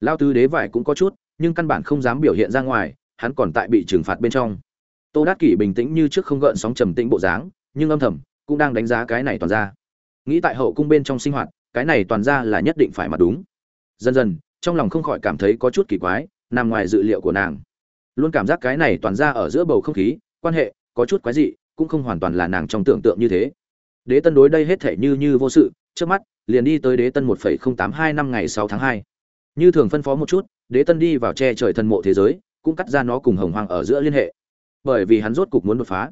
A: Lao tứ đế vải cũng có chút, nhưng căn bản không dám biểu hiện ra ngoài, hắn còn tại bị trừng phạt bên trong. Tô đát kỷ bình tĩnh như trước không gợn sóng trầm tĩnh bộ dáng, nhưng âm thầm, cũng đang đánh giá cái này toàn ra. Nghĩ tại hậu cung bên trong sinh hoạt, cái này toàn ra là nhất định phải mặt đúng. Dần dần, trong lòng không khỏi cảm thấy có chút kỳ quái nằm ngoài dự liệu của nàng. Luôn cảm giác cái này toàn ra ở giữa bầu không khí, quan hệ, có chút quái dị, cũng không hoàn toàn là nàng trong tưởng tượng như thế. Đế tân đối đây hết thể như như vô sự, trước mắt, liền đi tới đế tân một phẩy không tám hai năm ngày sáu tháng hai. Như thường phân phó một chút, đế tân đi vào che trời thần mộ thế giới, cũng cắt ra nó cùng hồng hoàng ở giữa liên hệ. Bởi vì hắn rốt cục muốn đột phá.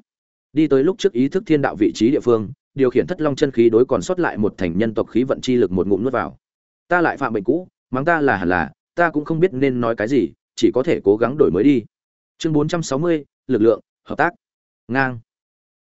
A: Đi tới lúc trước ý thức thiên đạo vị trí địa phương, điều khiển thất long chân khí đối còn sót lại một thành nhân tộc khí vận chi lực một ngụm nuốt vào. Ta lại phạm bệnh cũ, mắng ta là hẳn là ta cũng không biết nên nói cái gì, chỉ có thể cố gắng đổi mới đi. Chương bốn trăm sáu mươi, lực lượng, hợp tác. Ngang.